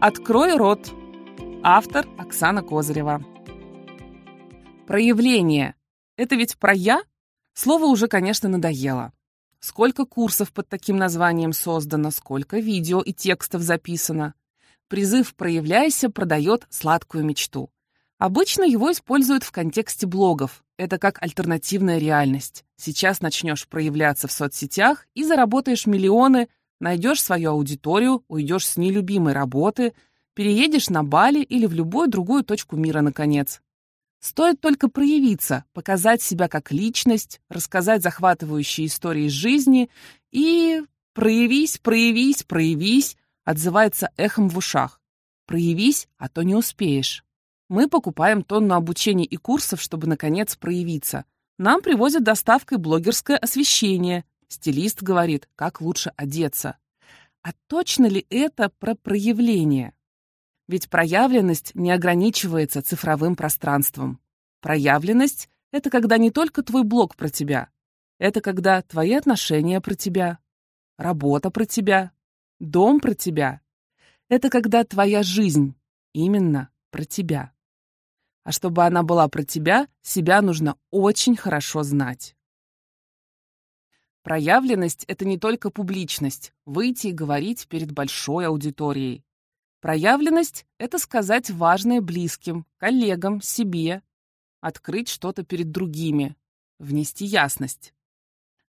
Открой рот. Автор Оксана Козырева. Проявление. Это ведь про «я»? Слово уже, конечно, надоело. Сколько курсов под таким названием создано, сколько видео и текстов записано. Призыв «проявляйся» продает сладкую мечту. Обычно его используют в контексте блогов. Это как альтернативная реальность. Сейчас начнешь проявляться в соцсетях и заработаешь миллионы, найдешь свою аудиторию, уйдешь с нелюбимой работы, переедешь на Бали или в любую другую точку мира, наконец. Стоит только проявиться, показать себя как личность, рассказать захватывающие истории из жизни и «проявись, проявись, проявись» отзывается эхом в ушах. «Проявись, а то не успеешь». Мы покупаем тонну обучений и курсов, чтобы, наконец, проявиться. Нам привозят доставкой блогерское освещение. Стилист говорит, как лучше одеться. А точно ли это про проявление? Ведь проявленность не ограничивается цифровым пространством. Проявленность — это когда не только твой блог про тебя. Это когда твои отношения про тебя, работа про тебя, дом про тебя. Это когда твоя жизнь именно про тебя. А чтобы она была про тебя, себя нужно очень хорошо знать. Проявленность — это не только публичность, выйти и говорить перед большой аудиторией. Проявленность — это сказать важное близким, коллегам, себе, открыть что-то перед другими, внести ясность.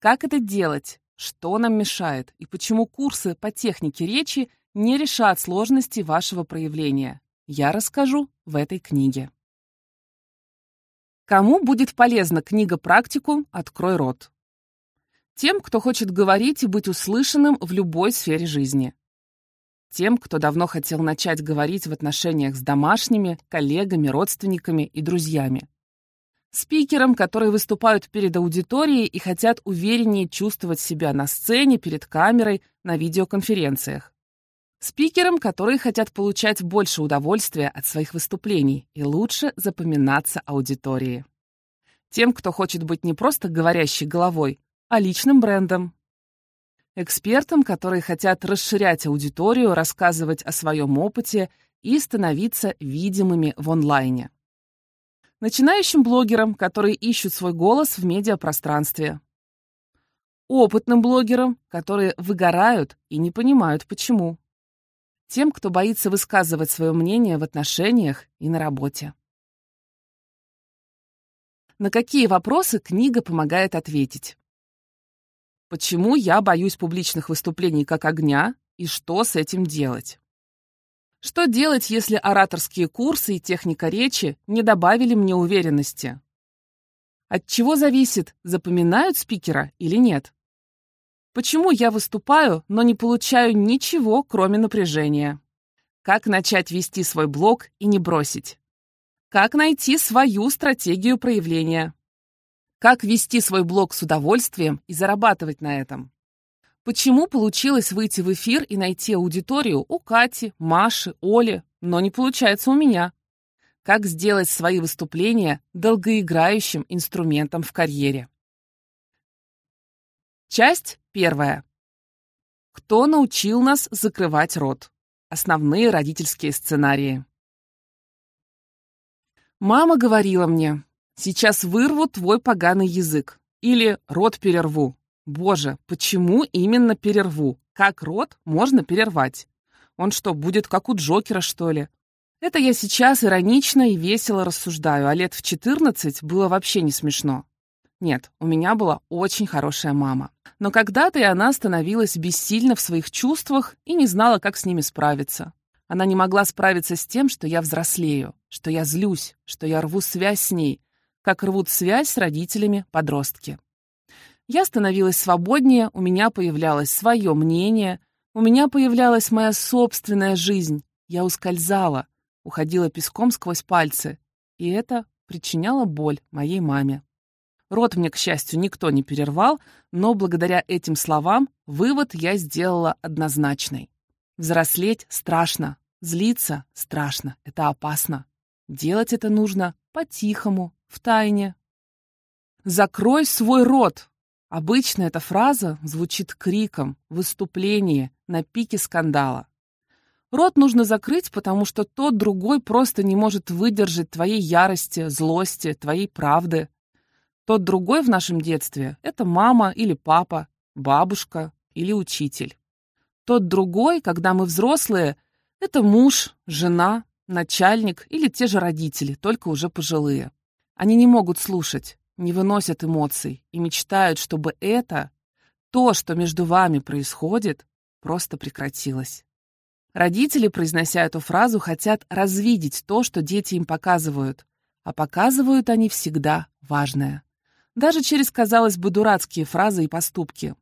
Как это делать? Что нам мешает? И почему курсы по технике речи не решат сложности вашего проявления? Я расскажу в этой книге. Кому будет полезна книга «Практикум. Открой рот»? Тем, кто хочет говорить и быть услышанным в любой сфере жизни. Тем, кто давно хотел начать говорить в отношениях с домашними, коллегами, родственниками и друзьями. Спикерам, которые выступают перед аудиторией и хотят увереннее чувствовать себя на сцене, перед камерой, на видеоконференциях. Спикерам, которые хотят получать больше удовольствия от своих выступлений и лучше запоминаться аудитории. Тем, кто хочет быть не просто говорящей головой, а личным брендом, экспертам, которые хотят расширять аудиторию, рассказывать о своем опыте и становиться видимыми в онлайне. Начинающим блогерам, которые ищут свой голос в медиапространстве. Опытным блогерам, которые выгорают и не понимают, почему. Тем, кто боится высказывать свое мнение в отношениях и на работе. На какие вопросы книга помогает ответить? Почему я боюсь публичных выступлений как огня и что с этим делать? Что делать, если ораторские курсы и техника речи не добавили мне уверенности? От чего зависит, запоминают спикера или нет? Почему я выступаю, но не получаю ничего, кроме напряжения? Как начать вести свой блог и не бросить? Как найти свою стратегию проявления? Как вести свой блог с удовольствием и зарабатывать на этом? Почему получилось выйти в эфир и найти аудиторию у Кати, Маши, Оли, но не получается у меня? Как сделать свои выступления долгоиграющим инструментом в карьере? Часть первая. Кто научил нас закрывать рот? Основные родительские сценарии. Мама говорила мне, Сейчас вырву твой поганый язык. Или рот перерву. Боже, почему именно перерву? Как рот можно перервать? Он что, будет как у Джокера, что ли? Это я сейчас иронично и весело рассуждаю, а лет в 14 было вообще не смешно. Нет, у меня была очень хорошая мама. Но когда-то и она становилась бессильна в своих чувствах и не знала, как с ними справиться. Она не могла справиться с тем, что я взрослею, что я злюсь, что я рву связь с ней, как рвут связь с родителями подростки. Я становилась свободнее, у меня появлялось свое мнение, у меня появлялась моя собственная жизнь. Я ускользала, уходила песком сквозь пальцы, и это причиняло боль моей маме. Рот мне, к счастью, никто не перервал, но благодаря этим словам вывод я сделала однозначный. Взрослеть страшно, злиться страшно, это опасно. Делать это нужно по-тихому, в тайне. «Закрой свой рот!» Обычно эта фраза звучит криком, выступление, на пике скандала. Рот нужно закрыть, потому что тот другой просто не может выдержать твоей ярости, злости, твоей правды. Тот другой в нашем детстве — это мама или папа, бабушка или учитель. Тот другой, когда мы взрослые, это муж, жена, начальник или те же родители, только уже пожилые. Они не могут слушать, не выносят эмоций и мечтают, чтобы это, то, что между вами происходит, просто прекратилось. Родители, произнося эту фразу, хотят развидеть то, что дети им показывают, а показывают они всегда важное. Даже через, казалось бы, дурацкие фразы и поступки.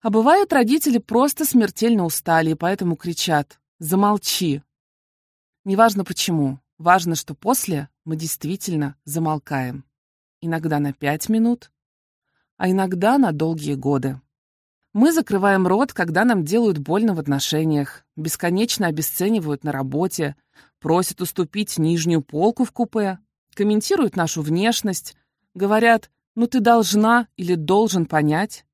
А бывают родители просто смертельно устали и поэтому кричат «Замолчи!». Неважно почему, важно, что после мы действительно замолкаем. Иногда на пять минут, а иногда на долгие годы. Мы закрываем рот, когда нам делают больно в отношениях, бесконечно обесценивают на работе, просят уступить нижнюю полку в купе, комментируют нашу внешность, говорят «ну ты должна или должен понять».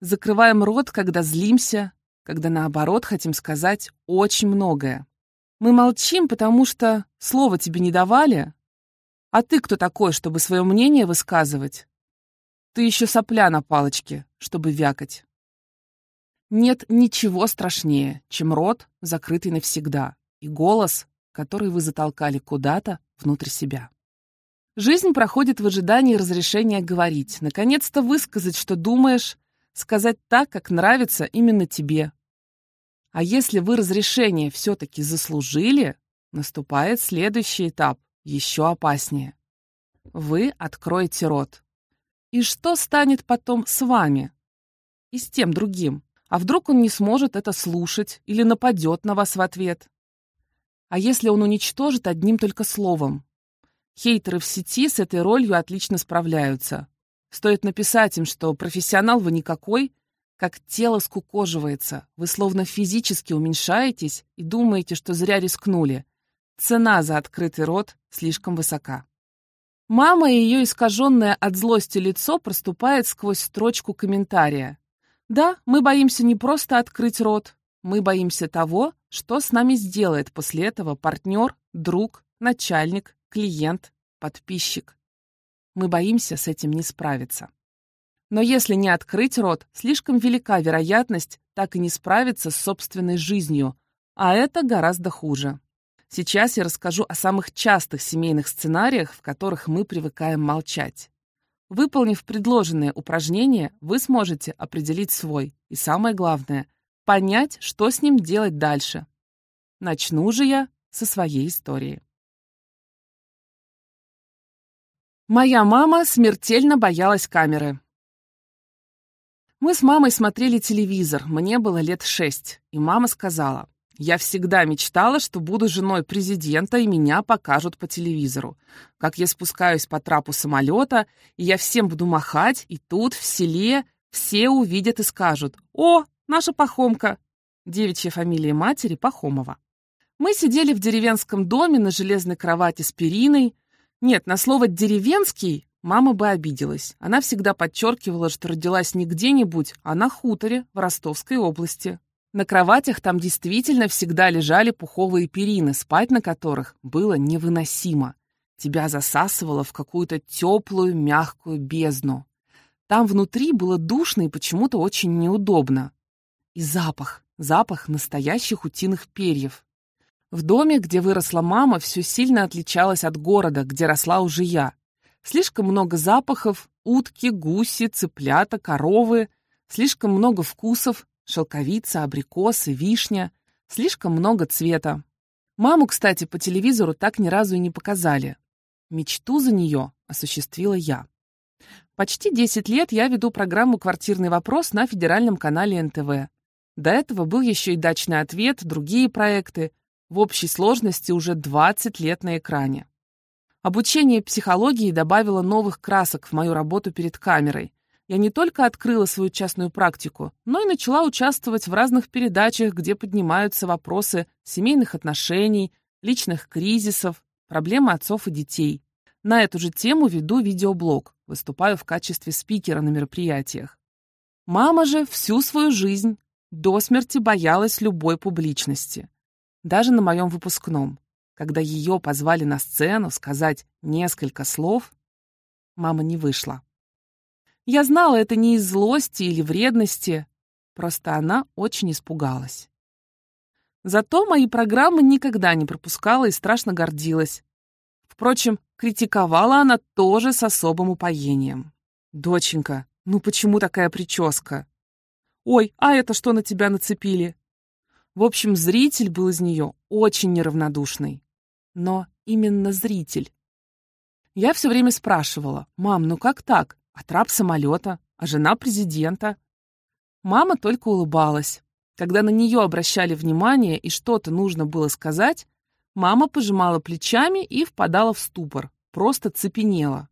Закрываем рот, когда злимся, когда наоборот хотим сказать очень многое. Мы молчим, потому что слова тебе не давали. А ты кто такой, чтобы свое мнение высказывать? Ты еще сопля на палочке, чтобы вякать. Нет ничего страшнее, чем рот, закрытый навсегда, и голос, который вы затолкали куда-то внутрь себя. Жизнь проходит в ожидании разрешения говорить, наконец-то высказать, что думаешь, сказать так, как нравится именно тебе, а если вы разрешение все-таки заслужили, наступает следующий этап, еще опаснее. Вы откроете рот. И что станет потом с вами? И с тем другим? А вдруг он не сможет это слушать или нападет на вас в ответ? А если он уничтожит одним только словом? Хейтеры в сети с этой ролью отлично справляются. Стоит написать им, что профессионал вы никакой, как тело скукоживается, вы словно физически уменьшаетесь и думаете, что зря рискнули. Цена за открытый рот слишком высока. Мама и ее искаженное от злости лицо проступает сквозь строчку комментария. Да, мы боимся не просто открыть рот, мы боимся того, что с нами сделает после этого партнер, друг, начальник, клиент, подписчик. Мы боимся с этим не справиться. Но если не открыть рот, слишком велика вероятность так и не справиться с собственной жизнью, а это гораздо хуже. Сейчас я расскажу о самых частых семейных сценариях, в которых мы привыкаем молчать. Выполнив предложенные упражнения, вы сможете определить свой и, самое главное, понять, что с ним делать дальше. Начну же я со своей истории. Моя мама смертельно боялась камеры. Мы с мамой смотрели телевизор, мне было лет шесть, и мама сказала, «Я всегда мечтала, что буду женой президента, и меня покажут по телевизору. Как я спускаюсь по трапу самолета, и я всем буду махать, и тут, в селе, все увидят и скажут, «О, наша Пахомка!» Девичья фамилия матери Пахомова. Мы сидели в деревенском доме на железной кровати с периной. Нет, на слово «деревенский» Мама бы обиделась. Она всегда подчеркивала, что родилась не где-нибудь, а на хуторе в Ростовской области. На кроватях там действительно всегда лежали пуховые перины, спать на которых было невыносимо. Тебя засасывало в какую-то теплую, мягкую бездну. Там внутри было душно и почему-то очень неудобно. И запах, запах настоящих утиных перьев. В доме, где выросла мама, все сильно отличалось от города, где росла уже я. Слишком много запахов, утки, гуси, цыплята, коровы, слишком много вкусов, шелковица, абрикосы, вишня, слишком много цвета. Маму, кстати, по телевизору так ни разу и не показали. Мечту за нее осуществила я. Почти 10 лет я веду программу «Квартирный вопрос» на федеральном канале НТВ. До этого был еще и «Дачный ответ», другие проекты. В общей сложности уже 20 лет на экране. Обучение психологии добавило новых красок в мою работу перед камерой. Я не только открыла свою частную практику, но и начала участвовать в разных передачах, где поднимаются вопросы семейных отношений, личных кризисов, проблемы отцов и детей. На эту же тему веду видеоблог, выступаю в качестве спикера на мероприятиях. Мама же всю свою жизнь до смерти боялась любой публичности. Даже на моем выпускном, когда ее позвали на сцену сказать несколько слов, мама не вышла. Я знала это не из злости или вредности, просто она очень испугалась. Зато мои программы никогда не пропускала и страшно гордилась. Впрочем, критиковала она тоже с особым упоением. «Доченька, ну почему такая прическа?» «Ой, а это что на тебя нацепили?» В общем, зритель был из нее очень неравнодушный. Но именно зритель. Я все время спрашивала, «Мам, ну как так? А трап самолета, а жена президента. Мама только улыбалась. Когда на нее обращали внимание и что-то нужно было сказать, мама пожимала плечами и впадала в ступор, просто цепенела.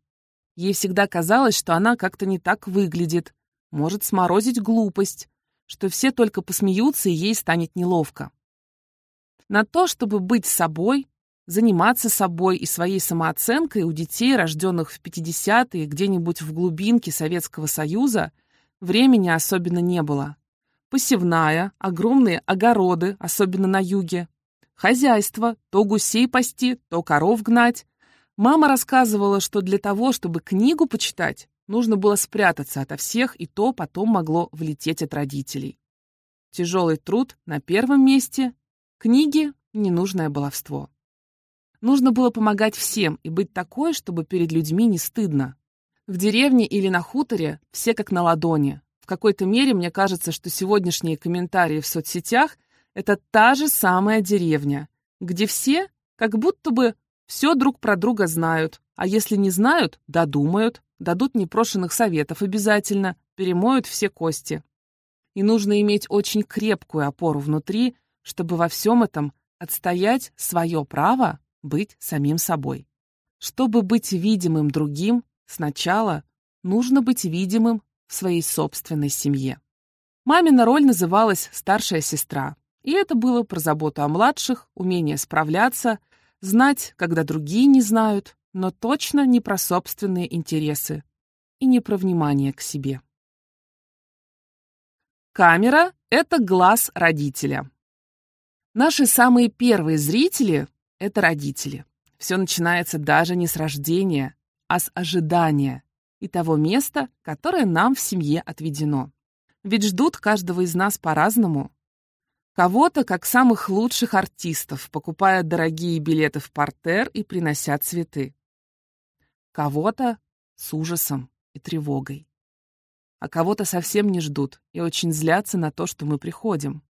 Ей всегда казалось, что она как-то не так выглядит, может сморозить глупость, что все только посмеются и ей станет неловко. На то, чтобы быть собой, Заниматься собой и своей самооценкой у детей, рожденных в 50-е где-нибудь в глубинке Советского Союза, времени особенно не было. Посевная, огромные огороды, особенно на юге. Хозяйство, то гусей пасти, то коров гнать. Мама рассказывала, что для того, чтобы книгу почитать, нужно было спрятаться ото всех, и то потом могло влететь от родителей. Тяжелый труд на первом месте, книги — ненужное баловство. Нужно было помогать всем и быть такой, чтобы перед людьми не стыдно. В деревне или на хуторе все как на ладони. В какой-то мере мне кажется, что сегодняшние комментарии в соцсетях — это та же самая деревня, где все как будто бы все друг про друга знают, а если не знают, додумают, дадут непрошенных советов обязательно, перемоют все кости. И нужно иметь очень крепкую опору внутри, чтобы во всем этом отстоять свое право быть самим собой. Чтобы быть видимым другим, сначала нужно быть видимым в своей собственной семье. Мамина роль называлась «старшая сестра», и это было про заботу о младших, умение справляться, знать, когда другие не знают, но точно не про собственные интересы и не про внимание к себе. Камера — это глаз родителя. Наши самые первые зрители это родители. Все начинается даже не с рождения, а с ожидания и того места, которое нам в семье отведено. Ведь ждут каждого из нас по-разному. Кого-то, как самых лучших артистов, покупая дорогие билеты в портер и принося цветы. Кого-то с ужасом и тревогой. А кого-то совсем не ждут и очень злятся на то, что мы приходим.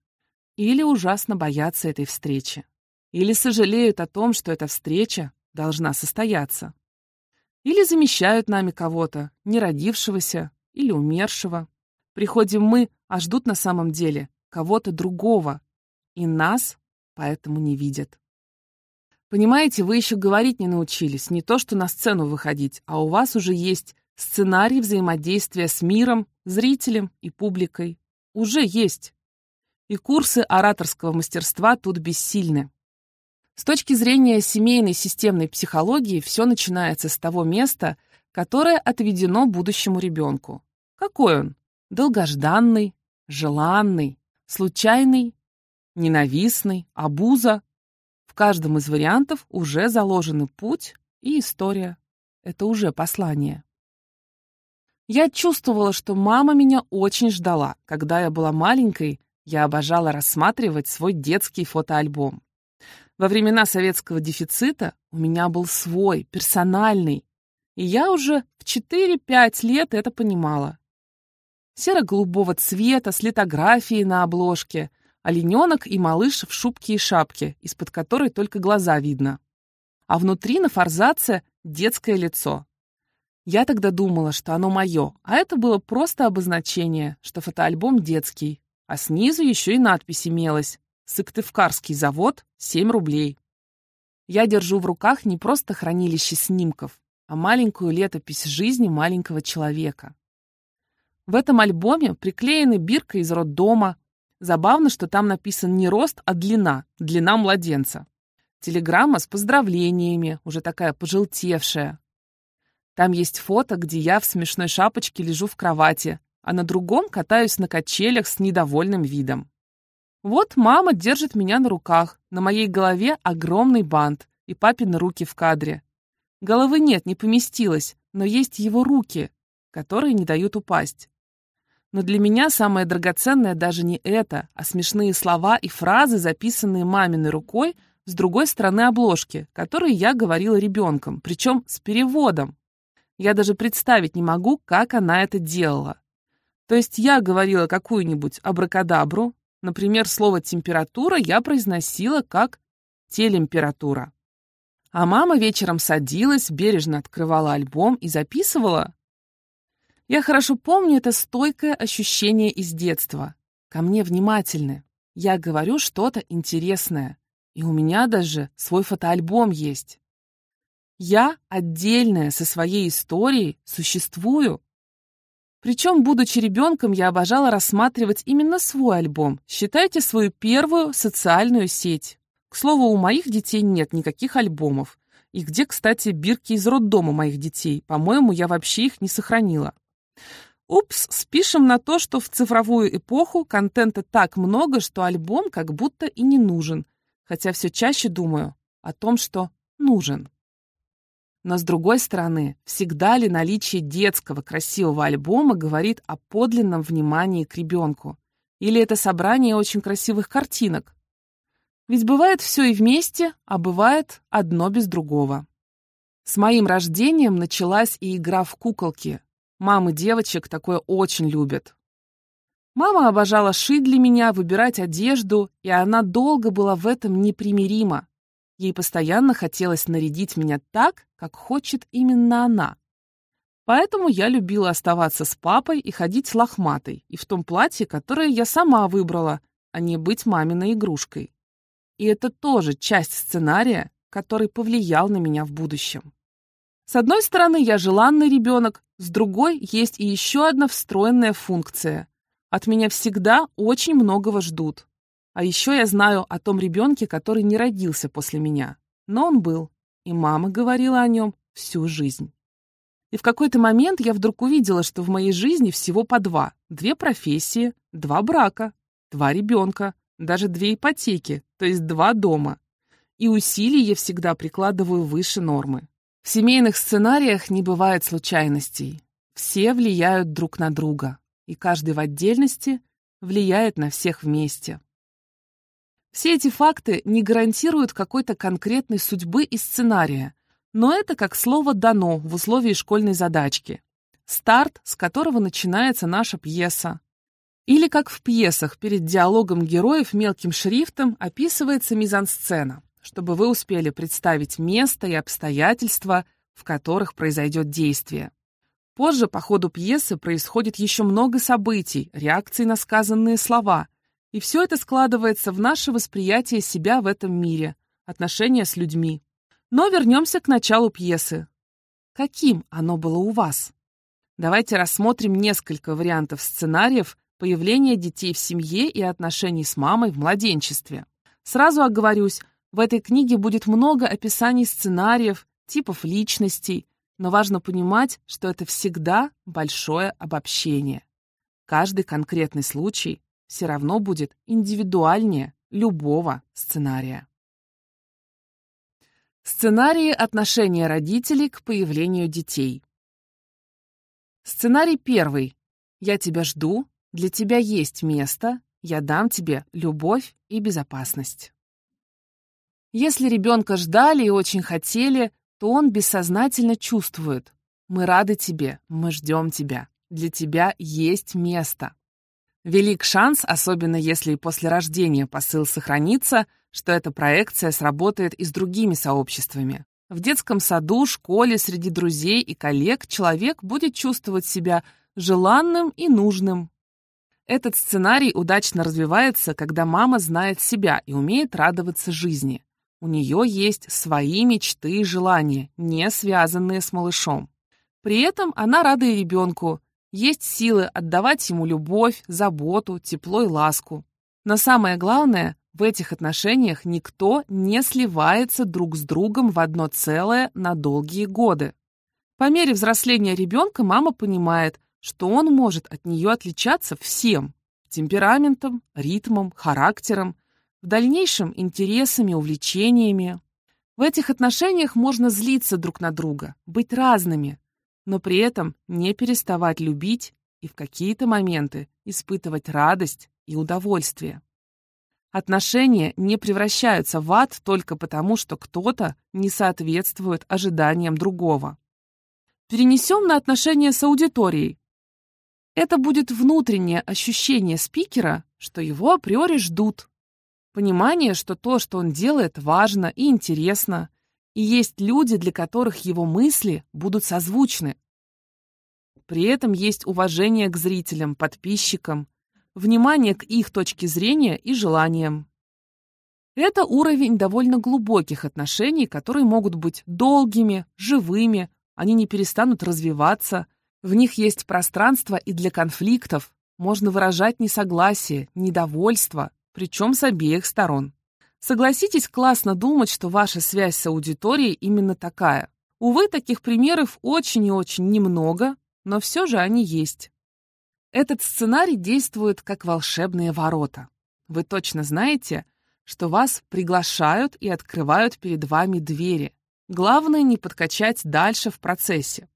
Или ужасно боятся этой встречи. Или сожалеют о том, что эта встреча должна состояться. Или замещают нами кого-то, не родившегося или умершего. Приходим мы, а ждут на самом деле кого-то другого, и нас поэтому не видят. Понимаете, вы еще говорить не научились, не то что на сцену выходить, а у вас уже есть сценарий взаимодействия с миром, зрителем и публикой. Уже есть. И курсы ораторского мастерства тут бессильны. С точки зрения семейной системной психологии все начинается с того места, которое отведено будущему ребенку. Какой он? Долгожданный, желанный, случайный, ненавистный, абуза. В каждом из вариантов уже заложены путь и история. Это уже послание. Я чувствовала, что мама меня очень ждала. Когда я была маленькой, я обожала рассматривать свой детский фотоальбом. Во времена советского дефицита у меня был свой, персональный, и я уже в 4-5 лет это понимала. Серо-голубого цвета с литографией на обложке, олененок и малыш в шубке и шапке, из-под которой только глаза видно. А внутри на форзаце детское лицо. Я тогда думала, что оно мое, а это было просто обозначение, что фотоальбом детский, а снизу еще и надпись имелась Сыктывкарский завод, 7 рублей. Я держу в руках не просто хранилище снимков, а маленькую летопись жизни маленького человека. В этом альбоме приклеены бирка из роддома. Забавно, что там написан не рост, а длина, длина младенца. Телеграмма с поздравлениями, уже такая пожелтевшая. Там есть фото, где я в смешной шапочке лежу в кровати, а на другом катаюсь на качелях с недовольным видом. Вот мама держит меня на руках, на моей голове огромный бант и папины руки в кадре. Головы нет, не поместилось, но есть его руки, которые не дают упасть. Но для меня самое драгоценное даже не это, а смешные слова и фразы, записанные маминой рукой с другой стороны обложки, которые я говорила ребенком, причем с переводом. Я даже представить не могу, как она это делала. То есть я говорила какую-нибудь абракадабру, например, слово «температура» я произносила как «телемпература». А мама вечером садилась, бережно открывала альбом и записывала. Я хорошо помню это стойкое ощущение из детства. Ко мне внимательны. Я говорю что-то интересное. И у меня даже свой фотоальбом есть. Я отдельная со своей историей существую. Причем, будучи ребенком, я обожала рассматривать именно свой альбом. Считайте свою первую социальную сеть. К слову, у моих детей нет никаких альбомов. И где, кстати, бирки из роддома моих детей? По-моему, я вообще их не сохранила. Упс, спишем на то, что в цифровую эпоху контента так много, что альбом как будто и не нужен, хотя все чаще думаю о том, что нужен. Но с другой стороны, всегда ли наличие детского красивого альбома говорит о подлинном внимании к ребенку? Или это собрание очень красивых картинок? Ведь бывает все и вместе, а бывает одно без другого. С моим рождением началась и игра в куколки. Мамы девочек такое очень любят. Мама обожала шить для меня, выбирать одежду, и она долго была в этом непримирима. Ей постоянно хотелось нарядить меня так, как хочет именно она. Поэтому я любила оставаться с папой и ходить лохматой, и в том платье, которое я сама выбрала, а не быть маминой игрушкой. И это тоже часть сценария, который повлиял на меня в будущем. С одной стороны, я желанный ребенок, с другой есть и еще одна встроенная функция. От меня всегда очень многого ждут. А еще я знаю о том ребенке, который не родился после меня. Но он был, и мама говорила о нем всю жизнь. И в какой-то момент я вдруг увидела, что в моей жизни всего по два. Две профессии, два брака, два ребенка, даже две ипотеки, то есть два дома. И усилий я всегда прикладываю выше нормы. В семейных сценариях не бывает случайностей. Все влияют друг на друга, и каждый в отдельности влияет на всех вместе. Все эти факты не гарантируют какой-то конкретной судьбы и сценария, но это как слово дано в условии школьной задачки. Старт, с которого начинается наша пьеса, или как в пьесах перед диалогом героев мелким шрифтом описывается мизансцена, чтобы вы успели представить место и обстоятельства, в которых произойдет действие. Позже по ходу пьесы происходит еще много событий, реакций на сказанные слова, и все это складывается в наше восприятие себя в этом мире, отношения с людьми. Но вернемся к началу пьесы. Каким оно было у вас? Давайте рассмотрим несколько вариантов сценариев, появления детей в семье и отношений с мамой в младенчестве. Сразу оговорюсь, в этой книге будет много описаний сценариев, типов личностей, но важно понимать, что это всегда большое обобщение. Каждый конкретный случай все равно будет индивидуальнее любого сценария. Сценарии отношения родителей к появлению детей. Сценарий первый. Я тебя жду, для тебя есть место, я дам тебе любовь и безопасность. Если ребенка ждали и очень хотели, то он бессознательно чувствует. Мы рады тебе, мы ждем тебя. Для тебя есть место. Велик шанс, особенно если после рождения посыл сохранится, что эта проекция сработает и с другими сообществами. В детском саду, школе, среди друзей и коллег человек будет чувствовать себя желанным и нужным, этот сценарий удачно развивается, когда мама знает себя и умеет радоваться жизни. У нее есть свои мечты и желания, не связанные с малышом. При этом она рада и ребенку, есть силы отдавать ему любовь, заботу, тепло и ласку. Но самое главное, в этих отношениях никто не сливается друг с другом в одно целое на долгие годы. По мере взросления ребенка мама понимает, что он может от нее отличаться всем. темпераментом, ритмом, характером, в дальнейшем интересами, увлечениями. В этих отношениях можно злиться друг на друга, быть разными, но при этом не переставать любить и в какие-то моменты испытывать радость и удовольствие. Отношения не превращаются в ад только потому, что кто-то не соответствует ожиданиям другого. Перенесем на отношения с аудиторией. Это будет внутреннее ощущение спикера, что его априори ждут. Понимание, что то, что он делает, важно и интересно, и есть люди, для которых его мысли будут созвучны. При этом есть уважение к зрителям, подписчикам, внимание к их точке зрения и желаниям. Это уровень довольно глубоких отношений, которые могут быть долгими, живыми, они не перестанут развиваться, в них есть пространство и для конфликтов, можно выражать несогласие, недовольство, причем с обеих сторон. Согласитесь, классно думать, что ваша связь с аудиторией именно такая. Увы, таких примеров очень и очень немного, но все же они есть. Этот сценарий действует как волшебные ворота. Вы точно знаете, что вас приглашают и открывают перед вами двери. Главное не подкачать дальше в процессе.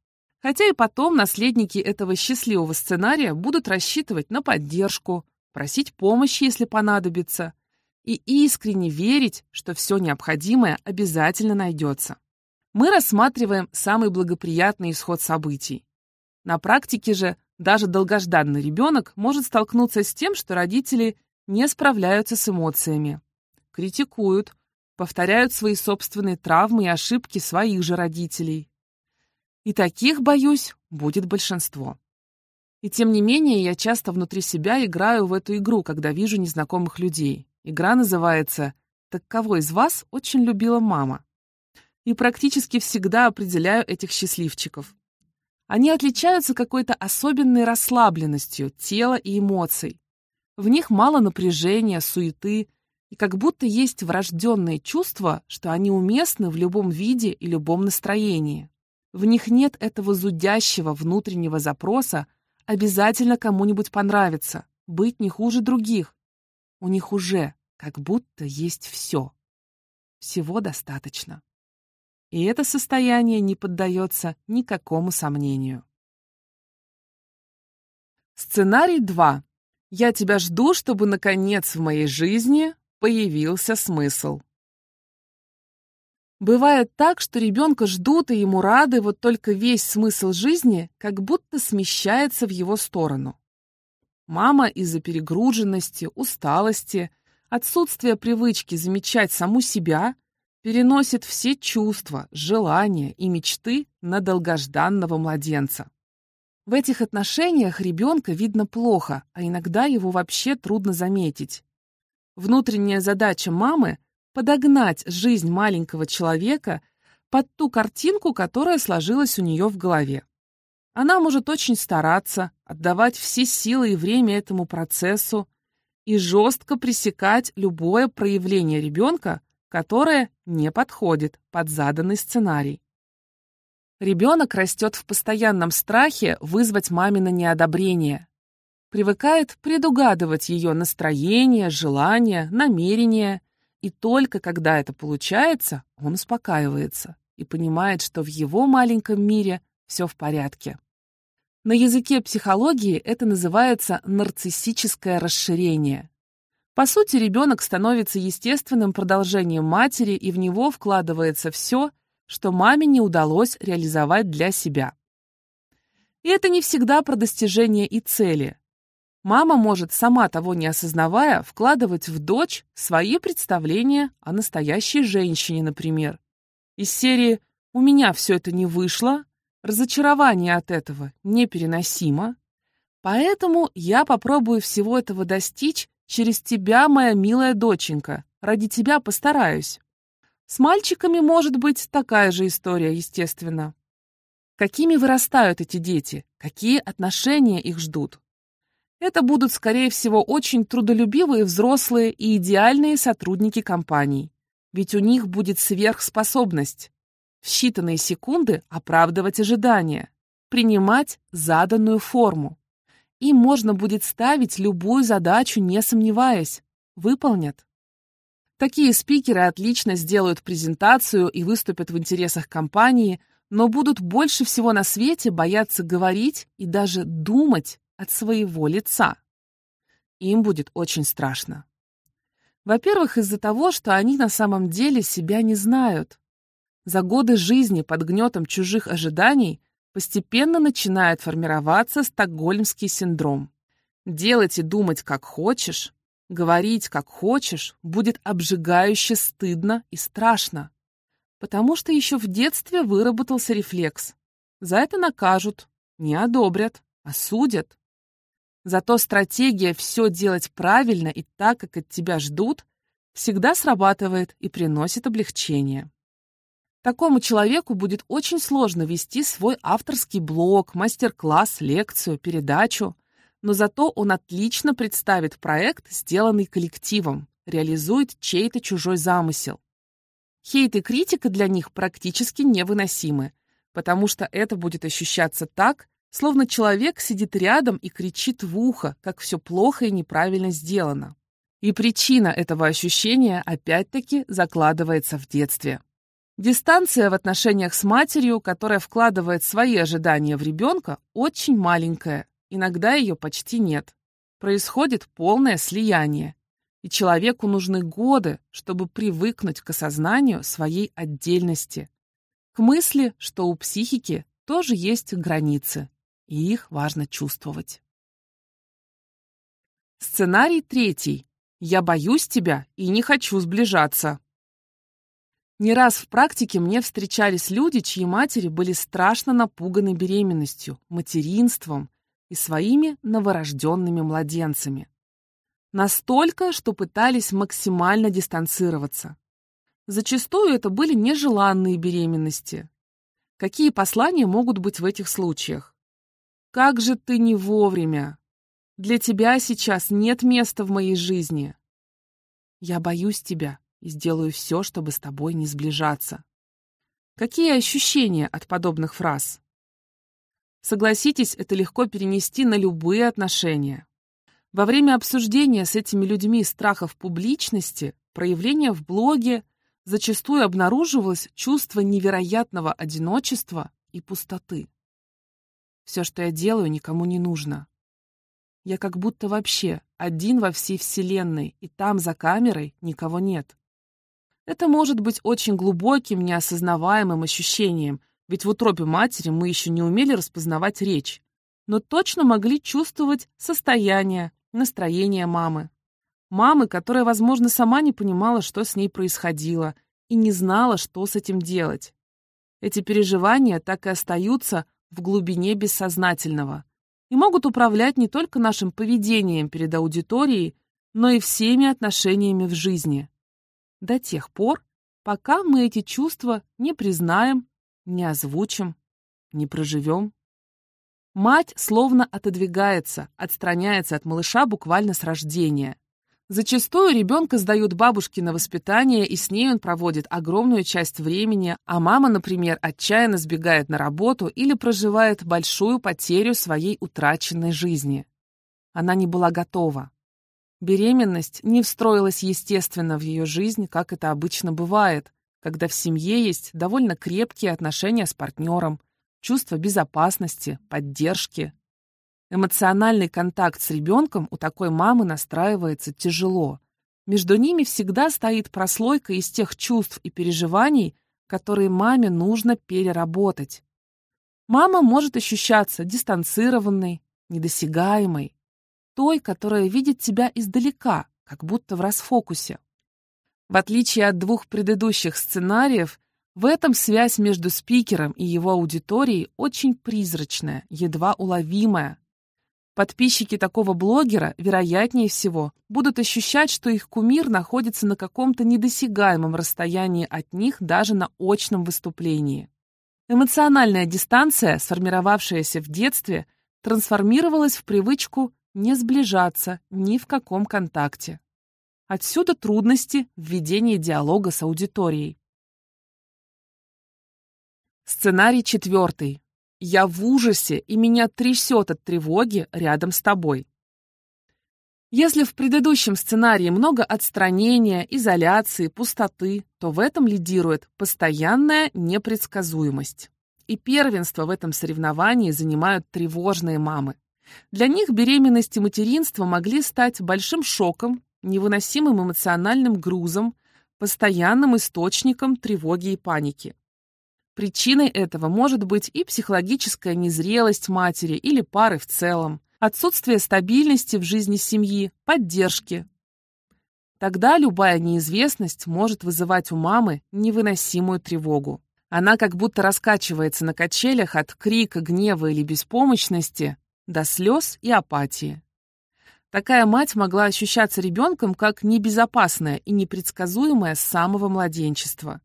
Хотя и потом наследники этого счастливого сценария будут рассчитывать на поддержку, просить помощи, если понадобится, и искренне верить, что все необходимое обязательно найдется. Мы рассматриваем самый благоприятный исход событий. На практике же даже долгожданный ребенок может столкнуться с тем, что родители не справляются с эмоциями, критикуют, повторяют свои собственные травмы и ошибки своих же родителей. И таких, боюсь, будет большинство. И тем не менее, я часто внутри себя играю в эту игру, когда вижу незнакомых людей. Игра называется «Так кого из вас очень любила мама?» И практически всегда определяю этих счастливчиков. Они отличаются какой-то особенной расслабленностью тела и эмоций. В них мало напряжения, суеты, и как будто есть врожденное чувство, что они уместны в любом виде и любом настроении. В них нет этого зудящего внутреннего запроса обязательно кому-нибудь понравиться, быть не хуже других. У них уже как будто есть все. Всего достаточно. И это состояние не поддается никакому сомнению. Сценарий 2. Я тебя жду, чтобы, наконец, в моей жизни появился смысл. Бывает так, что ребенка ждут и ему рады, вот только весь смысл жизни как будто смещается в его сторону. Мама из-за перегруженности, усталости, отсутствия привычки замечать саму себя переносит все чувства, желания и мечты на долгожданного младенца. В этих отношениях ребенка видно плохо, а иногда его вообще трудно заметить. Внутренняя задача мамы — подогнать жизнь маленького человека под ту картинку, которая сложилась у нее в голове. Она может очень стараться, отдавать все силы и время этому процессу и жестко пресекать любое проявление ребенка, которое не подходит под заданный сценарий. Ребенок растет в постоянном страхе вызвать мамино неодобрение, привыкает предугадывать ее настроение, желания, намерения, и только когда это получается, он успокаивается и понимает, что в его маленьком мире все в порядке. На языке психологии это называется нарциссическое расширение. По сути, ребенок становится естественным продолжением матери, и в него вкладывается все, что маме не удалось реализовать для себя. И это не всегда про достижение и цели. Мама может, сама того не осознавая, вкладывать в дочь свои представления о настоящей женщине, например. Из серии «У меня все это не вышло», разочарование от этого непереносимо, поэтому я попробую всего этого достичь через тебя, моя милая доченька, ради тебя постараюсь. С мальчиками может быть такая же история, естественно. Какими вырастают эти дети? Какие отношения их ждут? Это будут, скорее всего, очень трудолюбивые взрослые и идеальные сотрудники компаний. Ведь у них будет сверхспособность в считанные секунды оправдывать ожидания, принимать заданную форму. Им можно будет ставить любую задачу, не сомневаясь. Выполнят. Такие спикеры отлично сделают презентацию и выступят в интересах компании, но будут больше всего на свете бояться говорить и даже думать от своего лица. Им будет очень страшно. Во-первых, из-за того, что они на самом деле себя не знают. За годы жизни под гнетом чужих ожиданий постепенно начинает формироваться стокгольмский синдром. Делать и думать как хочешь, говорить как хочешь будет обжигающе стыдно и страшно, потому что еще в детстве выработался рефлекс. За это накажут, не одобрят, осудят. Зато стратегия все делать правильно и так, как от тебя ждут, всегда срабатывает и приносит облегчение. Такому человеку будет очень сложно вести свой авторский блог, мастер-класс, лекцию, передачу, но зато он отлично представит проект, сделанный коллективом, реализует чей-то чужой замысел. Хейт и критика для них практически невыносимы, потому что это будет ощущаться так, словно человек сидит рядом и кричит в ухо, как все плохо и неправильно сделано. И причина этого ощущения опять-таки закладывается в детстве. Дистанция в отношениях с матерью, которая вкладывает свои ожидания в ребенка, очень маленькая, иногда ее почти нет. Происходит полное слияние, и человеку нужны годы, чтобы привыкнуть к осознанию своей отдельности, к мысли, что у психики тоже есть границы, и их важно чувствовать. Сценарий третий. Я боюсь тебя и не хочу сближаться. Не раз в практике мне встречались люди, чьи матери были страшно напуганы беременностью, материнством и своими новорожденными младенцами. Настолько, что пытались максимально дистанцироваться. Зачастую это были нежеланные беременности. Какие послания могут быть в этих случаях? Как же ты не вовремя? Для тебя сейчас нет места в моей жизни. Я боюсь тебя и сделаю все, чтобы с тобой не сближаться. Какие ощущения от подобных фраз? Согласитесь, это легко перенести на любые отношения. Во время обсуждения с этими людьми страхов публичности, проявления в блоге, зачастую обнаруживалось чувство невероятного одиночества и пустоты. Все, что я делаю, никому не нужно. Я как будто вообще один во всей вселенной, и там, за камерой, никого нет. Это может быть очень глубоким, неосознаваемым ощущением, ведь в утробе матери мы еще не умели распознавать речь, но точно могли чувствовать состояние, настроение мамы. Мамы, которая, возможно, сама не понимала, что с ней происходило, и не знала, что с этим делать. Эти переживания так и остаются в глубине бессознательного и могут управлять не только нашим поведением перед аудиторией, но и всеми отношениями в жизни до тех пор, пока мы эти чувства не признаем, не озвучим, не проживем. Мать словно отодвигается, отстраняется от малыша буквально с рождения. Зачастую ребенка сдают бабушке на воспитание, и с ней он проводит огромную часть времени, а мама, например, отчаянно сбегает на работу или проживает большую потерю своей утраченной жизни. Она не была готова. Беременность не встроилась естественно в ее жизнь, как это обычно бывает, когда в семье есть довольно крепкие отношения с партнером, чувство безопасности, поддержки. Эмоциональный контакт с ребенком у такой мамы настраивается тяжело. Между ними всегда стоит прослойка из тех чувств и переживаний, которые маме нужно переработать. Мама может ощущаться дистанцированной, недосягаемой, той, которая видит тебя издалека, как будто в расфокусе. В отличие от двух предыдущих сценариев, в этом связь между спикером и его аудиторией очень призрачная, едва уловимая. Подписчики такого блогера, вероятнее всего, будут ощущать, что их кумир находится на каком-то недосягаемом расстоянии от них даже на очном выступлении. Эмоциональная дистанция, сформировавшаяся в детстве, трансформировалась в привычку не сближаться ни в каком контакте. Отсюда трудности в ведении диалога с аудиторией. Сценарий четвертый. Я в ужасе, и меня трясет от тревоги рядом с тобой. Если в предыдущем сценарии много отстранения, изоляции, пустоты, то в этом лидирует постоянная непредсказуемость. И первенство в этом соревновании занимают тревожные мамы. Для них беременность и материнство могли стать большим шоком, невыносимым эмоциональным грузом, постоянным источником тревоги и паники. Причиной этого может быть и психологическая незрелость матери или пары в целом, отсутствие стабильности в жизни семьи, поддержки. Тогда любая неизвестность может вызывать у мамы невыносимую тревогу. Она как будто раскачивается на качелях от крика, гнева или беспомощности до слез и апатии. Такая мать могла ощущаться ребенком как небезопасная и непредсказуемая с самого младенчества.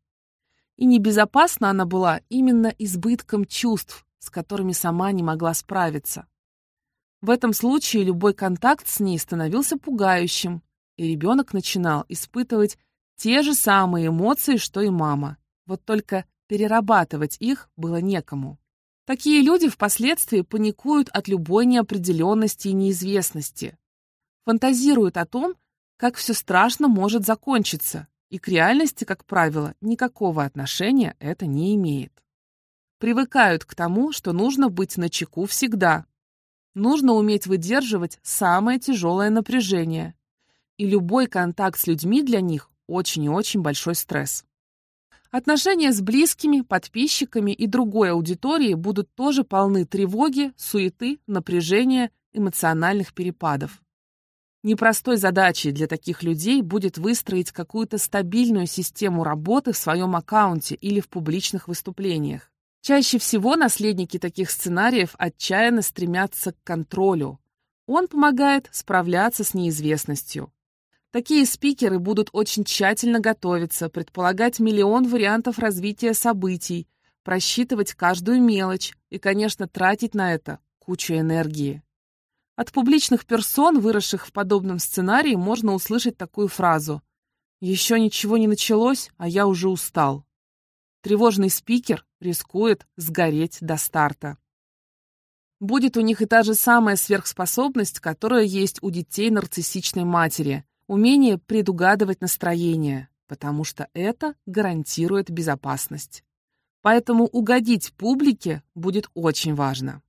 И небезопасна она была именно избытком чувств, с которыми сама не могла справиться. В этом случае любой контакт с ней становился пугающим, и ребенок начинал испытывать те же самые эмоции, что и мама. Вот только перерабатывать их было некому. Такие люди впоследствии паникуют от любой неопределенности и неизвестности. Фантазируют о том, как все страшно может закончиться, и к реальности, как правило, никакого отношения это не имеет. Привыкают к тому, что нужно быть начеку всегда, Нужно уметь выдерживать самое тяжелое напряжение. И любой контакт с людьми для них очень и очень большой стресс. Отношения с близкими, подписчиками и другой аудиторией будут тоже полны тревоги, суеты, напряжения, эмоциональных перепадов. Непростой задачей для таких людей будет выстроить какую-то стабильную систему работы в своем аккаунте или в публичных выступлениях. Чаще всего наследники таких сценариев отчаянно стремятся к контролю. Он помогает справляться с неизвестностью. Такие спикеры будут очень тщательно готовиться, предполагать миллион вариантов развития событий, просчитывать каждую мелочь и, конечно, тратить на это кучу энергии. От публичных персон, выросших в подобном сценарии, можно услышать такую фразу «Еще ничего не началось, а я уже устал». Тревожный спикер рискует сгореть до старта. Будет у них и та же самая сверхспособность, которая есть у детей нарциссичной матери – умение предугадывать настроение, потому что это гарантирует безопасность. Поэтому угодить публике будет очень важно.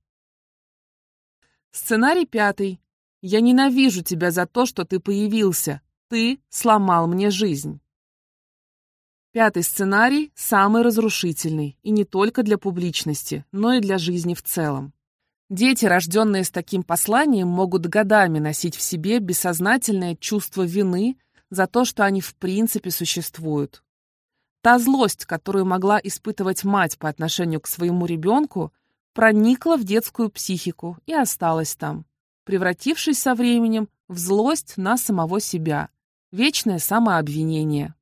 Сценарий пятый. Я ненавижу тебя за то, что ты появился. Ты сломал мне жизнь. Пятый сценарий – самый разрушительный, и не только для публичности, но и для жизни в целом. Дети, рожденные с таким посланием, могут годами носить в себе бессознательное чувство вины за то, что они в принципе существуют. Та злость, которую могла испытывать мать по отношению к своему ребенку, проникла в детскую психику и осталась там, превратившись со временем в злость на самого себя, вечное самообвинение.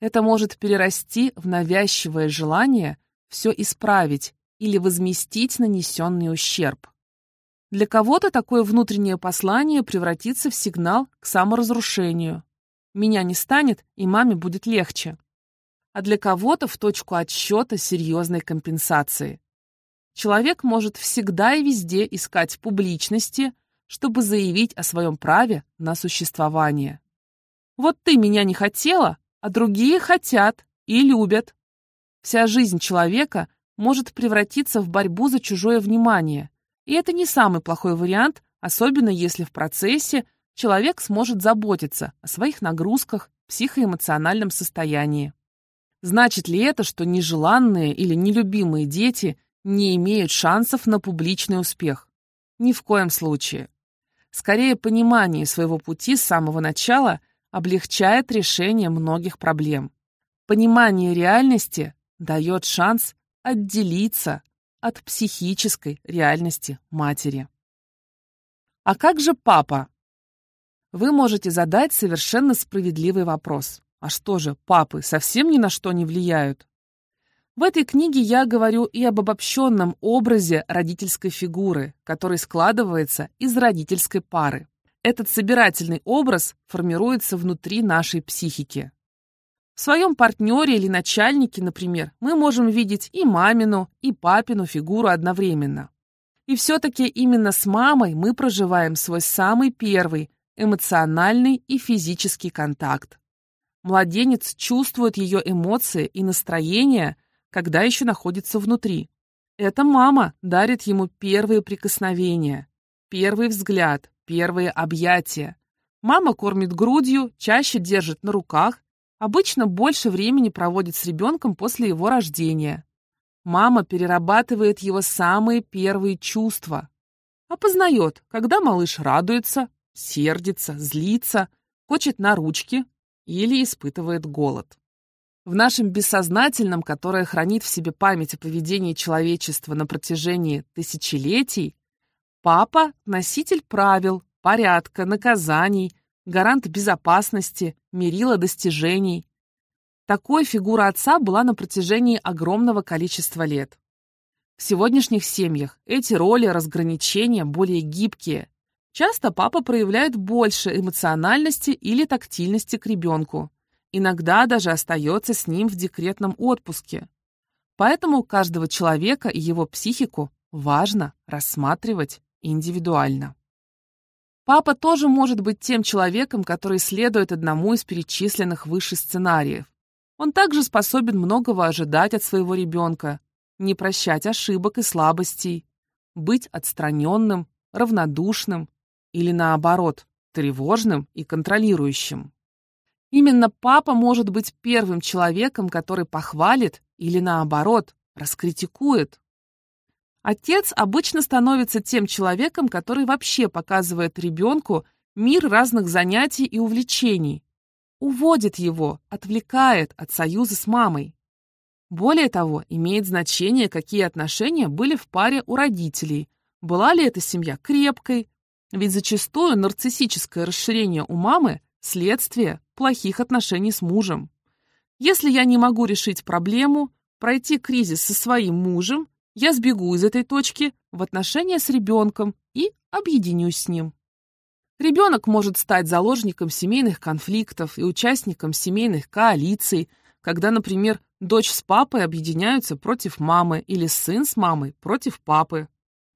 Это может перерасти в навязчивое желание все исправить или возместить нанесенный ущерб. Для кого-то такое внутреннее послание превратится в сигнал к саморазрушению. Меня не станет, и маме будет легче. А для кого-то в точку отсчета серьезной компенсации. Человек может всегда и везде искать публичности, чтобы заявить о своем праве на существование. Вот ты меня не хотела, а другие хотят и любят. Вся жизнь человека может превратиться в борьбу за чужое внимание, и это не самый плохой вариант, особенно если в процессе человек сможет заботиться о своих нагрузках, психоэмоциональном состоянии. Значит ли это, что нежеланные или нелюбимые дети не имеют шансов на публичный успех? Ни в коем случае. Скорее, понимание своего пути с самого начала облегчает решение многих проблем. Понимание реальности дает шанс отделиться от психической реальности матери. А как же папа? Вы можете задать совершенно справедливый вопрос. А что же, папы совсем ни на что не влияют? В этой книге я говорю и об обобщенном образе родительской фигуры, который складывается из родительской пары. Этот собирательный образ формируется внутри нашей психики. Своем партнере или начальнике, например, мы можем видеть и мамину, и папину фигуру одновременно. И все-таки именно с мамой мы проживаем свой самый первый эмоциональный и физический контакт. Младенец чувствует ее эмоции и настроение, когда еще находится внутри. Эта мама дарит ему первые прикосновения, первый взгляд, первые объятия. Мама кормит грудью, чаще держит на руках, обычно больше времени проводит с ребенком после его рождения. Мама перерабатывает его самые первые чувства. Опознает, когда малыш радуется, сердится, злится, хочет на ручки, или испытывает голод. В нашем бессознательном, которое хранит в себе память о поведении человечества на протяжении тысячелетий, папа – носитель правил, порядка, наказаний, гарант безопасности, мерила достижений. Такой фигура отца была на протяжении огромного количества лет. В сегодняшних семьях эти роли разграничения более гибкие, Часто папа проявляет больше эмоциональности или тактильности к ребенку. Иногда даже остается с ним в декретном отпуске. Поэтому каждого человека и его психику важно рассматривать индивидуально. Папа тоже может быть тем человеком, который следует одному из перечисленных выше сценариев. Он также способен многого ожидать от своего ребенка, не прощать ошибок и слабостей, быть отстраненным, равнодушным, или наоборот, тревожным и контролирующим. Именно папа может быть первым человеком, который похвалит или наоборот, раскритикует. Отец обычно становится тем человеком, который вообще показывает ребенку мир разных занятий и увлечений, уводит его, отвлекает от союза с мамой. Более того, имеет значение, какие отношения были в паре у родителей, была ли эта семья крепкой, ведь зачастую нарциссическое расширение у мамы – следствие плохих отношений с мужем. Если я не могу решить проблему, пройти кризис со своим мужем, я сбегу из этой точки в отношения с ребенком и объединюсь с ним. Ребенок может стать заложником семейных конфликтов и участником семейных коалиций, когда, например, дочь с папой объединяются против мамы или сын с мамой против папы.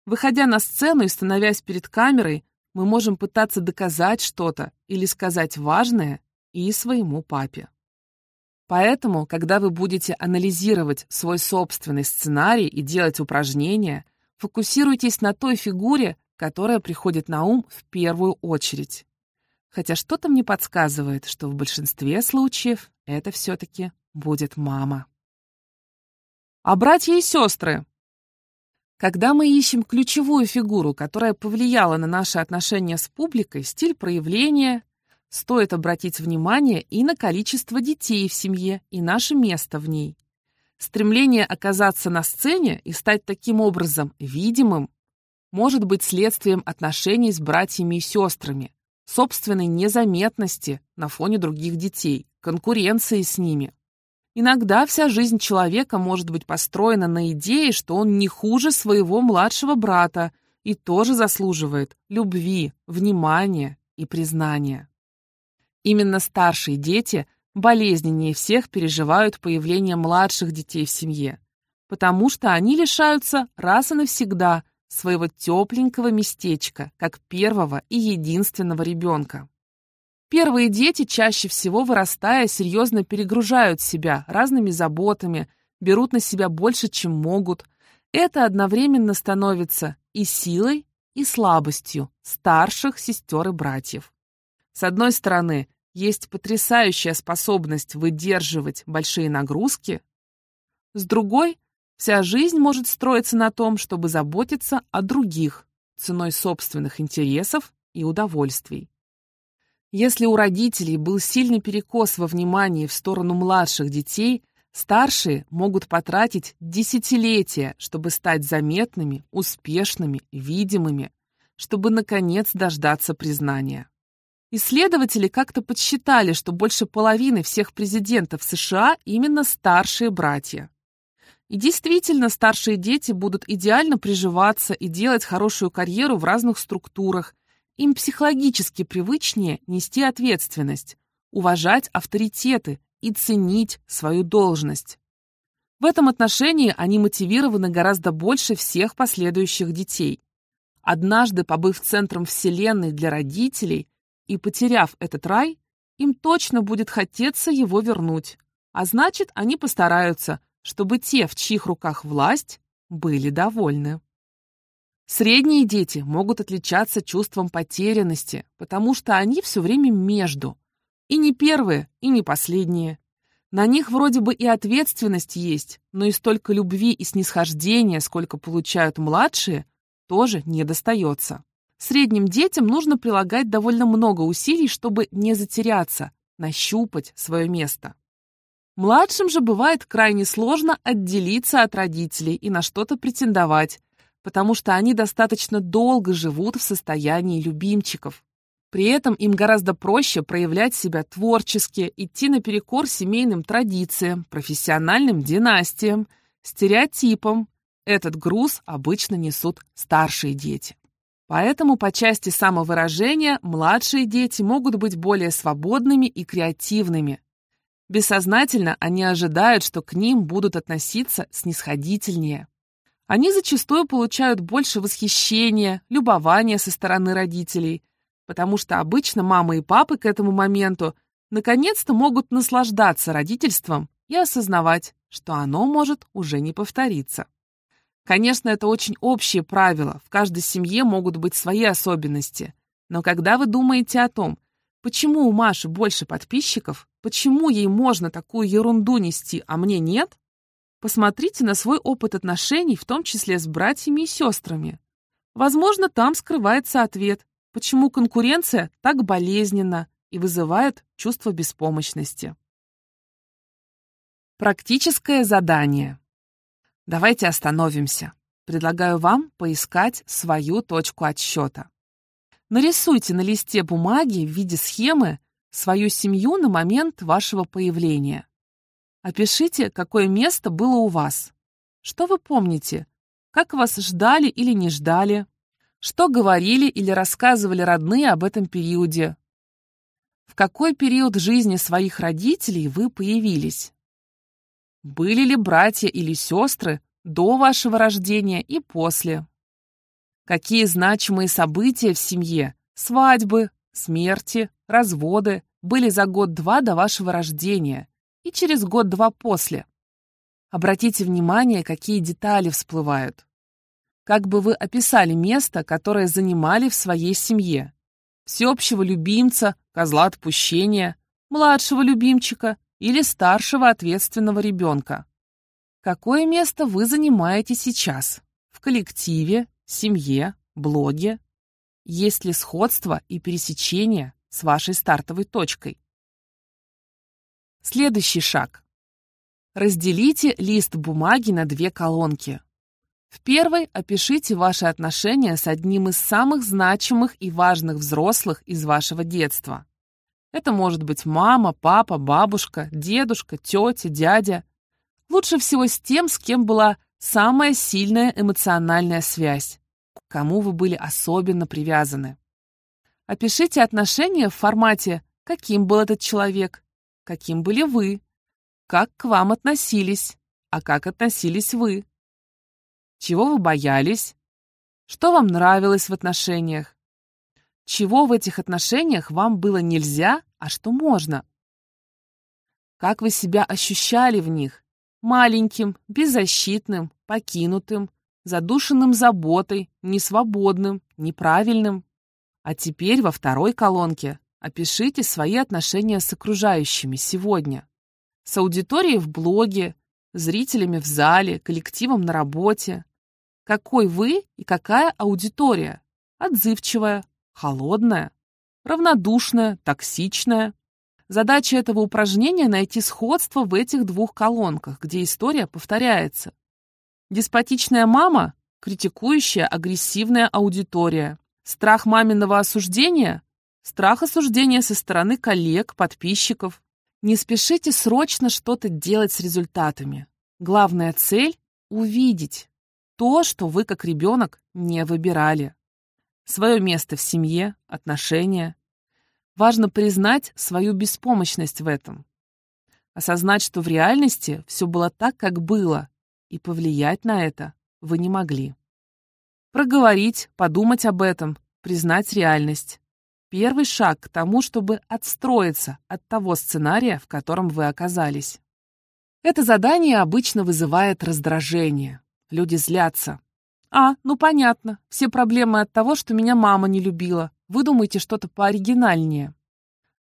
Выходя на сцену и становясь перед камерой, мы можем пытаться доказать что-то или сказать важное и своему папе. Поэтому, когда вы будете анализировать свой собственный сценарий и делать упражнения, фокусируйтесь на той фигуре, которая приходит на ум в первую очередь. Хотя что-то мне подсказывает, что в большинстве случаев это все-таки будет мама. А братья и сестры? Когда мы ищем ключевую фигуру, которая повлияла на наши отношения с публикой, стиль проявления, стоит обратить внимание и на количество детей в семье, и наше место в ней. Стремление оказаться на сцене и стать таким образом видимым может быть следствием отношений с братьями и сестрами, собственной незаметности на фоне других детей, конкуренции с ними. Иногда вся жизнь человека может быть построена на идее, что он не хуже своего младшего брата и тоже заслуживает любви, внимания и признания. Именно старшие дети болезненнее всех переживают появление младших детей в семье, потому что они лишаются раз и навсегда своего тепленького местечка, как первого и единственного ребенка. Первые дети, чаще всего вырастая, серьезно перегружают себя разными заботами, берут на себя больше, чем могут. Это одновременно становится и силой, и слабостью старших сестер и братьев. С одной стороны, есть потрясающая способность выдерживать большие нагрузки. С другой, вся жизнь может строиться на том, чтобы заботиться о других ценой собственных интересов и удовольствий. Если у родителей был сильный перекос во внимании в сторону младших детей, старшие могут потратить десятилетия, чтобы стать заметными, успешными, видимыми, чтобы, наконец, дождаться признания. Исследователи как-то подсчитали, что больше половины всех президентов США именно старшие братья. И действительно, старшие дети будут идеально приживаться и делать хорошую карьеру в разных структурах, им психологически привычнее нести ответственность, уважать авторитеты и ценить свою должность. В этом отношении они мотивированы гораздо больше всех последующих детей. Однажды побыв центром Вселенной для родителей и потеряв этот рай, им точно будет хотеться его вернуть. А значит, они постараются, чтобы те, в чьих руках власть, были довольны. Средние дети могут отличаться чувством потерянности, потому что они все время между. И не первые, и не последние. На них вроде бы и ответственность есть, но и столько любви и снисхождения, сколько получают младшие, тоже не достается. Средним детям нужно прилагать довольно много усилий, чтобы не затеряться, нащупать свое место. Младшим же бывает крайне сложно отделиться от родителей и на что-то претендовать, потому что они достаточно долго живут в состоянии любимчиков. При этом им гораздо проще проявлять себя творчески, идти наперекор семейным традициям, профессиональным династиям, стереотипам. Этот груз обычно несут старшие дети. Поэтому по части самовыражения младшие дети могут быть более свободными и креативными. Бессознательно они ожидают, что к ним будут относиться снисходительнее. Они зачастую получают больше восхищения, любования со стороны родителей – потому что обычно мама и папы к этому моменту наконец-то могут наслаждаться родительством и осознавать, что оно может уже не повториться. Конечно, это очень общее правило, в каждой семье могут быть свои особенности. Но когда вы думаете о том, почему у Маши больше подписчиков, почему ей можно такую ерунду нести, а мне нет, посмотрите на свой опыт отношений, в том числе с братьями и сестрами. Возможно, там скрывается ответ, почему конкуренция так болезненна и вызывает чувство беспомощности. Практическое задание. Давайте остановимся. Предлагаю вам поискать свою точку отсчета. Нарисуйте на листе бумаги в виде схемы свою семью на момент вашего появления. Опишите, какое место было у вас. Что вы помните? Как вас ждали или не ждали? Что говорили или рассказывали родные об этом периоде? В какой период жизни своих родителей вы появились? Были ли братья или сестры до вашего рождения и после? Какие значимые события в семье, свадьбы, смерти, разводы были за год-два до вашего рождения и через год-два после? Обратите внимание, какие детали всплывают. Как бы вы описали место, которое занимали в своей семье? Всеобщего любимца, козла отпущения, младшего любимчика или старшего ответственного ребенка? Какое место вы занимаете сейчас? В коллективе, семье, блоге? Есть ли сходство и пересечение с вашей стартовой точкой? Следующий шаг. Разделите лист бумаги на две колонки. В первой опишите ваши отношения с одним из самых значимых и важных взрослых из вашего детства. Это может быть мама, папа, бабушка, дедушка, тетя, дядя. Лучше всего с тем, с кем была самая сильная эмоциональная связь, к кому вы были особенно привязаны. Опишите отношения в формате «каким был этот человек», «каким были вы», «как к вам относились», «а как относились вы». Чего вы боялись? Что вам нравилось в отношениях? Чего в этих отношениях вам было нельзя, а что можно? Как вы себя ощущали в них? Маленьким, беззащитным, покинутым, задушенным заботой, несвободным, неправильным. А теперь во второй колонке опишите свои отношения с окружающими сегодня. С аудиторией в блоге, зрителями в зале, коллективом на работе, какой вы и какая аудитория. Отзывчивая, холодная, равнодушная, токсичная. Задача этого упражнения — найти сходство в этих двух колонках, где история повторяется. Деспотичная мама — критикующая, агрессивная аудитория. Страх маминого осуждения — страх осуждения со стороны коллег, подписчиков. Не спешите срочно что-то делать с результатами. Главная цель — увидеть, то, что вы, как ребенок, не выбирали. Свое место в семье, отношения. Важно признать свою беспомощность в этом. осознать, что в реальности все было так, как было, и повлиять на это вы не могли. Проговорить, подумать об этом, признать реальность. Первый шаг к тому, чтобы отстроиться от того сценария, в котором вы оказались. Это задание обычно вызывает раздражение. Люди злятся. А, ну понятно, все проблемы от того, что меня мама не любила. Выдумайте что-то пооригинальнее.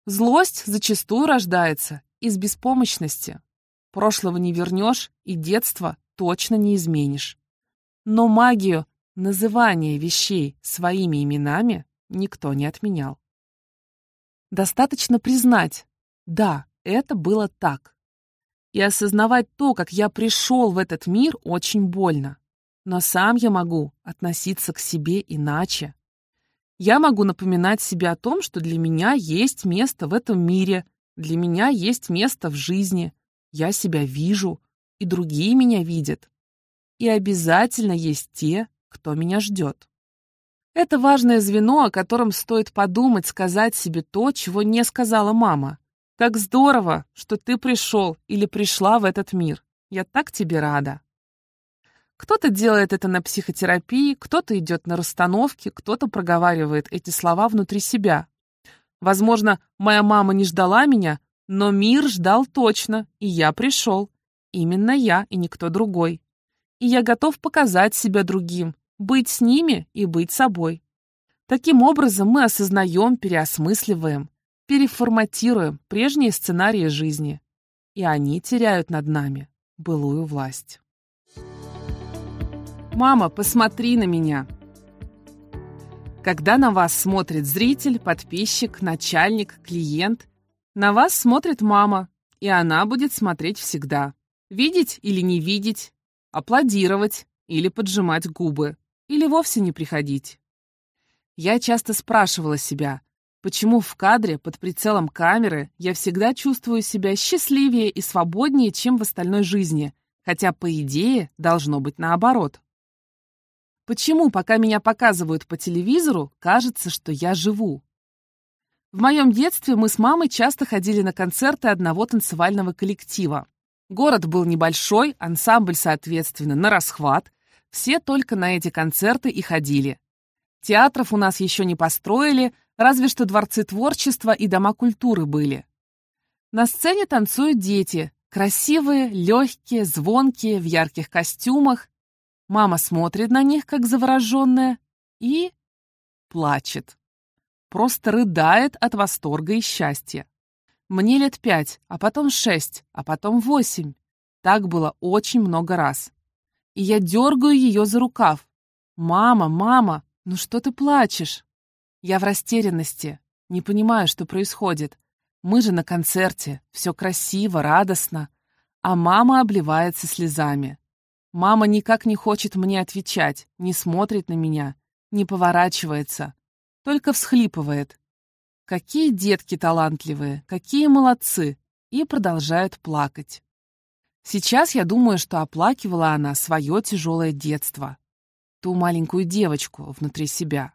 Злость зачастую рождается из беспомощности. Прошлого не вернешь и детство точно не изменишь. Но магию называния вещей своими именами никто не отменял. Достаточно признать, да, это было так. И осознавать то, как я пришел в этот мир, очень больно. Но сам я могу относиться к себе иначе. Я могу напоминать себе о том, что для меня есть место в этом мире, для меня есть место в жизни. Я себя вижу, и другие меня видят. И обязательно есть те, кто меня ждет. Это важное звено, о котором стоит подумать, сказать себе то, чего не сказала мама. Как здорово, что ты пришел или пришла в этот мир. Я так тебе рада. Кто-то делает это на психотерапии, кто-то идет на расстановки, кто-то проговаривает эти слова внутри себя. Возможно, моя мама не ждала меня, но мир ждал точно, и я пришел. Именно я и никто другой. И я готов показать себя другим, быть с ними и быть собой. Таким образом мы осознаем, переосмысливаем, переформатируем прежние сценарии жизни, и они теряют над нами былую власть. «Мама, посмотри на меня!» Когда на вас смотрит зритель, подписчик, начальник, клиент, на вас смотрит мама, и она будет смотреть всегда. Видеть или не видеть, аплодировать или поджимать губы, или вовсе не приходить. Я часто спрашивала себя, почему в кадре под прицелом камеры я всегда чувствую себя счастливее и свободнее, чем в остальной жизни, хотя, по идее, должно быть наоборот. Почему, пока меня показывают по телевизору, кажется, что я живу? В моем детстве мы с мамой часто ходили на концерты одного танцевального коллектива. Город был небольшой, ансамбль, соответственно, на расхват. Все только на эти концерты и ходили. Театров у нас еще не построили, разве что дворцы творчества и дома культуры были. На сцене танцуют дети, красивые, легкие, звонкие, в ярких костюмах. Мама смотрит на них, как завороженная, и плачет. Просто рыдает от восторга и счастья. Мне лет пять, а потом шесть, а потом восемь. Так было очень много раз. И я дергаю ее за рукав. «Мама, мама, ну что ты плачешь?» Я в растерянности, не понимаю, что происходит. Мы же на концерте, все красиво, радостно. А мама обливается слезами. Мама никак не хочет мне отвечать, не смотрит на меня, не поворачивается, только всхлипывает. Какие детки талантливые, какие молодцы, и продолжает плакать. Сейчас я думаю, что оплакивала она свое тяжелое детство, ту маленькую девочку внутри себя.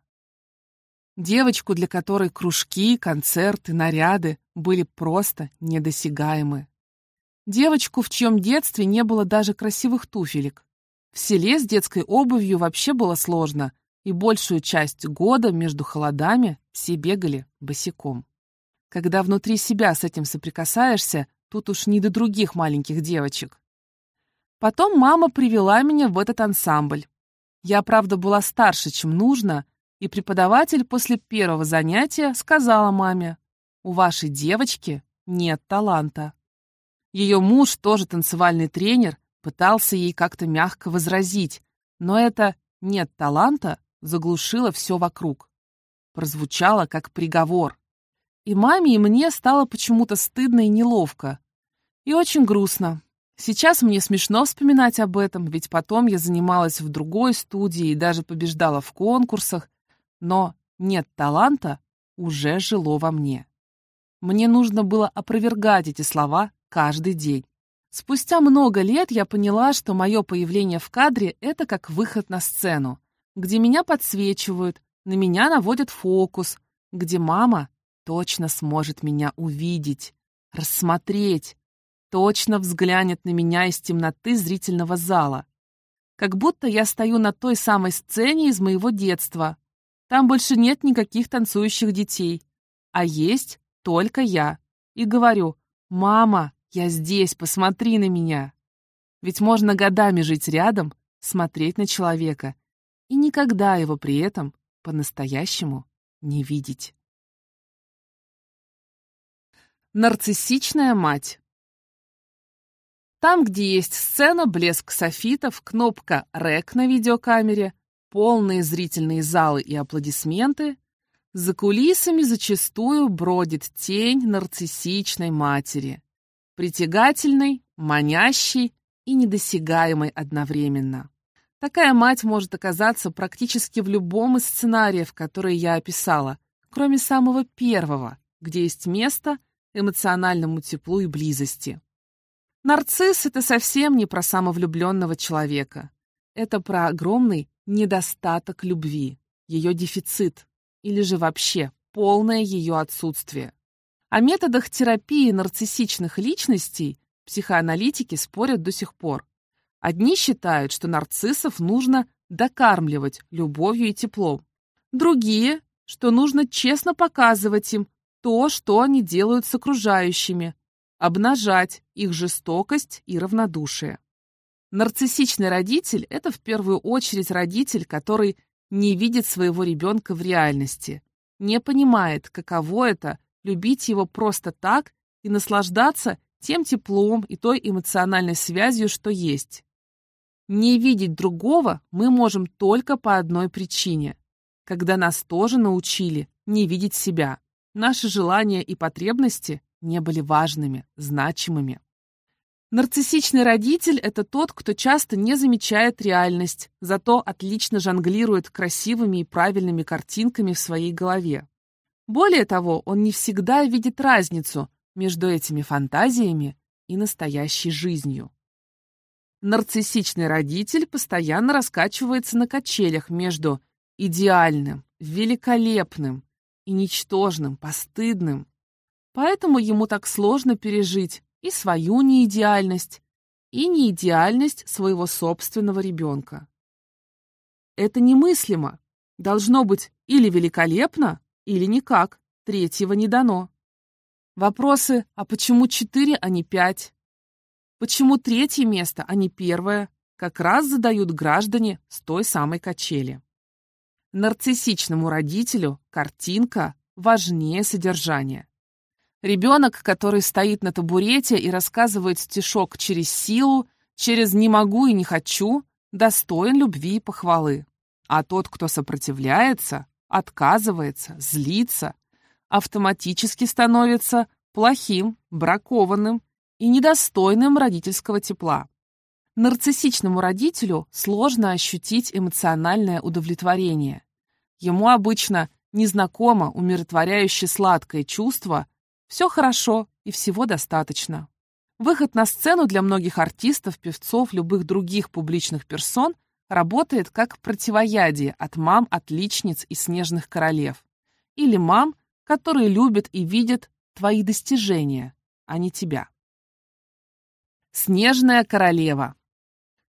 Девочку, для которой кружки, концерты, наряды были просто недосягаемы. Девочку, в чьем детстве не было даже красивых туфелек. В селе с детской обувью вообще было сложно, и большую часть года между холодами все бегали босиком. Когда внутри себя с этим соприкасаешься, тут уж не до других маленьких девочек. Потом мама привела меня в этот ансамбль. Я, правда, была старше, чем нужно, и преподаватель после первого занятия сказала маме, «У вашей девочки нет таланта». Ее муж, тоже танцевальный тренер, пытался ей как-то мягко возразить, но это «нет таланта» заглушило все вокруг. Прозвучало как приговор. И маме, и мне стало почему-то стыдно и неловко. И очень грустно. Сейчас мне смешно вспоминать об этом, ведь потом я занималась в другой студии и даже побеждала в конкурсах, но «нет таланта» уже жило во мне. Мне нужно было опровергать эти слова каждый день. Спустя много лет я поняла, что мое появление в кадре — это как выход на сцену, где меня подсвечивают, на меня наводят фокус, где мама точно сможет меня увидеть, рассмотреть, точно взглянет на меня из темноты зрительного зала. Как будто я стою на той самой сцене из моего детства. Там больше нет никаких танцующих детей, а есть только я. И говорю, «Мама, я здесь, посмотри на меня». Ведь можно годами жить рядом, смотреть на человека и никогда его при этом по-настоящему не видеть. Нарциссичная мать Там, где есть сцена, блеск софитов, кнопка «Рек» на видеокамере, полные зрительные залы и аплодисменты, за кулисами зачастую бродит тень нарциссичной матери, притягательной, манящей и недосягаемой одновременно. Такая мать может оказаться практически в любом из сценариев, которые я описала, кроме самого первого, где есть место эмоциональному теплу и близости. Нарцисс — это совсем не про самовлюбленного человека. Это про огромный недостаток любви, ее дефицит, или же вообще полное ее отсутствие. О методах терапии нарциссичных личностей психоаналитики спорят до сих пор. Одни считают, что нарциссов нужно докармливать любовью и теплом. Другие, что нужно честно показывать им то, что они делают с окружающими, обнажать их жестокость и равнодушие. Нарциссичный родитель – это в первую очередь родитель, который не видит своего ребенка в реальности, не понимает, каково это – любить его просто так и наслаждаться тем теплом и той эмоциональной связью, что есть. Не видеть другого мы можем только по одной причине. Когда нас тоже научили не видеть себя, наши желания и потребности не были важными, значимыми. Нарциссичный родитель – это тот, кто часто не замечает реальность, зато отлично жонглирует красивыми и правильными картинками в своей голове. Более того, он не всегда видит разницу между этими фантазиями и настоящей жизнью. Нарциссичный родитель постоянно раскачивается на качелях между идеальным, великолепным и ничтожным, постыдным. Поэтому ему так сложно пережить и свою неидеальность, и неидеальность своего собственного ребенка. Это немыслимо. Должно быть или великолепно, или никак. Третьего не дано. Вопросы «а почему четыре, а не пять?» Почему третье место, а не первое, как раз задают граждане с той самой качели. Нарциссичному родителю картинка важнее содержания. Ребенок, который стоит на табурете и рассказывает стишок через силу, через «не могу и не хочу», достоин любви и похвалы. А тот, кто сопротивляется, отказывается, злится, автоматически становится плохим, бракованным и недостойным родительского тепла. Нарциссичному родителю сложно ощутить эмоциональное удовлетворение. Ему обычно незнакомо умиротворяющее сладкое чувство «все хорошо и всего достаточно». Выход на сцену для многих артистов, певцов, любых других публичных персон работает как противоядие от мам-отличниц и снежных королев. Или мам, которые любят и видят твои достижения, а не тебя. Снежная королева.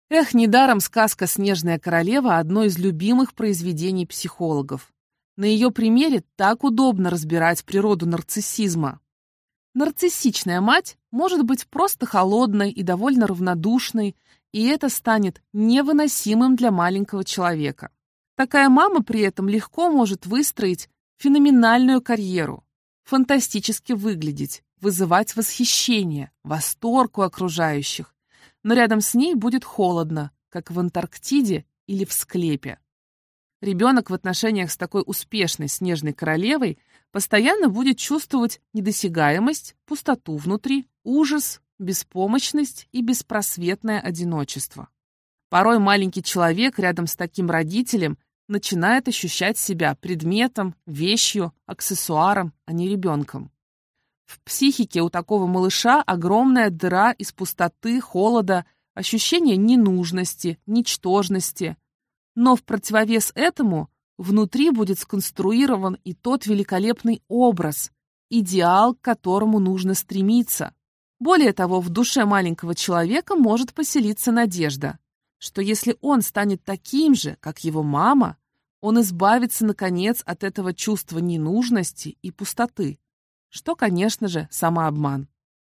Эх, недаром сказка «Снежная королева» — одно из любимых произведений психологов. На ее примере так удобно разбирать природу нарциссизма. Нарциссичная мать может быть просто холодной и довольно равнодушной, и это станет невыносимым для маленького человека. Такая мама при этом легко может выстроить феноменальную карьеру, фантастически выглядеть, вызывать восхищение, восторг у окружающих, но рядом с ней будет холодно, как в Антарктиде или в склепе. Ребенок в отношениях с такой успешной снежной королевой постоянно будет чувствовать недосягаемость, пустоту внутри, ужас, беспомощность и беспросветное одиночество. Порой маленький человек рядом с таким родителем начинает ощущать себя предметом, вещью, аксессуаром, а не ребенком. В психике у такого малыша огромная дыра из пустоты, холода, ощущения ненужности, ничтожности. Но в противовес этому внутри будет сконструирован и тот великолепный образ, идеал, к которому нужно стремиться. Более того, в душе маленького человека может поселиться надежда, что если он станет таким же, как его мама, он избавится, наконец, от этого чувства ненужности и пустоты, что, конечно же, самообман.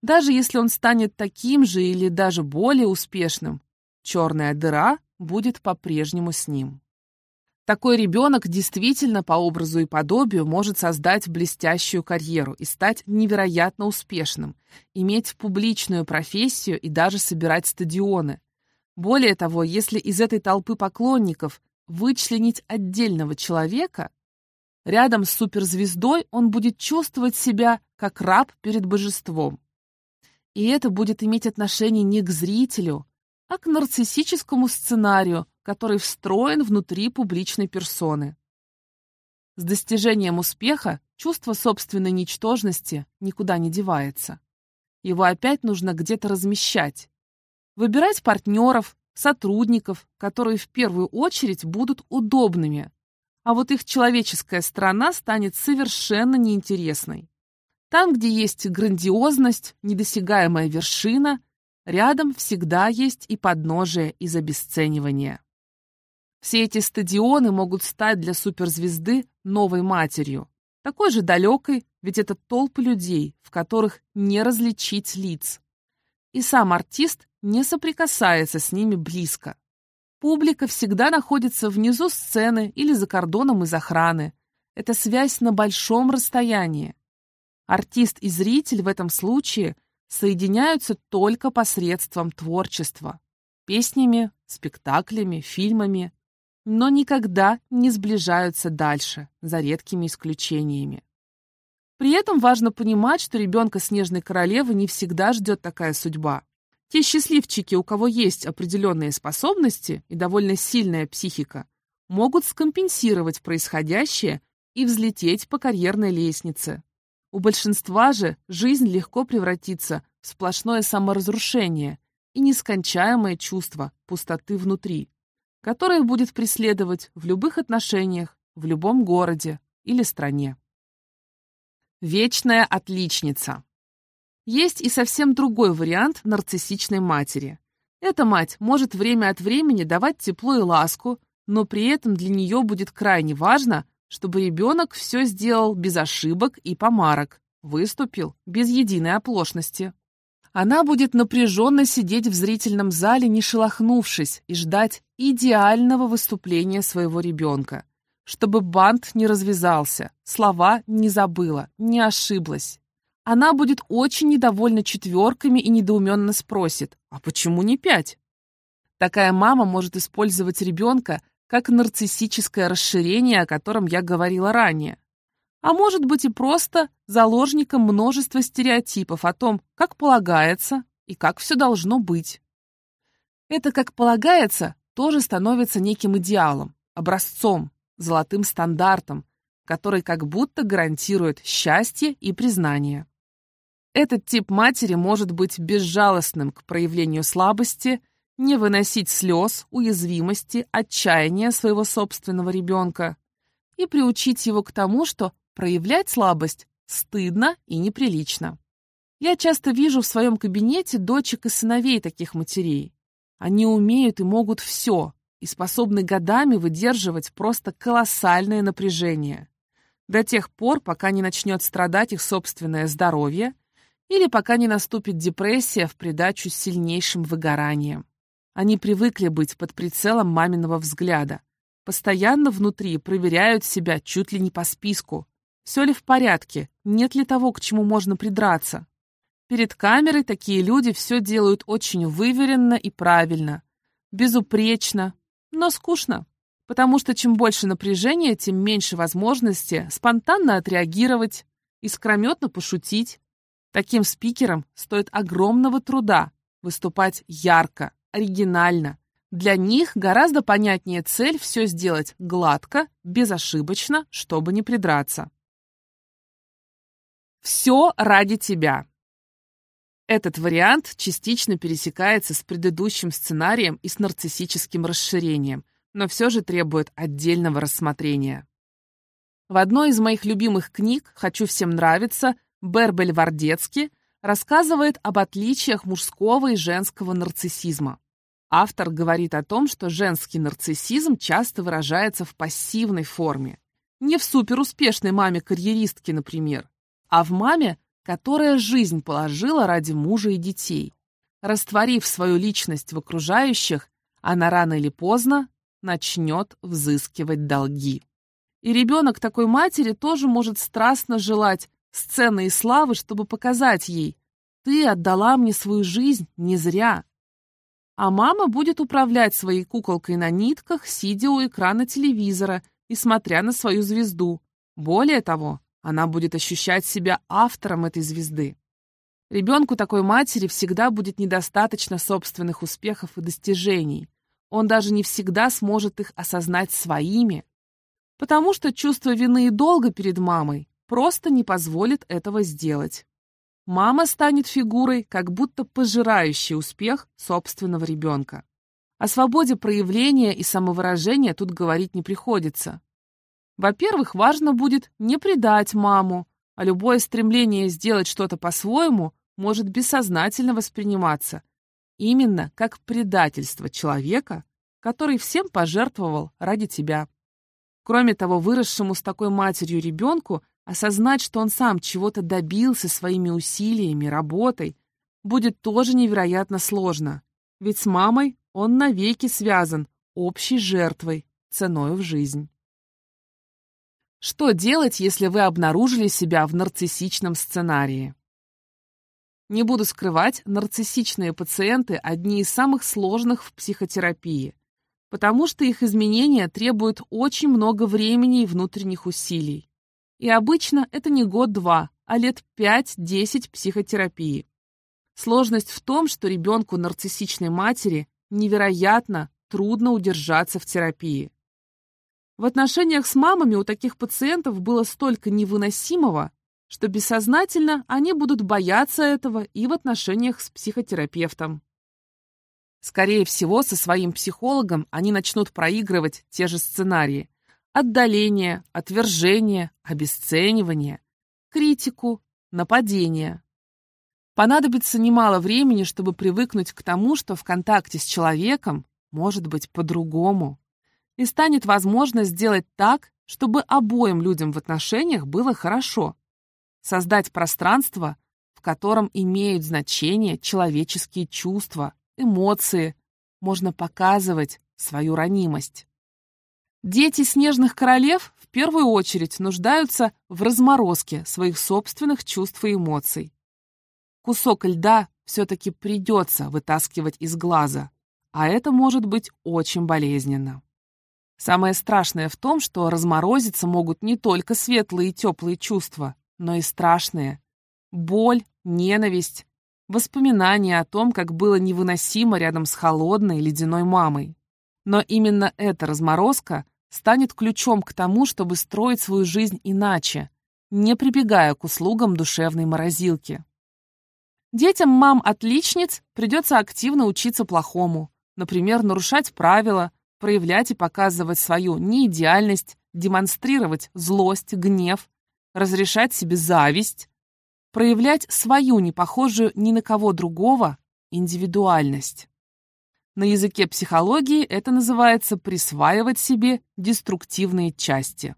Даже если он станет таким же или даже более успешным, черная дыра будет по-прежнему с ним. Такой ребенок действительно по образу и подобию может создать блестящую карьеру и стать невероятно успешным, иметь публичную профессию и даже собирать стадионы. Более того, если из этой толпы поклонников вычленить отдельного человека, рядом с суперзвездой он будет чувствовать себя как раб перед божеством. И это будет иметь отношение не к зрителю, а к нарциссическому сценарию, который встроен внутри публичной персоны. С достижением успеха чувство собственной ничтожности никуда не девается. Его опять нужно где-то размещать. Выбирать партнеров, сотрудников, которые в первую очередь будут удобными, а вот их человеческая сторона станет совершенно неинтересной. Там, где есть грандиозность, недосягаемая вершина, рядом всегда есть и подножие из обесценивания. Все эти стадионы могут стать для суперзвезды новой матерью, такой же далекой, ведь это толпы людей, в которых не различить лиц. И сам артист не соприкасается с ними близко. Публика всегда находится внизу сцены или за кордоном из охраны. Это связь на большом расстоянии. Артист и зритель в этом случае соединяются только посредством творчества. Песнями, спектаклями, фильмами но никогда не сближаются дальше, за редкими исключениями. При этом важно понимать, что ребенка Снежной Королевы не всегда ждет такая судьба. Те счастливчики, у кого есть определенные способности и довольно сильная психика, могут скомпенсировать происходящее и взлететь по карьерной лестнице. У большинства же жизнь легко превратится в сплошное саморазрушение и нескончаемое чувство пустоты внутри которое будет преследовать в любых отношениях, в любом городе или стране. Вечная отличница. Есть и совсем другой вариант нарциссичной матери. Эта мать может время от времени давать тепло и ласку, но при этом для нее будет крайне важно, чтобы ребенок все сделал без ошибок и помарок, выступил без единой оплошности. Она будет напряженно сидеть в зрительном зале, не шелохнувшись, и ждать идеального выступления своего ребенка, чтобы бант не развязался, слова не забыла, не ошиблась. Она будет очень недовольна четверками и недоуменно спросит, а почему не пять? Такая мама может использовать ребенка как нарциссическое расширение, о котором я говорила ранее а может быть и просто заложником множества стереотипов о том, как полагается и как все должно быть. Это «как полагается» тоже становится неким идеалом, образцом, золотым стандартом, который как будто гарантирует счастье и признание. Этот тип матери может быть безжалостным к проявлению слабости, не выносить слез, уязвимости, отчаяния своего собственного ребенка и приучить его к тому, что Проявлять слабость стыдно и неприлично. Я часто вижу в своем кабинете дочек и сыновей таких матерей. Они умеют и могут все, и способны годами выдерживать просто колоссальное напряжение. До тех пор, пока не начнет страдать их собственное здоровье или пока не наступит депрессия в придачу с сильнейшим выгоранием. Они привыкли быть под прицелом маминого взгляда. Постоянно внутри проверяют себя чуть ли не по списку, все ли в порядке? Нет ли того, к чему можно придраться? Перед камерой такие люди все делают очень выверенно и правильно, безупречно, но скучно. Потому что чем больше напряжения, тем меньше возможности спонтанно отреагировать, искрометно пошутить. Таким спикерам стоит огромного труда выступать ярко, оригинально. Для них гораздо понятнее цель все сделать гладко, безошибочно, чтобы не придраться. Все ради тебя. Этот вариант частично пересекается с предыдущим сценарием и с нарциссическим расширением, но все же требует отдельного рассмотрения. В одной из моих любимых книг «Хочу всем нравиться» Бербель Вардецки рассказывает об отличиях мужского и женского нарциссизма. Автор говорит о том, что женский нарциссизм часто выражается в пассивной форме. Не в суперуспешной маме-карьеристке, например, а в маме, которая жизнь положила ради мужа и детей. Растворив свою личность в окружающих, она рано или поздно начнет взыскивать долги. И ребенок такой матери тоже может страстно желать сцены и славы, чтобы показать ей, ты отдала мне свою жизнь не зря. А мама будет управлять своей куколкой на нитках, сидя у экрана телевизора и смотря на свою звезду. Более того, она будет ощущать себя автором этой звезды. Ребенку такой матери всегда будет недостаточно собственных успехов и достижений. Он даже не всегда сможет их осознать своими, потому что чувство вины и долга перед мамой просто не позволит этого сделать. Мама станет фигурой, как будто пожирающей успех собственного ребенка. О свободе проявления и самовыражения тут говорить не приходится. Во-первых, важно будет не предать маму, а любое стремление сделать что-то по-своему может бессознательно восприниматься именно как предательство человека, который всем пожертвовал ради тебя. Кроме того, выросшему с такой матерью ребенку осознать, что он сам чего-то добился своими усилиями, работой, будет тоже невероятно сложно. Ведь с мамой он навеки связан общей жертвой, ценою в жизнь. Что делать, если вы обнаружили себя в нарциссичном сценарии? Не буду скрывать, нарциссичные пациенты – одни из самых сложных в психотерапии, потому что их изменения требуют очень много времени и внутренних усилий. И обычно это не год-два, а лет 5-10 психотерапии. Сложность в том, что ребенку нарциссичной матери невероятно трудно удержаться в терапии. В отношениях с мамами у таких пациентов было столько невыносимого, что бессознательно они будут бояться этого и в отношениях с психотерапевтом. Скорее всего, со своим психологом они начнут проигрывать те же сценарии. Отдаление, отвержение, обесценивание, критику, нападение. Понадобится немало времени, чтобы привыкнуть к тому, что в контакте с человеком может быть по-другому и станет возможность сделать так, чтобы обоим людям в отношениях было хорошо. Создать пространство, в котором имеют значение человеческие чувства, эмоции, можно показывать свою ранимость. Дети снежных королев в первую очередь нуждаются в разморозке своих собственных чувств и эмоций. Кусок льда все-таки придется вытаскивать из глаза, а это может быть очень болезненно. Самое страшное в том, что разморозиться могут не только светлые и теплые чувства, но и страшные. Боль, ненависть, воспоминания о том, как было невыносимо рядом с холодной ледяной мамой. Но именно эта разморозка станет ключом к тому, чтобы строить свою жизнь иначе, не прибегая к услугам душевной морозилки. Детям мам-отличниц придется активно учиться плохому, например, нарушать правила, проявлять и показывать свою неидеальность, демонстрировать злость, гнев, разрешать себе зависть, проявлять свою, не похожую ни на кого другого, индивидуальность. На языке психологии это называется присваивать себе деструктивные части.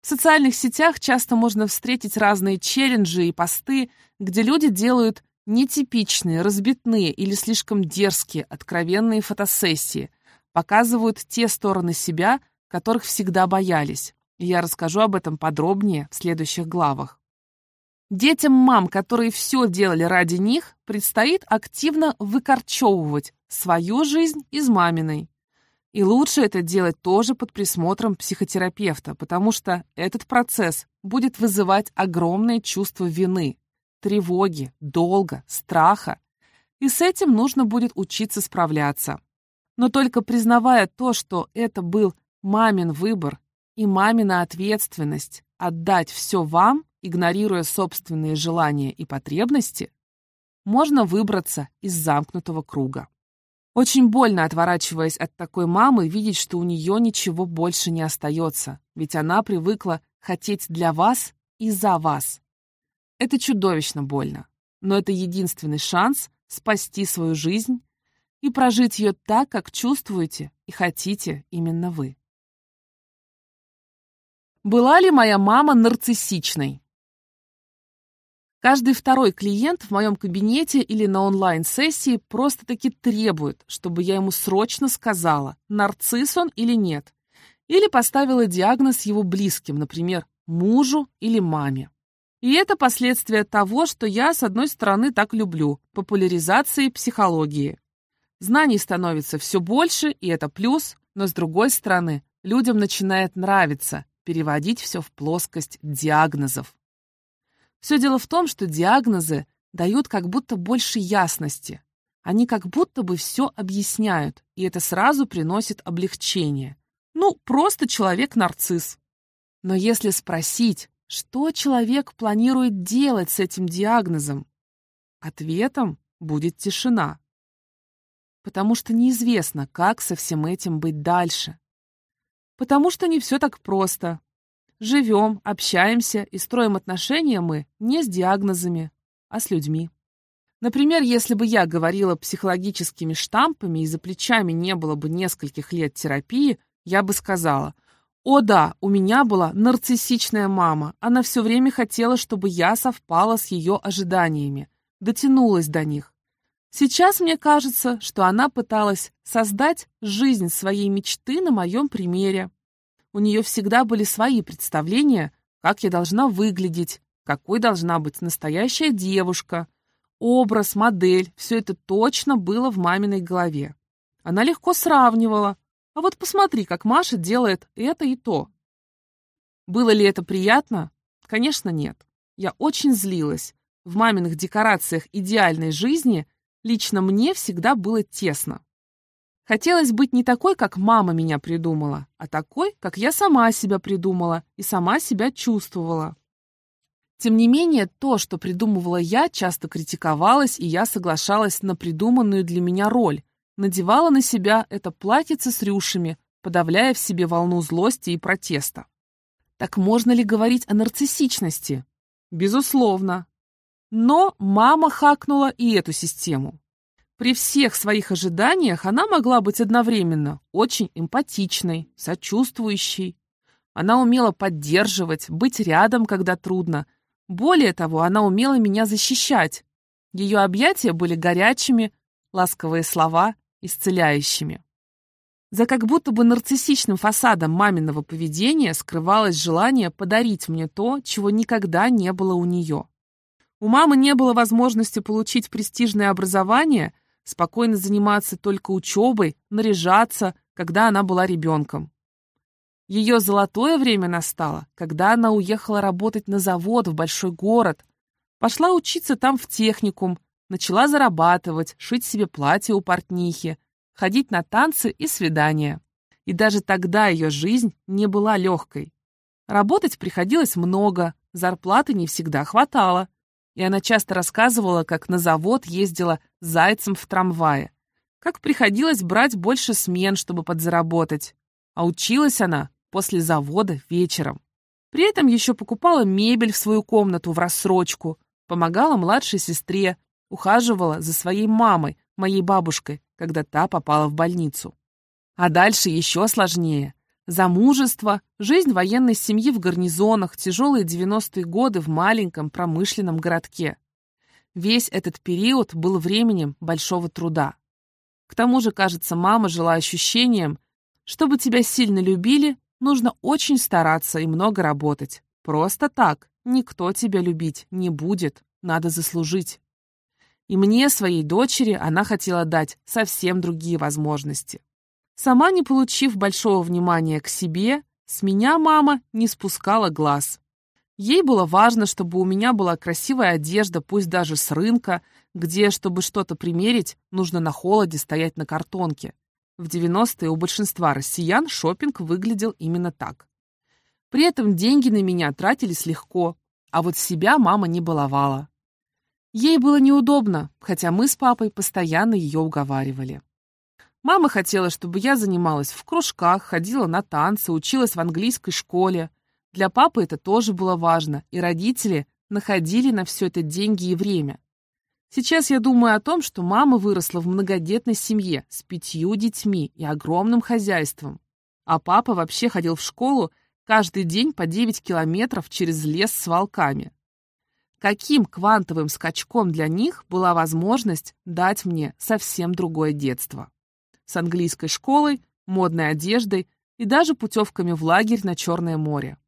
В социальных сетях часто можно встретить разные челленджи и посты, где люди делают нетипичные, разбитные или слишком дерзкие, откровенные фотосессии – показывают те стороны себя, которых всегда боялись. Я расскажу об этом подробнее в следующих главах. Детям мам, которые все делали ради них, предстоит активно выкорчевывать свою жизнь из маминой. И лучше это делать тоже под присмотром психотерапевта, потому что этот процесс будет вызывать огромное чувство вины, тревоги, долга, страха. И с этим нужно будет учиться справляться но только признавая то, что это был мамин выбор и мамина ответственность отдать все вам, игнорируя собственные желания и потребности, можно выбраться из замкнутого круга. Очень больно, отворачиваясь от такой мамы, видеть, что у нее ничего больше не остается, ведь она привыкла хотеть для вас и за вас. Это чудовищно больно. но это единственный шанс спасти свою жизнь и прожить ее так, как чувствуете и хотите именно вы. Была ли моя мама нарциссичной? Каждый второй клиент в моем кабинете или на онлайн-сессии просто-таки требует, чтобы я ему срочно сказала, нарцисс он или нет, или поставила диагноз его близким, например, мужу или маме. И это последствия того, что я, с одной стороны, так люблю – популяризации психологии. Знаний становится все больше, и это плюс, но с другой стороны, людям начинает нравиться переводить все в плоскость диагнозов. Все дело в том, что диагнозы дают как будто больше ясности. Они как будто бы все объясняют, и это сразу приносит облегчение. Ну, просто человек-нарцисс. Но если спросить, что человек планирует делать с этим диагнозом? Ответом будет тишина. Потому что неизвестно, как со всем этим быть дальше. Потому что не все так просто. Живем, общаемся и строим отношения мы не с диагнозами, а с людьми. Например, если бы я говорила психологическими штампами и за плечами не было бы нескольких лет терапии, я бы сказала, о да, у меня была нарциссичная мама. Она все время хотела, чтобы я совпала с ее ожиданиями, дотянулась до них. Сейчас мне кажется, что она пыталась создать жизнь своей мечты на моем примере. У нее всегда были свои представления, как я должна выглядеть, какой должна быть настоящая девушка. Образ, модель – все это точно было в маминой голове. Она легко сравнивала, а вот посмотри, как Маша делает это и то. Было ли это приятно? Конечно, нет. Я очень злилась. В маминых декорациях идеальной жизни лично мне всегда было тесно. Хотелось быть не такой, как мама меня придумала, а такой, как я сама себя придумала и сама себя чувствовала. Тем не менее, то, что придумывала я, часто критиковалось, и я соглашалась на придуманную для меня роль, надевала на себя это платьице с рюшами, подавляя в себе волну злости и протеста. Так можно ли говорить о нарциссичности? Безусловно. Но мама хакнула и эту систему. При всех своих ожиданиях она могла быть одновременно очень эмпатичной, сочувствующей. Она умела поддерживать, быть рядом, когда трудно. Более того, она умела меня защищать. Ее объятия были горячими, ласковые слова исцеляющими. За как будто бы нарциссичным фасадом маминого поведения скрывалось желание подарить мне то, чего никогда не было у нее. У мамы не было возможности получить престижное образование, спокойно заниматься только учебой, наряжаться, когда она была ребенком. Ее золотое время настало, когда она уехала работать на завод в большой город, пошла учиться там в техникум, начала зарабатывать, шить себе платье у портнихи, ходить на танцы и свидания. И даже тогда ее жизнь не была легкой. Работать приходилось много, зарплаты не всегда хватало. И она часто рассказывала, как на завод ездила зайцем в трамвае, как приходилось брать больше смен, чтобы подзаработать. А училась она после завода вечером. При этом еще покупала мебель в свою комнату в рассрочку, помогала младшей сестре, ухаживала за своей мамой, моей бабушкой, когда та попала в больницу. А дальше еще сложнее. Замужество, жизнь военной семьи в гарнизонах, тяжелые 90-е годы в маленьком промышленном городке. Весь этот период был временем большого труда. К тому же, кажется, мама жила ощущением, чтобы тебя сильно любили, нужно очень стараться и много работать. Просто так никто тебя любить не будет, надо заслужить. И мне, своей дочери, она хотела дать совсем другие возможности. Сама не получив большого внимания к себе, с меня мама не спускала глаз. Ей было важно, чтобы у меня была красивая одежда, пусть даже с рынка, где, чтобы что-то примерить, нужно на холоде стоять на картонке. В 90-е у большинства россиян шопинг выглядел именно так. При этом деньги на меня тратились легко, а вот себя мама не баловала. Ей было неудобно, хотя мы с папой постоянно ее уговаривали. Мама хотела, чтобы я занималась в кружках, ходила на танцы, училась в английской школе. Для папы это тоже было важно, и родители находили на все это деньги и время. Сейчас я думаю о том, что мама выросла в многодетной семье с пятью детьми и огромным хозяйством. А папа вообще ходил в школу каждый день по 9 километров через лес с волками. Каким квантовым скачком для них была возможность дать мне совсем другое детство. С английской школой, модной одеждой и даже путевками в лагерь на Черное море.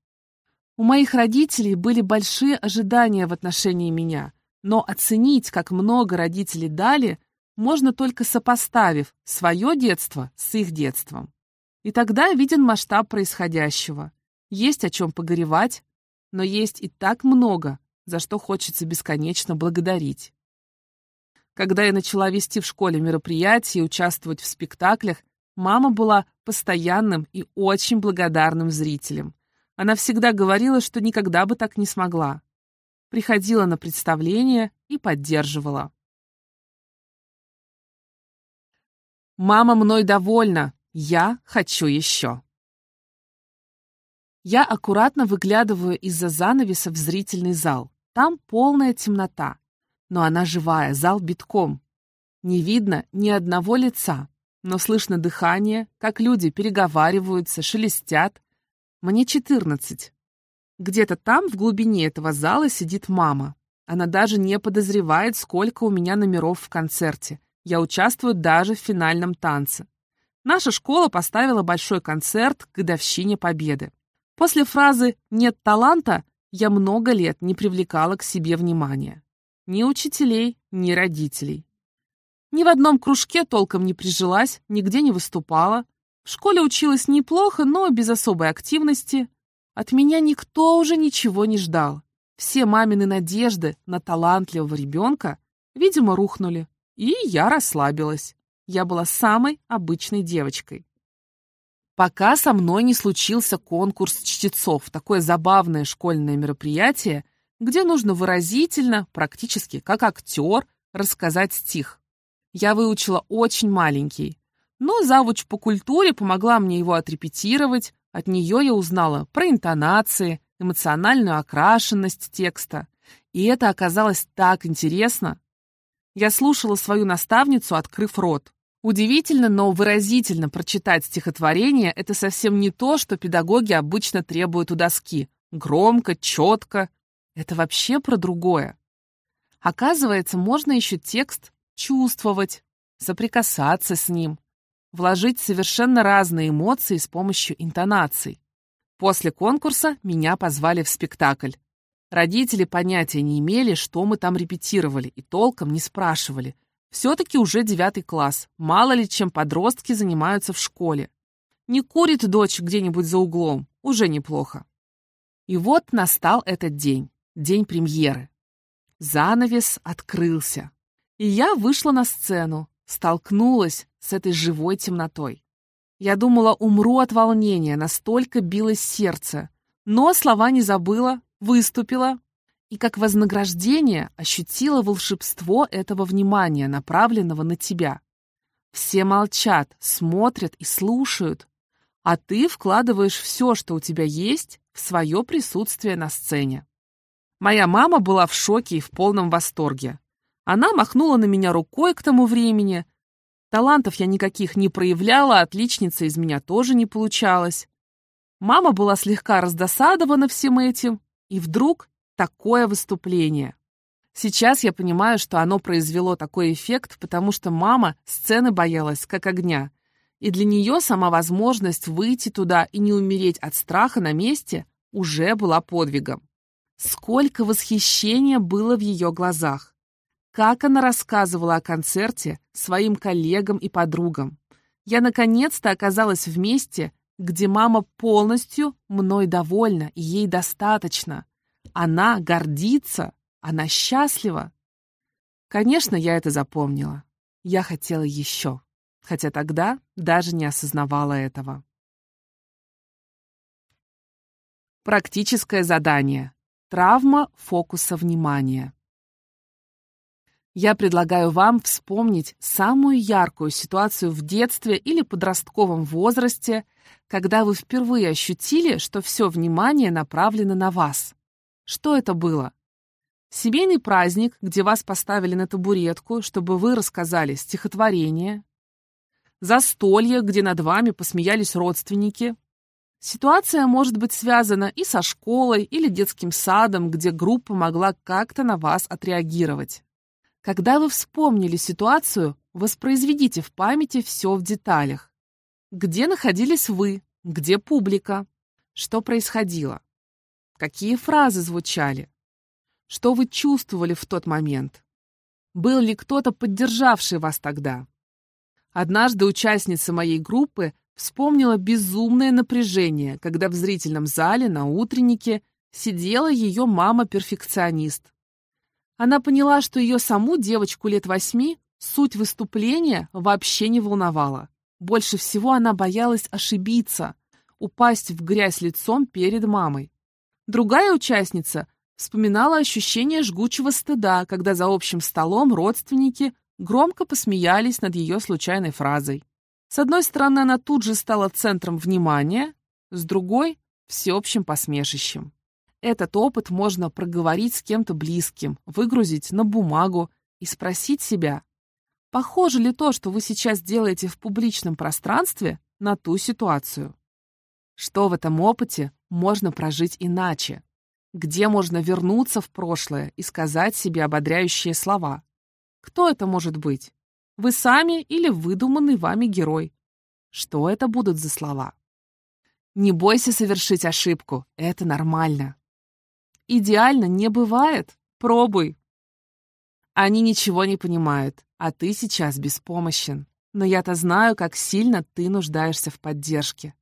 У моих родителей были большие ожидания в отношении меня – но оценить, как много родители дали, можно только сопоставив свое детство с их детством. И тогда виден масштаб происходящего. Есть о чем погоревать, но есть и так много, за что хочется бесконечно благодарить. Когда я начала вести в школе мероприятия и участвовать в спектаклях, мама была постоянным и очень благодарным зрителем. Она всегда говорила, что никогда бы так не смогла приходила на представление и поддерживала. «Мама мной довольна, я хочу еще». Я аккуратно выглядываю из-за занавеса в зрительный зал. Там полная темнота, но она живая, зал битком. Не видно ни одного лица, но слышно дыхание, как люди переговариваются, шелестят. Мне четырнадцать, где-то там, в глубине этого зала, сидит мама. Она даже не подозревает, сколько у меня номеров в концерте. Я участвую даже в финальном танце. Наша школа поставила большой концерт к годовщине Победы. После фразы «нет таланта» я много лет не привлекала к себе внимания. Ни учителей, ни родителей. Ни в одном кружке толком не прижилась, нигде не выступала. В школе училась неплохо, но без особой активности. От меня никто уже ничего не ждал. Все мамины надежды на талантливого ребенка, видимо, рухнули. И я расслабилась. Я была самой обычной девочкой. Пока со мной не случился конкурс чтецов, такое забавное школьное мероприятие, где нужно выразительно, практически как актер, рассказать стих. Я выучила очень маленький, но завуч по культуре помогла мне его отрепетировать, от нее я узнала про интонации, эмоциональную окрашенность текста. И это оказалось так интересно. Я слушала свою наставницу, открыв рот. Удивительно, но выразительно прочитать стихотворение – это совсем не то, что педагоги обычно требуют у доски. Громко, четко. Это вообще про другое. Оказывается, можно еще текст чувствовать, соприкасаться с ним вложить совершенно разные эмоции с помощью интонаций. После конкурса меня позвали в спектакль. Родители понятия не имели, что мы там репетировали, и толком не спрашивали. Все-таки уже девятый класс, мало ли чем подростки занимаются в школе. Не курит дочь где-нибудь за углом, уже неплохо. И вот настал этот день, день премьеры. Занавес открылся, и я вышла на сцену, столкнулась с этой живой темнотой. Я думала, умру от волнения, настолько билось сердце. Но слова не забыла, выступила и как вознаграждение ощутила волшебство этого внимания, направленного на тебя. Все молчат, смотрят и слушают, а ты вкладываешь все, что у тебя есть, в свое присутствие на сцене. Моя мама была в шоке и в полном восторге. Она махнула на меня рукой к тому времени. Талантов я никаких не проявляла, отличница из меня тоже не получалась. Мама была слегка раздосадована всем этим, и вдруг такое выступление. Сейчас я понимаю, что оно произвело такой эффект, потому что мама сцены боялась, как огня. И для нее сама возможность выйти туда и не умереть от страха на месте уже была подвигом. Сколько восхищения было в ее глазах как она рассказывала о концерте своим коллегам и подругам. Я наконец-то оказалась в месте, где мама полностью мной довольна, и ей достаточно. Она гордится, она счастлива. Конечно, я это запомнила. Я хотела еще, хотя тогда даже не осознавала этого. Практическое задание. Травма фокуса внимания. Я предлагаю вам вспомнить самую яркую ситуацию в детстве или подростковом возрасте, когда вы впервые ощутили, что все внимание направлено на вас. Что это было? Семейный праздник, где вас поставили на табуретку, чтобы вы рассказали стихотворение. Застолье, где над вами посмеялись родственники. Ситуация может быть связана и со школой или детским садом, где группа могла как-то на вас отреагировать. Когда вы вспомнили ситуацию, воспроизведите в памяти все в деталях. Где находились вы? Где публика? Что происходило? Какие фразы звучали? Что вы чувствовали в тот момент? Был ли кто-то, поддержавший вас тогда? Однажды участница моей группы вспомнила безумное напряжение, когда в зрительном зале на утреннике сидела ее мама-перфекционист. Она поняла, что ее саму девочку лет восьми суть выступления вообще не волновала. Больше всего она боялась ошибиться, упасть в грязь лицом перед мамой. Другая участница Вспоминала ощущение жгучего стыда, когда за общим столом родственники громко посмеялись над ее случайной фразой. С одной стороны, она тут же стала центром внимания, с другой — всеобщим посмешищем. Этот опыт можно проговорить с кем-то близким, выгрузить на бумагу и спросить себя, похоже ли то, что вы сейчас делаете в публичном пространстве, на ту ситуацию. Что в этом опыте можно прожить иначе? где можно вернуться в прошлое и сказать себе ободряющие слова. Кто это может быть? Вы сами или выдуманный вами герой? Что это будут за слова? Не бойся совершить ошибку, это нормально. Идеально не бывает, пробуй. Они ничего не понимают, а ты сейчас беспомощен. Но я-то знаю, как сильно ты нуждаешься в поддержке.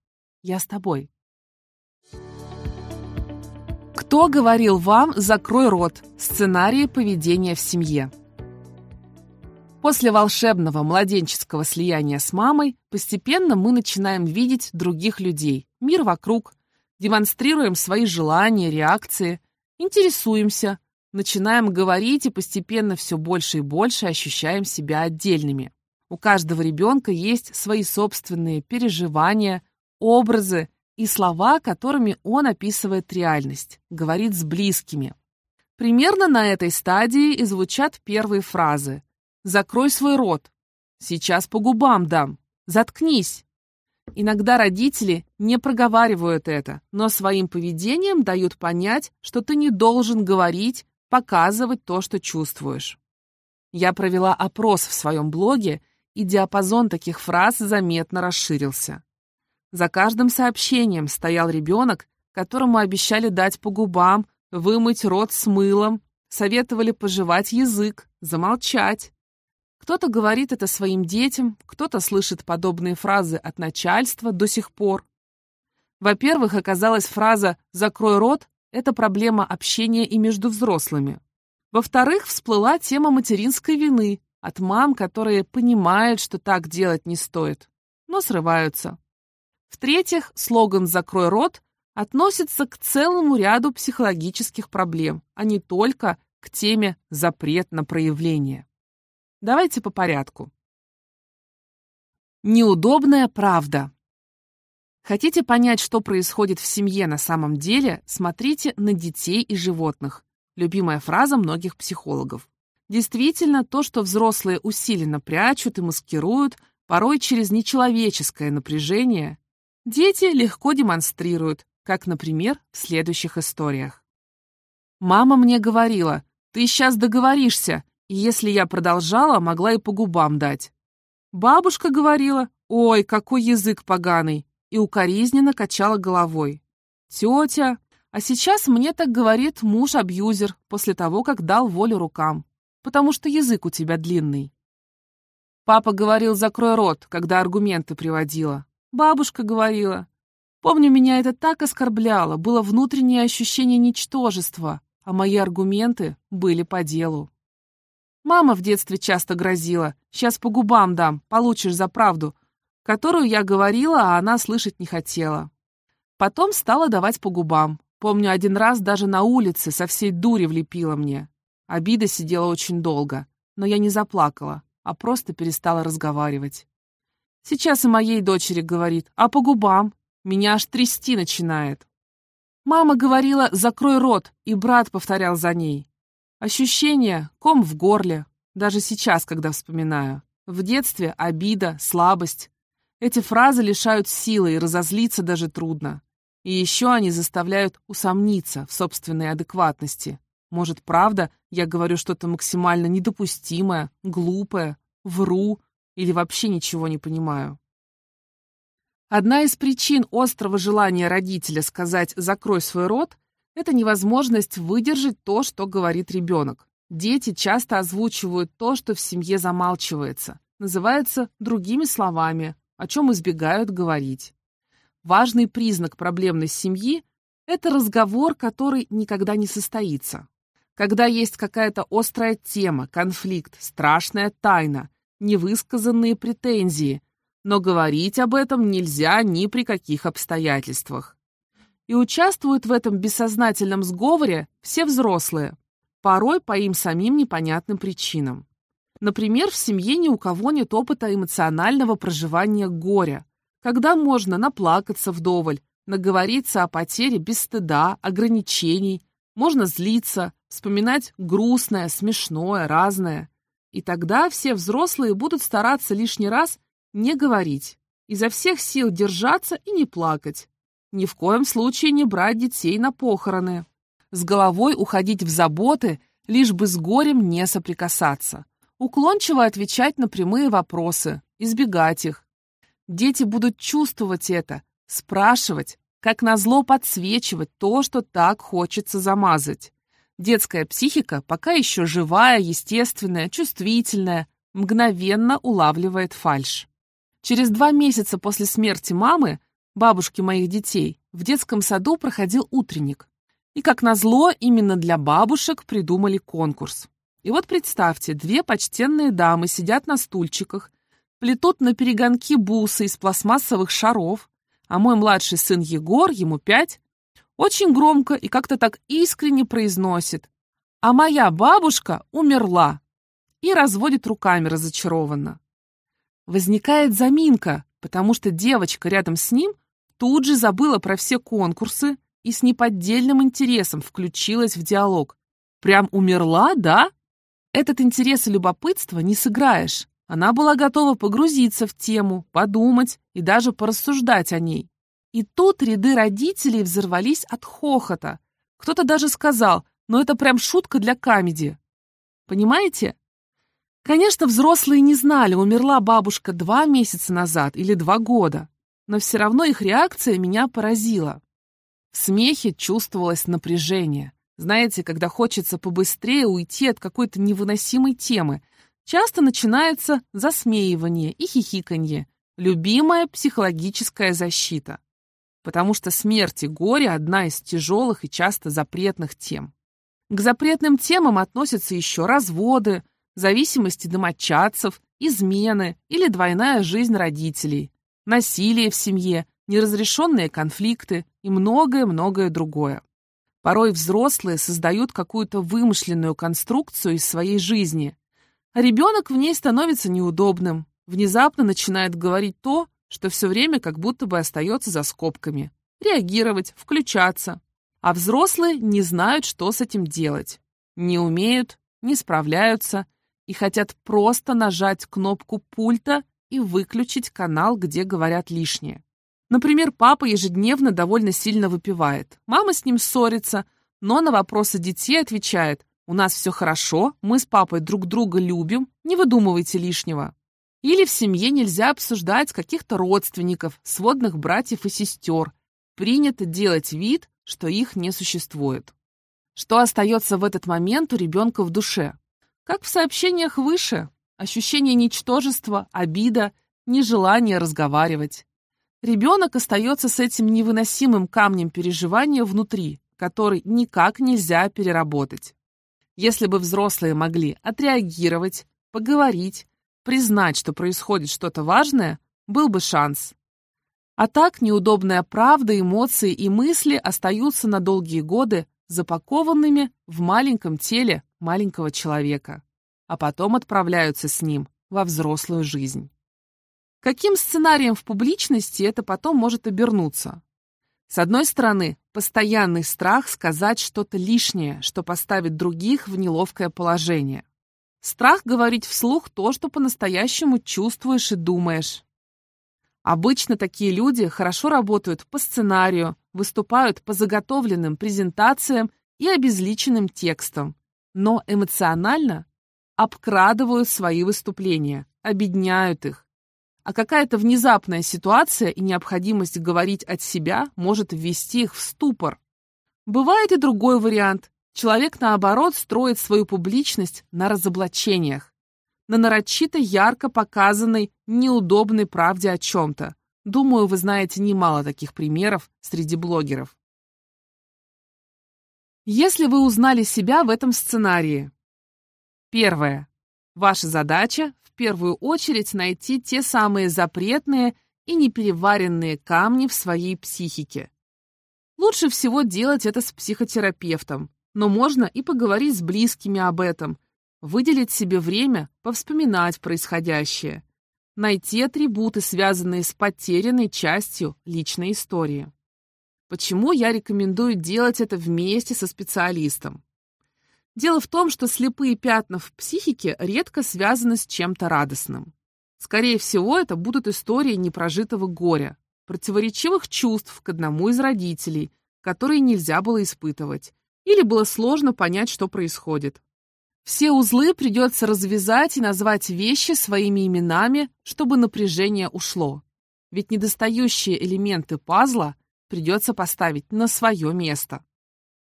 Я с тобой. Кто говорил вам «закрой рот» – сценарии поведения в семье? После волшебного младенческого слияния с мамой постепенно мы начинаем видеть других людей, мир вокруг, демонстрируем свои желания, реакции, интересуемся, начинаем говорить и постепенно все больше и больше ощущаем себя отдельными. У каждого ребенка есть свои собственные переживания, образы и слова, которыми он описывает реальность, говорит с близкими. Примерно на этой стадии и звучат первые фразы. «Закрой свой рот», «Сейчас по губам дам», «Заткнись». Иногда родители не проговаривают это, но своим поведением дают понять, что ты не должен говорить, показывать то, что чувствуешь. Я провела опрос в своем блоге, и диапазон таких фраз заметно расширился. За каждым сообщением стоял ребенок, которому обещали дать по губам, вымыть рот с мылом, советовали пожевать язык, замолчать. Кто-то говорит это своим детям, кто-то слышит подобные фразы от начальства до сих пор. Во-первых, оказалась фраза «закрой рот» — это проблема общения и между взрослыми. Во-вторых, всплыла тема материнской вины от мам, которые понимают, что так делать не стоит, но срываются. В-третьих, слоган «Закрой рот» относится к целому ряду психологических проблем, а не только к теме «запрет на проявление». Давайте по порядку. Неудобная правда. Хотите понять, что происходит в семье на самом деле, смотрите на детей и животных. Любимая фраза многих психологов. Действительно, то, что взрослые усиленно прячут и маскируют, порой через нечеловеческое напряжение, дети легко демонстрируют, как, например, в следующих историях. Мама мне говорила, ты сейчас договоришься, если я продолжала, могла и по губам дать. Бабушка говорила, ой, какой язык поганый, и укоризненно качала головой. Тетя, а сейчас мне так говорит муж-абьюзер после того, как дал волю рукам, потому что язык у тебя длинный. Папа говорил, закрой рот, когда аргументы приводила. Бабушка говорила. Помню, меня это так оскорбляло, было внутреннее ощущение ничтожества, а мои аргументы были по делу. Мама в детстве часто грозила. Сейчас по губам дам, получишь за правду, которую я говорила, а она слышать не хотела. Потом стала давать по губам. Помню, один раз даже на улице со всей дури влепила мне. Обида сидела очень долго, но я не заплакала, а просто перестала разговаривать. Сейчас и моей дочери говорит, а по губам. Меня аж трясти начинает. Мама говорила «закрой рот», и брат повторял за ней. Ощущение, ком в горле, даже сейчас, когда вспоминаю. В детстве обида, слабость. Эти фразы лишают силы, и разозлиться даже трудно. И еще они заставляют усомниться в собственной адекватности. Может, правда, я говорю что-то максимально недопустимое, глупое, вру или вообще ничего не понимаю. Одна из причин острого желания родителя сказать «закрой свой рот» — это невозможность выдержать то, что говорит ребенок. Дети часто озвучивают то, что в семье замалчивается, называется другими словами, о чем избегают говорить. Важный признак проблемной семьи – это разговор, который никогда не состоится. Когда есть какая-то острая тема, конфликт, страшная тайна, невысказанные претензии, но говорить об этом нельзя ни при каких обстоятельствах. И участвуют в этом бессознательном сговоре все взрослые, порой по им самим непонятным причинам. Например, в семье ни у кого нет опыта эмоционального проживания горя, когда можно наплакаться вдоволь, наговориться о потере без стыда, ограничений, можно злиться, вспоминать грустное, смешное, разное. И тогда все взрослые будут стараться лишний раз не говорить, изо всех сил держаться и не плакать. Ни в коем случае не брать детей на похороны. С головой уходить в заботы, лишь бы с горем не соприкасаться уклончиво отвечать на прямые вопросы, избегать их. Дети будут чувствовать это, спрашивать, как назло подсвечивать то, что так хочется замазать. Детская психика, пока еще живая, естественная, чувствительная, мгновенно улавливает фальшь. Через два месяца после смерти мамы, бабушки моих детей, в детском саду проходил утренник. И, как назло, именно для бабушек придумали конкурс. И вот представьте, две почтенные дамы сидят на стульчиках, плетут на перегонки бусы из пластмассовых шаров, а мой младший сын Егор, ему пять, очень громко и как-то так искренне произносит «А моя бабушка умерла» и разводит руками разочарованно. Возникает заминка, потому что девочка рядом с ним тут же забыла про все конкурсы и с неподдельным интересом включилась в диалог. «Прям умерла, да?» Этот интерес и любопытство не сыграешь. Она была готова погрузиться в тему, подумать и даже порассуждать о ней. И тут ряды родителей взорвались от хохота. Кто-то даже сказал, ну это прям шутка для камеди. Понимаете? Конечно, взрослые не знали, умерла бабушка два месяца назад или два года, но все равно их реакция меня поразила. В смехе чувствовалось напряжение. Знаете, когда хочется побыстрее уйти от какой-то невыносимой темы, часто начинается засмеивание и хихиканье, любимая психологическая защита. Потому что смерть и горе – одна из тяжелых и часто запретных тем. К запретным темам относятся еще разводы, зависимости домочадцев, измены или двойная жизнь родителей, насилие в семье, неразрешенные конфликты и многое-многое другое. Порой взрослые создают какую-то вымышленную конструкцию из своей жизни, а ребенок в ней становится неудобным, внезапно начинает говорить то, что все время как будто бы остается за скобками, реагировать, включаться. А взрослые не знают, что с этим делать. Не умеют, не справляются и хотят просто нажать кнопку пульта и выключить канал, где говорят лишнее. Например, папа ежедневно довольно сильно выпивает. Мама с ним ссорится, но на вопросы детей отвечает «У нас все хорошо, мы с папой друг друга любим, не выдумывайте лишнего». Или в семье нельзя обсуждать каких-то родственников, сводных братьев и сестер. Принято делать вид, что их не существует. Что остается в этот момент у ребенка в душе? Как в сообщениях выше, ощущение ничтожества, обида, нежелание разговаривать. Ребенок остается с этим невыносимым камнем переживания внутри, который никак нельзя переработать. Если бы взрослые могли отреагировать, поговорить, признать, что происходит что-то важное, был бы шанс. А так неудобная правда, эмоции и мысли остаются на долгие годы запакованными в маленьком теле маленького человека, а потом отправляются с ним во взрослую жизнь. Каким сценарием в публичности это потом может обернуться? С одной стороны, постоянный страх сказать что-то лишнее, что поставит других в неловкое положение. Страх говорить вслух то, что по-настоящему чувствуешь и думаешь. Обычно такие люди хорошо работают по сценарию, выступают по заготовленным презентациям и обезличенным текстам, но эмоционально обкрадывают свои выступления, обедняют их, а какая-то внезапная ситуация и необходимость говорить от себя может ввести их в ступор. Бывает и другой вариант. Человек, наоборот, строит свою публичность на разоблачениях, на нарочито ярко показанной неудобной правде о чем-то. Думаю, вы знаете немало таких примеров среди блогеров. Если вы узнали себя в этом сценарии. Первое. Ваша задача в первую очередь найти те самые запретные и непереваренные камни в своей психике. Лучше всего делать это с психотерапевтом, но можно и поговорить с близкими об этом, выделить себе время, повспоминать происходящее, найти атрибуты, связанные с потерянной частью личной истории. Почему я рекомендую делать это вместе со специалистом? Дело в том, что слепые пятна в психике редко связаны с чем-то радостным. Скорее всего, это будут истории непрожитого горя, противоречивых чувств к одному из родителей, которые нельзя было испытывать, или было сложно понять, что происходит. Все узлы придется развязать и назвать вещи своими именами, чтобы напряжение ушло. Ведь недостающие элементы пазла придется поставить на свое место.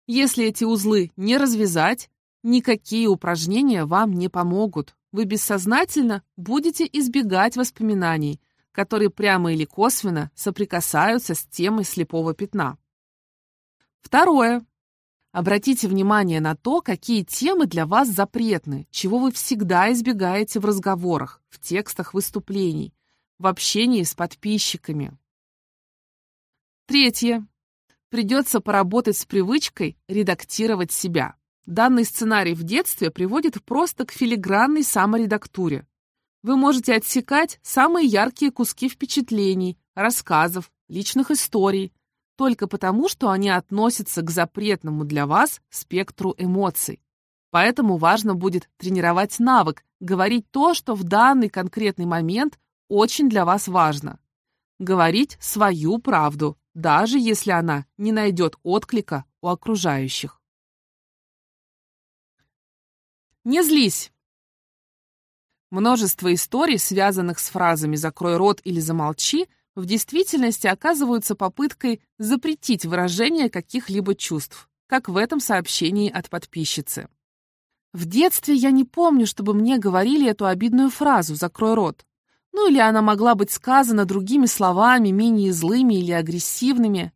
Если эти узлы не развязать, Никакие упражнения вам не помогут. Вы бессознательно будете избегать воспоминаний, которые прямо или косвенно соприкасаются с темой слепого пятна. Второе. Обратите внимание на то, какие темы для вас запретны, чего вы всегда избегаете в разговорах, в текстах выступлений, в общении с подписчиками. Третье. Придется поработать с привычкой редактировать себя. Данный сценарий в детстве приводит просто к филигранной саморедактуре. Вы можете отсекать самые яркие куски впечатлений, рассказов, личных историй, только потому, что они относятся к запретному для вас спектру эмоций. Поэтому важно будет тренировать навык, говорить то, что в данный конкретный момент очень для вас важно. Говорить свою правду, даже если она не найдет отклика у окружающих. Не злись. Множество историй, связанных с фразами «закрой рот» или «замолчи», в действительности оказываются попыткой запретить выражение каких-либо чувств, как в этом сообщении от подписчицы. В детстве я не помню, чтобы мне говорили эту обидную фразу «закрой рот». Ну или она могла быть сказана другими словами, менее злыми или агрессивными.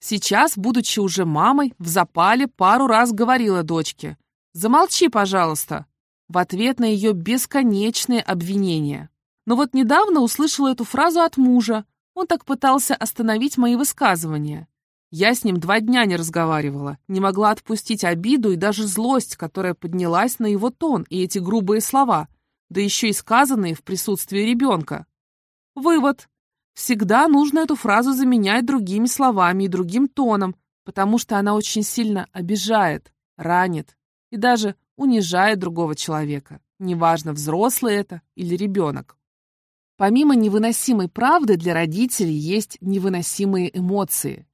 Сейчас, будучи уже мамой, в запале пару раз говорила дочке – «Замолчи, пожалуйста!» в ответ на ее бесконечные обвинения. Но вот недавно услышала эту фразу от мужа. Он так пытался остановить мои высказывания. Я с ним два дня не разговаривала, не могла отпустить обиду и даже злость, которая поднялась на его тон и эти грубые слова, да еще и сказанные в присутствии ребенка. Вывод. Всегда нужно эту фразу заменять другими словами и другим тоном, потому что она очень сильно обижает, ранит и даже унижает другого человека, неважно, взрослый это или ребенок. Помимо невыносимой правды для родителей есть невыносимые эмоции.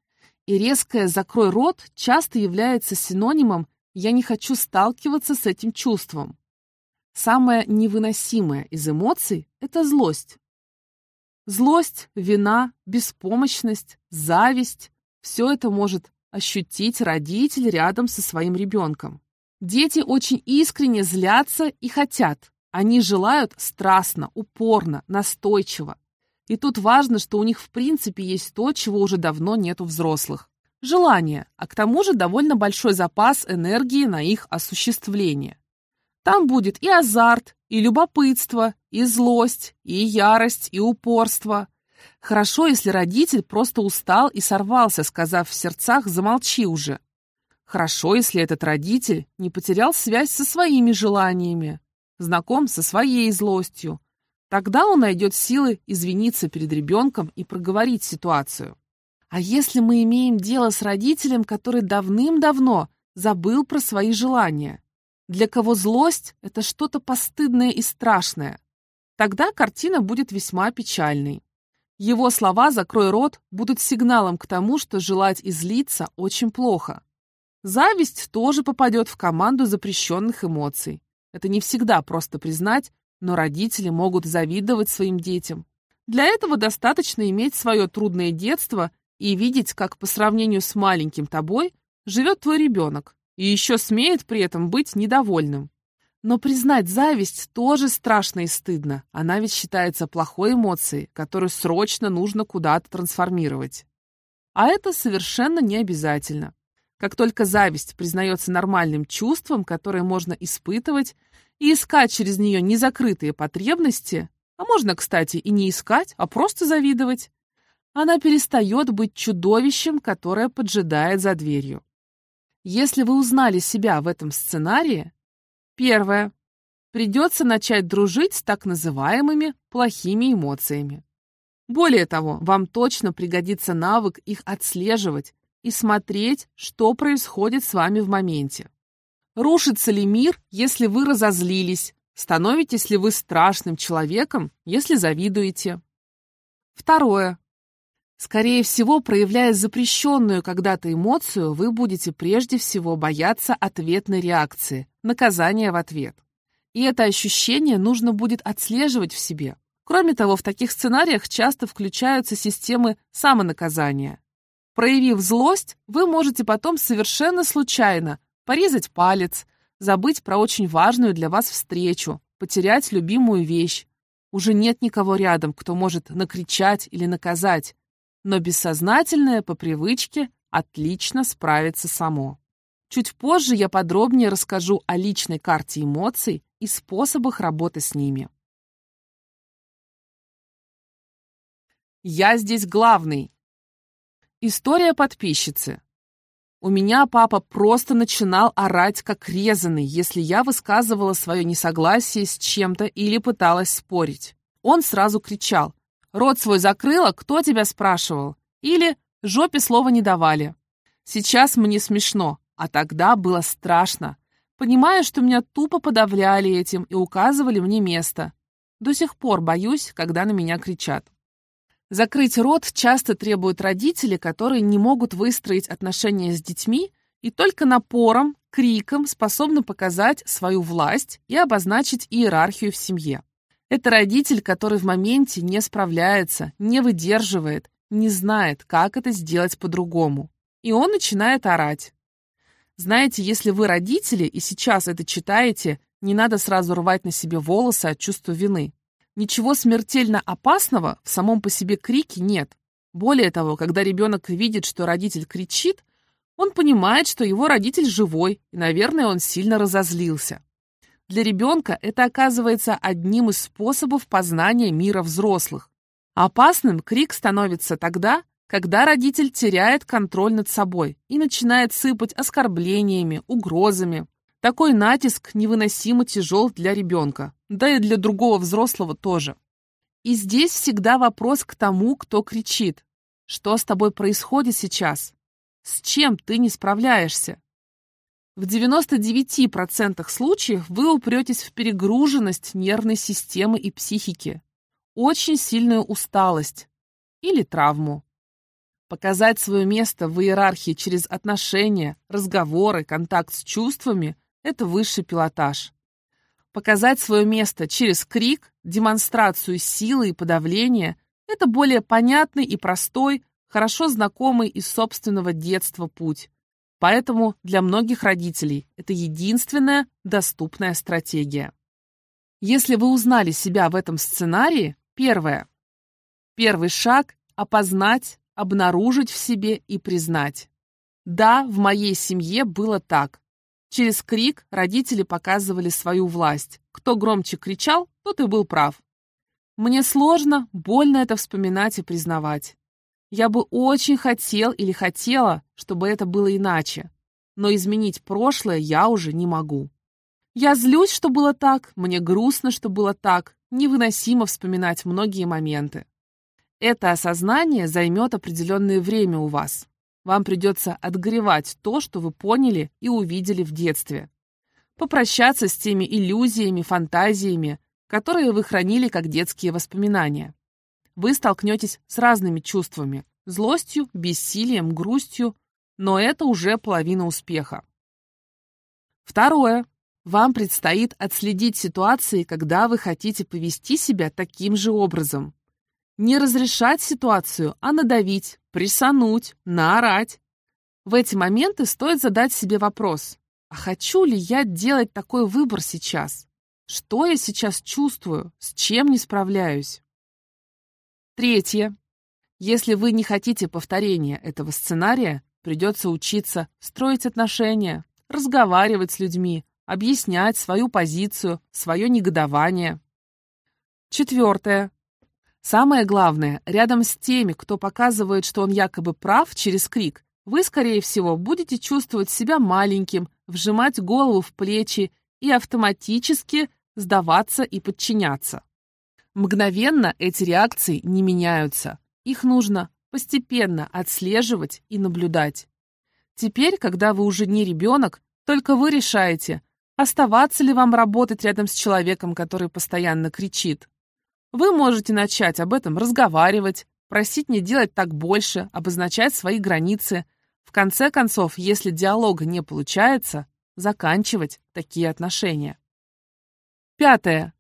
И резкое «закрой рот» часто является синонимом «я не хочу сталкиваться с этим чувством». Самое невыносимое из эмоций – это злость. Злость, вина, беспомощность, зависть – все это может ощутить родитель рядом со своим ребенком. Дети очень искренне злятся и хотят. Они желают страстно, упорно, настойчиво. И тут важно, что у них в принципе есть то, чего уже давно нет у взрослых. Желание, а к тому же довольно большой запас энергии на их осуществление. Там будет и азарт, и любопытство, и злость, и ярость, и упорство. Хорошо, если родитель просто устал и сорвался, сказав в сердцах «замолчи уже». Хорошо, если этот родитель не потерял связь со своими желаниями, знаком со своей злостью. Тогда он найдет силы извиниться перед ребенком и проговорить ситуацию. А если мы имеем дело с родителем, который давным-давно забыл про свои желания, для кого злость – это что-то постыдное и страшное, тогда картина будет весьма печальной. Его слова «закрой рот» будут сигналом к тому, что желать и злиться очень плохо. Зависть тоже попадет в команду запрещенных эмоций. Это не всегда просто признать, но родители могут завидовать своим детям. Для этого достаточно иметь свое трудное детство и видеть, как по сравнению с маленьким тобой живет твой ребенок, и еще смеет при этом быть недовольным. Но признать зависть тоже страшно и стыдно. Она ведь считается плохой эмоцией, которую срочно нужно куда-то трансформировать. А это совершенно не обязательно. Как только зависть признается нормальным чувством, которое можно испытывать, и искать через нее незакрытые потребности, а можно, кстати, и не искать, а просто завидовать, она перестает быть чудовищем, которое поджидает за дверью. Если вы узнали себя в этом сценарии, первое, придется начать дружить с так называемыми плохими эмоциями. Более того, вам точно пригодится навык их отслеживать и смотреть, что происходит с вами в моменте. Рушится ли мир, если вы разозлились? Становитесь ли вы страшным человеком, если завидуете? Второе. Скорее всего, проявляя запрещенную когда-то эмоцию, вы будете прежде всего бояться ответной реакции, наказания в ответ. И это ощущение нужно будет отслеживать в себе. Кроме того, в таких сценариях часто включаются системы самонаказания. Проявив злость, вы можете потом совершенно случайно порезать палец, забыть про очень важную для вас встречу, потерять любимую вещь. Уже нет никого рядом, кто может накричать или наказать, но бессознательное по привычке отлично справится само. Чуть позже я подробнее расскажу о личной карте эмоций и способах работы с ними. Я здесь главный. История подписчицы. У меня папа просто начинал орать как резанный, если я высказывала свое несогласие с чем-то или пыталась спорить. Он сразу кричал «Рот свой закрыла, кто тебя спрашивал?» или «Жопе слова не давали». Сейчас мне смешно, а тогда было страшно. Понимая, что меня тупо подавляли этим и указывали мне место. До сих пор боюсь, когда на меня кричат. Закрыть рот часто требуют родители, которые не могут выстроить отношения с детьми и только напором, криком способны показать свою власть и обозначить иерархию в семье. Это родитель, который в моменте не справляется, не выдерживает, не знает, как это сделать по-другому. И он начинает орать. Знаете, если вы родители и сейчас это читаете, не надо сразу рвать на себе волосы от чувства вины. Ничего смертельно опасного в самом по себе крике нет. Более того, когда ребенок видит, что родитель кричит, он понимает, что его родитель живой, и, наверное, он сильно разозлился. Для ребенка это оказывается одним из способов познания мира взрослых. Опасным крик становится тогда, когда родитель теряет контроль над собой и начинает сыпать оскорблениями, угрозами, такой натиск невыносимо тяжел для ребенка, да и для другого взрослого тоже. И здесь всегда вопрос к тому, кто кричит. Что с тобой происходит сейчас? С чем ты не справляешься? В 99% случаев вы упретесь в перегруженность нервной системы и психики, очень сильную усталость или травму. Показать свое место в иерархии через отношения, разговоры, контакт с чувствами это высший пилотаж. Показать свое место через крик, демонстрацию силы и подавления – это более понятный и простой, хорошо знакомый из собственного детства путь. Поэтому для многих родителей это единственная доступная стратегия. Если вы узнали себя в этом сценарии, первое. Первый шаг – опознать, обнаружить в себе и признать. Да, в моей семье было так. Через крик родители показывали свою власть. Кто громче кричал, тот и был прав. Мне сложно, больно это вспоминать и признавать. Я бы очень хотел или хотела, чтобы это было иначе. Но изменить прошлое я уже не могу. Я злюсь, что было так, мне грустно, что было так, невыносимо вспоминать многие моменты. Это осознание займет определенное время у вас. Вам придется отгревать то, что вы поняли и увидели в детстве. Попрощаться с теми иллюзиями, фантазиями, которые вы хранили как детские воспоминания. Вы столкнетесь с разными чувствами – злостью, бессилием, грустью, но это уже половина успеха. Второе. Вам предстоит отследить ситуации, когда вы хотите повести себя таким же образом. Не разрешать ситуацию, а надавить, присануть, наорать. В эти моменты стоит задать себе вопрос, а хочу ли я делать такой выбор сейчас? Что я сейчас чувствую? С чем не справляюсь? Третье. Если вы не хотите повторения этого сценария, придется учиться строить отношения, разговаривать с людьми, объяснять свою позицию, свое негодование. Четвертое. Самое главное, рядом с теми, кто показывает, что он якобы прав через крик, вы, скорее всего, будете чувствовать себя маленьким, вжимать голову в плечи и автоматически сдаваться и подчиняться. Мгновенно эти реакции не меняются. Их нужно постепенно отслеживать и наблюдать. Теперь, когда вы уже не ребенок, только вы решаете, оставаться ли вам работать рядом с человеком, который постоянно кричит, вы можете начать об этом разговаривать, просить не делать так больше, обозначать свои границы. В конце концов, если диалога не получается, заканчивать такие отношения. Пятое.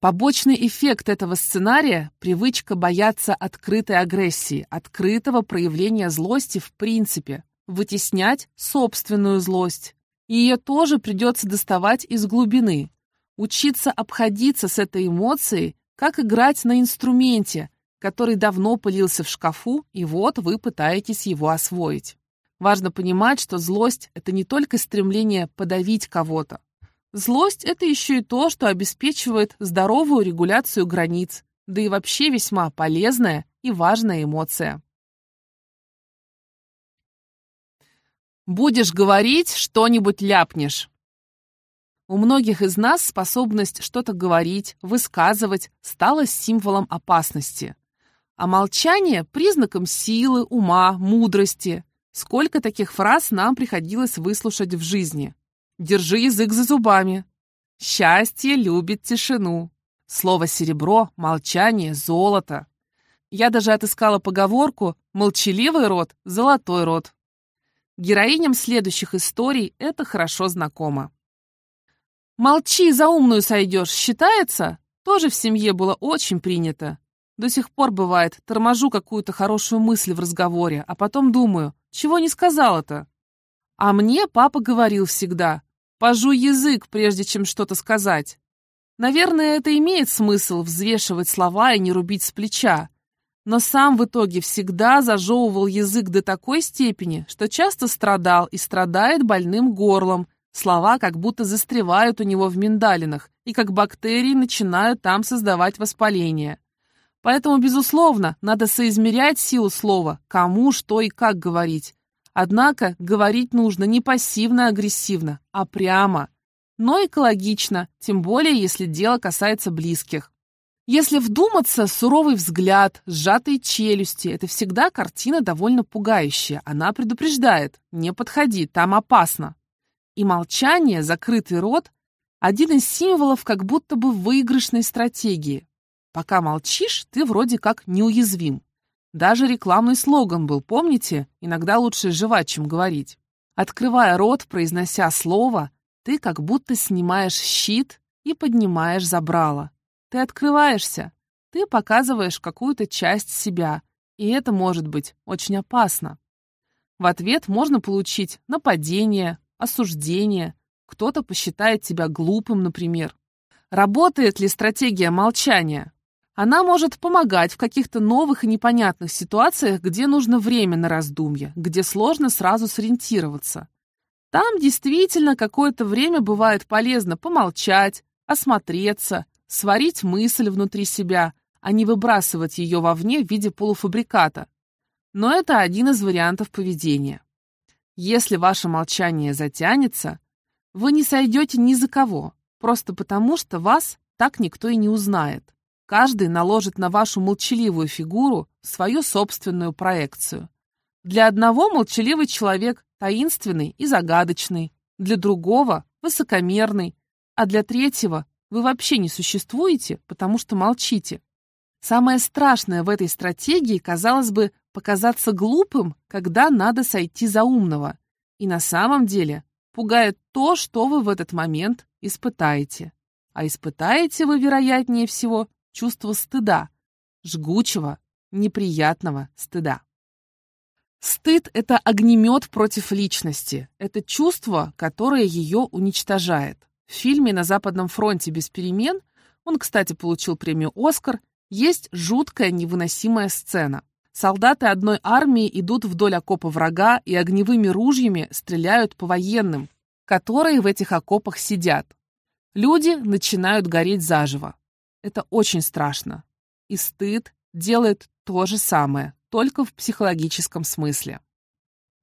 Побочный эффект этого сценария – привычка бояться открытой агрессии, открытого проявления злости в принципе, вытеснять собственную злость. И ее тоже придется доставать из глубины, учиться обходиться с этой эмоцией как играть на инструменте, который давно пылился в шкафу, и вот вы пытаетесь его освоить. Важно понимать, что злость – это не только стремление подавить кого-то. Злость – это еще и то, что обеспечивает здоровую регуляцию границ, да и вообще весьма полезная и важная эмоция. Будешь говорить, что-нибудь ляпнешь. У многих из нас способность что-то говорить, высказывать стала символом опасности. А молчание – признаком силы, ума, мудрости. Сколько таких фраз нам приходилось выслушать в жизни. «Держи язык за зубами». «Счастье любит тишину». Слово «серебро», «молчание», «золото». Я даже отыскала поговорку «молчаливый рот, золотой рот». Героиням следующих историй это хорошо знакомо. «Молчи, за умную сойдешь, считается?» Тоже в семье было очень принято. До сих пор бывает, торможу какую-то хорошую мысль в разговоре, а потом думаю, чего не сказала-то? А мне папа говорил всегда, пожуй язык, прежде чем что-то сказать. Наверное, это имеет смысл взвешивать слова и не рубить с плеча. Но сам в итоге всегда зажевывал язык до такой степени, что часто страдал и страдает больным горлом, Слова как будто застревают у него в миндалинах, и как бактерии начинают там создавать воспаление. Поэтому, безусловно, надо соизмерять силу слова, кому, что и как говорить. Однако говорить нужно не пассивно-агрессивно, а прямо. Но экологично, тем более, если дело касается близких. Если вдуматься, суровый взгляд, сжатые челюсти – это всегда картина довольно пугающая. Она предупреждает – не подходи, там опасно. И молчание, закрытый рот – один из символов как будто бы выигрышной стратегии. Пока молчишь, ты вроде как неуязвим. Даже рекламный слоган был, помните? Иногда лучше жевать, чем говорить. Открывая рот, произнося слово, ты как будто снимаешь щит и поднимаешь забрало. Ты открываешься, ты показываешь какую-то часть себя, и это может быть очень опасно. В ответ можно получить нападение, осуждение, кто-то посчитает тебя глупым, например. Работает ли стратегия молчания? Она может помогать в каких-то новых и непонятных ситуациях, где нужно время на раздумье, где сложно сразу сориентироваться. Там действительно какое-то время бывает полезно помолчать, осмотреться, сварить мысль внутри себя, а не выбрасывать ее вовне в виде полуфабриката. Но это один из вариантов поведения. Если ваше молчание затянется, вы не сойдете ни за кого, просто потому что вас так никто и не узнает. Каждый наложит на вашу молчаливую фигуру свою собственную проекцию. Для одного молчаливый человек таинственный и загадочный, для другого – высокомерный, а для третьего вы вообще не существуете, потому что молчите. Самое страшное в этой стратегии, казалось бы, показаться глупым, когда надо сойти за умного. И на самом деле пугает то, что вы в этот момент испытаете. А испытаете вы, вероятнее всего, чувство стыда, жгучего, неприятного стыда. Стыд — это огнемет против личности. Это чувство, которое ее уничтожает. В фильме «На Западном фронте без перемен» он, кстати, получил премию «Оскар», есть жуткая невыносимая сцена. Солдаты одной армии идут вдоль окопа врага и огневыми ружьями стреляют по военным, которые в этих окопах сидят. Люди начинают гореть заживо. Это очень страшно. И стыд делает то же самое, только в психологическом смысле.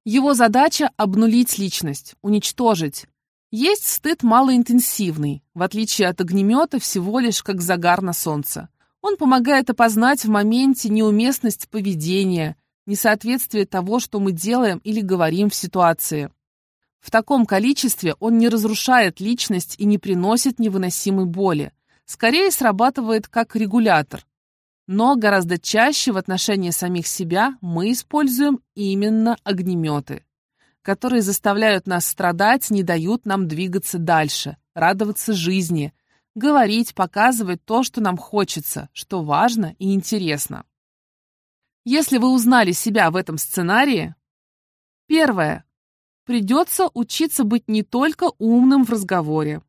Его задача – обнулить личность, уничтожить. Есть стыд малоинтенсивный, в отличие от огнемета всего лишь как загар на солнце. Он помогает опознать в моменте неуместность поведения, несоответствие того, что мы делаем или говорим в ситуации. В таком количестве он не разрушает личность и не приносит невыносимой боли. Скорее срабатывает как регулятор. Но гораздо чаще в отношении самих себя мы используем именно огнеметы, которые заставляют нас страдать, не дают нам двигаться дальше, радоваться жизни, говорить, показывать то, что нам хочется, что важно и интересно. Если вы узнали себя в этом сценарии, первое. Придется учиться быть не только умным в разговоре.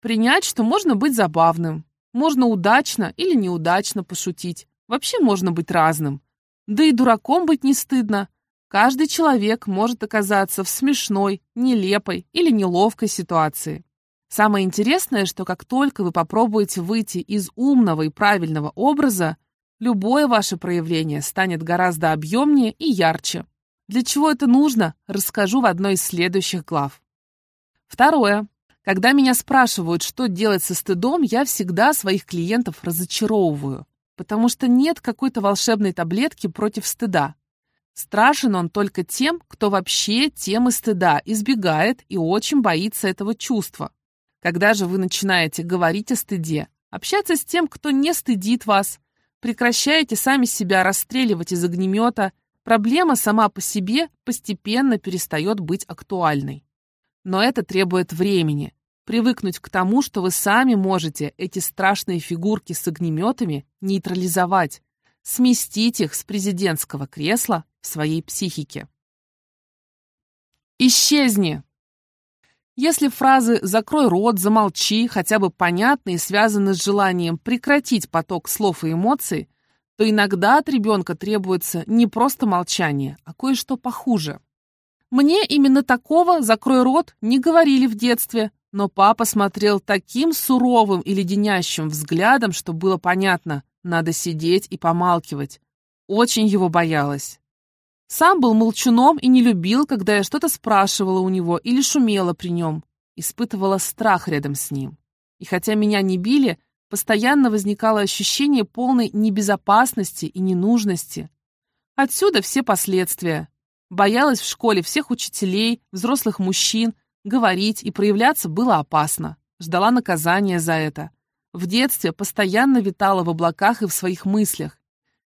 Принять, что можно быть забавным, можно удачно или неудачно пошутить. Вообще можно быть разным. Да и дураком быть не стыдно. Каждый человек может оказаться в смешной, нелепой или неловкой ситуации. Самое интересное, что как только вы попробуете выйти из умного и правильного образа, любое ваше проявление станет гораздо объемнее и ярче. Для чего это нужно, расскажу в одной из следующих глав. Второе. Когда меня спрашивают, что делать со стыдом, я всегда своих клиентов разочаровываю, потому что нет какой-то волшебной таблетки против стыда. Страшен он только тем, кто вообще темы стыда избегает и очень боится этого чувства. Когда же вы начинаете говорить о стыде, общаться с тем, кто не стыдит вас, прекращаете сами себя расстреливать из огнемета, проблема сама по себе постепенно перестает быть актуальной. Но это требует времени. Привыкнуть к тому, что вы сами можете эти страшные фигурки с огнеметами нейтрализовать, сместить их с президентского кресла в своей психике. Исчезни! Если фразы «закрой рот», «замолчи» хотя бы понятны и связаны с желанием прекратить поток слов и эмоций, то иногда от ребенка требуется не просто молчание, а кое-что похуже. Мне именно такого «закрой рот» не говорили в детстве, но папа смотрел таким суровым и леденящим взглядом, что было понятно, надо сидеть и помалкивать. Очень его боялась. Сам был молчуном и не любил, когда я что-то спрашивала у него или шумела при нем. Испытывала страх рядом с ним. И хотя меня не били, постоянно возникало ощущение полной небезопасности и ненужности. Отсюда все последствия. Боялась в школе всех учителей, взрослых мужчин, говорить и проявляться было опасно. Ждала наказания за это. В детстве постоянно витала в облаках и в своих мыслях.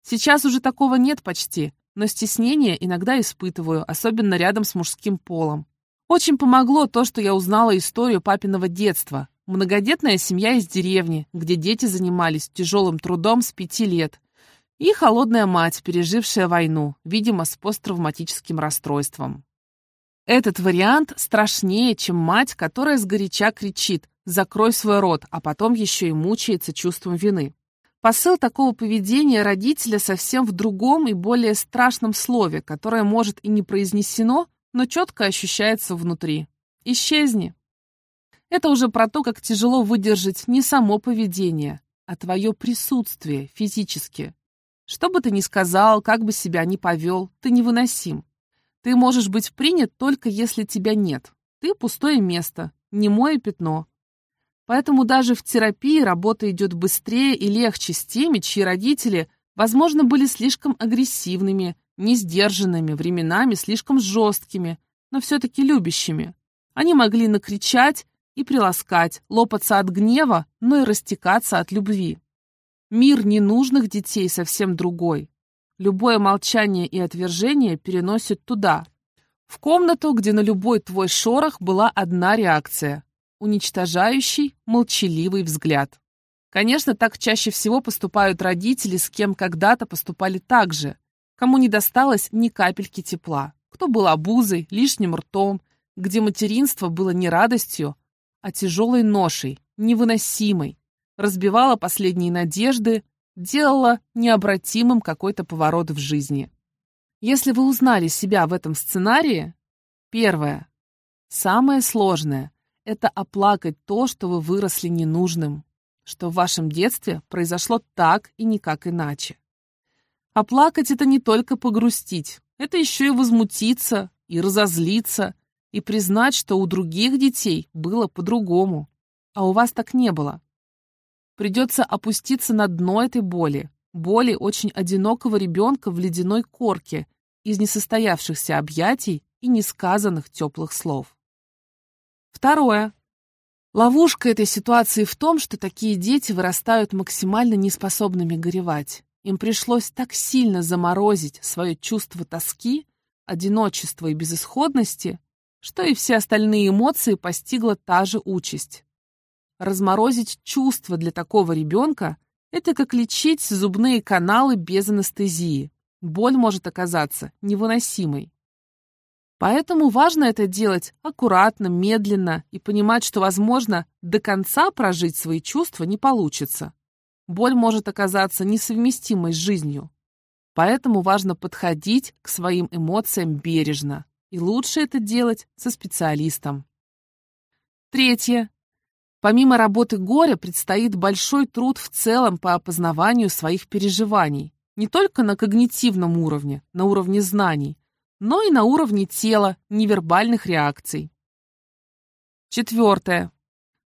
Сейчас уже такого нет почти, но стеснение иногда испытываю, особенно рядом с мужским полом. Очень помогло то, что я узнала историю папиного детства. Многодетная семья из деревни, где дети занимались тяжелым трудом с пяти лет. И холодная мать, пережившая войну, видимо, с посттравматическим расстройством. Этот вариант страшнее, чем мать, которая сгоряча кричит «закрой свой рот», а потом еще и мучается чувством вины. Посыл такого поведения родителя совсем в другом и более страшном слове, которое может и не произнесено, но четко ощущается внутри. Исчезни. Это уже про то, как тяжело выдержать не само поведение, а твое присутствие физически. Что бы ты ни сказал, как бы себя ни повел, ты невыносим. Ты можешь быть принят только если тебя нет. Ты пустое место, немое пятно, Поэтому даже в терапии работа идет быстрее и легче с теми, чьи родители Возможно, были слишком агрессивными, несдержанными, временами слишком жесткими, но все-таки любящими. Они могли накричать и приласкать, лопаться от гнева, но и растекаться от любви. Мир ненужных детей совсем другой. Любое молчание и отвержение переносит туда, в комнату, где на любой твой шорох была одна реакция – уничтожающий, молчаливый взгляд. Конечно, так чаще всего поступают родители, с кем когда-то поступали так же, кому не досталось ни капельки тепла, кто был обузой, лишним ртом, где материнство было не радостью, а тяжелой ношей, невыносимой, разбивала последние надежды, делала необратимым какой-то поворот в жизни. Если вы узнали себя в этом сценарии, первое, самое сложное – это оплакать то, что вы выросли ненужным, что в вашем детстве произошло так и никак иначе. Оплакать – это не только погрустить, это еще и возмутиться, и разозлиться, и признать, что у других детей было по-другому, а у вас так не было. Придется опуститься на дно этой боли, боли очень одинокого ребенка в ледяной корке из несостоявшихся объятий и несказанных теплых слов. Второе. Ловушка этой ситуации в том, что такие дети вырастают максимально неспособными горевать. Им пришлось так сильно заморозить свое чувство тоски, одиночества и безысходности, что и все остальные эмоции постигла та же участь. Разморозить чувства для такого ребенка – это как лечить зубные каналы без анестезии. Боль может оказаться невыносимой. Поэтому важно это делать аккуратно, медленно и понимать, что, возможно, до конца прожить свои чувства не получится. Боль может оказаться несовместимой с жизнью. Поэтому важно подходить к своим эмоциям бережно. И лучше это делать со специалистом. Третье. Помимо работы горя предстоит большой труд в целом по опознаванию своих переживаний. Не только на когнитивном уровне, на уровне знаний, но и на уровне тела, невербальных реакций. Четвертое.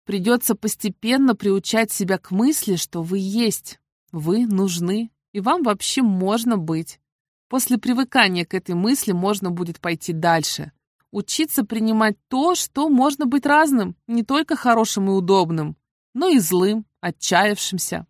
Придется постепенно приучать себя к мысли, что вы есть, вы нужны, и вам вообще можно быть. После привыкания к этой мысли можно будет пойти дальше. Учиться принимать то, что можно быть разным, не только хорошим и удобным, но и злым, отчаявшимся.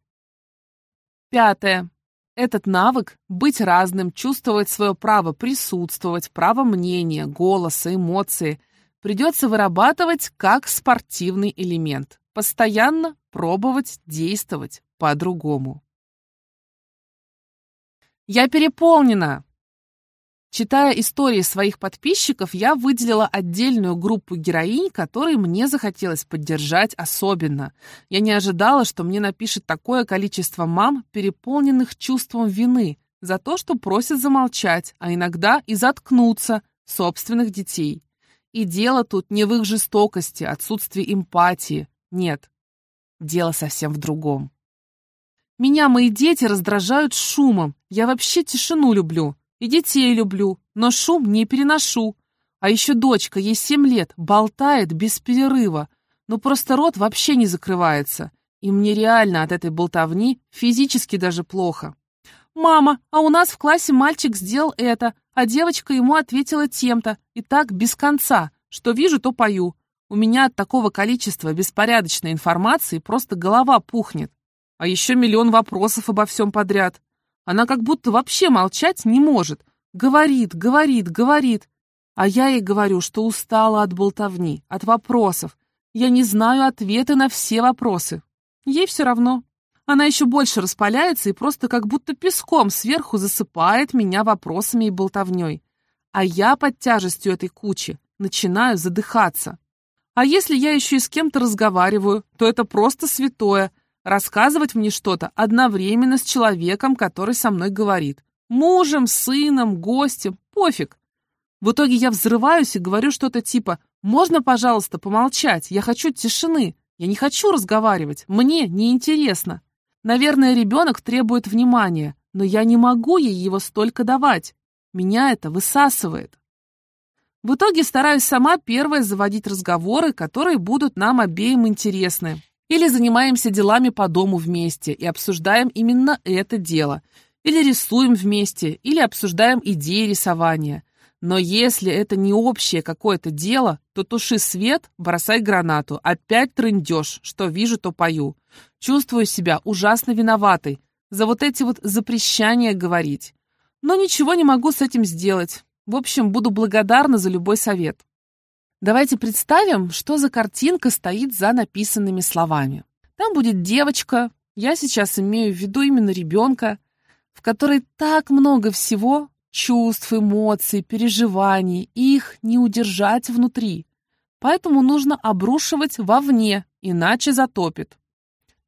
Пятое. Этот навык — быть разным, чувствовать свое право присутствовать, право мнения, голоса, эмоции — придется вырабатывать как спортивный элемент. Постоянно пробовать действовать по-другому. Я переполнена. Читая истории своих подписчиков, я выделила отдельную группу героинь, которые мне захотелось поддержать особенно. Я не ожидала, что мне напишет такое количество мам, переполненных чувством вины за то, что просят замолчать, а иногда и заткнуться собственных детей. И дело тут не в их жестокости, отсутствии эмпатии. Нет, дело совсем в другом. Меня мои дети раздражают шумом. Я вообще тишину люблю. И детей люблю, но шум не переношу. А еще дочка, ей семь лет, болтает без перерыва. Но просто рот вообще не закрывается. И мне реально от этой болтовни физически даже плохо. «Мама, а у нас в классе мальчик сделал это, а девочка ему ответила тем-то, и так без конца. Что вижу, то пою. У меня от такого количества беспорядочной информации просто голова пухнет. А еще миллион вопросов обо всем подряд. Она как будто вообще молчать не может. Говорит, говорит, говорит. А я ей говорю, что устала от болтовни, от вопросов. Я не знаю ответы на все вопросы. Ей все равно. Она еще больше распаляется и просто как будто песком сверху засыпает меня вопросами и болтовней. А я под тяжестью этой кучи начинаю задыхаться. А если я еще и с кем-то разговариваю, то это просто святое — рассказывать мне что-то одновременно с человеком, который со мной говорит. Мужем, сыном, гостем, пофиг. В итоге я взрываюсь и говорю что-то типа «Можно, пожалуйста, помолчать? Я хочу тишины. Я не хочу разговаривать. Мне неинтересно». Наверное, ребенок требует внимания, но я не могу ей его столько давать. Меня это высасывает. В итоге стараюсь сама первая заводить разговоры, которые будут нам обеим интересны. Или занимаемся делами по дому вместе и обсуждаем именно это дело. или рисуем вместе, или обсуждаем идеи рисования. Но если это не общее какое-то дело, то туши свет, бросай гранату. Опять трындешь, что вижу, то пою. Чувствую себя ужасно виноватой за вот эти вот запрещания говорить. Но ничего не могу с этим сделать. В общем, буду благодарна за любой совет. Давайте представим, что за картинка стоит за написанными словами. Там будет девочка, я сейчас имею в виду именно ребенка, в которой так много всего, чувств, эмоций, переживаний, их не удержать внутри. Поэтому нужно обрушивать вовне, иначе затопит.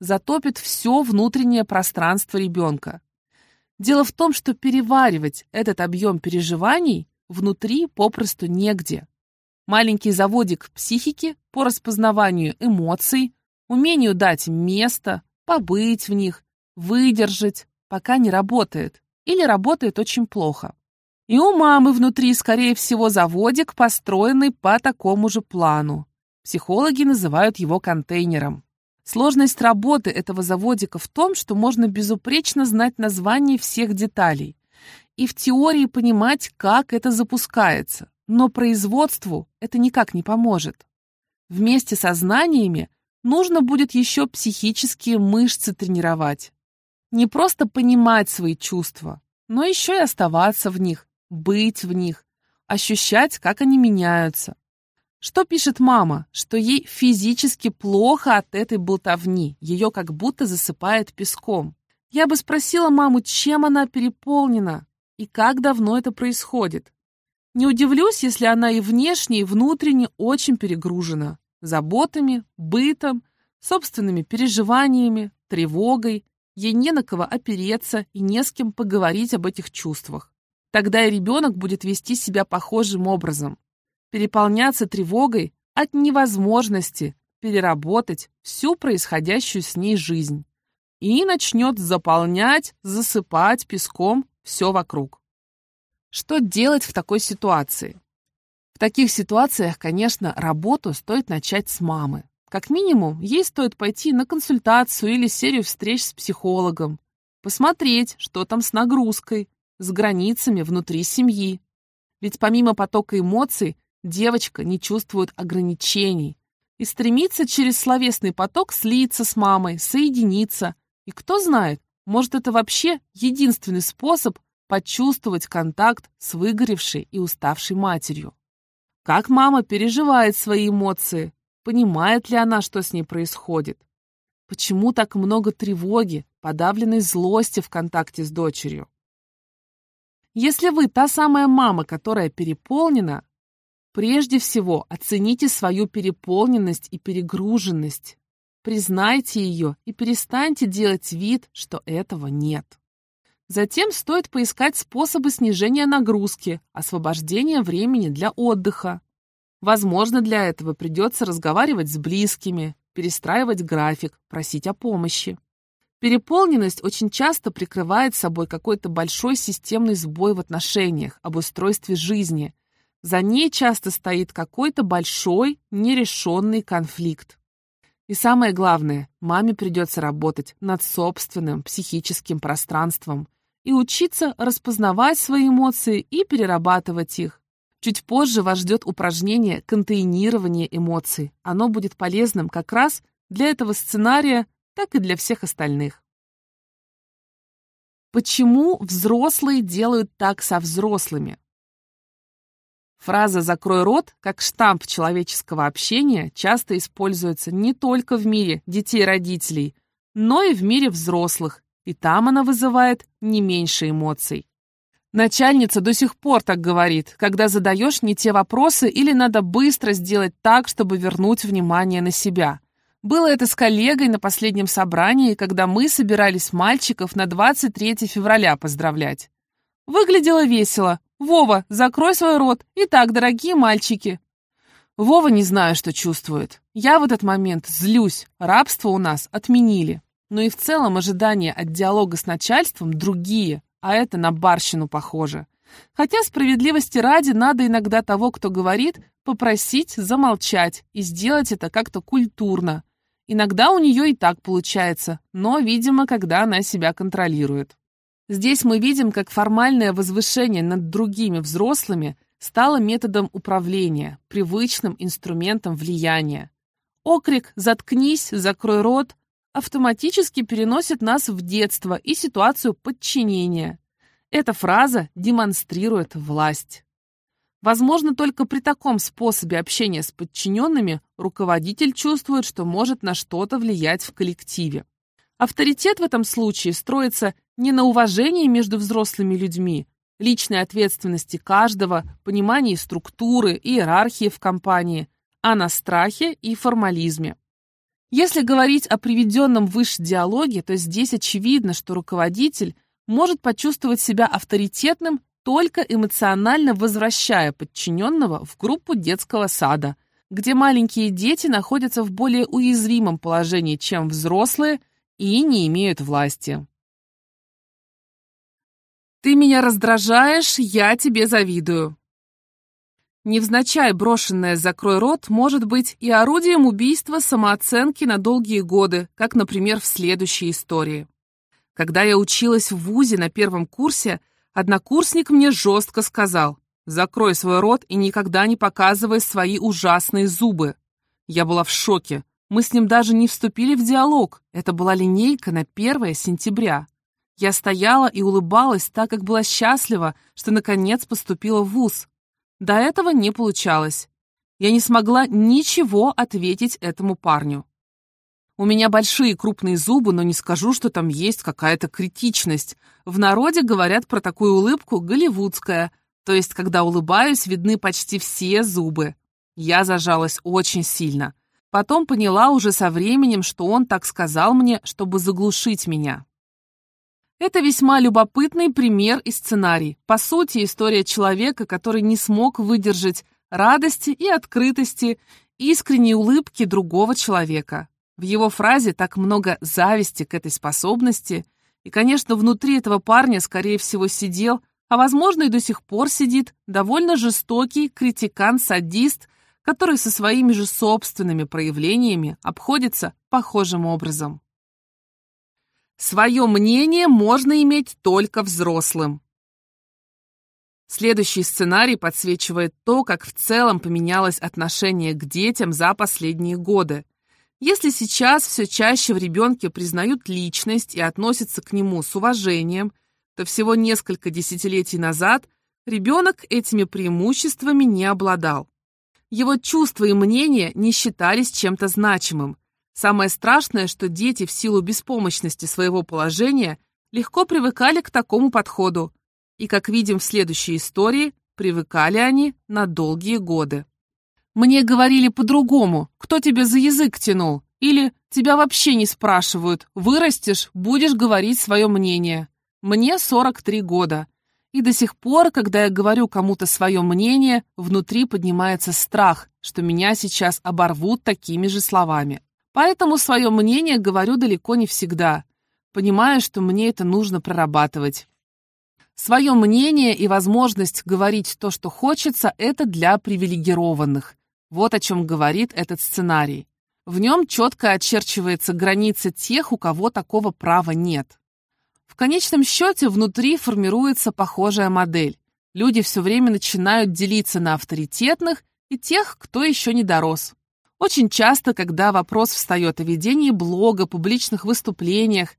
Затопит все внутреннее пространство ребенка. Дело в том, что переваривать этот объем переживаний внутри попросту негде. Маленький заводик психики по распознаванию эмоций, умению дать место, побыть в них, выдержать, пока не работает или работает очень плохо. И у мамы внутри, скорее всего, заводик, построенный по такому же плану. Психологи называют его контейнером. Сложность работы этого заводика в том, что можно безупречно знать название всех деталей и в теории понимать, как это запускается, но производству это никак не поможет. Вместе со знаниями нужно будет еще психические мышцы тренировать. Не просто понимать свои чувства, но еще и оставаться в них, быть в них, ощущать, как они меняются. Что пишет мама? Что ей физически плохо от этой болтовни, ее как будто засыпает песком. Я бы спросила маму, чем она переполнена и как давно это происходит. Не удивлюсь, если она и внешне, и внутренне очень перегружена заботами, бытом, собственными переживаниями, тревогой, ей не на кого опереться и не с кем поговорить об этих чувствах. Тогда и ребенок будет вести себя похожим образом, переполняться тревогой от невозможности переработать всю происходящую с ней жизнь и начнет заполнять, засыпать песком все вокруг. Что делать в такой ситуации? В таких ситуациях, конечно, работу стоит начать с мамы. Как минимум, ей стоит пойти на консультацию или серию встреч с психологом, посмотреть, что там с нагрузкой, с границами внутри семьи. Ведь помимо потока эмоций, девочка не чувствует ограничений и стремится через словесный поток слиться с мамой, соединиться. И кто знает, может это вообще единственный способ почувствовать контакт с выгоревшей и уставшей матерью. Как мама переживает свои эмоции, понимает ли она, что с ней происходит. Почему так много тревоги, подавленной злости в контакте с дочерью? Если вы та самая мама, которая переполнена, прежде всего оцените свою переполненность и перегруженность. Признайте ее и перестаньте делать вид, что этого нет. Затем стоит поискать способы снижения нагрузки, освобождения времени для отдыха. Возможно, для этого придется разговаривать с близкими, перестраивать график, просить о помощи. Переполненность очень часто прикрывает собой какой-то большой системный сбой в отношениях, об устройстве жизни. За ней часто стоит какой-то большой, нерешенный конфликт. И самое главное, маме придется работать над собственным психическим пространством и учиться распознавать свои эмоции и перерабатывать их. Чуть позже вас ждет упражнение контейнирования эмоций. Оно будет полезным как раз для этого сценария так и для всех остальных. Почему взрослые делают так со взрослыми? Фраза «закрой рот» как штамп человеческого общения часто используется не только в мире детей-родителей, но и в мире взрослых, и там она вызывает не меньше эмоций. Начальница до сих пор так говорит, когда задаешь не те вопросы или надо быстро сделать так, чтобы вернуть внимание на себя. Было это с коллегой на последнем собрании, когда мы собирались мальчиков на 23 февраля поздравлять. Выглядело весело. «Вова, закрой свой рот. Итак, дорогие мальчики». Вова не знаю, что чувствует. Я в этот момент злюсь. Рабство у нас отменили. Но и в целом ожидания от диалога с начальством другие, а это на барщину похоже. Хотя справедливости ради надо иногда того, кто говорит, попросить замолчать и сделать это как-то культурно, Иногда у нее и так получается, но, видимо, когда она себя контролирует. Здесь мы видим, как формальное возвышение над другими взрослыми стало методом управления, привычным инструментом влияния. Окрик «заткнись», «закрой рот» автоматически переносит нас в детство и ситуацию подчинения. Эта фраза демонстрирует власть. Возможно, только при таком способе общения с подчиненными руководитель чувствует, что может на что-то влиять в коллективе. Авторитет в этом случае строится не на уважении между взрослыми людьми, личной ответственности каждого, понимании структуры иерархии в компании, а на страхе и формализме. Если говорить о приведенном выше диалоге, то здесь очевидно, что руководитель может почувствовать себя авторитетным, только эмоционально возвращая подчиненного в группу детского сада, где маленькие дети находятся в более уязвимом положении, чем взрослые, и не имеют власти. «Ты меня раздражаешь, я тебе завидую», Невзначай брошенное «закрой рот» может быть и орудием убийства самооценки на долгие годы, как, например, в следующей истории. Когда я училась в ВУЗе на первом курсе, однокурсник мне жестко сказал «Закрой свой рот и никогда не показывай свои ужасные зубы». Я была в шоке. Мы с ним даже не вступили в диалог. Это была линейка на 1 сентября. Я стояла и улыбалась так, как была счастлива, что наконец поступила в ВУЗ. До этого не получалось. Я не смогла ничего ответить этому парню. У меня большие крупные зубы, но не скажу, что там есть какая-то критичность. В народе говорят про такую улыбку голливудская, то есть, когда улыбаюсь, видны почти все зубы. Я зажалась очень сильно. Потом поняла уже со временем, что он так сказал мне, чтобы заглушить меня. Это весьма любопытный пример и сценарий. По сути, история человека, который не смог выдержать радости и открытости, искренней улыбки другого человека. В его фразе так много зависти к этой способности, и, конечно, внутри этого парня, скорее всего, сидел, а, возможно, и до сих пор сидит, довольно жестокий критикан-садист, который со своими же собственными проявлениями обходится похожим образом. Свое мнение можно иметь только взрослым. Следующий сценарий подсвечивает то, как в целом поменялось отношение к детям за последние годы. Если сейчас все чаще в ребенке признают личность и относятся к нему с уважением, то всего несколько десятилетий назад ребенок этими преимуществами не обладал. Его чувства и мнения не считались чем-то значимым, Самое страшное, что дети в силу беспомощности своего положения легко привыкали к такому подходу. И, как видим в следующей истории, привыкали они на долгие годы. Мне говорили по-другому, кто тебя за язык тянул, или тебя вообще не спрашивают, вырастешь, будешь говорить свое мнение. Мне 43 года. И до сих пор, когда я говорю кому-то свое мнение, внутри поднимается страх, что меня сейчас оборвут такими же словами. Поэтому свое мнение говорю далеко не всегда, понимая, что мне это нужно прорабатывать. Свое мнение и возможность говорить то, что хочется, это для привилегированных. Вот о чем говорит этот сценарий. В нем четко очерчивается граница тех, у кого такого права нет. В конечном счете внутри формируется похожая модель. Люди все время начинают делиться на авторитетных и тех, кто еще не дорос. Очень часто, когда вопрос встает о ведении блога, публичных выступлениях,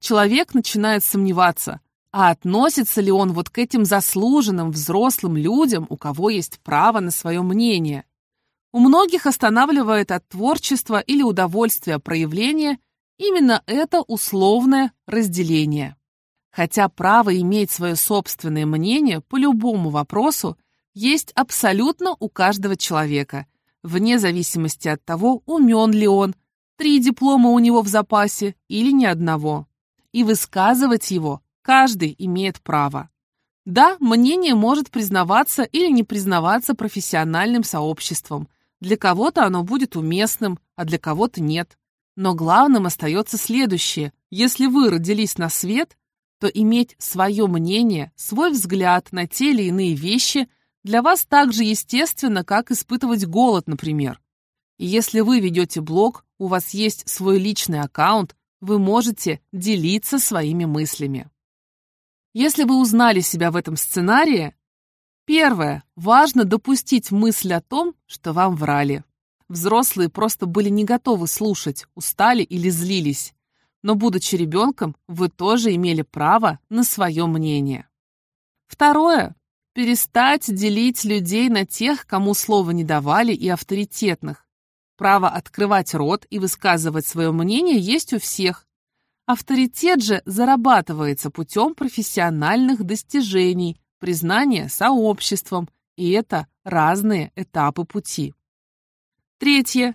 человек начинает сомневаться, а относится ли он вот к этим заслуженным взрослым людям, у кого есть право на свое мнение. У многих останавливает от творчества или удовольствия проявления именно это условное разделение. Хотя право иметь свое собственное мнение по любому вопросу есть абсолютно у каждого человека – вне зависимости от того, умен ли он, три диплома у него в запасе или ни одного. И высказывать его каждый имеет право. Да, мнение может признаваться или не признаваться профессиональным сообществом. Для кого-то оно будет уместным, а для кого-то нет. Но главным остается следующее. Если вы родились на свет, то иметь свое мнение, свой взгляд на те или иные вещи для вас так же естественно, как испытывать голод, например. И если вы ведете блог, у вас есть свой личный аккаунт, вы можете делиться своими мыслями. Если вы узнали себя в этом сценарии, первое, важно допустить мысль о том, что вам врали. Взрослые просто были не готовы слушать, устали или злились. Но, будучи ребенком, вы тоже имели право на свое мнение. Второе. Перестать делить людей на тех, кому слова не давали, и авторитетных. Право открывать рот и высказывать свое мнение есть у всех. Авторитет же зарабатывается путем профессиональных достижений, признания сообществом, и это разные этапы пути. Третье.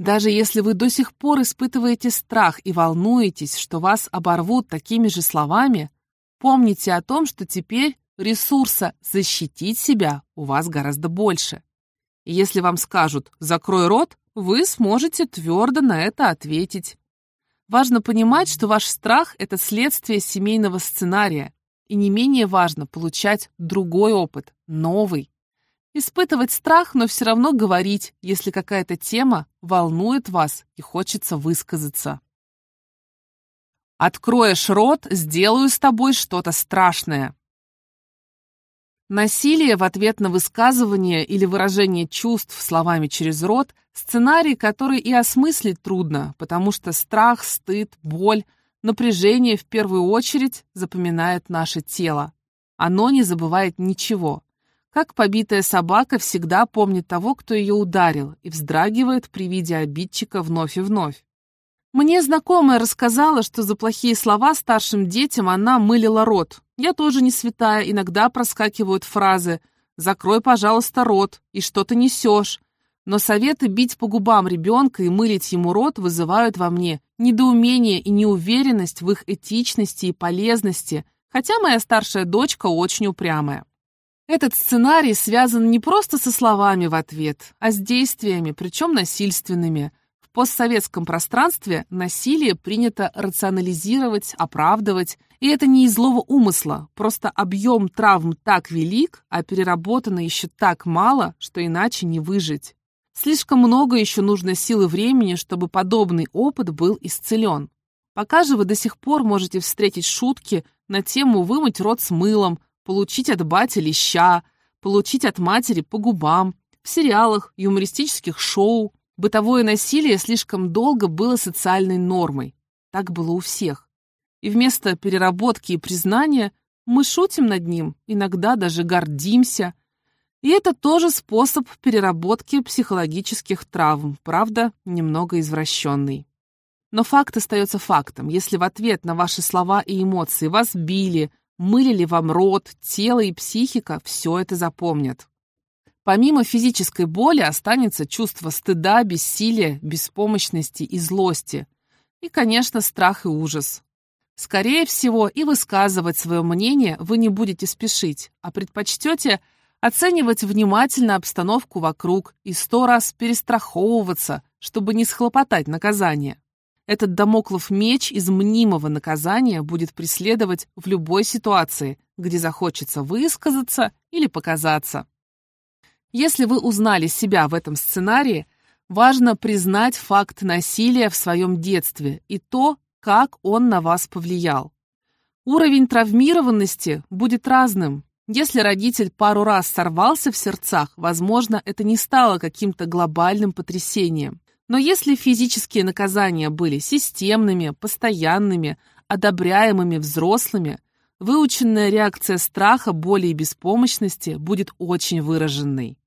Даже если вы до сих пор испытываете страх и волнуетесь, что вас оборвут такими же словами, помните о том, что теперь ресурса защитить себя у вас гораздо больше. Если вам скажут «закрой рот», вы сможете твердо на это ответить. Важно понимать, что ваш страх – это следствие семейного сценария, и не менее важно получать другой опыт, новый, Испытывать страх, но все равно говорить, если какая-то тема волнует вас и хочется высказаться. Откроешь рот, сделаю с тобой что-то страшное. Насилие в ответ на высказывание или выражение чувств словами через рот – сценарий, который и осмыслить трудно, потому что страх, стыд, боль, напряжение в первую очередь запоминает наше тело. Оно не забывает ничего. Как побитая собака всегда помнит того, кто ее ударил, и вздрагивает при виде обидчика вновь и вновь. Мне знакомая рассказала, что за плохие слова старшим детям она мылила рот. Я тоже не святая, иногда проскакивают фразы «закрой, пожалуйста, рот» и «что ты несешь». Но советы бить по губам ребенка и мылить ему рот вызывают во мне недоумение и неуверенность в их этичности и полезности, хотя моя старшая дочка очень упрямая. Этот сценарий связан не просто со словами в ответ, а с действиями, причем насильственными. Постсоветском пространстве насилие принято рационализировать, оправдывать, и это не из злого умысла, просто объем травм так велик, а переработано еще так мало, что иначе не выжить. Слишком много еще нужно силы времени, чтобы подобный опыт был исцелен. Пока же вы до сих пор можете встретить шутки на тему «вымыть рот с мылом», получить от бати леща, получить от матери по губам. В сериалах, юмористических шоу бытовое насилие слишком долго было социальной нормой. Так было у всех. И вместо переработки и признания мы шутим над ним, иногда даже гордимся. И это тоже способ переработки психологических травм, правда, немного извращенный. Но факт остается фактом. Если в ответ на ваши слова и эмоции вас били, Мыли ли вам рот, тело и психика все это запомнят. Помимо физической боли останется чувство стыда, бессилия, беспомощности и злости. И, конечно, страх и ужас. Скорее всего, и высказывать свое мнение вы не будете спешить, а предпочтете оценивать внимательно обстановку вокруг и сто раз перестраховываться, чтобы не схлопотать наказание. Этот домоклов меч из мнимого наказания будет преследовать в любой ситуации, где захочется высказаться или показаться. Если вы узнали себя в этом сценарии, важно признать факт насилия в своем детстве и то, как он на вас повлиял. Уровень травмированности будет разным. Если родитель пару раз сорвался в сердцах, возможно, это не стало каким-то глобальным потрясением. Но если физические наказания были системными, постоянными, одобряемыми взрослыми, выученная реакция страха, боли и беспомощности будет очень выраженной.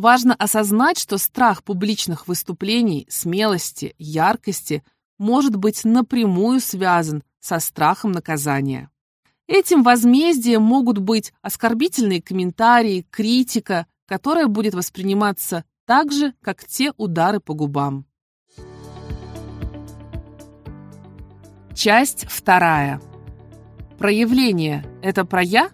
Важно осознать, что страх публичных выступлений, смелости, яркости может быть напрямую связан со страхом наказания. Этим возмездием могут быть оскорбительные комментарии, критика, которая будет восприниматься так же, как те удары по губам. Часть вторая. Проявление – это про я?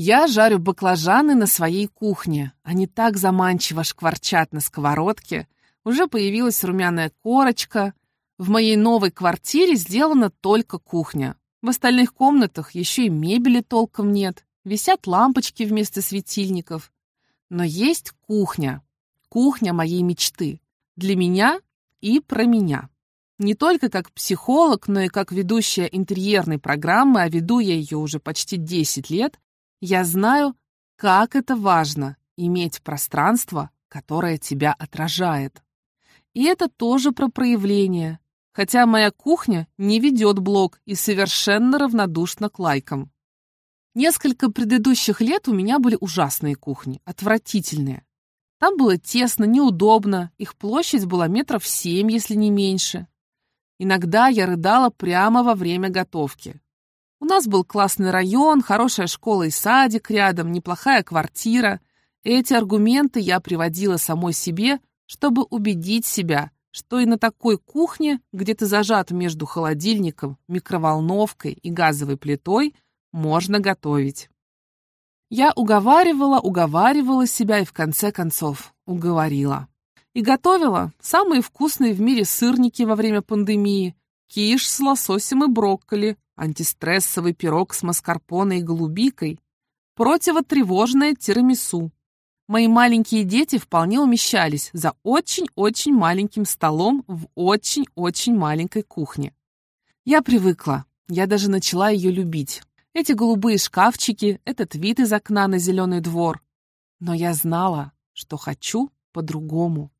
Я жарю баклажаны на своей кухне. Они так заманчиво шкварчат на сковородке. Уже появилась румяная корочка. В моей новой квартире сделана только кухня. В остальных комнатах еще и мебели толком нет. Висят лампочки вместо светильников. Но есть кухня. Кухня моей мечты. Для меня и про меня. Не только как психолог, но и как ведущая интерьерной программы, а веду я ее уже почти 10 лет, я знаю, как это важно иметь пространство, которое тебя отражает. И это тоже про проявление, хотя моя кухня не ведет блог и совершенно равнодушна к лайкам. Несколько предыдущих лет у меня были ужасные кухни, отвратительные. Там было тесно, неудобно, их площадь была метров семь, если не меньше. Иногда я рыдала прямо во время готовки. У нас был классный район, хорошая школа и садик рядом, неплохая квартира. Эти аргументы я приводила самой себе, чтобы убедить себя, что и на такой кухне, где ты зажат между холодильником, микроволновкой и газовой плитой, можно готовить. Я уговаривала, уговаривала себя и в конце концов уговорила. И готовила самые вкусные в мире сырники во время пандемии, киш с лососем и брокколи, антистрессовый пирог с маскарпоне и голубикой, противотревожное тирамису. Мои маленькие дети вполне умещались за очень-очень маленьким столом в очень-очень маленькой кухне. Я привыкла, я даже начала ее любить. Эти голубые шкафчики, этот вид из окна на зеленый двор. Но я знала, что хочу по-другому.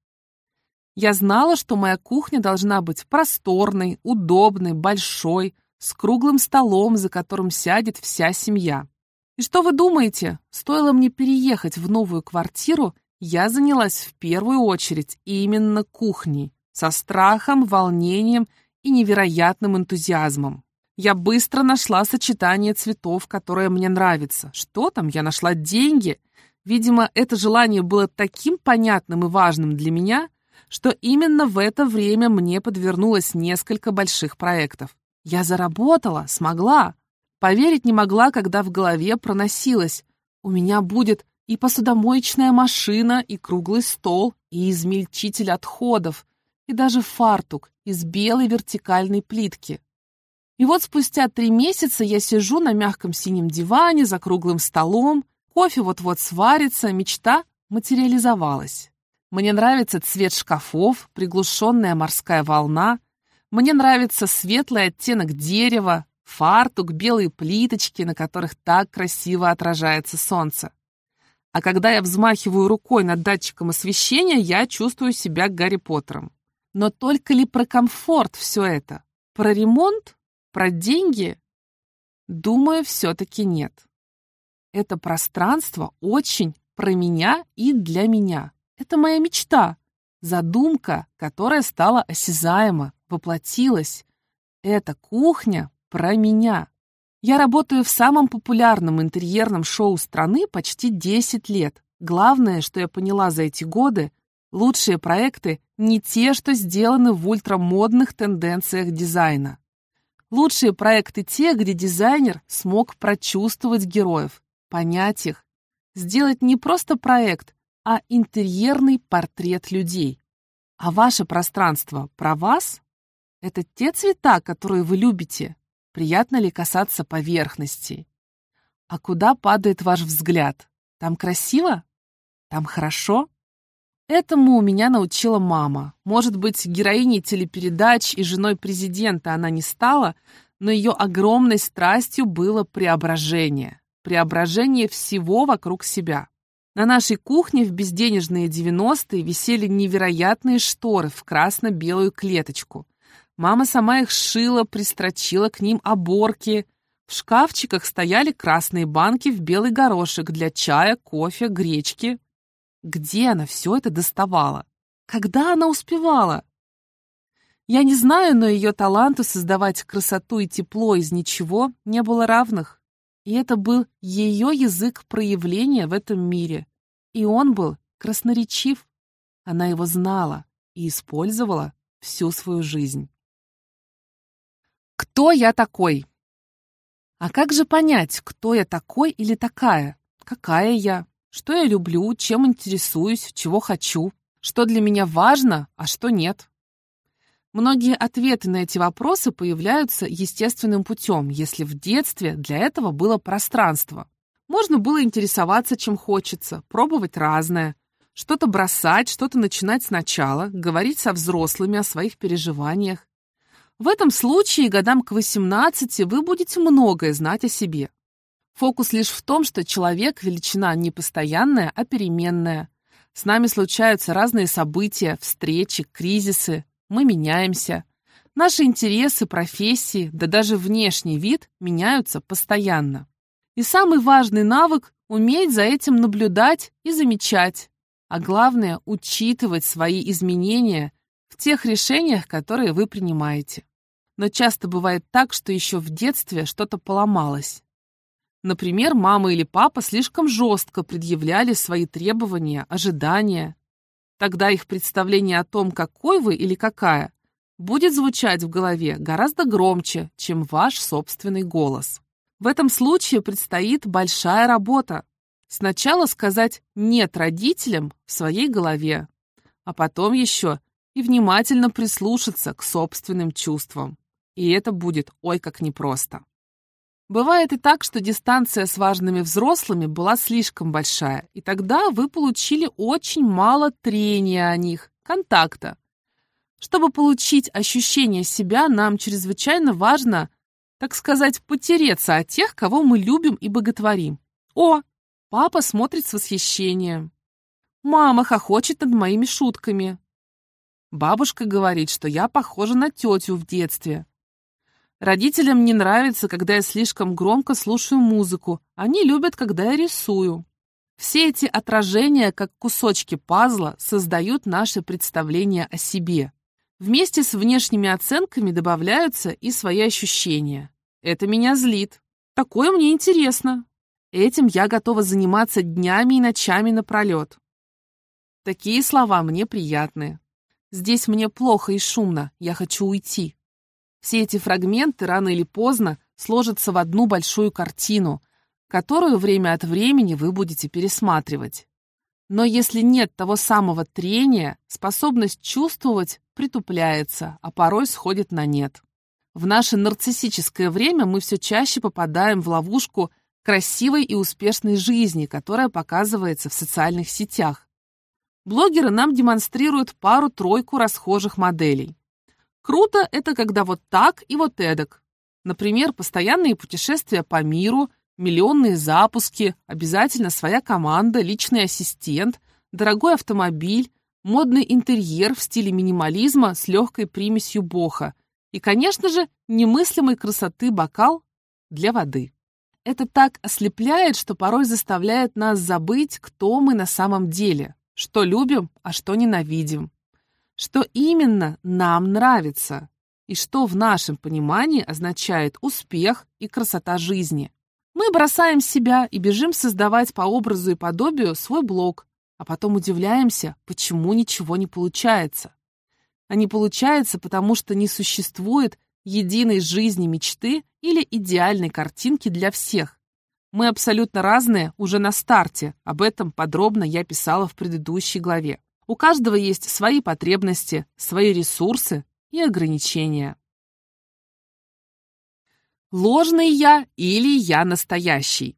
Я знала, что моя кухня должна быть просторной, удобной, большой, с круглым столом, за которым сядет вся семья. И что вы думаете? Стоило мне переехать в новую квартиру, я занялась в первую очередь именно кухней, со страхом, волнением и невероятным энтузиазмом. Я быстро нашла сочетание цветов, которое мне нравится. Что там? Я нашла деньги. Видимо, это желание было таким понятным и важным для меня, что именно в это время мне подвернулось несколько больших проектов. Я заработала, смогла. Поверить не могла, когда в голове проносилось. У меня будет и посудомоечная машина, и круглый стол, и измельчитель отходов, и даже фартук из белой вертикальной плитки. И вот спустя три месяца я сижу на мягком синем диване за круглым столом, кофе вот-вот сварится, мечта материализовалась. Мне нравится цвет шкафов, приглушенная морская волна. Мне нравится светлый оттенок дерева, фартук, белые плиточки, на которых так красиво отражается солнце. А когда я взмахиваю рукой над датчиком освещения, я чувствую себя Гарри Поттером. Но только ли про комфорт все это? Про ремонт? Про деньги? Думаю, все-таки нет. Это пространство очень про меня и для меня. Это моя мечта, задумка, которая стала осязаема, воплотилась. Эта кухня про меня. Я работаю в самом популярном интерьерном шоу страны почти 10 лет. Главное, что я поняла за эти годы, лучшие проекты не те, что сделаны в ультрамодных тенденциях дизайна. Лучшие проекты те, где дизайнер смог прочувствовать героев, понять их, сделать не просто проект, а интерьерный портрет людей. А ваше пространство про вас? Это те цвета, которые вы любите? Приятно ли касаться поверхности? А куда падает ваш взгляд? Там красиво? Там хорошо? Этому у меня научила мама. Может быть, героиней телепередач и женой президента она не стала, но ее огромной страстью было преображение. Преображение всего вокруг себя. На нашей кухне в безденежные 90-е висели невероятные шторы в красно-белую клеточку. Мама сама их шила, пристрочила к ним оборки. В шкафчиках стояли красные банки в белый горошек для чая, кофе, гречки. Где она все это доставала? Когда она успевала? Я не знаю, но ее таланту создавать красоту и тепло из ничего не было равных. И это был ее язык проявления в этом мире. И он был красноречив. Она его знала и использовала всю свою жизнь. Кто я такой? А как же понять, кто я такой или такая? Какая я? Что я люблю, чем интересуюсь, чего хочу, что для меня важно, а что нет. Многие ответы на эти вопросы появляются естественным путем, если в детстве для этого было пространство. Можно было интересоваться, чем хочется, пробовать разное, что-то бросать, что-то начинать сначала, говорить со взрослыми о своих переживаниях. В этом случае годам к 18 вы будете многое знать о себе. Фокус лишь в том, что человек – величина не постоянная, а переменная. С нами случаются разные события, встречи, кризисы. Мы меняемся. Наши интересы, профессии, да даже внешний вид меняются постоянно. И самый важный навык – уметь за этим наблюдать и замечать. А главное – учитывать свои изменения в тех решениях, которые вы принимаете. Но часто бывает так, что еще в детстве что-то поломалось. Например, мама или папа слишком жестко предъявляли свои требования, ожидания. Тогда их представление о том, какой вы или какая, будет звучать в голове гораздо громче, чем ваш собственный голос. В этом случае предстоит большая работа. Сначала сказать «нет» родителям в своей голове, а потом еще и внимательно прислушаться к собственным чувствам. И это будет ой как непросто. Бывает и так, что дистанция с важными взрослыми была слишком большая, и тогда вы получили очень мало трения о них, контакта. Чтобы получить ощущение себя, нам чрезвычайно важно, так сказать, потереться от тех, кого мы любим и боготворим. О, папа смотрит с восхищением. Мама хохочет над моими шутками. Бабушка говорит, что я похожа на тетю в детстве. Родителям не нравится, когда я слишком громко слушаю музыку. Они любят, когда я рисую. Все эти отражения, как кусочки пазла, создают наше представление о себе. Вместе с внешними оценками добавляются и свои ощущения. Это меня злит. Такое мне интересно. Этим я готова заниматься днями и ночами напролет. Такие слова мне приятны. Здесь мне плохо и шумно, я хочу уйти. Все эти фрагменты рано или поздно сложатся в одну большую картину, которую время от времени вы будете пересматривать. Но если нет того самого трения, способность чувствовать притупляется, а порой сходит на нет. В наше нарциссическое время мы все чаще попадаем в ловушку красивой и успешной жизни, которая показывается в социальных сетях. Блогеры нам демонстрируют пару-тройку расхожих моделей. Круто — это когда вот так и вот эдак. Например, постоянные путешествия по миру, миллионные запуски, обязательно своя команда, личный ассистент, дорогой автомобиль, модный интерьер в стиле минимализма с легкой примесью боха и, конечно же, немыслимой красоты бокал для воды. Это так ослепляет, что порой заставляет нас забыть, кто мы на самом деле, что любим, а что ненавидим что именно нам нравится и что в нашем понимании означает успех и красота жизни. Мы бросаем себя и бежим создавать по образу и подобию свой блог, а потом удивляемся, почему ничего не получается. А не получается, потому что не существует единой жизни мечты или идеальной картинки для всех. Мы абсолютно разные уже на старте, об этом подробно я писала в предыдущей главе. У каждого есть свои потребности, свои ресурсы и ограничения. Ложный я или я настоящий?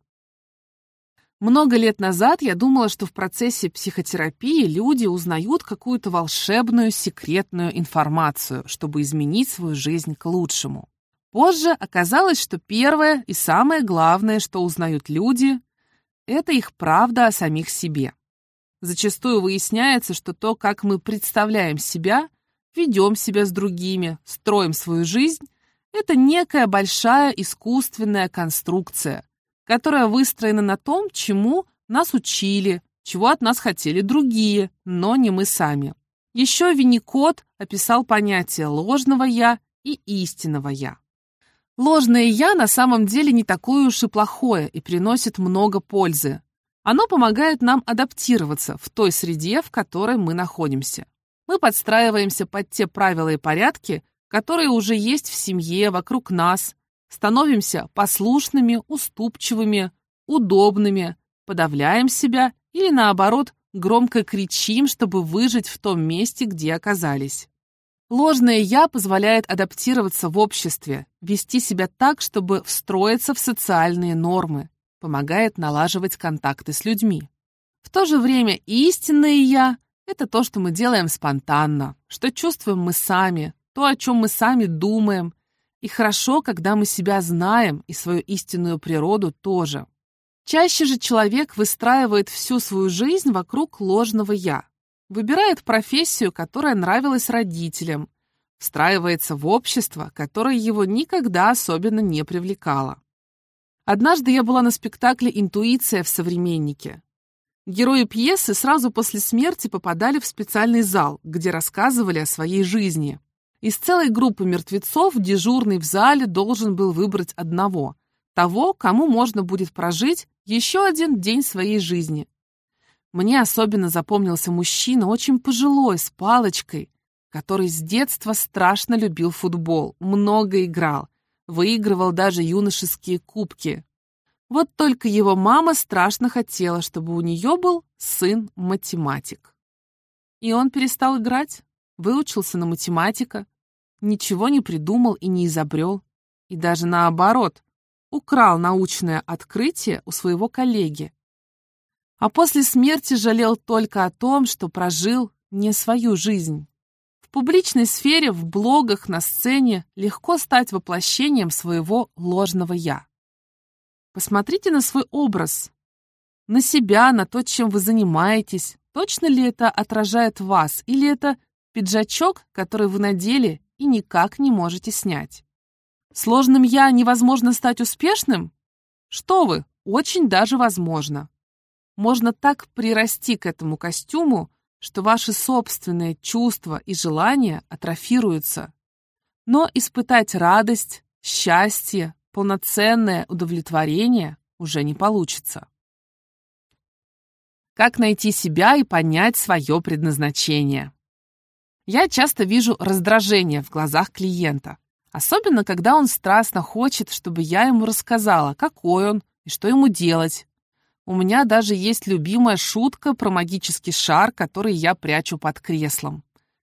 Много лет назад я думала, что в процессе психотерапии люди узнают какую-то волшебную секретную информацию, чтобы изменить свою жизнь к лучшему. Позже оказалось, что первое и самое главное, что узнают люди, это их правда о самих себе. Зачастую выясняется, что то, как мы представляем себя, ведем себя с другими, строим свою жизнь, это некая большая искусственная конструкция, которая выстроена на том, чему нас учили, чего от нас хотели другие, но не мы сами. Еще Винникот описал понятие ложного «я» и истинного «я». Ложное «я» на самом деле не такое уж и плохое и приносит много пользы. Оно помогает нам адаптироваться в той среде, в которой мы находимся. Мы подстраиваемся под те правила и порядки, которые уже есть в семье, вокруг нас, становимся послушными, уступчивыми, удобными, подавляем себя или, наоборот, громко кричим, чтобы выжить в том месте, где оказались. Ложное «я» позволяет адаптироваться в обществе, вести себя так, чтобы встроиться в социальные нормы, помогает налаживать контакты с людьми. В то же время истинное «я» — это то, что мы делаем спонтанно, что чувствуем мы сами, то, о чем мы сами думаем. И хорошо, когда мы себя знаем и свою истинную природу тоже. Чаще же человек выстраивает всю свою жизнь вокруг ложного «я». Выбирает профессию, которая нравилась родителям, встраивается в общество, которое его никогда особенно не привлекало. Однажды я была на спектакле «Интуиция» в «Современнике». Герои пьесы сразу после смерти попадали в специальный зал, где рассказывали о своей жизни. Из целой группы мертвецов дежурный в зале должен был выбрать одного, того, кому можно будет прожить еще один день своей жизни. Мне особенно запомнился мужчина, очень пожилой, с палочкой, который с детства страшно любил футбол, много играл, выигрывал даже юношеские кубки. Вот только его мама страшно хотела, чтобы у нее был сын-математик. И он перестал играть, выучился на математика, ничего не придумал и не изобрел, и даже наоборот, украл научное открытие у своего коллеги. А после смерти жалел только о том, что прожил не свою жизнь. В публичной сфере, в блогах, на сцене легко стать воплощением своего ложного «я». Посмотрите на свой образ, на себя, на то, чем вы занимаетесь. Точно ли это отражает вас, или это пиджачок, который вы надели и никак не можете снять? Сложным «я» невозможно стать успешным? Что вы, очень даже возможно. Можно так прирасти к этому костюму, что ваши собственные чувства и желания атрофируются. Но испытать радость, счастье, полноценное удовлетворение уже не получится. Как найти себя и понять свое предназначение? Я часто вижу раздражение в глазах клиента, особенно когда он страстно хочет, чтобы я ему рассказала, какой он и что ему делать, у меня даже есть любимая шутка про магический шар, который я прячу под креслом.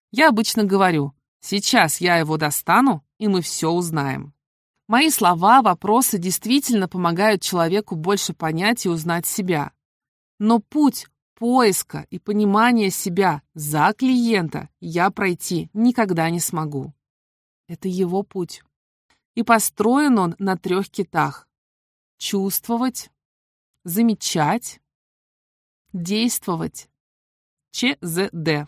Я обычно говорю, сейчас я его достану, и мы все узнаем. Мои слова, вопросы действительно помогают человеку больше понять и узнать себя. Но путь поиска и понимания себя за клиента я пройти никогда не смогу. Это его путь. И построен он на трех китах. Чувствовать, замечать, действовать. ЧЗД.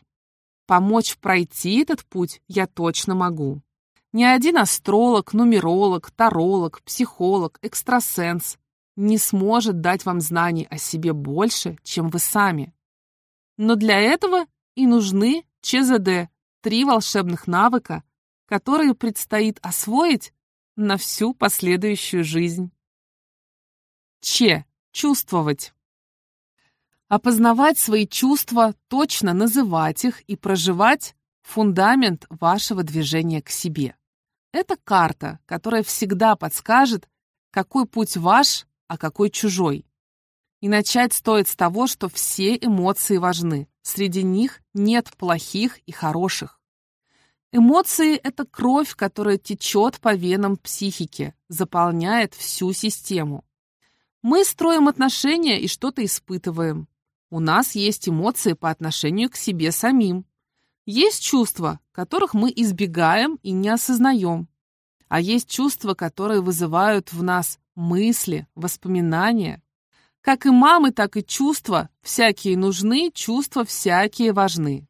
Помочь пройти этот путь я точно могу. Ни один астролог, нумеролог, таролог, психолог, экстрасенс не сможет дать вам знаний о себе больше, чем вы сами. Но для этого и нужны ЧЗД, три волшебных навыка, которые предстоит освоить на всю последующую жизнь. Ч Чувствовать. Опознавать свои чувства, точно называть их и проживать – фундамент вашего движения к себе. Это карта, которая всегда подскажет, какой путь ваш, а какой чужой. И начать стоит с того, что все эмоции важны. Среди них нет плохих и хороших. Эмоции – это кровь, которая течет по венам психики, заполняет всю систему. Мы строим отношения и что-то испытываем. У нас есть эмоции по отношению к себе самим. Есть чувства, которых мы избегаем и не осознаем. А есть чувства, которые вызывают в нас мысли, воспоминания. Как и мамы, так и чувства всякие нужны, чувства всякие важны.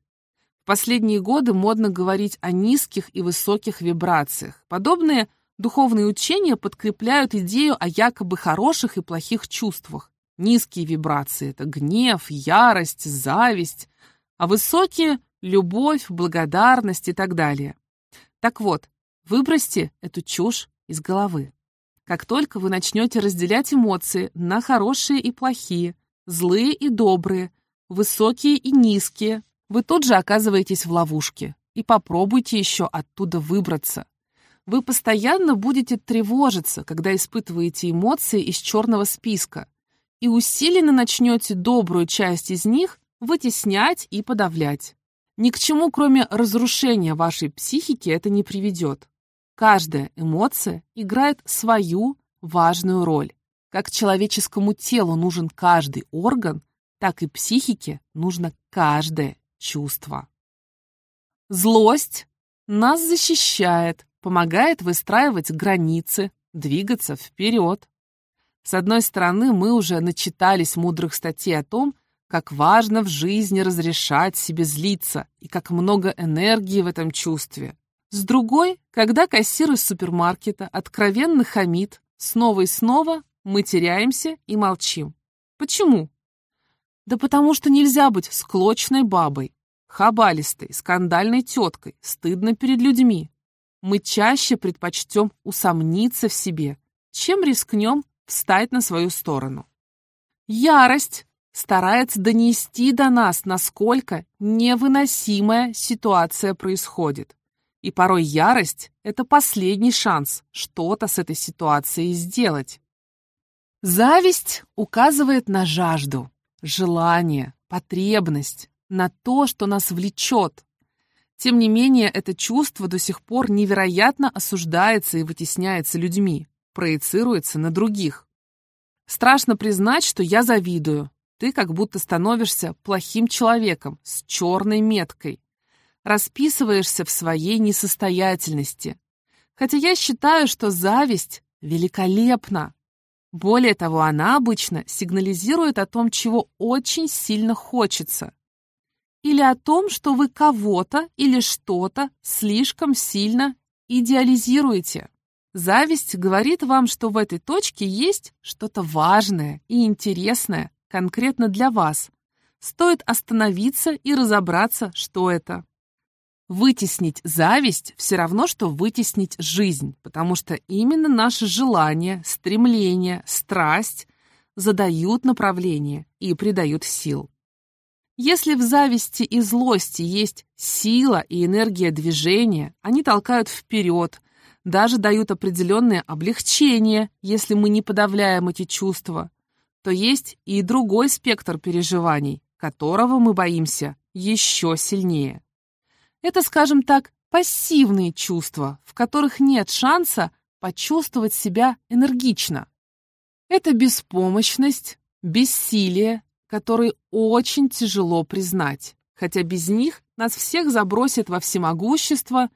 В последние годы модно говорить о низких и высоких вибрациях. Подобные – Духовные учения подкрепляют идею о якобы хороших и плохих чувствах. Низкие вибрации – это гнев, ярость, зависть, а высокие – любовь, благодарность и так далее. Так вот, выбросьте эту чушь из головы. Как только вы начнете разделять эмоции на хорошие и плохие, злые и добрые, высокие и низкие, вы тут же оказываетесь в ловушке. И попробуйте еще оттуда выбраться. Вы постоянно будете тревожиться, когда испытываете эмоции из черного списка, и усиленно начнете добрую часть из них вытеснять и подавлять. Ни к чему, кроме разрушения вашей психики, это не приведет. Каждая эмоция играет свою важную роль. Как человеческому телу нужен каждый орган, так и психике нужно каждое чувство. Злость нас защищает, помогает выстраивать границы, двигаться вперед. С одной стороны, мы уже начитались мудрых статей о том, как важно в жизни разрешать себе злиться и как много энергии в этом чувстве. С другой, когда кассир из супермаркета откровенно хамит, снова и снова мы теряемся и молчим. Почему? Да потому что нельзя быть склочной бабой, хабалистой, скандальной теткой, стыдно перед людьми. Мы чаще предпочтем усомниться в себе, чем рискнем встать на свою сторону. Ярость старается донести до нас, насколько невыносимая ситуация происходит. И порой ярость — это последний шанс что-то с этой ситуацией сделать. Зависть указывает на жажду, желание, потребность, на то, что нас влечет. Тем не менее, это чувство до сих пор невероятно осуждается и вытесняется людьми, проецируется на других. Страшно признать, что я завидую. Ты как будто становишься плохим человеком с черной меткой. Расписываешься в своей несостоятельности. Хотя я считаю, что зависть великолепна. Более того, она обычно сигнализирует о том, чего очень сильно хочется. Или о том, что вы кого-то или что-то слишком сильно идеализируете. Зависть говорит вам, что в этой точке есть что-то важное и интересное конкретно для вас. Стоит остановиться и разобраться, что это. Вытеснить зависть все равно, что вытеснить жизнь, потому что именно наши желания, стремления, страсть задают направление и придают сил. Если в зависти и злости есть сила и энергия движения, они толкают вперед, даже дают определенное облегчение, если мы не подавляем эти чувства, то есть и другой спектр переживаний, которого мы боимся еще сильнее. Это, скажем так, пассивные чувства, в которых нет шанса почувствовать себя энергично. Это беспомощность, бессилие, которые очень тяжело признать, хотя без них нас всех забросит во всемогущество,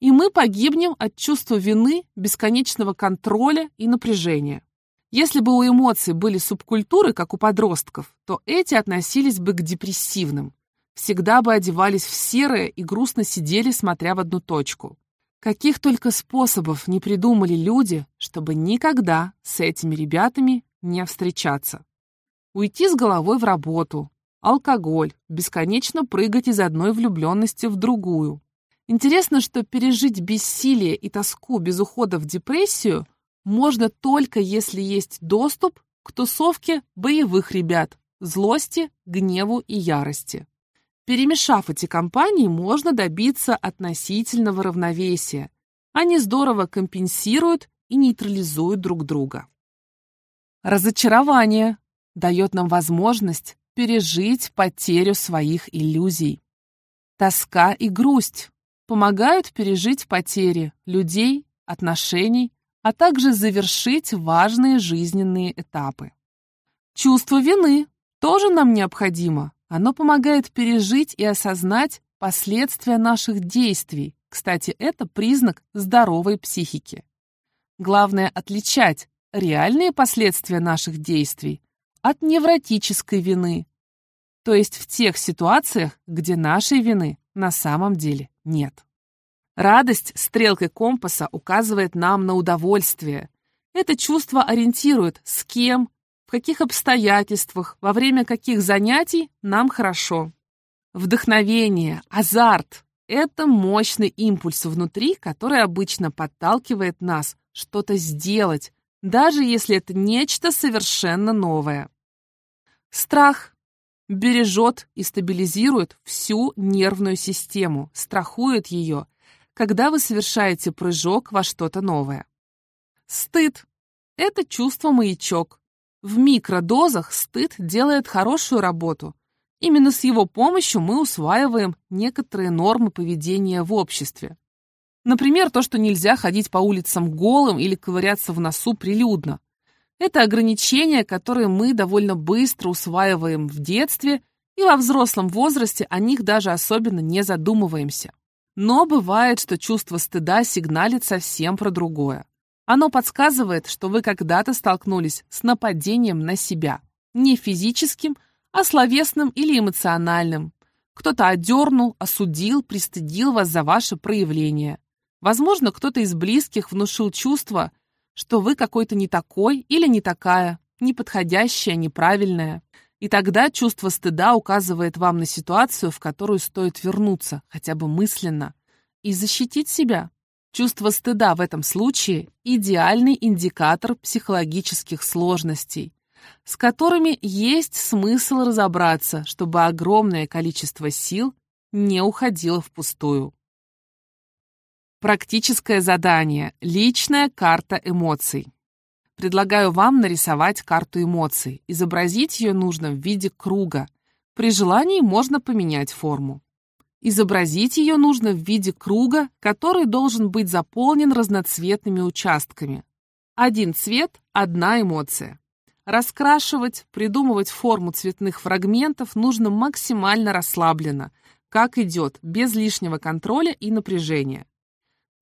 и мы погибнем от чувства вины, бесконечного контроля и напряжения. Если бы у эмоций были субкультуры, как у подростков, то эти относились бы к депрессивным, всегда бы одевались в серое и грустно сидели, смотря в одну точку. Каких только способов не придумали люди, чтобы никогда с этими ребятами не встречаться. Уйти с головой в работу, алкоголь, бесконечно прыгать из одной влюбленности в другую. Интересно, что пережить бессилие и тоску без ухода в депрессию можно только если есть доступ к тусовке боевых ребят, злости, гневу и ярости. Перемешав эти компании, можно добиться относительного равновесия. Они здорово компенсируют и нейтрализуют друг друга. Разочарование дает нам возможность пережить потерю своих иллюзий. Тоска и грусть помогают пережить потери людей, отношений, а также завершить важные жизненные этапы. Чувство вины тоже нам необходимо, оно помогает пережить и осознать последствия наших действий. Кстати, это признак здоровой психики. Главное отличать реальные последствия наших действий от невротической вины, то есть в тех ситуациях, где нашей вины на самом деле нет. Радость стрелкой компаса указывает нам на удовольствие. Это чувство ориентирует, с кем в каких обстоятельствах, во время каких занятий нам хорошо. Вдохновение, азарт — это мощный импульс внутри, который обычно подталкивает нас что-то сделать, даже если это нечто совершенно новое. Страх бережет и стабилизирует всю нервную систему, страхует ее, когда вы совершаете прыжок во что-то новое. Стыд — это чувство-маячок, в микродозах стыд делает хорошую работу. Именно с его помощью мы усваиваем некоторые нормы поведения в обществе. Например, то, что нельзя ходить по улицам голым или ковыряться в носу прилюдно. Это ограничения, которые мы довольно быстро усваиваем в детстве, и во взрослом возрасте о них даже особенно не задумываемся. Но бывает, что чувство стыда сигналит совсем про другое. Оно подсказывает, что вы когда-то столкнулись с нападением на себя. Не физическим, а словесным или эмоциональным. Кто-то одернул, осудил, пристыдил вас за ваше проявление. Возможно, кто-то из близких внушил чувство, что вы какой-то не такой или не такая, неподходящая, неправильная. И тогда чувство стыда указывает вам на ситуацию, в которую стоит вернуться, хотя бы мысленно, и защитить себя. Чувство стыда в этом случае – идеальный индикатор психологических сложностей, с которыми есть смысл разобраться, чтобы огромное количество сил не уходило впустую. Практическое задание. Личная карта эмоций. Предлагаю вам нарисовать карту эмоций. Изобразить ее нужно в виде круга. При желании можно поменять форму. Изобразить ее нужно в виде круга, который должен быть заполнен разноцветными участками. Один цвет – одна эмоция. Раскрашивать, придумывать форму цветных фрагментов нужно максимально расслабленно, как идет, без лишнего контроля и напряжения.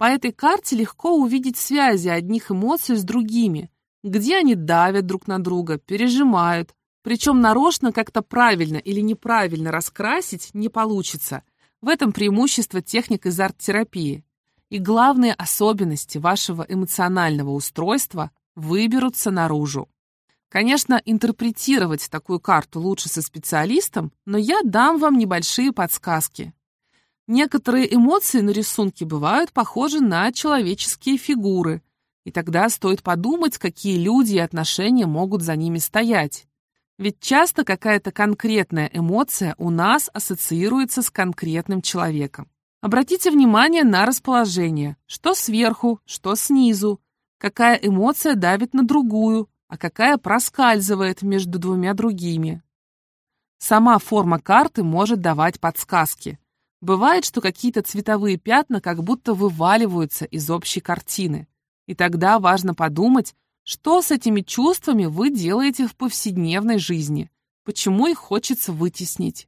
По этой карте легко увидеть связи одних эмоций с другими, где они давят друг на друга, пережимают. Причем нарочно как-то правильно или неправильно раскрасить не получится. В этом преимущество техник из арт-терапии. И главные особенности вашего эмоционального устройства выберутся наружу. Конечно, интерпретировать такую карту лучше со специалистом, но я дам вам небольшие подсказки. Некоторые эмоции на рисунке бывают похожи на человеческие фигуры – и тогда стоит подумать, какие люди и отношения могут за ними стоять. Ведь часто какая-то конкретная эмоция у нас ассоциируется с конкретным человеком. Обратите внимание на расположение, что сверху, что снизу, какая эмоция давит на другую, а какая проскальзывает между двумя другими. Сама форма карты может давать подсказки. Бывает, что какие-то цветовые пятна как будто вываливаются из общей картины. И тогда важно подумать, что с этими чувствами вы делаете в повседневной жизни, почему их хочется вытеснить.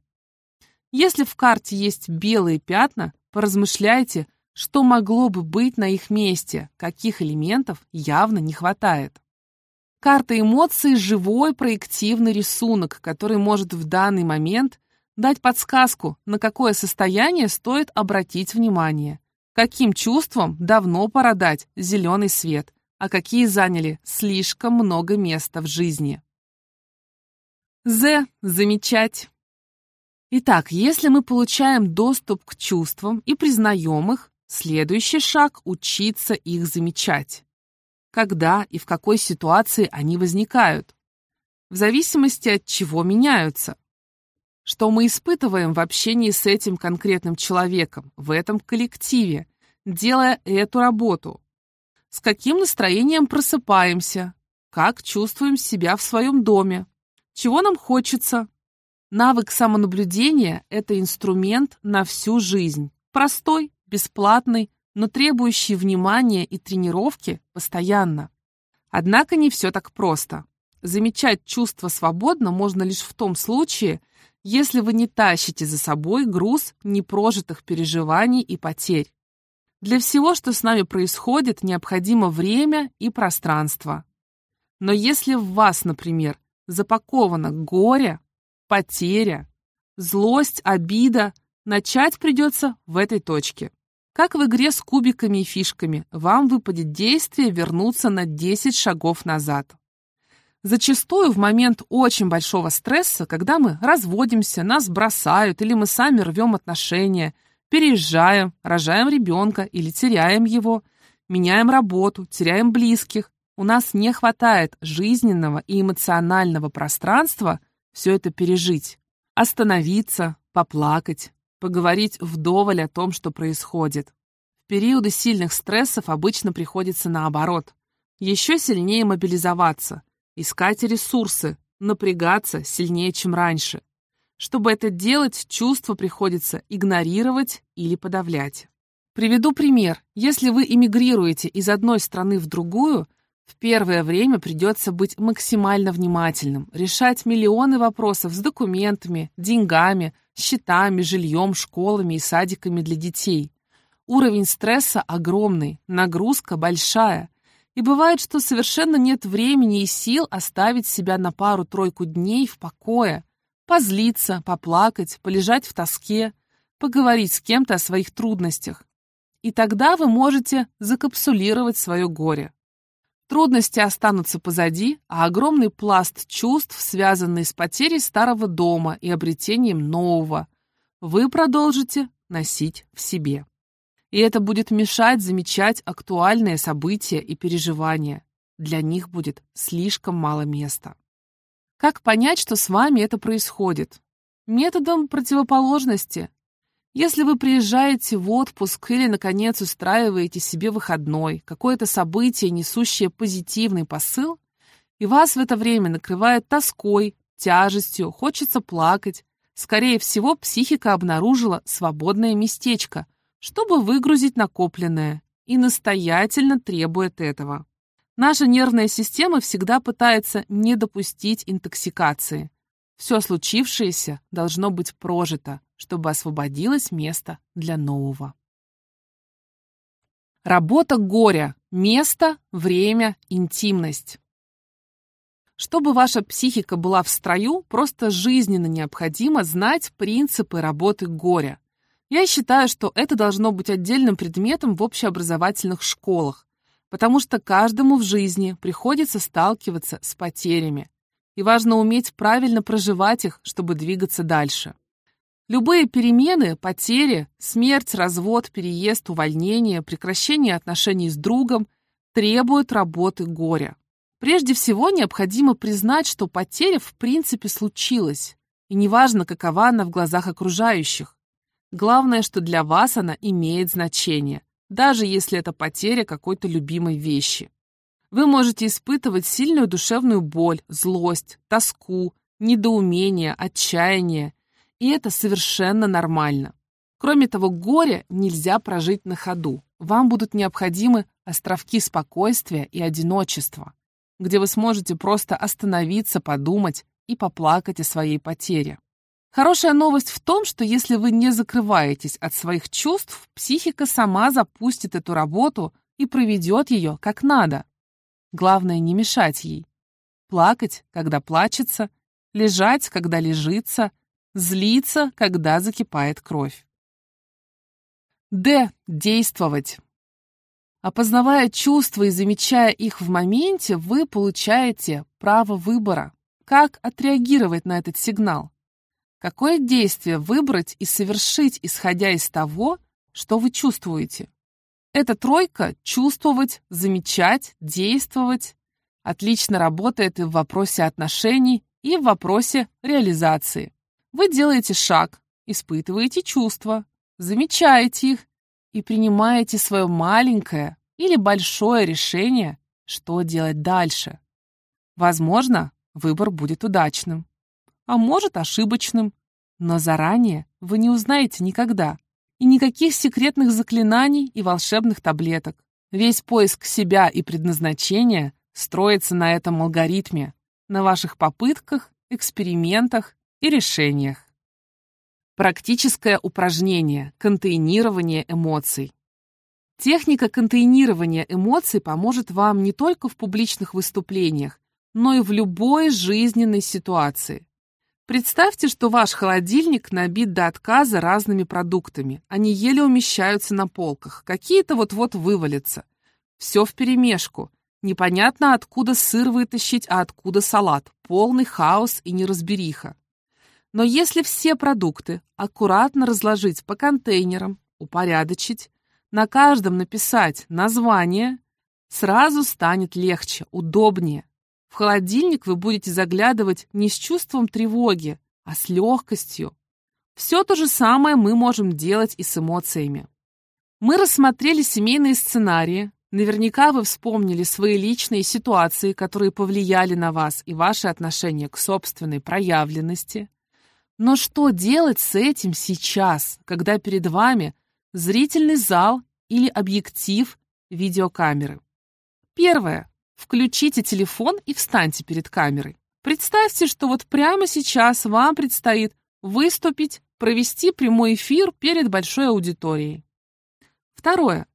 Если в карте есть белые пятна, поразмышляйте, что могло бы быть на их месте, каких элементов явно не хватает. Карта эмоций – живой проективный рисунок, который может в данный момент дать подсказку, на какое состояние стоит обратить внимание, Каким чувствам давно пора дать зеленый свет, а какие заняли слишком много места в жизни. З. Замечать. Итак, если мы получаем доступ к чувствам и признаем их, следующий шаг – учиться их замечать. Когда и в какой ситуации они возникают. В зависимости от чего меняются. Что мы испытываем в общении с этим конкретным человеком, в этом коллективе, делая эту работу? С каким настроением просыпаемся? Как чувствуем себя в своем доме? Чего нам хочется? Навык самонаблюдения – это инструмент на всю жизнь. Простой, бесплатный, но требующий внимания и тренировки постоянно. Однако не все так просто. Замечать чувства свободно можно лишь в том случае, если вы не тащите за собой груз непрожитых переживаний и потерь. Для всего, что с нами происходит, необходимо время и пространство. Но если в вас, например, запаковано горе, потеря, злость, обида, начать придется в этой точке. Как в игре с кубиками и фишками, вам выпадет действие вернуться на 10 шагов назад. Зачастую в момент очень большого стресса, когда мы разводимся, нас бросают или мы сами рвем отношения, переезжаем, рожаем ребенка или теряем его, меняем работу, теряем близких, у нас не хватает жизненного и эмоционального пространства все это пережить, остановиться, поплакать, поговорить вдоволь о том, что происходит. В периоды сильных стрессов обычно приходится наоборот. Еще сильнее мобилизоваться – искать ресурсы, напрягаться сильнее, чем раньше. Чтобы это делать, чувства приходится игнорировать или подавлять. Приведу пример. Если вы эмигрируете из одной страны в другую, в первое время придется быть максимально внимательным, решать миллионы вопросов с документами, деньгами, счетами, жильем, школами и садиками для детей. Уровень стресса огромный, нагрузка большая. И бывает, что совершенно нет времени и сил оставить себя на пару-тройку дней в покое, позлиться, поплакать, полежать в тоске, поговорить с кем-то о своих трудностях. И тогда вы можете закапсулировать свое горе. Трудности останутся позади, а огромный пласт чувств, связанный с потерей старого дома и обретением нового, вы продолжите носить в себе. И это будет мешать замечать актуальные события и переживания. Для них будет слишком мало места. Как понять, что с вами это происходит? Методом противоположности. Если вы приезжаете в отпуск или, наконец, устраиваете себе выходной, какое-то событие, несущее позитивный посыл, и вас в это время накрывает тоской, тяжестью, хочется плакать, скорее всего, психика обнаружила свободное местечко, чтобы выгрузить накопленное, и настоятельно требует этого. Наша нервная система всегда пытается не допустить интоксикации. Все случившееся должно быть прожито, чтобы освободилось место для нового. Работа горя. Место, время, интимность. Чтобы ваша психика была в строю, просто жизненно необходимо знать принципы работы горя. Я считаю, что это должно быть отдельным предметом в общеобразовательных школах, потому что каждому в жизни приходится сталкиваться с потерями, и важно уметь правильно проживать их, чтобы двигаться дальше. Любые перемены, потери, смерть, развод, переезд, увольнение, прекращение отношений с другом требуют работы горя. Прежде всего, необходимо признать, что потеря в принципе случилась, и неважно, какова она в глазах окружающих. Главное, что для вас она имеет значение, даже если это потеря какой-то любимой вещи. Вы можете испытывать сильную душевную боль, злость, тоску, недоумение, отчаяние, и это совершенно нормально. Кроме того, горе нельзя прожить на ходу. Вам будут необходимы островки спокойствия и одиночества, где вы сможете просто остановиться, подумать и поплакать о своей потере. Хорошая новость в том, что если вы не закрываетесь от своих чувств, психика сама запустит эту работу и проведет ее как надо. Главное не мешать ей. Плакать, когда плачется, лежать, когда лежится, Злиться, когда закипает кровь. Д. Действовать. Опознавая чувства и замечая их в моменте, вы получаете право выбора. Как отреагировать на этот сигнал? Какое действие выбрать и совершить, исходя из того, что вы чувствуете? Эта тройка – чувствовать, замечать, действовать – отлично работает и в вопросе отношений, и в вопросе реализации. Вы делаете шаг, испытываете чувства, замечаете их и принимаете свое маленькое или большое решение, что делать дальше. Возможно, выбор будет удачным, а может ошибочным, но заранее вы не узнаете никогда. И никаких секретных заклинаний и волшебных таблеток. Весь поиск себя и предназначения строится на этом алгоритме, на ваших попытках, экспериментах и решениях. Практическое упражнение контейнирование эмоций. Техника контейнирования эмоций поможет вам не только в публичных выступлениях, но и в любой жизненной ситуации. Представьте, что ваш холодильник набит до отказа разными продуктами. Они еле умещаются на полках, какие-то вот-вот вывалятся. Все вперемешку. Непонятно, откуда сыр вытащить, а откуда салат. Полный хаос и неразбериха. Но если все продукты аккуратно разложить по контейнерам, упорядочить, на каждом написать название, сразу станет легче, удобнее. В холодильник вы будете заглядывать не с чувством тревоги, а с легкостью. Все то же самое мы можем делать и с эмоциями. Мы рассмотрели семейные сценарии. Наверняка вы вспомнили свои личные ситуации, которые повлияли на вас и ваши отношения к собственной проявленности. Но что делать с этим сейчас, когда перед вами зрительный зал или объектив видеокамеры? Первое. Включите телефон и встаньте перед камерой. Представьте, что вот прямо сейчас вам предстоит выступить, провести прямой эфир перед большой аудиторией. Второе.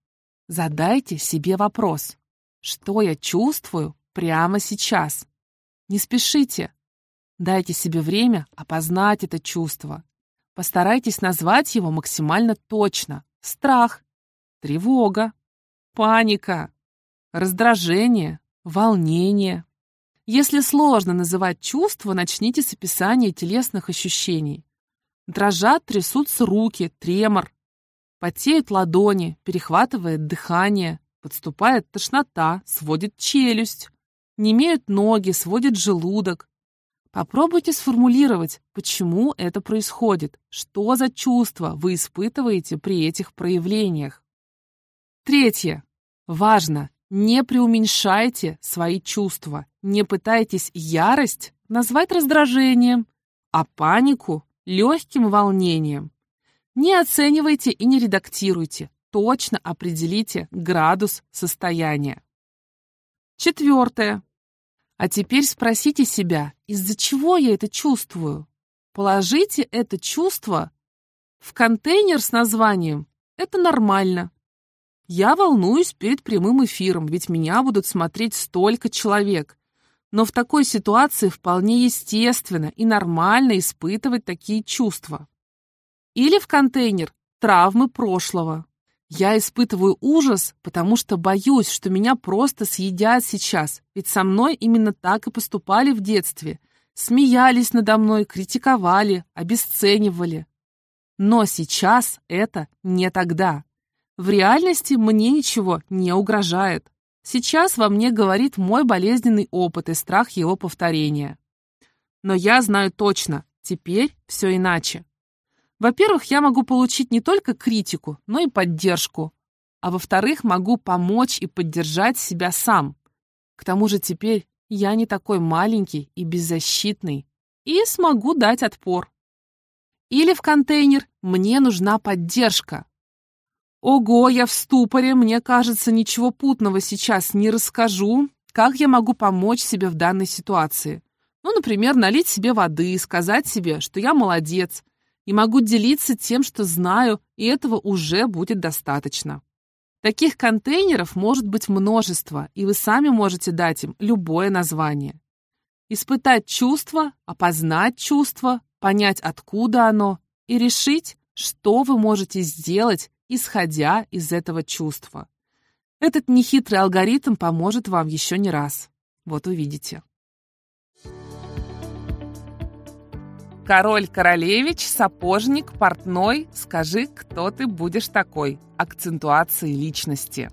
Задайте себе вопрос. Что я чувствую прямо сейчас? Не спешите. Дайте себе время опознать это чувство. Постарайтесь назвать его максимально точно. Страх, тревога, паника, раздражение, волнение. Если сложно называть чувства, начните с описания телесных ощущений. Дрожат, трясутся руки, тремор. Потеют ладони, перехватывает дыхание, подступает тошнота, сводит челюсть. Немеют ноги, сводит желудок. Попробуйте сформулировать, почему это происходит, что за чувства вы испытываете при этих проявлениях. Третье. Важно, не преуменьшайте свои чувства, не пытайтесь ярость назвать раздражением, а панику – легким волнением. Не оценивайте и не редактируйте, точно определите градус состояния. Четвертое. А теперь спросите себя, из-за чего я это чувствую? Положите это чувство в контейнер с названием «Это нормально». Я волнуюсь перед прямым эфиром, ведь меня будут смотреть столько человек. Но в такой ситуации вполне естественно и нормально испытывать такие чувства. Или в контейнер травмы прошлого. Я испытываю ужас, потому что боюсь, что меня просто съедят сейчас, ведь со мной именно так и поступали в детстве. Смеялись надо мной, критиковали, обесценивали. Но сейчас это не тогда. В реальности мне ничего не угрожает. Сейчас во мне говорит мой болезненный опыт и страх его повторения. Но я знаю точно, теперь все иначе. Во-первых, я могу получить не только критику, но и поддержку. А во-вторых, могу помочь и поддержать себя сам. К тому же теперь я не такой маленький и беззащитный и смогу дать отпор. Или в контейнер «Мне нужна поддержка». Ого, я в ступоре, мне кажется, ничего путного сейчас не расскажу. Как я могу помочь себе в данной ситуации? Ну, например, налить себе воды, сказать себе, что я молодец, и могу делиться тем, что знаю, и этого уже будет достаточно. Таких контейнеров может быть множество, и вы сами можете дать им любое название. Испытать чувство, опознать чувство, понять, откуда оно, и решить, что вы можете сделать исходя из этого чувства. Этот нехитрый алгоритм поможет вам еще не раз. Вот увидите. Король-королевич, сапожник, портной, скажи, кто ты будешь такой. Акцентуации личности.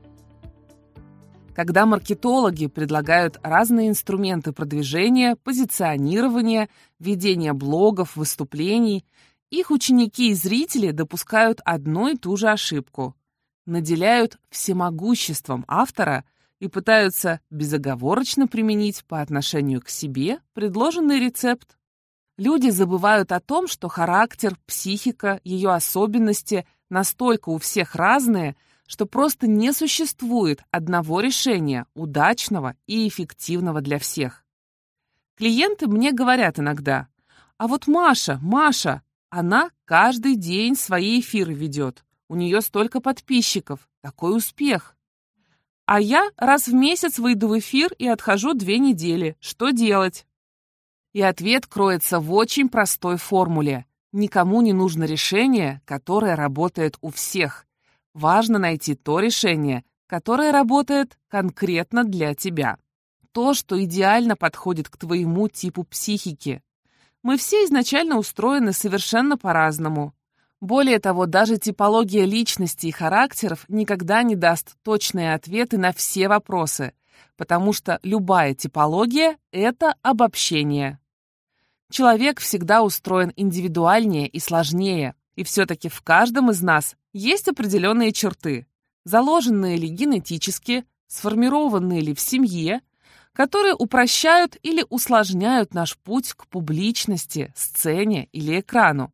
Когда маркетологи предлагают разные инструменты продвижения, позиционирования, ведения блогов, выступлений – их ученики и зрители допускают одну и ту же ошибку. Наделяют всемогуществом автора и пытаются безоговорочно применить по отношению к себе предложенный рецепт. Люди забывают о том, что характер, психика, ее особенности настолько у всех разные, что просто не существует одного решения, удачного и эффективного для всех. Клиенты мне говорят иногда, а вот Маша, Маша, она каждый день свои эфиры ведет. У нее столько подписчиков. Такой успех. А я раз в месяц выйду в эфир и отхожу две недели. Что делать? И ответ кроется в очень простой формуле. Никому не нужно решение, которое работает у всех. Важно найти то решение, которое работает конкретно для тебя. То, что идеально подходит к твоему типу психики. Мы все изначально устроены совершенно по-разному. Более того, даже типология личности и характеров никогда не даст точные ответы на все вопросы, потому что любая типология — это обобщение. Человек всегда устроен индивидуальнее и сложнее, и все-таки в каждом из нас есть определенные черты, заложенные ли генетически, сформированные ли в семье, которые упрощают или усложняют наш путь к публичности, сцене или экрану.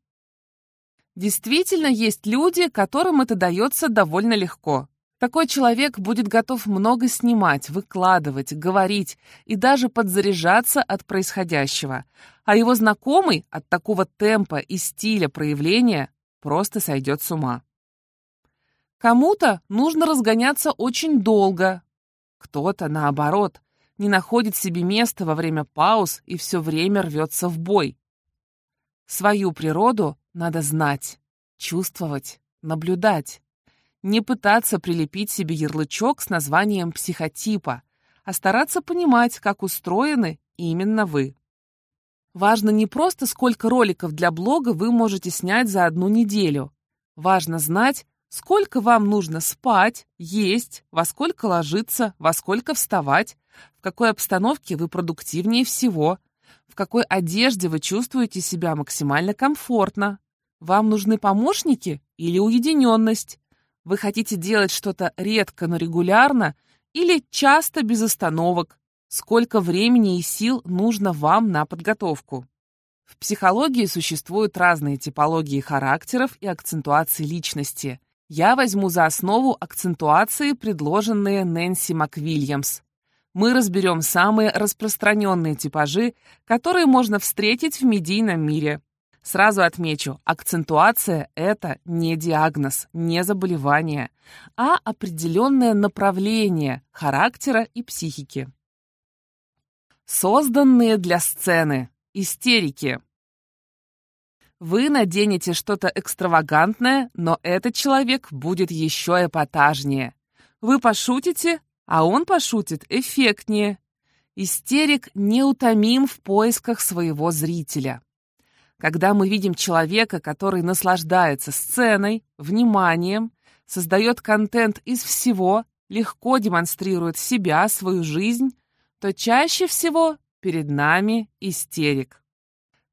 Действительно, есть люди, которым это дается довольно легко. Такой человек будет готов много снимать, выкладывать, говорить и даже подзаряжаться от происходящего, а его знакомый от такого темпа и стиля проявления просто сойдет с ума. Кому-то нужно разгоняться очень долго. Кто-то, наоборот, не находит себе места во время пауз и все время рвется в бой. Свою природу надо знать, чувствовать, наблюдать. Не пытаться прилепить себе ярлычок с названием психотипа, а стараться понимать, как устроены именно вы. Важно не просто, сколько роликов для блога вы можете снять за одну неделю. Важно знать, сколько вам нужно спать, есть, во сколько ложиться, во сколько вставать, в какой обстановке вы продуктивнее всего, в какой одежде вы чувствуете себя максимально комфортно. Вам нужны помощники или уединенность? Вы хотите делать что-то редко, но регулярно или часто без остановок? Сколько времени и сил нужно вам на подготовку? В психологии существуют разные типологии характеров и акцентуации личности. Я возьму за основу акцентуации, предложенные Нэнси МакВильямс. Мы разберем самые распространенные типажи, которые можно встретить в медийном мире. Сразу отмечу, акцентуация – это не диагноз, не заболевание, а определенное направление характера и психики. Созданные для сцены. Истерики. Вы наденете что-то экстравагантное, но этот человек будет еще эпатажнее. Вы пошутите, а он пошутит эффектнее. Истерик неутомим в поисках своего зрителя. Когда мы видим человека, который наслаждается сценой, вниманием, создает контент из всего, легко демонстрирует себя, свою жизнь, то чаще всего перед нами истерик.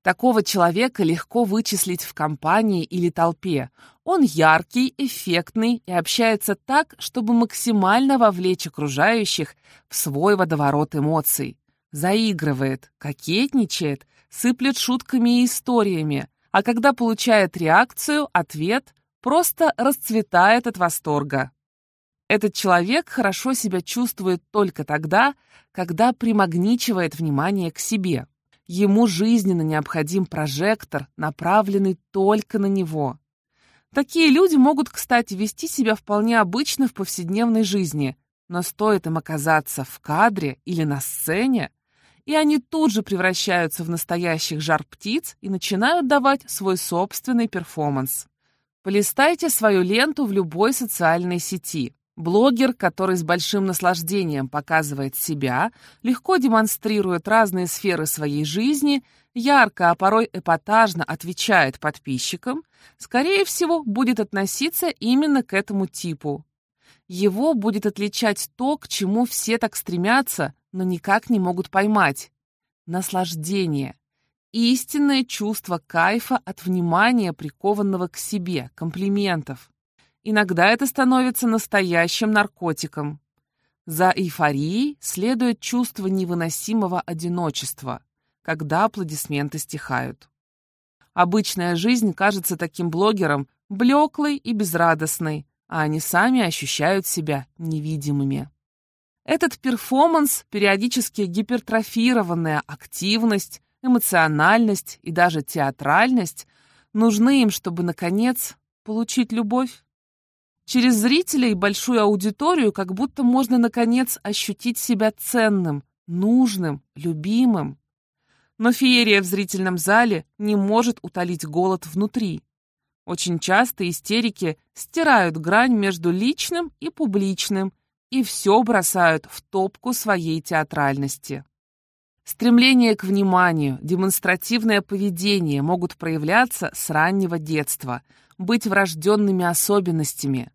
Такого человека легко вычислить в компании или толпе. Он яркий, эффектный и общается так, чтобы максимально вовлечь окружающих в свой водоворот эмоций. Заигрывает, кокетничает, сыплет шутками и историями, а когда получает реакцию, ответ, просто расцветает от восторга. Этот человек хорошо себя чувствует только тогда, когда примагничивает внимание к себе. Ему жизненно необходим прожектор, направленный только на него. Такие люди могут, кстати, вести себя вполне обычно в повседневной жизни, но стоит им оказаться в кадре или на сцене, и они тут же превращаются в настоящих жар-птиц и начинают давать свой собственный перформанс. Полистайте свою ленту в любой социальной сети. Блогер, который с большим наслаждением показывает себя, легко демонстрирует разные сферы своей жизни, ярко, а порой эпатажно отвечает подписчикам, скорее всего, будет относиться именно к этому типу. Его будет отличать то, к чему все так стремятся, но никак не могут поймать. Наслаждение. Истинное чувство кайфа от внимания, прикованного к себе, комплиментов. Иногда это становится настоящим наркотиком. За эйфорией следует чувство невыносимого одиночества, когда аплодисменты стихают. Обычная жизнь кажется таким блогерам блеклой и безрадостной, а они сами ощущают себя невидимыми. Этот перформанс, периодически гипертрофированная активность, эмоциональность и даже театральность нужны им, чтобы, наконец, получить любовь. Через зрителя и большую аудиторию как будто можно, наконец, ощутить себя ценным, нужным, любимым. Но феерия в зрительном зале не может утолить голод внутри. Очень часто истерики стирают грань между личным и публичным и все бросают в топку своей театральности. Стремление к вниманию, демонстративное поведение могут проявляться с раннего детства, быть врожденными особенностями.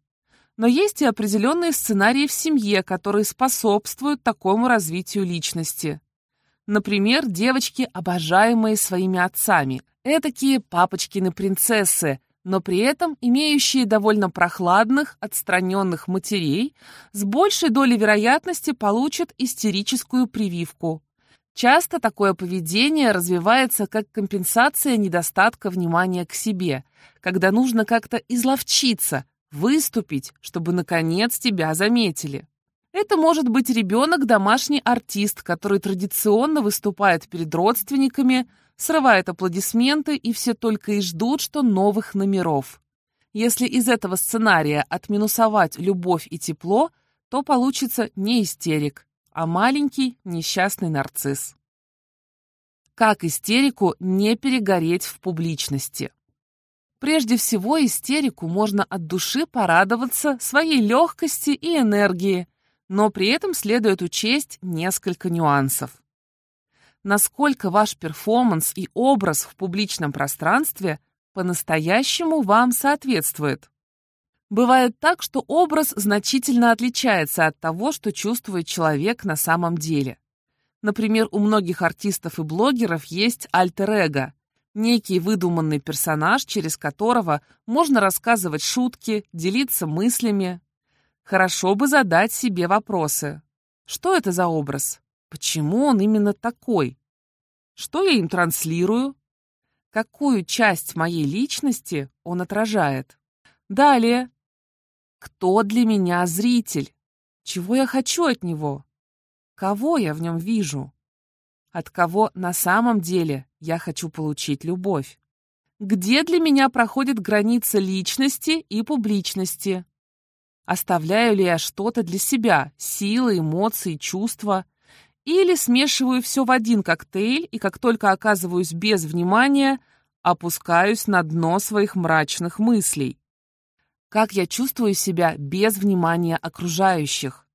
Но есть и определенные сценарии в семье, которые способствуют такому развитию личности. Например, девочки, обожаемые своими отцами, этакие папочкины принцессы, но при этом имеющие довольно прохладных, отстраненных матерей, с большей долей вероятности получат истерическую прививку. Часто такое поведение развивается как компенсация недостатка внимания к себе, когда нужно как-то изловчиться, выступить, чтобы наконец тебя заметили. Это может быть ребенок домашний артист, который традиционно выступает перед родственниками, срывает аплодисменты, и все только и ждут, что новых номеров. Если из этого сценария отминусовать любовь и тепло, то получится не истерик, а маленький несчастный нарцисс. Как истерику не перегореть в публичности? Прежде всего, истерику можно от души порадоваться своей легкости и энергии, но при этом следует учесть несколько нюансов. Насколько ваш перформанс и образ в публичном пространстве по-настоящему вам соответствует. Бывает так, что образ значительно отличается от того, что чувствует человек на самом деле. Например, у многих артистов и блогеров есть альтер-эго, некий выдуманный персонаж, через которого можно рассказывать шутки, делиться мыслями. Хорошо бы задать себе вопросы. Что это за образ? Почему он именно такой? Что я им транслирую? какую часть моей личности он отражает. Далее. Кто для меня зритель? Чего я хочу от него? Кого я в нем вижу? От кого на самом деле я хочу получить любовь? Где для меня проходит граница личности и публичности? Оставляю ли я что-то для себя, силы, эмоции, чувства? Или смешиваю все в один коктейль, и как только оказываюсь без внимания, опускаюсь на дно своих мрачных мыслей. Как я чувствую себя без внимания окружающих?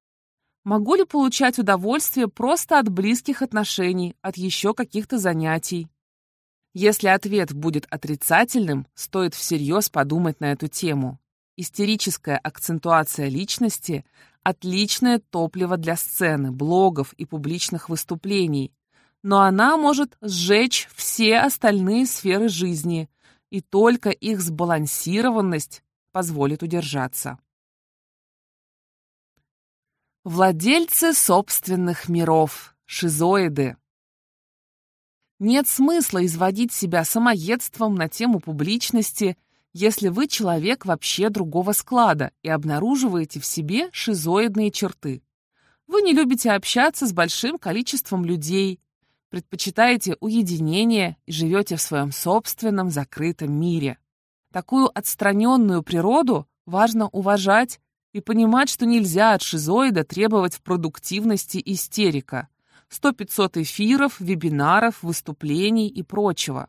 Могу ли получать удовольствие просто от близких отношений, от еще каких-то занятий? Если ответ будет отрицательным, стоит всерьез подумать на эту тему. Истерическая акцентуация личности Отличное топливо для сцены, блогов и публичных выступлений. Но она может сжечь все остальные сферы жизни, и только их сбалансированность позволит удержаться. Владельцы собственных миров, шизоиды. Нет смысла изводить себя самоедством на тему публичности – если вы человек вообще другого склада и обнаруживаете в себе шизоидные черты. Вы не любите общаться с большим количеством людей, предпочитаете уединение и живете в своем собственном закрытом мире. Такую отстраненную природу важно уважать и понимать, что нельзя от шизоида требовать продуктивности истерика, 100-500 эфиров, вебинаров, выступлений и прочего.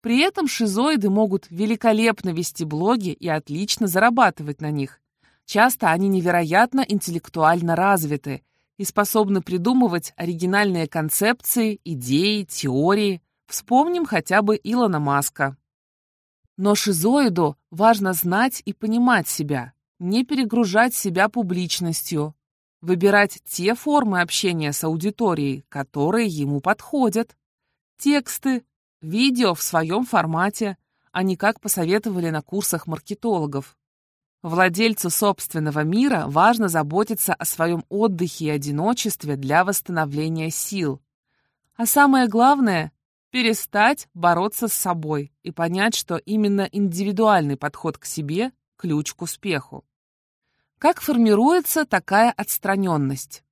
При этом шизоиды могут великолепно вести блоги и отлично зарабатывать на них. Часто они невероятно интеллектуально развиты и способны придумывать оригинальные концепции, идеи, теории. Вспомним хотя бы Илона Маска. Но шизоиду важно знать и понимать себя, не перегружать себя публичностью, выбирать те формы общения с аудиторией, которые ему подходят. Тексты, Видео в своем формате, а не как посоветовали на курсах маркетологов. Владельцу собственного мира важно заботиться о своем отдыхе и одиночестве для восстановления сил. А самое главное — перестать бороться с собой и понять, что именно индивидуальный подход к себе — ключ к успеху. Как формируется такая отстраненность?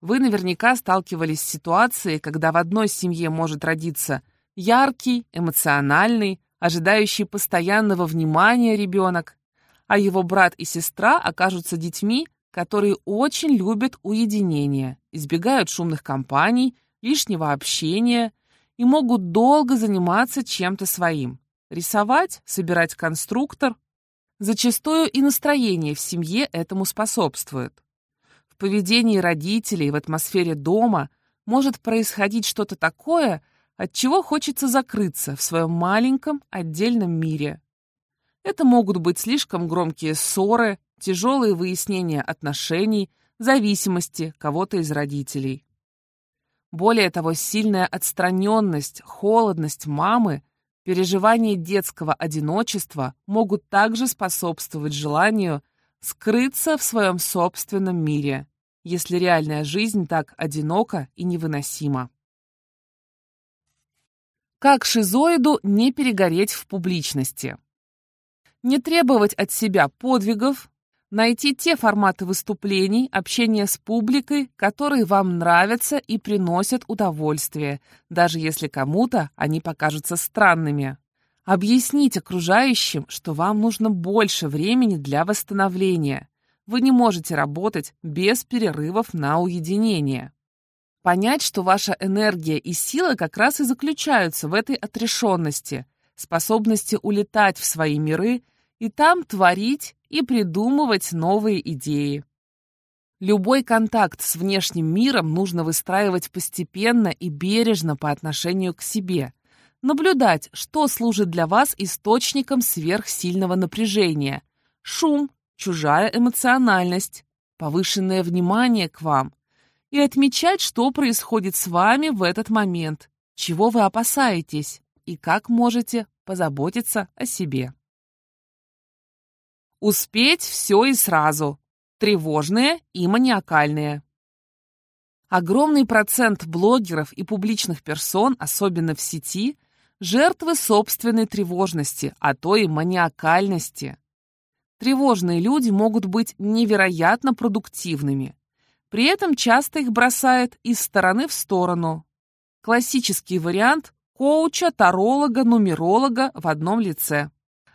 Вы наверняка сталкивались с ситуацией, когда в одной семье может родиться – Яркий, эмоциональный, ожидающий постоянного внимания ребенок, а его брат и сестра окажутся детьми, которые очень любят уединение, избегают шумных компаний, лишнего общения и могут долго заниматься чем-то своим. Рисовать, собирать конструктор. Зачастую и настроение в семье этому способствует. В поведении родителей в атмосфере дома может происходить что-то такое, от чего хочется закрыться в своем маленьком отдельном мире. Это могут быть слишком громкие ссоры, тяжелые выяснения отношений, зависимости кого-то из родителей. Более того, сильная отстраненность, холодность мамы, переживание детского одиночества могут также способствовать желанию скрыться в своем собственном мире, если реальная жизнь так одинока и невыносима. Как шизоиду не перегореть в публичности? Не требовать от себя подвигов, найти те форматы выступлений, общения с публикой, которые вам нравятся и приносят удовольствие, даже если кому-то они покажутся странными. Объяснить окружающим, что вам нужно больше времени для восстановления. Вы не можете работать без перерывов на уединение. Понять, что ваша энергия и сила как раз и заключаются в этой отрешенности, способности улетать в свои миры и там творить и придумывать новые идеи. Любой контакт с внешним миром нужно выстраивать постепенно и бережно по отношению к себе. Наблюдать, что служит для вас источником сверхсильного напряжения. Шум, чужая эмоциональность, повышенное внимание к вам. И отмечать, что происходит с вами в этот момент, чего вы опасаетесь и как можете позаботиться о себе. Успеть все и сразу тревожные и маниакальные. Огромный процент блогеров и публичных персон, особенно в сети, жертвы собственной тревожности, а то и маниакальности. Тревожные люди могут быть невероятно продуктивными. При этом часто их бросает из стороны в сторону. Классический вариант коуча, таролога, нумеролога в одном лице.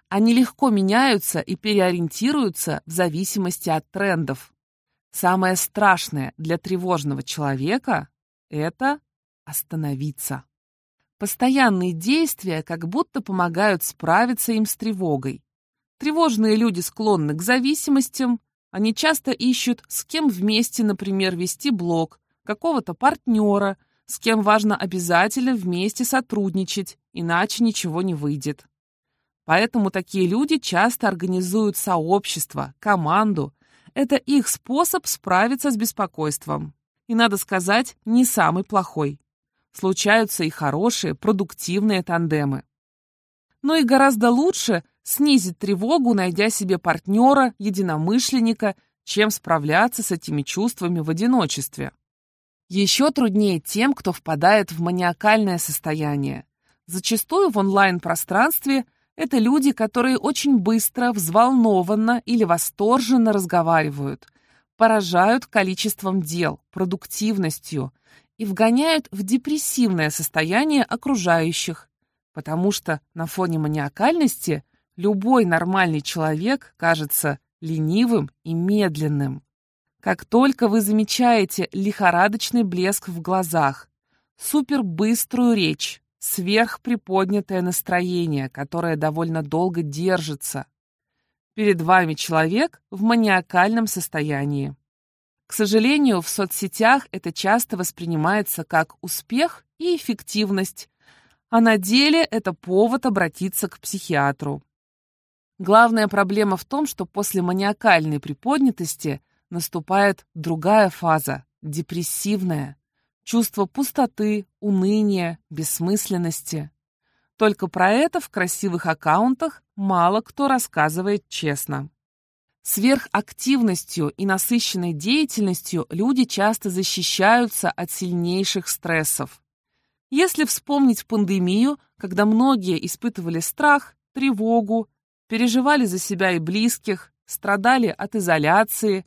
Они легко меняются и переориентируются в зависимости от трендов. Самое страшное для тревожного человека – это остановиться. Постоянные действия как будто помогают справиться им с тревогой. Тревожные люди склонны к зависимостям, они часто ищут, с кем вместе, например, вести блог, какого-то партнера, с кем важно обязательно вместе сотрудничать, иначе ничего не выйдет. Поэтому такие люди часто организуют сообщество, команду. Это их способ справиться с беспокойством. И, надо сказать, не самый плохой. Случаются и хорошие, продуктивные тандемы. Но и гораздо лучше снизить тревогу, найдя себе партнера, единомышленника, чем справляться с этими чувствами в одиночестве. Еще труднее тем, кто впадает в маниакальное состояние. Зачастую в онлайн-пространстве это люди, которые очень быстро, взволнованно или восторженно разговаривают, поражают количеством дел, продуктивностью и вгоняют в депрессивное состояние окружающих, потому что на фоне маниакальности любой нормальный человек кажется ленивым и медленным. Как только вы замечаете лихорадочный блеск в глазах, супербыструю речь, сверхприподнятое настроение, которое довольно долго держится. Перед вами человек в маниакальном состоянии. К сожалению, в соцсетях это часто воспринимается как успех и эффективность, а на деле это повод обратиться к психиатру. Главная проблема в том, что после маниакальной приподнятости наступает другая фаза, депрессивная, чувство пустоты, уныния, бессмысленности. Только про это в красивых аккаунтах мало кто рассказывает честно. Сверхактивностью и насыщенной деятельностью люди часто защищаются от сильнейших стрессов. Если вспомнить пандемию, когда многие испытывали страх, тревогу, переживали за себя и близких, страдали от изоляции,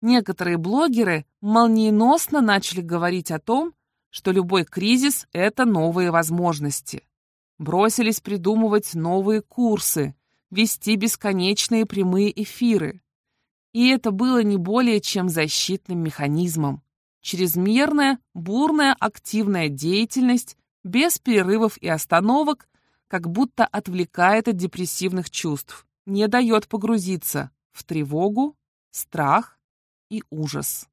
некоторые блогеры молниеносно начали говорить о том, что любой кризис — это новые возможности. Бросились придумывать новые курсы, вести бесконечные прямые эфиры. И это было не более чем защитным механизмом. Чрезмерная, бурная, активная деятельность без перерывов и остановок как будто отвлекает от депрессивных чувств, не дает погрузиться в тревогу, страх, и ужас.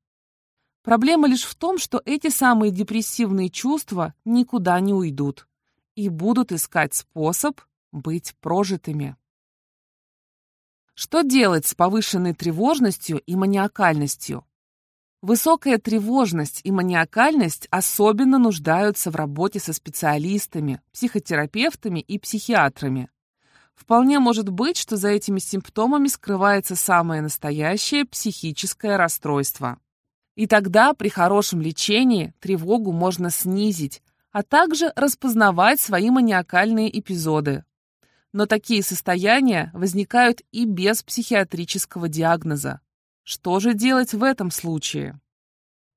Проблема лишь в том, что эти самые депрессивные чувства никуда не уйдут и будут искать способ быть прожитыми. Что делать с повышенной тревожностью и маниакальностью? Высокая тревожность и маниакальность особенно нуждаются в работе со специалистами, психотерапевтами и психиатрами. Вполне может быть, что за этими симптомами скрывается самое настоящее психическое расстройство. И тогда при хорошем лечении тревогу можно снизить, а также распознавать свои маниакальные эпизоды. Но такие состояния возникают и без психиатрического диагноза. Что же делать в этом случае?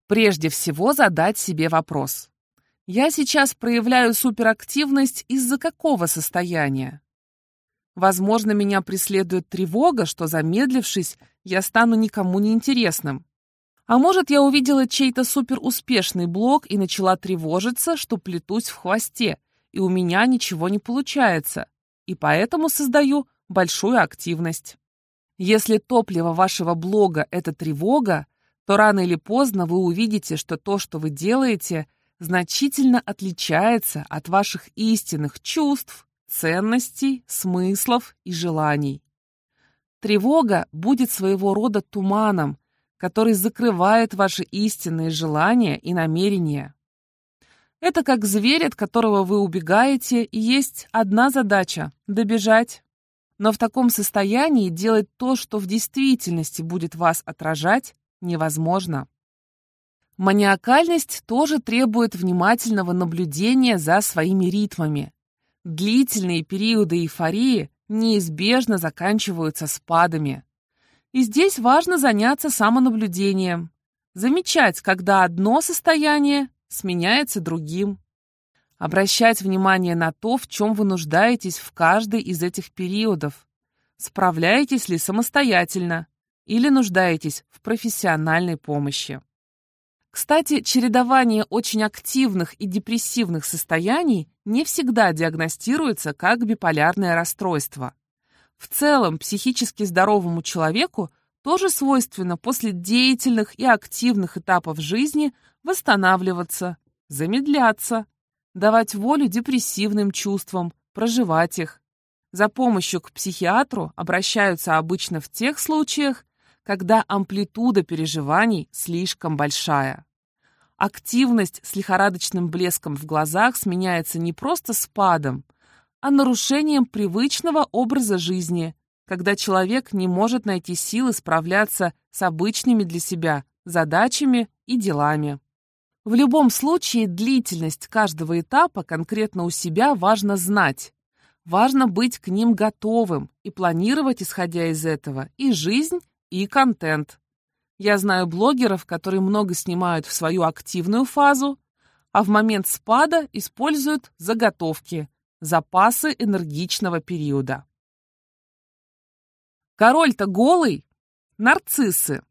Прежде всего задать себе вопрос. Я сейчас проявляю суперактивность из-за какого состояния? Возможно, меня преследует тревога, что, замедлившись, я стану никому не интересным. А может, я увидела чей-то суперуспешный блог и начала тревожиться, что плетусь в хвосте, и у меня ничего не получается, и поэтому создаю большую активность. Если топливо вашего блога – это тревога, то рано или поздно вы увидите, что то, что вы делаете, значительно отличается от ваших истинных чувств, ценностей, смыслов и желаний. Тревога будет своего рода туманом, который закрывает ваши истинные желания и намерения. Это как зверь, от которого вы убегаете, и есть одна задача – добежать. Но в таком состоянии делать то, что в действительности будет вас отражать, невозможно. Маниакальность тоже требует внимательного наблюдения за своими ритмами. Длительные периоды эйфории неизбежно заканчиваются спадами. И здесь важно заняться самонаблюдением, замечать, когда одно состояние сменяется другим. Обращать внимание на то, в чем вы нуждаетесь в каждый из этих периодов. Справляетесь ли самостоятельно или нуждаетесь в профессиональной помощи. Кстати, чередование очень активных и депрессивных состояний не всегда диагностируется как биполярное расстройство. В целом, психически здоровому человеку тоже свойственно после деятельных и активных этапов жизни восстанавливаться, замедляться, давать волю депрессивным чувствам, проживать их. За помощью к психиатру обращаются обычно в тех случаях, когда амплитуда переживаний слишком большая. Активность с лихорадочным блеском в глазах сменяется не просто спадом, а нарушением привычного образа жизни, когда человек не может найти силы справляться с обычными для себя задачами и делами. В любом случае, длительность каждого этапа конкретно у себя важно знать. Важно быть к ним готовым и планировать, исходя из этого, и жизнь, и контент. Я знаю блогеров, которые много снимают в свою активную фазу, а в момент спада используют заготовки, запасы энергичного периода. Король-то голый. Нарциссы.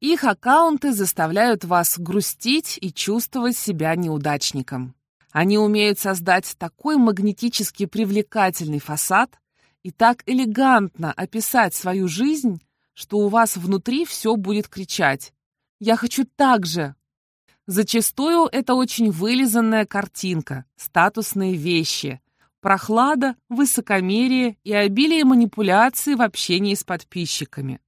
Их аккаунты заставляют вас грустить и чувствовать себя неудачником. Они умеют создать такой магнетически привлекательный фасад, и так элегантно описать свою жизнь, что у вас внутри все будет кричать «Я хочу так же!». Зачастую это очень вылизанная картинка, статусные вещи, прохлада, высокомерие и обилие манипуляций в общении с подписчиками.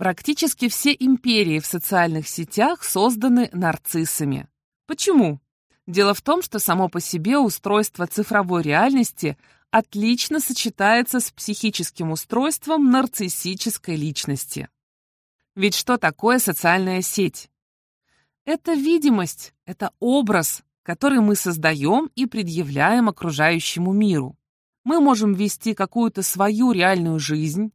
Практически все империи в социальных сетях созданы нарциссами. Почему? Дело в том, что само по себе устройство цифровой реальности отлично сочетается с психическим устройством нарциссической личности. Ведь что такое социальная сеть? Это видимость, это образ, который мы создаем и предъявляем окружающему миру. Мы можем вести какую-то свою реальную жизнь,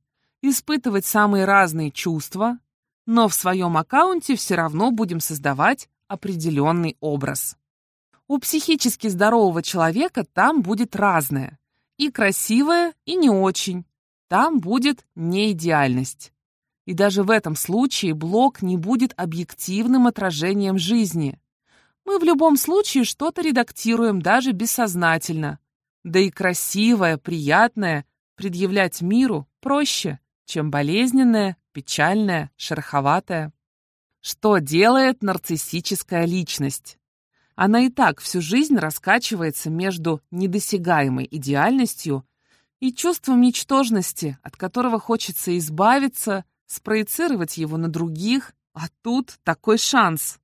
испытывать самые разные чувства, но в своем аккаунте все равно будем создавать определенный образ. У психически здорового человека там будет разное. И красивая, и не очень. Там будет неидеальность. И даже в этом случае блог не будет объективным отражением жизни. Мы в любом случае что-то редактируем даже бессознательно. Да и красивое, приятное предъявлять миру проще, чем болезненное, печальное, шероховатое. Что делает нарциссическая личность? Она и так всю жизнь раскачивается между недосягаемой идеальностью и чувством ничтожности, от которого хочется избавиться, спроецировать его на других, а тут такой шанс.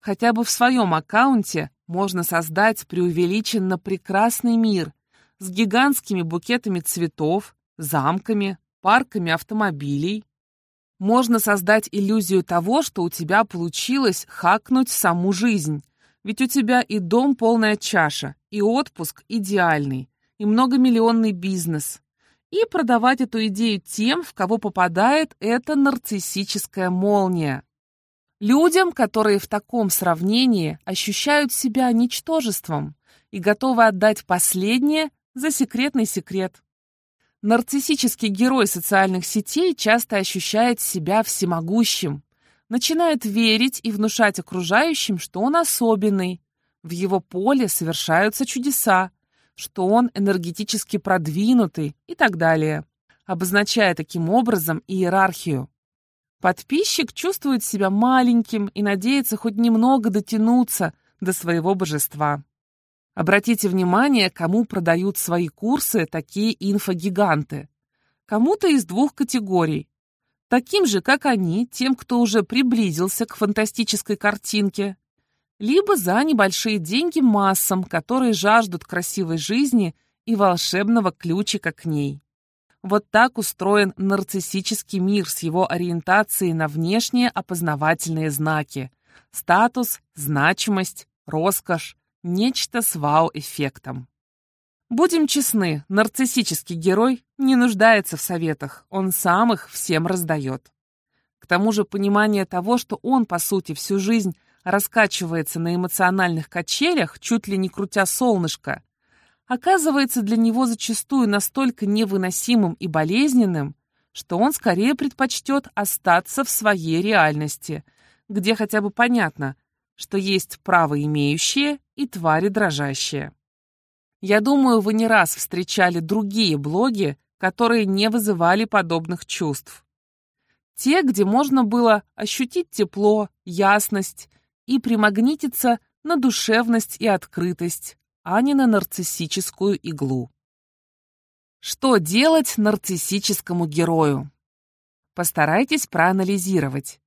Хотя бы в своем аккаунте можно создать преувеличенно прекрасный мир с гигантскими букетами цветов, замками, парками автомобилей. Можно создать иллюзию того, что у тебя получилось хакнуть саму жизнь, ведь у тебя и дом полная чаша, и отпуск идеальный, и многомиллионный бизнес. И продавать эту идею тем, в кого попадает эта нарциссическая молния. Людям, которые в таком сравнении ощущают себя ничтожеством и готовы отдать последнее за секретный секрет. Нарциссический герой социальных сетей часто ощущает себя всемогущим, начинает верить и внушать окружающим, что он особенный, в его поле совершаются чудеса, что он энергетически продвинутый и так далее, обозначая таким образом иерархию. Подписчик чувствует себя маленьким и надеется хоть немного дотянуться до своего божества. Обратите внимание, кому продают свои курсы такие инфогиганты. Кому-то из двух категорий. Таким же, как они, тем, кто уже приблизился к фантастической картинке, либо за небольшие деньги массам, которые жаждут красивой жизни и волшебного ключика к ней. Вот так устроен нарциссический мир с его ориентацией на внешние опознавательные знаки. Статус, значимость, роскошь, нечто с вау-эффектом. Будем честны, нарциссический герой не нуждается в советах, он сам их всем раздает. К тому же понимание того, что он, по сути, всю жизнь раскачивается на эмоциональных качелях, чуть ли не крутя солнышко, оказывается для него зачастую настолько невыносимым и болезненным, что он скорее предпочтет остаться в своей реальности, где хотя бы понятно, что есть право имеющие и твари дрожащие. Я думаю, вы не раз встречали другие блоги, которые не вызывали подобных чувств. Те, где можно было ощутить тепло, ясность и примагнититься на душевность и открытость, а не на нарциссическую иглу. Что делать нарциссическому герою? Постарайтесь проанализировать.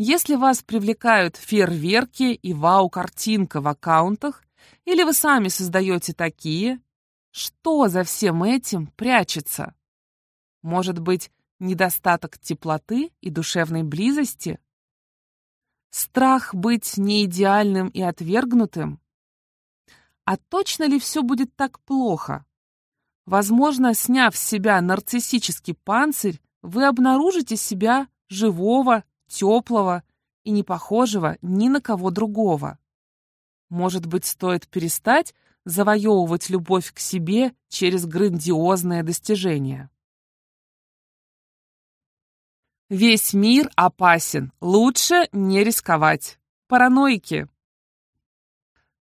Если вас привлекают фейерверки и вау-картинка в аккаунтах, или вы сами создаете такие, что за всем этим прячется? Может быть, недостаток теплоты и душевной близости? Страх быть неидеальным и отвергнутым? А точно ли все будет так плохо? Возможно, сняв с себя нарциссический панцирь, вы обнаружите себя живого, теплого и не похожего ни на кого другого. Может быть, стоит перестать завоевывать любовь к себе через грандиозное достижение? Весь мир опасен. Лучше не рисковать. Параноики.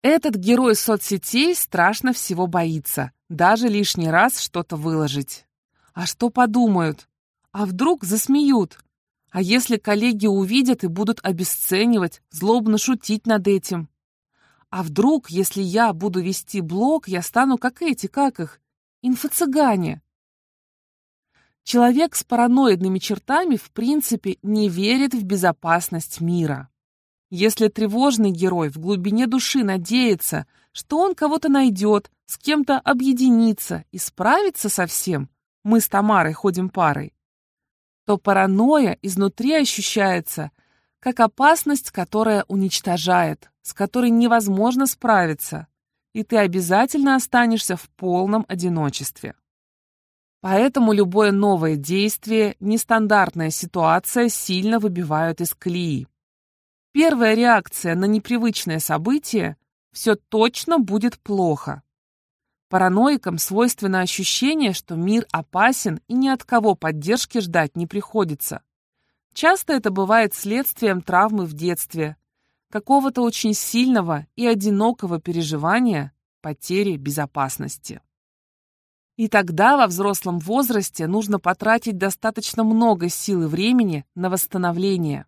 Этот герой соцсетей страшно всего боится. Даже лишний раз что-то выложить. А что подумают? А вдруг засмеют? А если коллеги увидят и будут обесценивать, злобно шутить над этим? А вдруг, если я буду вести блог, я стану как эти, как их, инфо-цыгане? Человек с параноидными чертами в принципе не верит в безопасность мира. Если тревожный герой в глубине души надеется, что он кого-то найдет, с кем-то объединится и справится со всем, мы с Тамарой ходим парой, то паранойя изнутри ощущается как опасность, которая уничтожает, с которой невозможно справиться, и ты обязательно останешься в полном одиночестве. Поэтому любое новое действие, нестандартная ситуация сильно выбивают из колеи. Первая реакция на непривычное событие – все точно будет плохо. Параноикам свойственно ощущение, что мир опасен и ни от кого поддержки ждать не приходится. Часто это бывает следствием травмы в детстве, какого-то очень сильного и одинокого переживания потери безопасности. И тогда во взрослом возрасте нужно потратить достаточно много сил и времени на восстановление.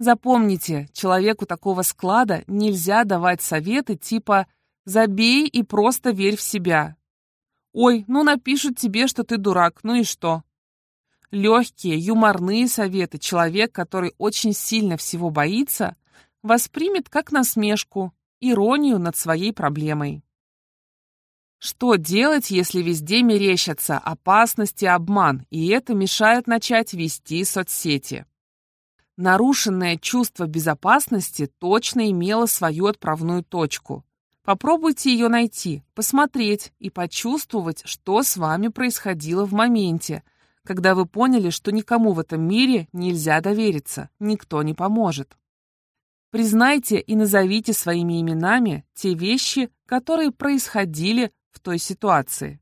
Запомните, человеку такого склада нельзя давать советы типа «забей и просто верь в себя». «Ой, ну напишут тебе, что ты дурак, ну и что?» Легкие, юморные советы человек, который очень сильно всего боится, воспримет как насмешку, иронию над своей проблемой. Что делать, если везде мерещатся опасности обман, и это мешает начать вести соцсети? Нарушенное чувство безопасности точно имело свою отправную точку. Попробуйте ее найти, посмотреть и почувствовать, что с вами происходило в моменте, когда вы поняли, что никому в этом мире нельзя довериться, никто не поможет. Признайте и назовите своими именами те вещи, которые происходили в той ситуации.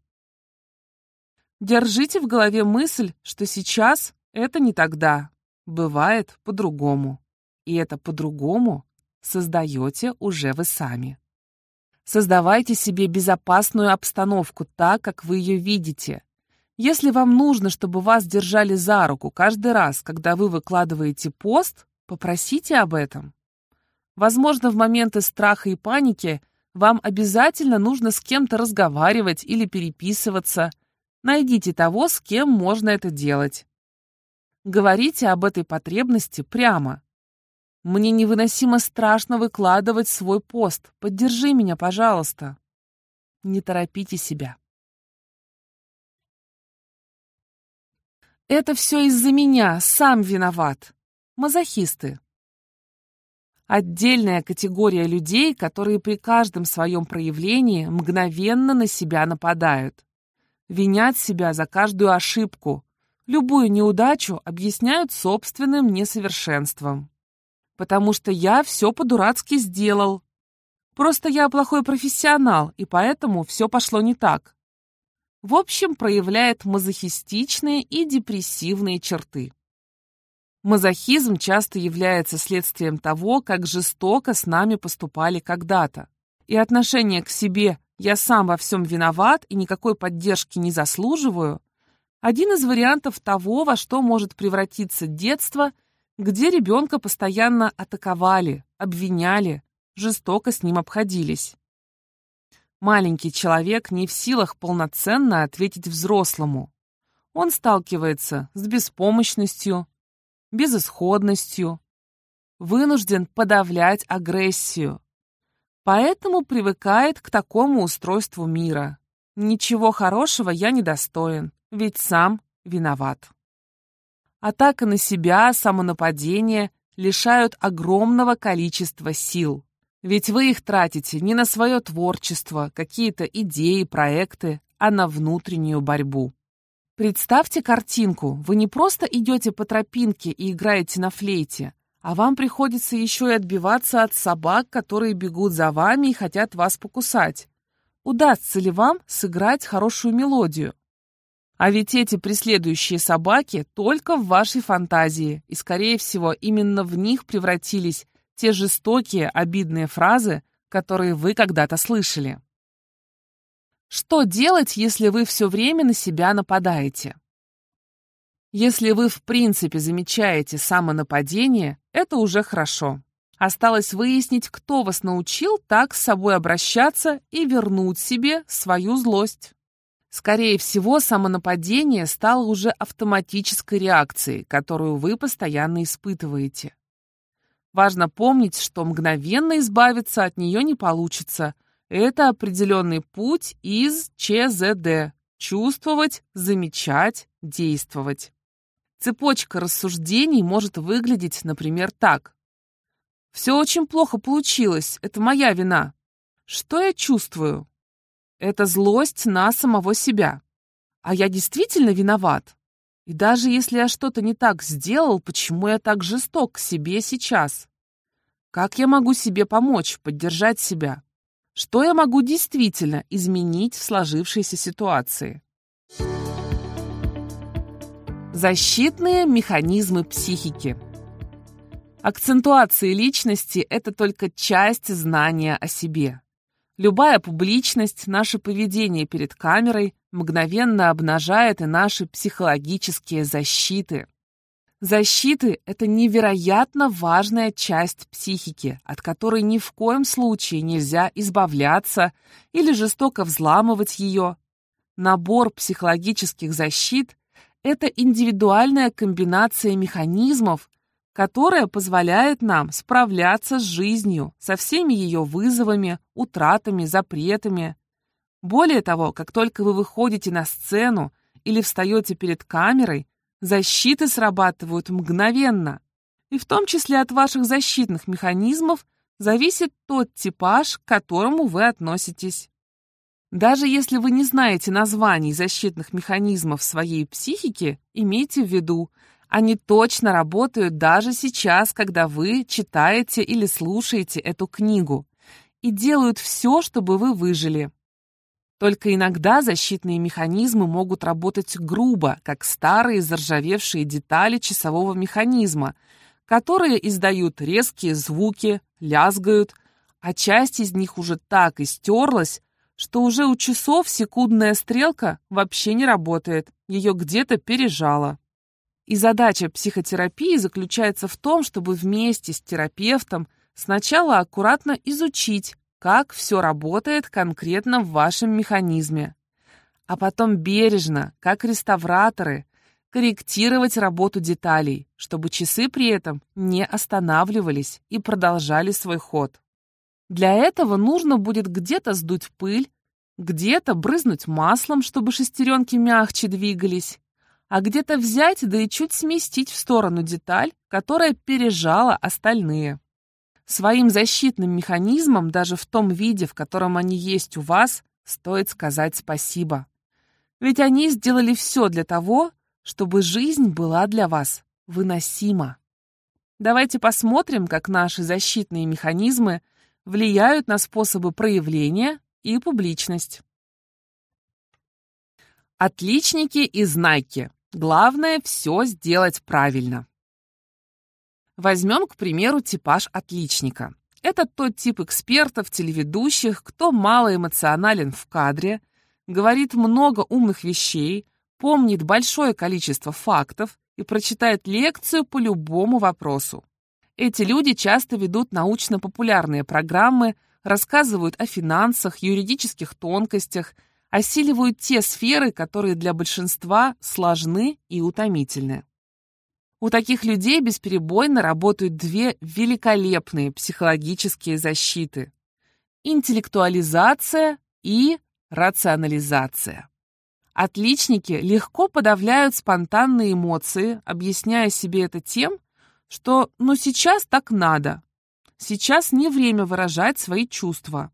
Держите в голове мысль, что сейчас это не тогда. Бывает по-другому. И это по-другому создаете уже вы сами. Создавайте себе безопасную обстановку так, как вы ее видите. Если вам нужно, чтобы вас держали за руку каждый раз, когда вы выкладываете пост, попросите об этом. Возможно, в моменты страха и паники вам обязательно нужно с кем-то разговаривать или переписываться. Найдите того, с кем можно это делать. Говорите об этой потребности прямо. Мне невыносимо страшно выкладывать свой пост. Поддержи меня, пожалуйста. Не торопите себя. Это все из-за меня, сам виноват. Мазохисты. Отдельная категория людей, которые при каждом своем проявлении мгновенно на себя нападают. Винят себя за каждую ошибку, любую неудачу объясняют собственным несовершенством потому что я все по-дурацки сделал. Просто я плохой профессионал, и поэтому все пошло не так. В общем, проявляет мазохистичные и депрессивные черты. Мазохизм часто является следствием того, как жестоко с нами поступали когда-то. И отношение к себе «я сам во всем виноват и никакой поддержки не заслуживаю» один из вариантов того, во что может превратиться детство – где ребенка постоянно атаковали, обвиняли, жестоко с ним обходились. Маленький человек не в силах полноценно ответить взрослому. Он сталкивается с беспомощностью, безысходностью, вынужден подавлять агрессию. Поэтому привыкает к такому устройству мира. Ничего хорошего я не достоин, ведь сам виноват. Атака на себя, самонападение лишают огромного количества сил. Ведь вы их тратите не на свое творчество, какие-то идеи, проекты, а на внутреннюю борьбу. Представьте картинку. Вы не просто идете по тропинке и играете на флейте, а вам приходится еще и отбиваться от собак, которые бегут за вами и хотят вас покусать. Удастся ли вам сыграть хорошую мелодию? А ведь эти преследующие собаки только в вашей фантазии, и, скорее всего, именно в них превратились те жестокие, обидные фразы, которые вы когда-то слышали. Что делать, если вы все время на себя нападаете? Если вы в принципе замечаете самонападение, это уже хорошо. Осталось выяснить, кто вас научил так с собой обращаться и вернуть себе свою злость. Скорее всего, самонападение стало уже автоматической реакцией, которую вы постоянно испытываете. Важно помнить, что мгновенно избавиться от нее не получится. Это определенный путь из ЧЗД – чувствовать, замечать, действовать. Цепочка рассуждений может выглядеть, например, так. «Все очень плохо получилось, это моя вина. Что я чувствую? Это злость на самого себя. А я действительно виноват? И даже если я что-то не так сделал, почему я так жесток к себе сейчас? Как я могу себе помочь, поддержать себя? Что я могу действительно изменить в сложившейся ситуации? Защитные механизмы психики. Акцентуация личности – это только часть знания о себе. Любая публичность, наше поведение перед камерой мгновенно обнажает и наши психологические защиты. Защиты – это невероятно важная часть психики, от которой ни в коем случае нельзя избавляться или жестоко взламывать ее. Набор психологических защит – это индивидуальная комбинация механизмов, которая позволяет нам справляться с жизнью, со всеми ее вызовами, утратами, запретами. Более того, как только вы выходите на сцену или встаете перед камерой, защиты срабатывают мгновенно. И в том числе от ваших защитных механизмов зависит тот типаж, к которому вы относитесь. Даже если вы не знаете названий защитных механизмов своей психики, имейте в виду, они точно работают даже сейчас, когда вы читаете или слушаете эту книгу, и делают все, чтобы вы выжили. Только иногда защитные механизмы могут работать грубо, как старые заржавевшие детали часового механизма, которые издают резкие звуки, лязгают, а часть из них уже так истерлась, что уже у часов секундная стрелка вообще не работает, ее где-то пережало. И задача психотерапии заключается в том, чтобы вместе с терапевтом сначала аккуратно изучить, как все работает конкретно в вашем механизме. А потом бережно, как реставраторы, корректировать работу деталей, чтобы часы при этом не останавливались и продолжали свой ход. Для этого нужно будет где-то сдуть пыль, где-то брызнуть маслом, чтобы шестеренки мягче двигались, а где-то взять да и чуть сместить в сторону деталь, которая пережала остальные. Своим защитным механизмам, даже в том виде, в котором они есть у вас, стоит сказать спасибо. Ведь они сделали все для того, чтобы жизнь была для вас выносима. Давайте посмотрим, как наши защитные механизмы влияют на способы проявления и публичность. Отличники и знайки. Главное все сделать правильно. Возьмем, к примеру, типаж отличника. Это тот тип экспертов, телеведущих, кто мало эмоционален в кадре, говорит много умных вещей, помнит большое количество фактов и прочитает лекцию по любому вопросу. Эти люди часто ведут научно-популярные программы, рассказывают о финансах, юридических тонкостях, осиливают те сферы, которые для большинства сложны и утомительны. У таких людей бесперебойно работают две великолепные психологические защиты – интеллектуализация и рационализация. Отличники легко подавляют спонтанные эмоции, объясняя себе это тем, что «ну сейчас так надо», «сейчас не время выражать свои чувства».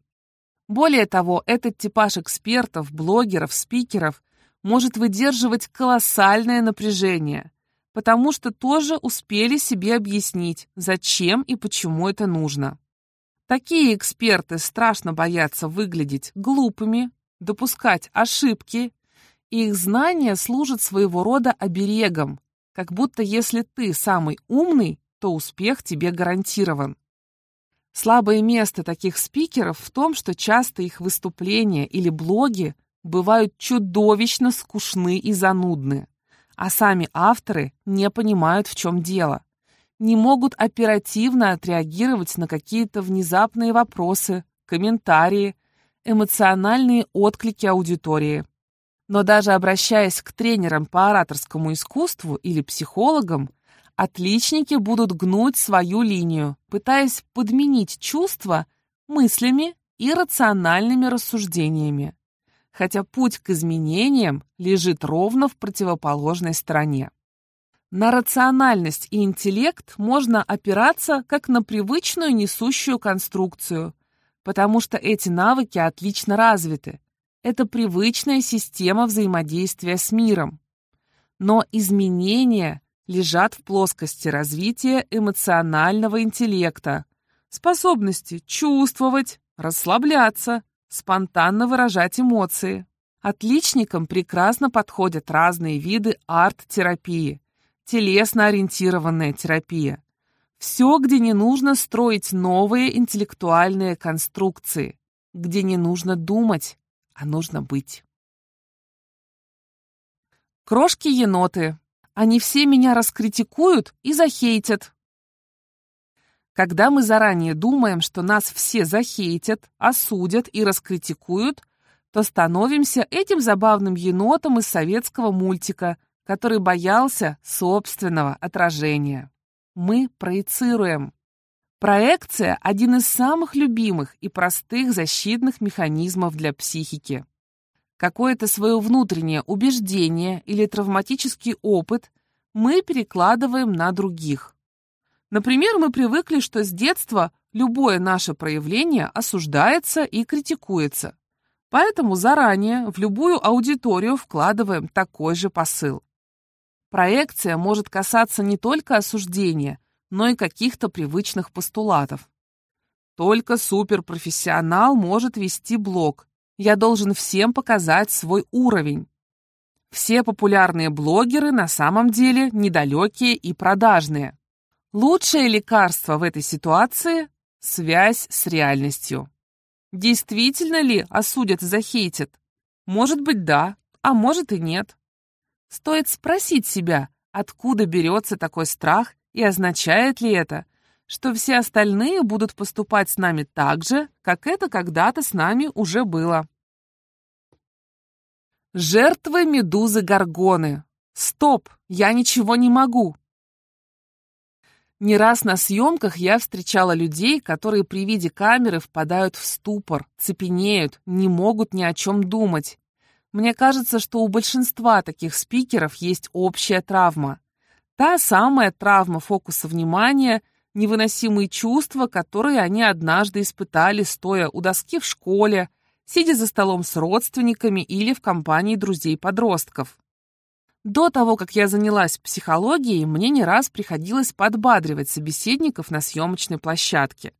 Более того, этот типаж экспертов, блогеров, спикеров может выдерживать колоссальное напряжение – потому что тоже успели себе объяснить, зачем и почему это нужно. Такие эксперты страшно боятся выглядеть глупыми, допускать ошибки, и их знания служат своего рода оберегом, как будто если ты самый умный, то успех тебе гарантирован. Слабое место таких спикеров в том, что часто их выступления или блоги бывают чудовищно скучны и занудны а сами авторы не понимают, в чем дело. Не могут оперативно отреагировать на какие-то внезапные вопросы, комментарии, эмоциональные отклики аудитории. Но даже обращаясь к тренерам по ораторскому искусству или психологам, отличники будут гнуть свою линию, пытаясь подменить чувства мыслями и рациональными рассуждениями хотя путь к изменениям лежит ровно в противоположной стороне. На рациональность и интеллект можно опираться как на привычную несущую конструкцию, потому что эти навыки отлично развиты. Это привычная система взаимодействия с миром. Но изменения лежат в плоскости развития эмоционального интеллекта, способности чувствовать, расслабляться, спонтанно выражать эмоции. Отличникам прекрасно подходят разные виды арт-терапии, телесно-ориентированная терапия. Все, где не нужно строить новые интеллектуальные конструкции, где не нужно думать, а нужно быть. Крошки-еноты. Они все меня раскритикуют и захейтят. Когда мы заранее думаем, что нас все захейтят, осудят и раскритикуют, то становимся этим забавным енотом из советского мультика, который боялся собственного отражения. Мы проецируем. Проекция – один из самых любимых и простых защитных механизмов для психики. Какое-то свое внутреннее убеждение или травматический опыт мы перекладываем на других. Например, мы привыкли, что с детства любое наше проявление осуждается и критикуется. Поэтому заранее в любую аудиторию вкладываем такой же посыл. Проекция может касаться не только осуждения, но и каких-то привычных постулатов. Только суперпрофессионал может вести блог, Я должен всем показать свой уровень. Все популярные блогеры на самом деле недалекие и продажные. Лучшее лекарство в этой ситуации – связь с реальностью. Действительно ли осудят и захейтят? Может быть, да, а может и нет. Стоит спросить себя, откуда берется такой страх и означает ли это, что все остальные будут поступать с нами так же, как это когда-то с нами уже было. Жертвы медузы Горгоны. Стоп, я ничего не могу. Не раз на съемках я встречала людей, которые при виде камеры впадают в ступор, цепенеют, не могут ни о чем думать. Мне кажется, что у большинства таких спикеров есть общая травма. Та самая травма фокуса внимания – невыносимые чувства, которые они однажды испытали, стоя у доски в школе, сидя за столом с родственниками или в компании друзей-подростков. До того, как я занялась психологией, мне не раз приходилось подбадривать собеседников на съемочной площадке.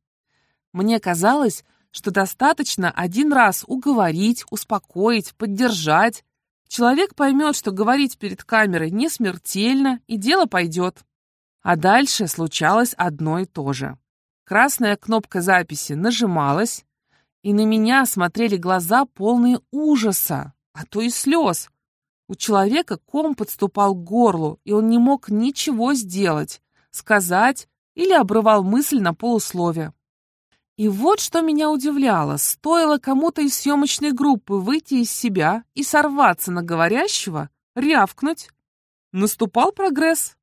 Мне казалось, что достаточно один раз уговорить, успокоить, поддержать. Человек поймет, что говорить перед камерой не смертельно, и дело пойдет. А дальше случалось одно и то же. Красная кнопка записи нажималась, и на меня смотрели глаза полные ужаса, а то и слез. У человека ком подступал к горлу, и он не мог ничего сделать, сказать или обрывал мысль на полуслове. И вот что меня удивляло, стоило кому-то из съемочной группы выйти из себя и сорваться на говорящего, рявкнуть. Наступал прогресс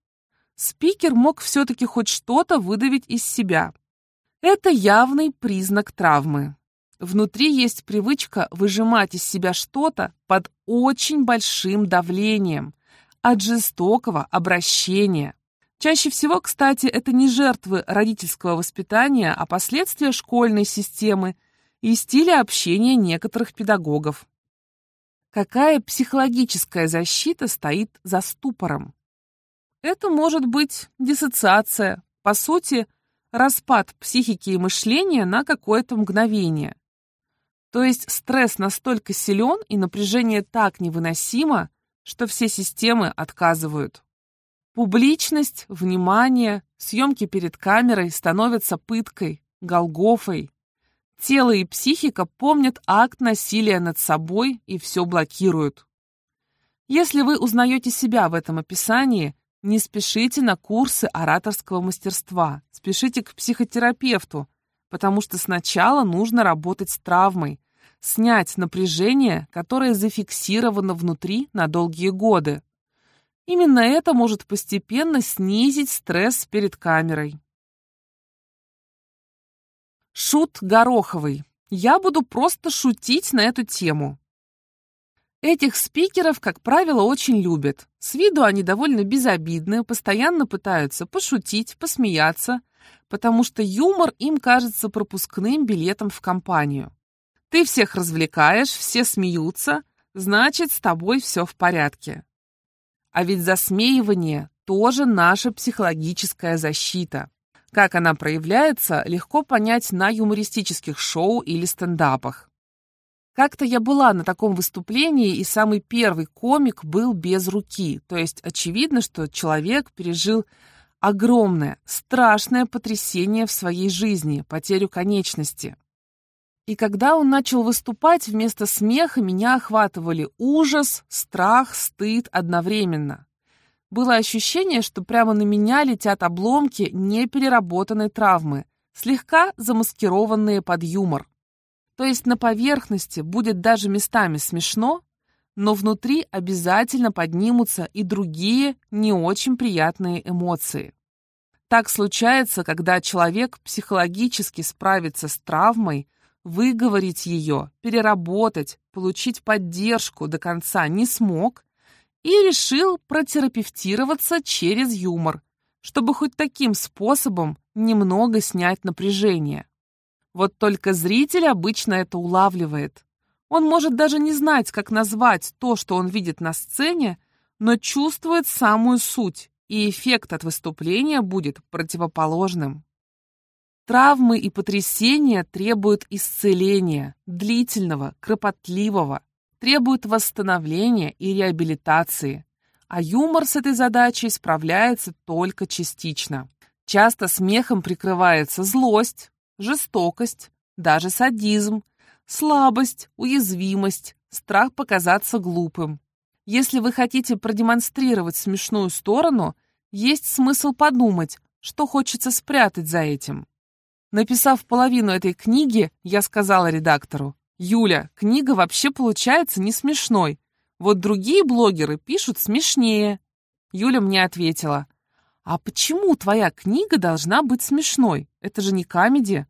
спикер мог все-таки хоть что-то выдавить из себя. Это явный признак травмы. Внутри есть привычка выжимать из себя что-то под очень большим давлением, от жестокого обращения. Чаще всего, кстати, это не жертвы родительского воспитания, а последствия школьной системы и стиля общения некоторых педагогов. Какая психологическая защита стоит за ступором? Это может быть диссоциация, по сути, распад психики и мышления на какое-то мгновение. То есть стресс настолько силен и напряжение так невыносимо, что все системы отказывают. Публичность, внимание, съемки перед камерой становятся пыткой, голгофой. Тело и психика помнят акт насилия над собой и все блокируют. Если вы узнаете себя в этом описании, не спешите на курсы ораторского мастерства, спешите к психотерапевту, потому что сначала нужно работать с травмой, снять напряжение, которое зафиксировано внутри на долгие годы. Именно это может постепенно снизить стресс перед камерой. Шут Гороховый. Я буду просто шутить на эту тему. Этих спикеров, как правило, очень любят. С виду они довольно безобидны, постоянно пытаются пошутить, посмеяться, потому что юмор им кажется пропускным билетом в компанию. Ты всех развлекаешь, все смеются, значит, с тобой все в порядке. А ведь засмеивание тоже наша психологическая защита. Как она проявляется, легко понять на юмористических шоу или стендапах. Как-то я была на таком выступлении, и самый первый комик был без руки. То есть очевидно, что человек пережил огромное, страшное потрясение в своей жизни, потерю конечности. И когда он начал выступать, вместо смеха меня охватывали ужас, страх, стыд одновременно. Было ощущение, что прямо на меня летят обломки непереработанной травмы, слегка замаскированные под юмор. То есть на поверхности будет даже местами смешно, но внутри обязательно поднимутся и другие не очень приятные эмоции. Так случается, когда человек психологически справится с травмой, выговорить ее, переработать, получить поддержку до конца не смог и решил протерапевтироваться через юмор, чтобы хоть таким способом немного снять напряжение. Вот только зритель обычно это улавливает. Он может даже не знать, как назвать то, что он видит на сцене, но чувствует самую суть, и эффект от выступления будет противоположным. Травмы и потрясения требуют исцеления, длительного, кропотливого, требуют восстановления и реабилитации, а юмор с этой задачей справляется только частично. Часто смехом прикрывается злость, жестокость, даже садизм, слабость, уязвимость, страх показаться глупым. Если вы хотите продемонстрировать смешную сторону, есть смысл подумать, что хочется спрятать за этим. Написав половину этой книги, я сказала редактору, «Юля, книга вообще получается не смешной. Вот другие блогеры пишут смешнее». Юля мне ответила, «А почему твоя книга должна быть смешной? Это же не камеди».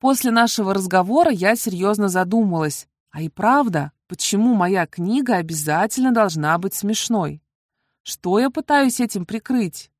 После нашего разговора я серьезно задумалась, а и правда, почему моя книга обязательно должна быть смешной? Что я пытаюсь этим прикрыть?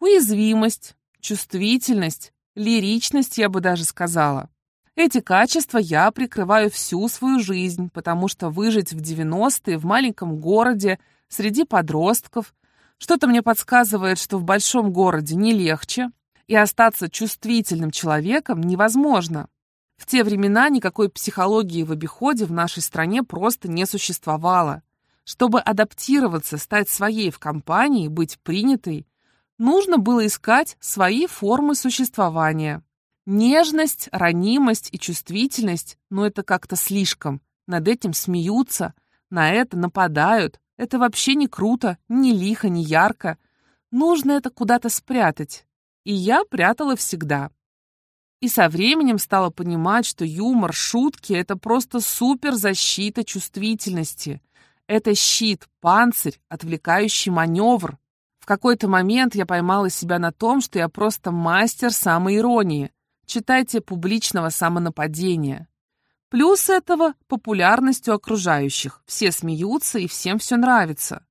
Уязвимость, чувствительность, лиричность, я бы даже сказала. Эти качества я прикрываю всю свою жизнь, потому что выжить в 90-е в маленьком городе, среди подростков, что-то мне подсказывает, что в большом городе не легче, и остаться чувствительным человеком невозможно. В те времена никакой психологии в обиходе в нашей стране просто не существовало. Чтобы адаптироваться, стать своей в компании, быть принятой, нужно было искать свои формы существования. Нежность, ранимость и чувствительность, но это как-то слишком. Над этим смеются, на это нападают. Это вообще не круто, не лихо, не ярко. Нужно это куда-то спрятать. И я прятала всегда. И со временем стала понимать, что юмор, шутки — это просто суперзащита чувствительности. Это щит, панцирь, отвлекающий маневр, какой-то момент я поймала себя на том, что я просто мастер самоиронии. Читайте публичного самонападения. Плюс этого — популярностью окружающих. Все смеются и всем все нравится.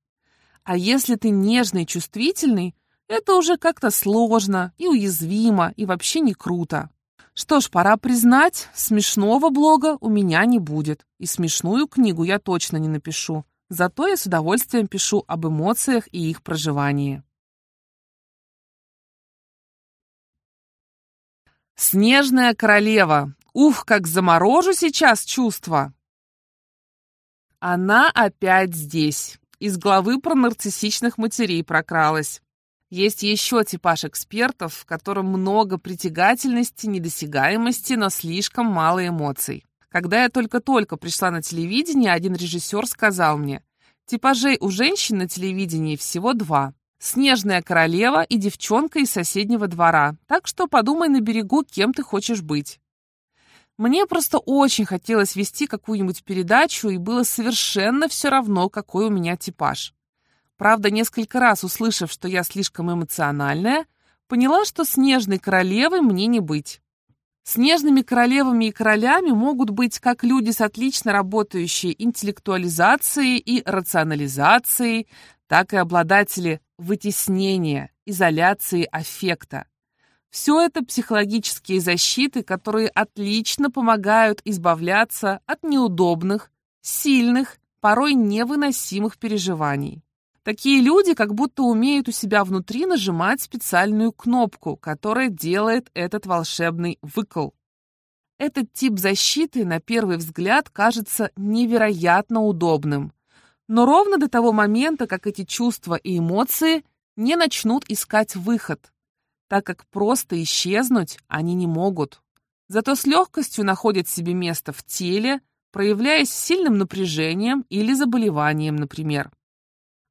А если ты нежный и чувствительный, это уже как-то сложно и уязвимо, и вообще не круто. Что ж, пора признать, смешного блога у меня не будет. И смешную книгу я точно не напишу. Зато я с удовольствием пишу об эмоциях и их проживании. Снежная королева. Ух, как заморожу сейчас чувства. Она опять здесь. Из главы про нарциссичных матерей прокралась. Есть еще типаж экспертов, в котором много притягательности, недосягаемости, но слишком мало эмоций. Когда я только-только пришла на телевидение, один режиссер сказал мне, типажей у женщин на телевидении всего два. Снежная королева и девчонка из соседнего двора, так что подумай на берегу, кем ты хочешь быть. Мне просто очень хотелось вести какую-нибудь передачу, и было совершенно все равно, какой у меня типаж. Правда, несколько раз услышав, что я слишком эмоциональная, поняла, что снежной королевой мне не быть. Снежными королевами и королями могут быть как люди с отлично работающей интеллектуализацией и рационализацией, так и обладатели вытеснения, изоляции аффекта. Все это психологические защиты, которые отлично помогают избавляться от неудобных, сильных, порой невыносимых переживаний. Такие люди как будто умеют у себя внутри нажимать специальную кнопку, которая делает этот волшебный выкол. Этот тип защиты на первый взгляд кажется невероятно удобным. Но ровно до того момента, как эти чувства и эмоции не начнут искать выход, так как просто исчезнуть они не могут. Зато с легкостью находят себе место в теле, проявляясь сильным напряжением или заболеванием, например.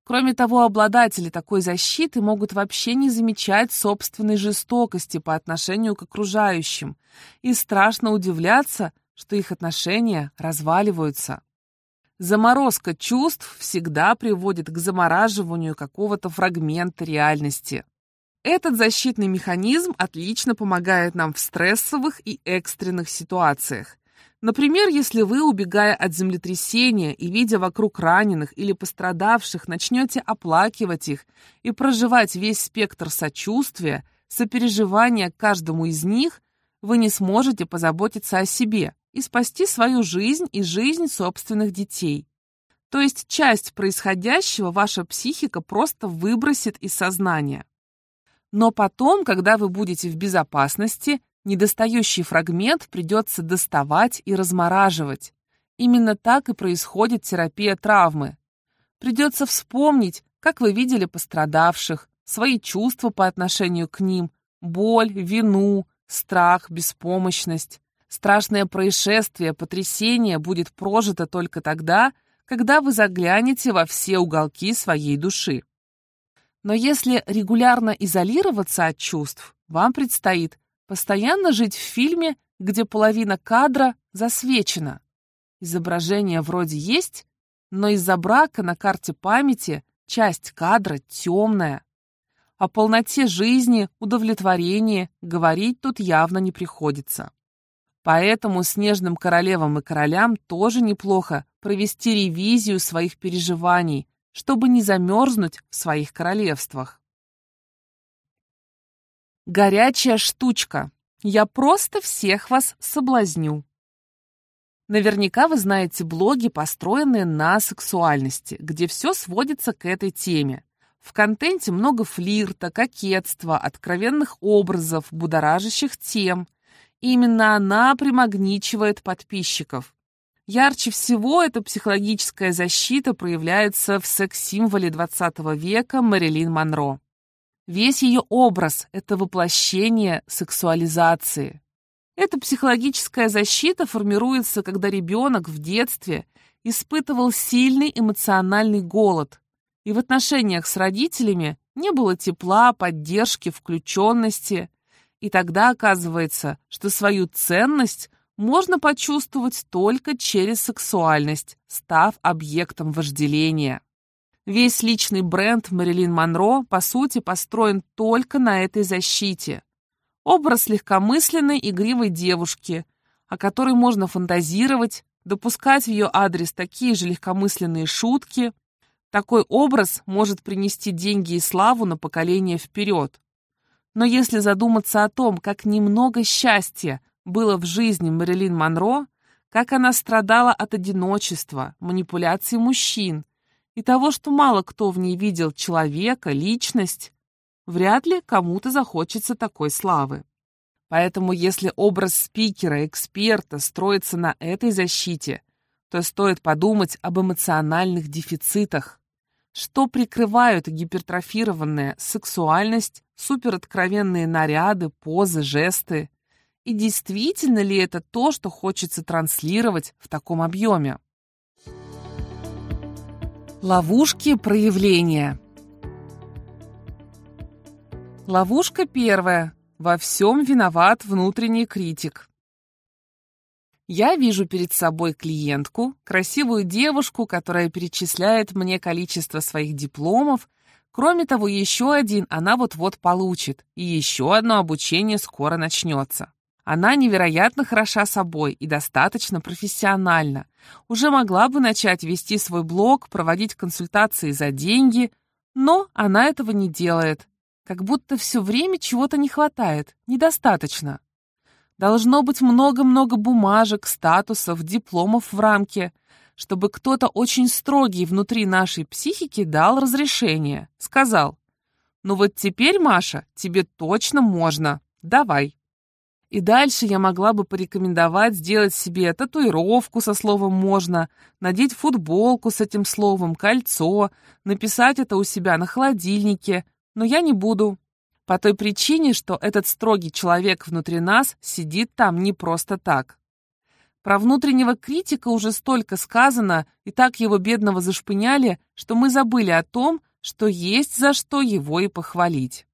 Кроме того, обладатели такой защиты могут вообще не замечать собственной жестокости по отношению к окружающим и страшно удивляться, что их отношения разваливаются. Заморозка чувств всегда приводит к замораживанию какого-то фрагмента реальности. Этот защитный механизм отлично помогает нам в стрессовых и экстренных ситуациях, Например, если вы, убегая от землетрясения и видя вокруг раненых или пострадавших, начнете оплакивать их и проживать весь спектр сочувствия, сопереживания каждому из них, вы не сможете позаботиться о себе и спасти свою жизнь и жизнь собственных детей. То есть часть происходящего ваша психика просто выбросит из сознания. Но потом, когда вы будете в безопасности, Недостающий фрагмент придется доставать и размораживать. Именно так и происходит терапия травмы. Придется вспомнить, как вы видели пострадавших, свои чувства по отношению к ним, боль, вину, страх, беспомощность. Страшное происшествие, потрясение будет прожито только тогда, когда вы заглянете во все уголки своей души. Но если регулярно изолироваться от чувств, вам предстоит постоянно жить в фильме, где половина кадра засвечена. Изображение вроде есть, но из-за брака на карте памяти часть кадра темная. О полноте жизни, удовлетворении говорить тут явно не приходится. Поэтому снежным королевам и королям тоже неплохо провести ревизию своих переживаний, чтобы не замерзнуть в своих королевствах. Горячая штучка. Я просто всех вас соблазню. Наверняка вы знаете блоги, построенные на сексуальности, где все сводится к этой теме. В контенте много флирта, кокетства, откровенных образов, будоражащих тем. Именно она примагничивает подписчиков. Ярче всего эта психологическая защита проявляется в секс-символе 20 века Мэрилин Монро. Весь ее образ – это воплощение сексуализации. Эта психологическая защита формируется, когда ребенок в детстве испытывал сильный эмоциональный голод, и в отношениях с родителями не было тепла, поддержки, включенности. И тогда оказывается, что свою ценность можно почувствовать только через сексуальность, став объектом вожделения. Весь личный бренд Мэрилин Монро, по сути, построен только на этой защите. Образ легкомысленной, игривой девушки, о которой можно фантазировать, допускать в ее адрес такие же легкомысленные шутки. Такой образ может принести деньги и славу на поколение вперед. Но если задуматься о том, как немного счастья было в жизни Мэрилин Монро, как она страдала от одиночества, манипуляций мужчин и того, что мало кто в ней видел человека, личность, вряд ли кому-то захочется такой славы. Поэтому если образ спикера, эксперта строится на этой защите, то стоит подумать об эмоциональных дефицитах, что прикрывают гипертрофированная сексуальность, супероткровенные наряды, позы, жесты. И действительно ли это то, что хочется транслировать в таком объеме? Ловушки проявления Ловушка первая. Во всем виноват внутренний критик. Я вижу перед собой клиентку, красивую девушку, которая перечисляет мне количество своих дипломов. Кроме того, еще один она вот-вот получит, и еще одно обучение скоро начнется. Она невероятно хороша собой и достаточно профессиональна. Уже могла бы начать вести свой блог, проводить консультации за деньги, но она этого не делает, как будто все время чего-то не хватает, недостаточно. Должно быть много-много бумажек, статусов, дипломов в рамке, чтобы кто-то очень строгий внутри нашей психики дал разрешение. Сказал, ну вот теперь, Маша, тебе точно можно, давай. И дальше я могла бы порекомендовать сделать себе татуировку со словом «можно», надеть футболку с этим словом, кольцо, написать это у себя на холодильнике – но я не буду. По той причине, что этот строгий человек внутри нас сидит там не просто так. Про внутреннего критика уже столько сказано, и так его бедного зашпыняли, что мы забыли о том, что есть за что его и похвалить.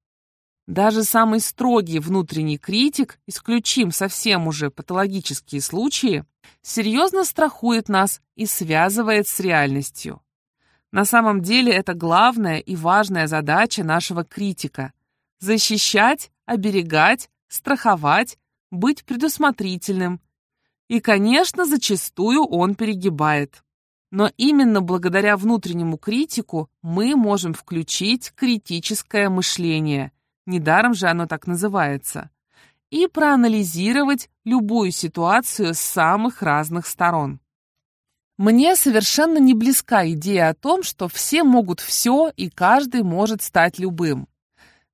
Даже самый строгий внутренний критик, исключим совсем уже патологические случаи, серьезно страхует нас и связывает с реальностью. На самом деле это главная и важная задача нашего критика – защищать, оберегать, страховать, быть предусмотрительным. И, конечно, зачастую он перегибает. Но именно благодаря внутреннему критику мы можем включить критическое мышление, недаром же оно так называется, и проанализировать любую ситуацию с самых разных сторон. Мне совершенно не близка идея о том, что все могут все и каждый может стать любым.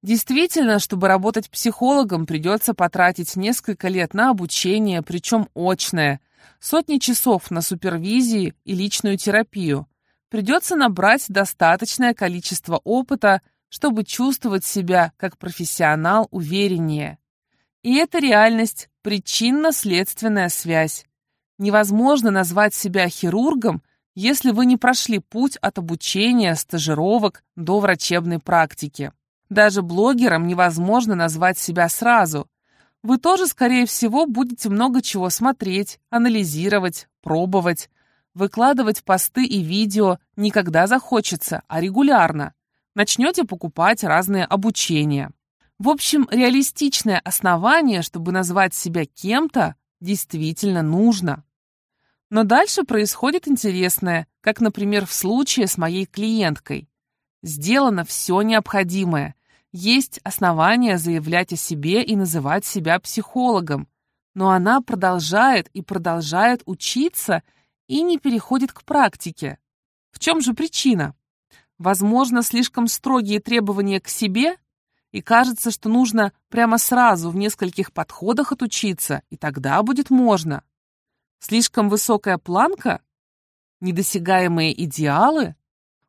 Действительно, чтобы работать психологом, придется потратить несколько лет на обучение, причем очное, сотни часов на супервизии и личную терапию. Придется набрать достаточное количество опыта, чтобы чувствовать себя как профессионал увереннее. И это реальность, причинно-следственная связь. Невозможно назвать себя хирургом, если вы не прошли путь от обучения, стажировок до врачебной практики. Даже блогерам невозможно назвать себя сразу. Вы тоже, скорее всего, будете много чего смотреть, анализировать, пробовать. Выкладывать посты и видео не когда захочется, а регулярно. Начнете покупать разные обучения. В общем, реалистичное основание, чтобы назвать себя кем-то, действительно нужно. Но дальше происходит интересное, как, например, в случае с моей клиенткой. Сделано все необходимое, есть основания заявлять о себе и называть себя психологом, но она продолжает и продолжает учиться и не переходит к практике. В чем же причина? Возможно, слишком строгие требования к себе, и кажется, что нужно прямо сразу в нескольких подходах отучиться, и тогда будет можно. Слишком высокая планка? Недосягаемые идеалы?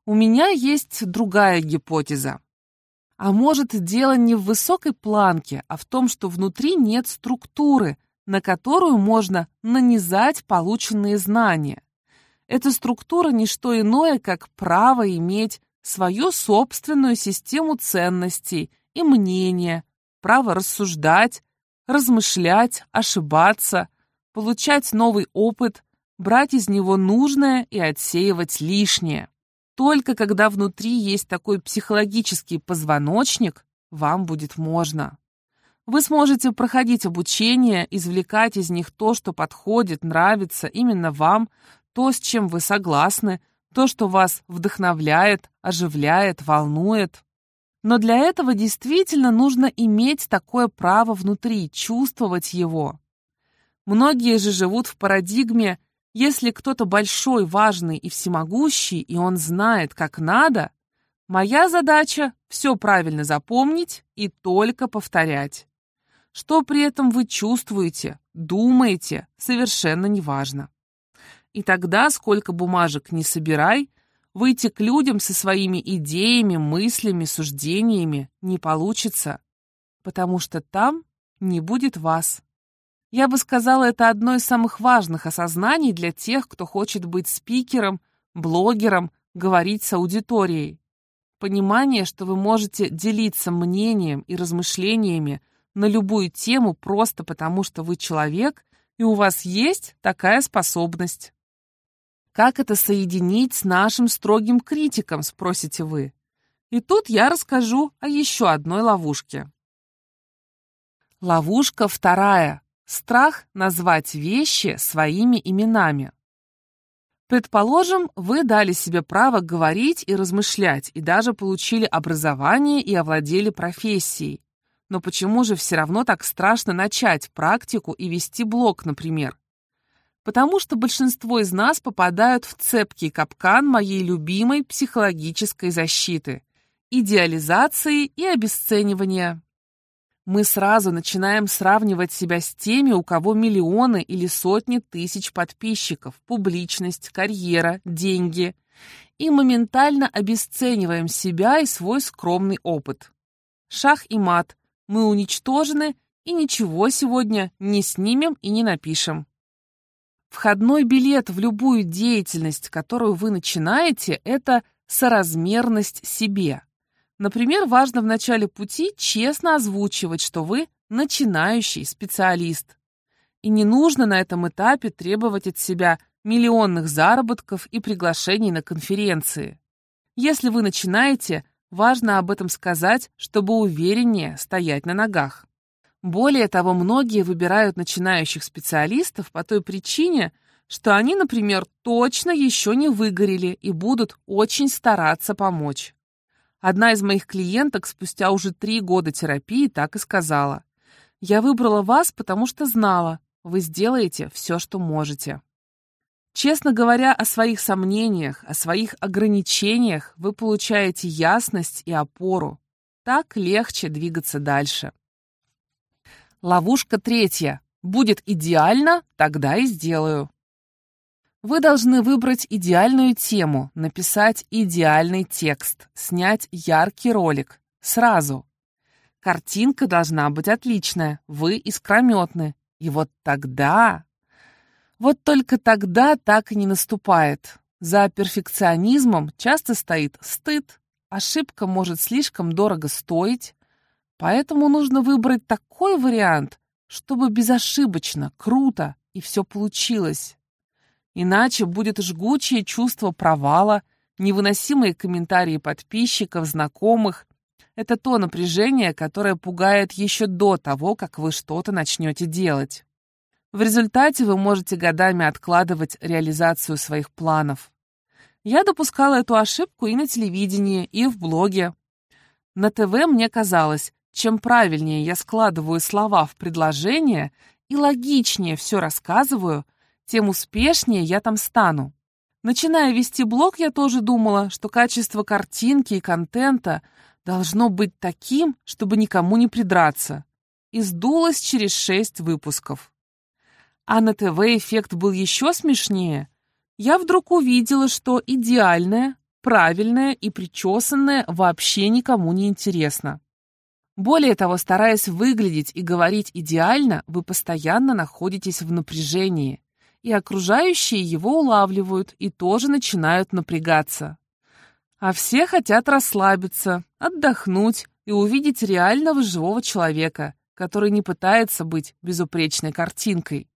У меня есть другая гипотеза. А может, дело не в высокой планке, а в том, что внутри нет структуры, на которую можно нанизать полученные знания. Эта структура не что иное, как право иметь свою собственную систему ценностей и мнения, право рассуждать, размышлять, ошибаться, получать новый опыт, брать из него нужное и отсеивать лишнее. Только когда внутри есть такой психологический позвоночник, вам будет можно. Вы сможете проходить обучение, извлекать из них то, что подходит, нравится именно вам, то, с чем вы согласны, то, что вас вдохновляет, оживляет, волнует. Но для этого действительно нужно иметь такое право внутри, чувствовать его. Многие же живут в парадигме если кто-то большой, важный и всемогущий, и он знает, как надо, моя задача — все правильно запомнить и только повторять. Что при этом вы чувствуете, думаете, совершенно неважно. И тогда, сколько бумажек не собирай, выйти к людям со своими идеями, мыслями, суждениями не получится, потому что там не будет вас. Я бы сказала, это одно из самых важных осознаний для тех, кто хочет быть спикером, блогером, говорить с аудиторией. Понимание, что вы можете делиться мнением и размышлениями на любую тему просто потому, что вы человек, и у вас есть такая способность. Как это соединить с нашим строгим критиком, спросите вы? И тут я расскажу о еще одной ловушке. Ловушка вторая Страх назвать вещи своими именами. Предположим, вы дали себе право говорить и размышлять, и даже получили образование и овладели профессией. Но почему же все равно так страшно начать практику и вести блог, например? Потому что большинство из нас попадают в цепкий капкан моей любимой психологической защиты – идеализации и обесценивания мы сразу начинаем сравнивать себя с теми, у кого миллионы или сотни тысяч подписчиков, публичность, карьера, деньги, и моментально обесцениваем себя и свой скромный опыт. Шах и мат, мы уничтожены и ничего сегодня не снимем и не напишем. Входной билет в любую деятельность, которую вы начинаете, это соразмерность себе. Например, важно в начале пути честно озвучивать, что вы начинающий специалист. И не нужно на этом этапе требовать от себя миллионных заработков и приглашений на конференции. Если вы начинаете, важно об этом сказать, чтобы увереннее стоять на ногах. Более того, многие выбирают начинающих специалистов по той причине, что они, например, точно еще не выгорели и будут очень стараться помочь. Одна из моих клиенток спустя уже три года терапии так и сказала. «Я выбрала вас, потому что знала, вы сделаете все, что можете». Честно говоря о своих сомнениях, о своих ограничениях, вы получаете ясность и опору. Так легче двигаться дальше. Ловушка третья. Будет идеально, тогда и сделаю. Вы должны выбрать идеальную тему, написать идеальный текст, снять яркий ролик. Сразу. Картинка должна быть отличная, вы искрометны. И вот тогда... Вот только тогда так и не наступает. За перфекционизмом часто стоит стыд, ошибка может слишком дорого стоить, поэтому нужно выбрать такой вариант, чтобы безошибочно, круто и все получилось. Иначе будет жгучее чувство провала, невыносимые комментарии подписчиков, знакомых. Это то напряжение, которое пугает еще до того, как вы что-то начнете делать. В результате вы можете годами откладывать реализацию своих планов. Я допускала эту ошибку и на телевидении, и в блоге. На ТВ мне казалось, чем правильнее я складываю слова в предложение и логичнее все рассказываю, тем успешнее я там стану. Начиная вести блог, я тоже думала, что качество картинки и контента должно быть таким, чтобы никому не придраться. И сдулась через шесть выпусков. А на ТВ эффект был еще смешнее. Я вдруг увидела, что идеальное, правильное и причесанное вообще никому не интересно. Более того, стараясь выглядеть и говорить идеально, вы постоянно находитесь в напряжении, и окружающие его улавливают и тоже начинают напрягаться. А все хотят расслабиться, отдохнуть и увидеть реального живого человека, который не пытается быть безупречной картинкой.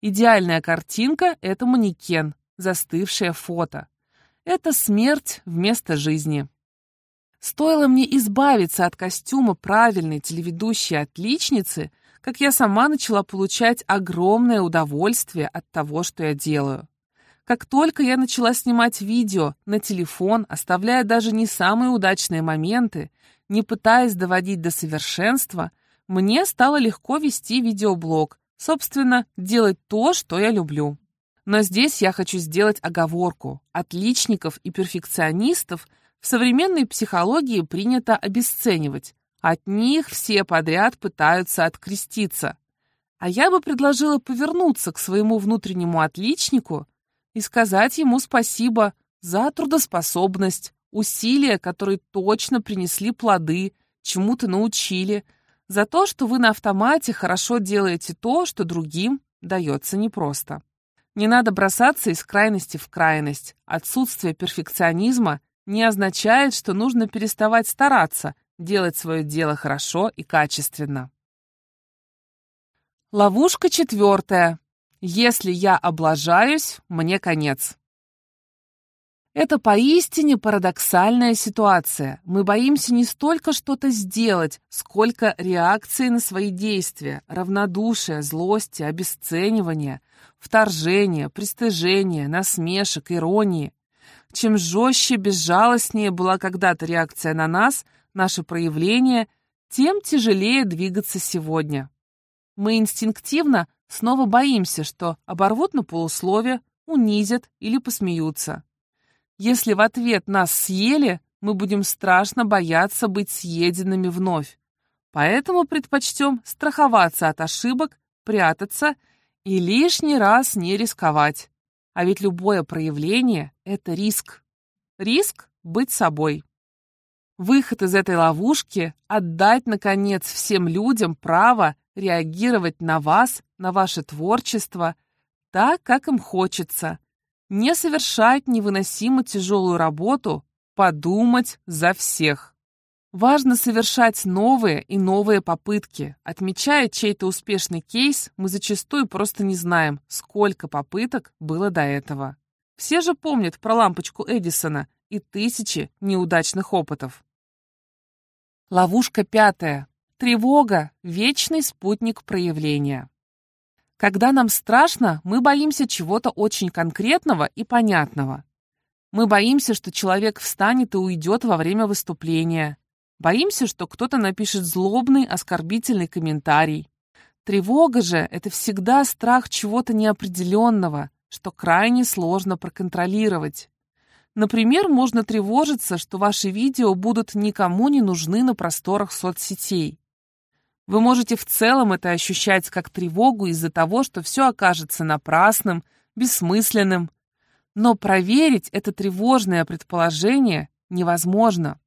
Идеальная картинка — это манекен, застывшее фото. Это смерть вместо жизни. Стоило мне избавиться от костюма правильной телеведущей отличницы — как я сама начала получать огромное удовольствие от того, что я делаю. Как только я начала снимать видео на телефон, оставляя даже не самые удачные моменты, не пытаясь доводить до совершенства, мне стало легко вести видеоблог, собственно, делать то, что я люблю. Но здесь я хочу сделать оговорку. Отличников и перфекционистов в современной психологии принято обесценивать, от них все подряд пытаются откреститься. А я бы предложила повернуться к своему внутреннему отличнику и сказать ему спасибо за трудоспособность, усилия, которые точно принесли плоды, чему-то научили, за то, что вы на автомате хорошо делаете то, что другим дается непросто. Не надо бросаться из крайности в крайность. Отсутствие перфекционизма не означает, что нужно переставать стараться делать свое дело хорошо и качественно. Ловушка четвертая. Если я облажаюсь, мне конец. Это поистине парадоксальная ситуация. Мы боимся не столько что-то сделать, сколько реакции на свои действия, равнодушия, злости, обесценивания, вторжения, пристыжения, насмешек, иронии. Чем жестче, безжалостнее была когда-то реакция на нас, наше проявление, тем тяжелее двигаться сегодня. Мы инстинктивно снова боимся, что оборвут на полуслове, унизят или посмеются. Если в ответ нас съели, мы будем страшно бояться быть съеденными вновь. Поэтому предпочтем страховаться от ошибок, прятаться и лишний раз не рисковать. А ведь любое проявление — это риск. Риск — быть собой. Выход из этой ловушки — отдать, наконец, всем людям право реагировать на вас, на ваше творчество, так, как им хочется. Не совершать невыносимо тяжелую работу, подумать за всех. Важно совершать новые и новые попытки. Отмечая чей-то успешный кейс, мы зачастую просто не знаем, сколько попыток было до этого. Все же помнят про лампочку Эдисона и тысячи неудачных опытов. Ловушка пятая. Тревога – вечный спутник проявления. Когда нам страшно, мы боимся чего-то очень конкретного и понятного. Мы боимся, что человек встанет и уйдет во время выступления. Боимся, что кто-то напишет злобный, оскорбительный комментарий. Тревога же – это всегда страх чего-то неопределенного, что крайне сложно проконтролировать. Например, можно тревожиться, что ваши видео будут никому не нужны на просторах соцсетей. Вы можете в целом это ощущать как тревогу из-за того, что все окажется напрасным, бессмысленным. Но проверить это тревожное предположение невозможно.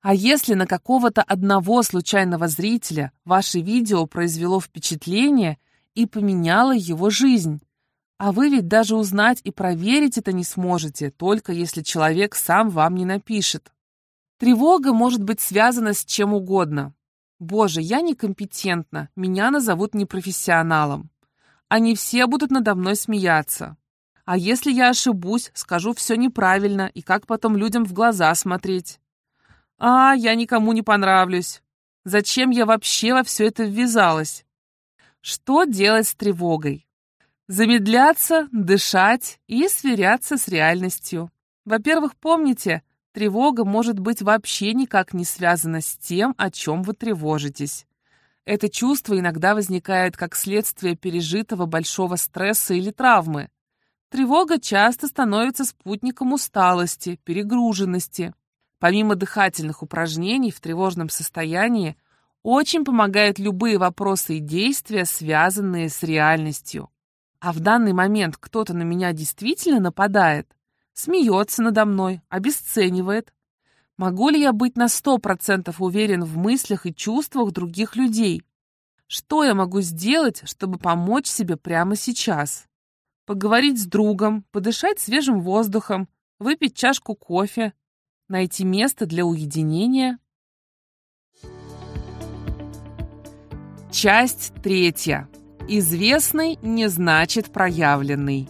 А если на какого-то одного случайного зрителя ваше видео произвело впечатление и поменяло его жизнь, а вы ведь даже узнать и проверить это не сможете, только если человек сам вам не напишет. Тревога может быть связана с чем угодно. Боже, я некомпетентна, меня назовут непрофессионалом. Они все будут надо мной смеяться. А если я ошибусь, скажу все неправильно, и как потом людям в глаза смотреть? А, я никому не понравлюсь. Зачем я вообще во все это ввязалась? Что делать с тревогой? Замедляться, дышать и сверяться с реальностью. Во-первых, помните, тревога может быть вообще никак не связана с тем, о чем вы тревожитесь. Это чувство иногда возникает как следствие пережитого большого стресса или травмы. Тревога часто становится спутником усталости, перегруженности. Помимо дыхательных упражнений в тревожном состоянии, очень помогают любые вопросы и действия, связанные с реальностью. А в данный момент кто-то на меня действительно нападает, смеется надо мной, обесценивает. Могу ли я быть на сто процентов уверен в мыслях и чувствах других людей? Что я могу сделать, чтобы помочь себе прямо сейчас? Поговорить с другом, подышать свежим воздухом, выпить чашку кофе, найти место для уединения. Часть третья. Известный не значит проявленный.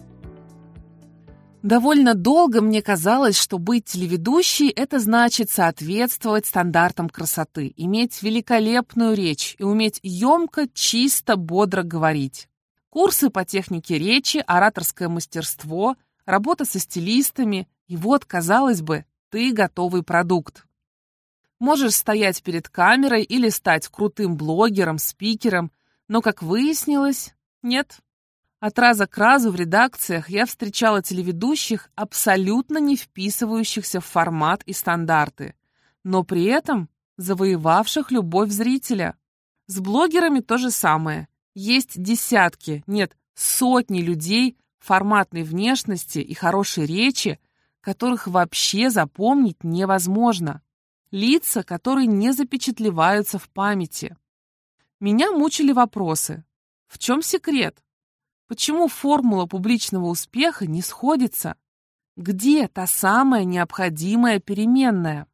Довольно долго мне казалось, что быть телеведущей – это значит соответствовать стандартам красоты, иметь великолепную речь и уметь емко, чисто, бодро говорить. Курсы по технике речи, ораторское мастерство, работа со стилистами – и вот, казалось бы, ты готовый продукт. Можешь стоять перед камерой или стать крутым блогером, спикером, но, как выяснилось, нет. От раза к разу в редакциях я встречала телеведущих, абсолютно не вписывающихся в формат и стандарты, но при этом завоевавших любовь зрителя. С блогерами то же самое. Есть десятки, нет, сотни людей форматной внешности и хорошей речи, которых вообще запомнить невозможно. Лица, которые не запечатлеваются в памяти. Меня мучили вопросы. В чем секрет? Почему формула публичного успеха не сходится? Где та самая необходимая переменная?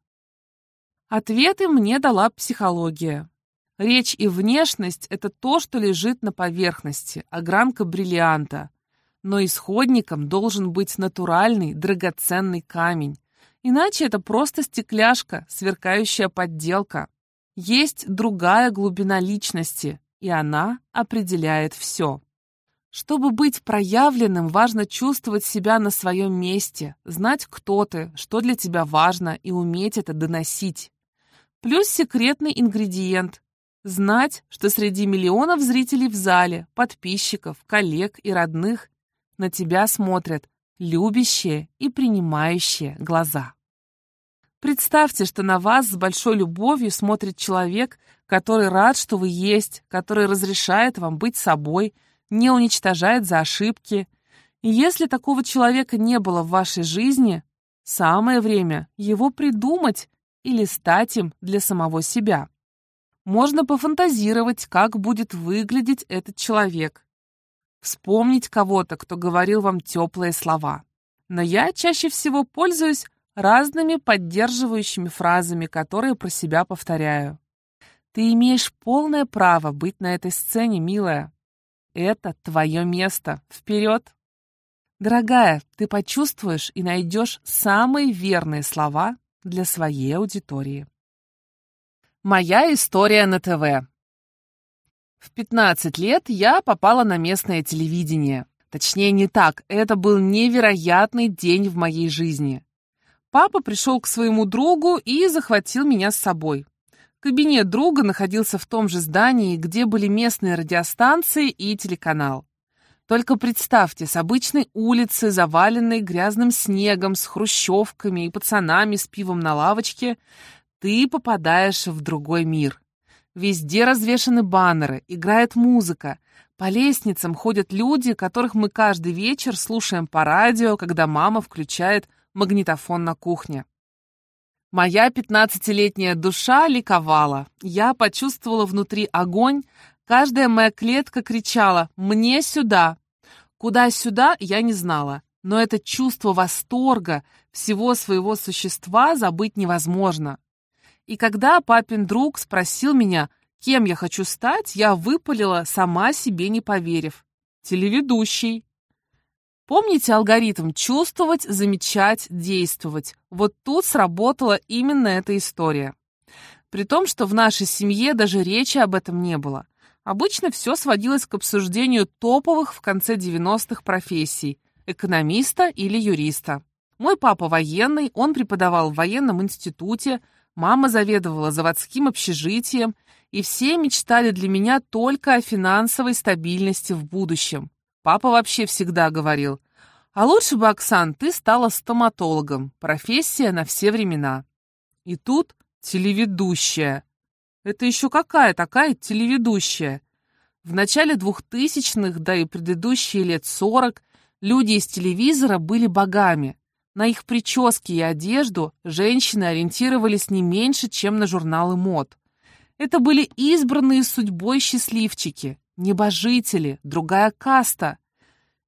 Ответы мне дала психология. Речь и внешность – это то, что лежит на поверхности, огранка бриллианта. Но исходником должен быть натуральный, драгоценный камень. Иначе это просто стекляшка, сверкающая подделка. Есть другая глубина личности, и она определяет все. Чтобы быть проявленным, важно чувствовать себя на своем месте, знать, кто ты, что для тебя важно, и уметь это доносить. Плюс секретный ингредиент – знать, что среди миллионов зрителей в зале, подписчиков, коллег и родных на тебя смотрят любящие и принимающие глаза. Представьте, что на вас с большой любовью смотрит человек, который рад, что вы есть, который разрешает вам быть собой, не уничтожает за ошибки. И если такого человека не было в вашей жизни, самое время его придумать или стать им для самого себя. Можно пофантазировать, как будет выглядеть этот человек. Вспомнить кого-то, кто говорил вам теплые слова. Но я чаще всего пользуюсь разными поддерживающими фразами, которые про себя повторяю. Ты имеешь полное право быть на этой сцене, милая. Это твое место. Вперед! Дорогая, ты почувствуешь и найдешь самые верные слова для своей аудитории. Моя история на ТВ. В 15 лет я попала на местное телевидение. Точнее, не так. Это был невероятный день в моей жизни. Папа пришел к своему другу и захватил меня с собой. Кабинет друга находился в том же здании, где были местные радиостанции и телеканал. Только представьте, с обычной улицы, заваленной грязным снегом, с хрущевками и пацанами с пивом на лавочке, ты попадаешь в другой мир. Везде развешаны баннеры, играет музыка. По лестницам ходят люди, которых мы каждый вечер слушаем по радио, когда мама включает магнитофон на кухне. Моя пятнадцатилетняя душа ликовала. Я почувствовала внутри огонь. Каждая моя клетка кричала «Мне сюда!». Куда сюда, я не знала. Но это чувство восторга всего своего существа забыть невозможно. И когда папин друг спросил меня, кем я хочу стать, я выпалила, сама себе не поверив. Телеведущий. Помните алгоритм «чувствовать, замечать, действовать»? Вот тут сработала именно эта история. При том, что в нашей семье даже речи об этом не было. Обычно все сводилось к обсуждению топовых в конце 90-х профессий – экономиста или юриста. Мой папа военный, он преподавал в военном институте, мама заведовала заводским общежитием, и все мечтали для меня только о финансовой стабильности в будущем. Папа вообще всегда говорил, а лучше бы, Оксан, ты стала стоматологом, профессия на все времена. И тут телеведущая. Это еще какая такая телеведущая? В начале двухтысячных, да и предыдущие лет сорок, люди из телевизора были богами. На их прически и одежду женщины ориентировались не меньше, чем на журналы мод. Это были избранные судьбой счастливчики, небожители, другая каста.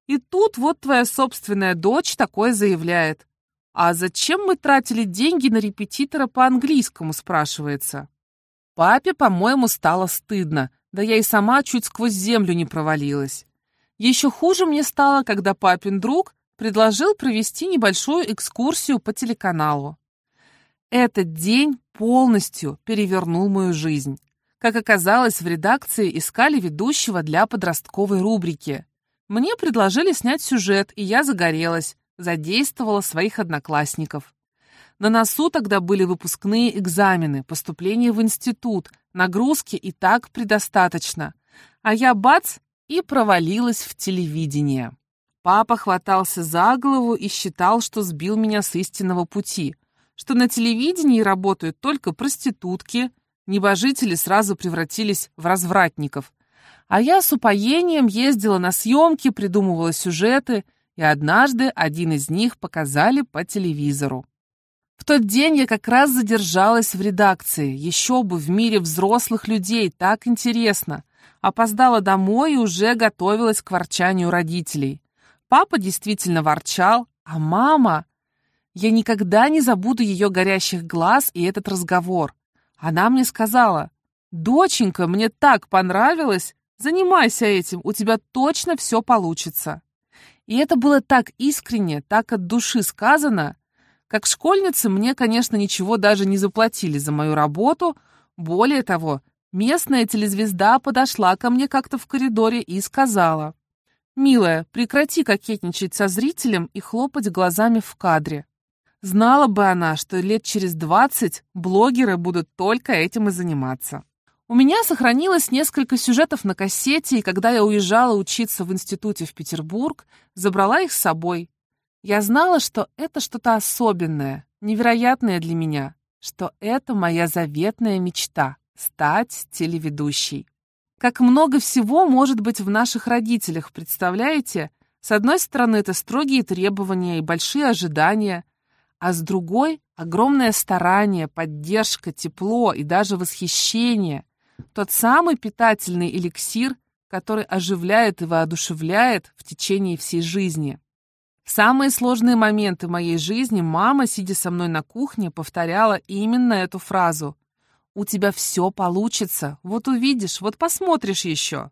И тут вот твоя собственная дочь такое заявляет. А зачем мы тратили деньги на репетитора по английскому, спрашивается. Папе, по-моему, стало стыдно, да я и сама чуть сквозь землю не провалилась. Еще хуже мне стало, когда папин друг предложил провести небольшую экскурсию по телеканалу. Этот день полностью перевернул мою жизнь. Как оказалось, в редакции искали ведущего для подростковой рубрики. Мне предложили снять сюжет, и я загорелась, задействовала своих одноклассников. На носу тогда были выпускные экзамены, поступление в институт, нагрузки и так предостаточно. А я бац и провалилась в телевидение. Папа хватался за голову и считал, что сбил меня с истинного пути, что на телевидении работают только проститутки, Небожители сразу превратились в развратников. А я с упоением ездила на съемки, придумывала сюжеты, и однажды один из них показали по телевизору. В тот день я как раз задержалась в редакции. Еще бы в мире взрослых людей, так интересно. Опоздала домой и уже готовилась к ворчанию родителей. Папа действительно ворчал, а мама... Я никогда не забуду ее горящих глаз и этот разговор. Она мне сказала, «Доченька, мне так понравилось, занимайся этим, у тебя точно все получится». И это было так искренне, так от души сказано. Как школьнице мне, конечно, ничего даже не заплатили за мою работу. Более того, местная телезвезда подошла ко мне как-то в коридоре и сказала, «Милая, прекрати кокетничать со зрителем и хлопать глазами в кадре. Знала бы она, что лет через двадцать блогеры будут только этим и заниматься. У меня сохранилось несколько сюжетов на кассете, и когда я уезжала учиться в институте в Петербург, забрала их с собой. Я знала, что это что-то особенное, невероятное для меня, что это моя заветная мечта — стать телеведущей. Как много всего может быть в наших родителях, представляете? С одной стороны, это строгие требования и большие ожидания — а с другой — огромное старание, поддержка, тепло и даже восхищение. Тот самый питательный эликсир, который оживляет и воодушевляет в течение всей жизни. В самые сложные моменты моей жизни мама, сидя со мной на кухне, повторяла именно эту фразу. «У тебя все получится, вот увидишь, вот посмотришь еще».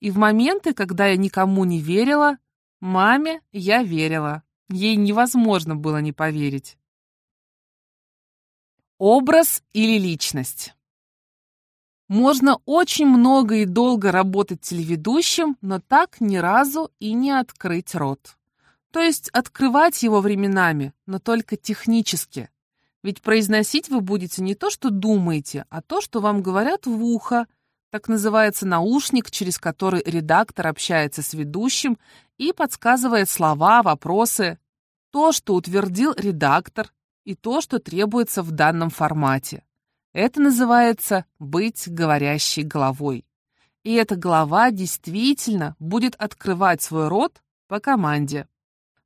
И в моменты, когда я никому не верила, маме я верила. Ей невозможно было не поверить. Образ или личность? Можно очень много и долго работать телеведущим, но так ни разу и не открыть рот. То есть открывать его временами, но только технически. Ведь произносить вы будете не то, что думаете, а то, что вам говорят в ухо. Так называется наушник, через который редактор общается с ведущим и подсказывает слова, вопросы, то, что утвердил редактор, и то, что требуется в данном формате. Это называется «быть говорящей головой». И эта голова действительно будет открывать свой рот по команде.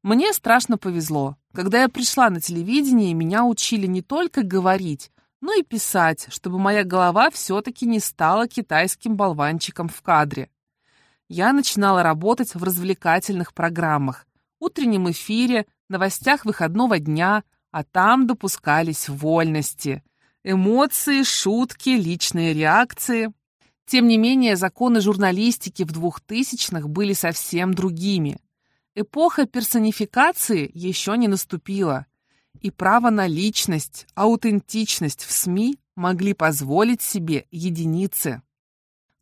Мне страшно повезло. Когда я пришла на телевидение, меня учили не только говорить, но и писать, чтобы моя голова все-таки не стала китайским болванчиком в кадре. Я начинала работать в развлекательных программах, утреннем эфире, новостях выходного дня, а там допускались вольности. Эмоции, шутки, личные реакции. Тем не менее, законы журналистики в двухтысячных были совсем другими. Эпоха персонификации еще не наступила, и право на личность, аутентичность в СМИ могли позволить себе единицы.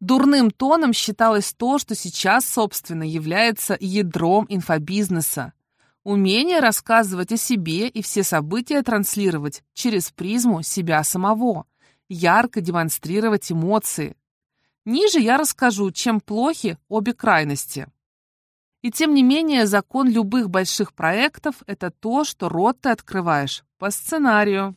Дурным тоном считалось то, что сейчас, собственно, является ядром инфобизнеса. Умение рассказывать о себе и все события транслировать через призму себя самого, ярко демонстрировать эмоции. Ниже я расскажу, чем плохи обе крайности. И тем не менее, закон любых больших проектов – это то, что рот ты открываешь по сценарию.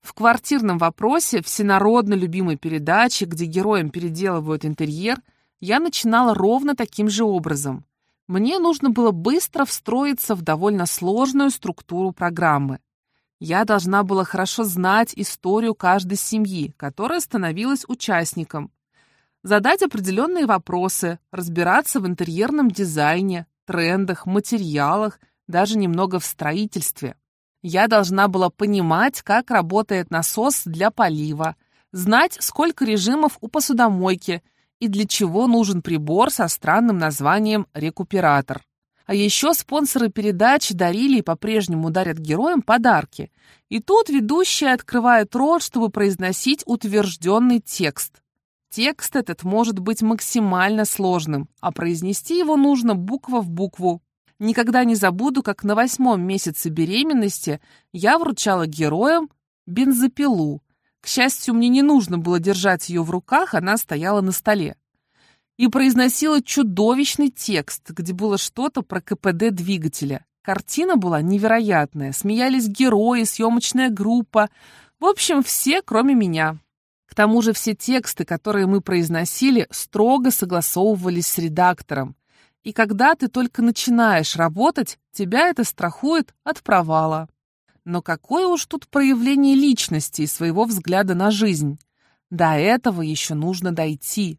В квартирном вопросе всенародно любимой передачи, где героям переделывают интерьер, я начинала ровно таким же образом. Мне нужно было быстро встроиться в довольно сложную структуру программы. Я должна была хорошо знать историю каждой семьи, которая становилась участником, задать определенные вопросы, разбираться в интерьерном дизайне, трендах, материалах, даже немного в строительстве. Я должна была понимать, как работает насос для полива, знать, сколько режимов у посудомойки и для чего нужен прибор со странным названием «рекуператор». А еще спонсоры передачи дарили и по-прежнему дарят героям подарки. И тут ведущая открывает рот, чтобы произносить утвержденный текст. Текст этот может быть максимально сложным, а произнести его нужно буква в букву. Никогда не забуду, как на восьмом месяце беременности я вручала героям бензопилу. К счастью, мне не нужно было держать ее в руках, она стояла на столе. И произносила чудовищный текст, где было что-то про КПД двигателя. Картина была невероятная, смеялись герои, съемочная группа. В общем, все, кроме меня. К тому же все тексты, которые мы произносили, строго согласовывались с редактором. И когда ты только начинаешь работать, тебя это страхует от провала. Но какое уж тут проявление личности и своего взгляда на жизнь. До этого еще нужно дойти.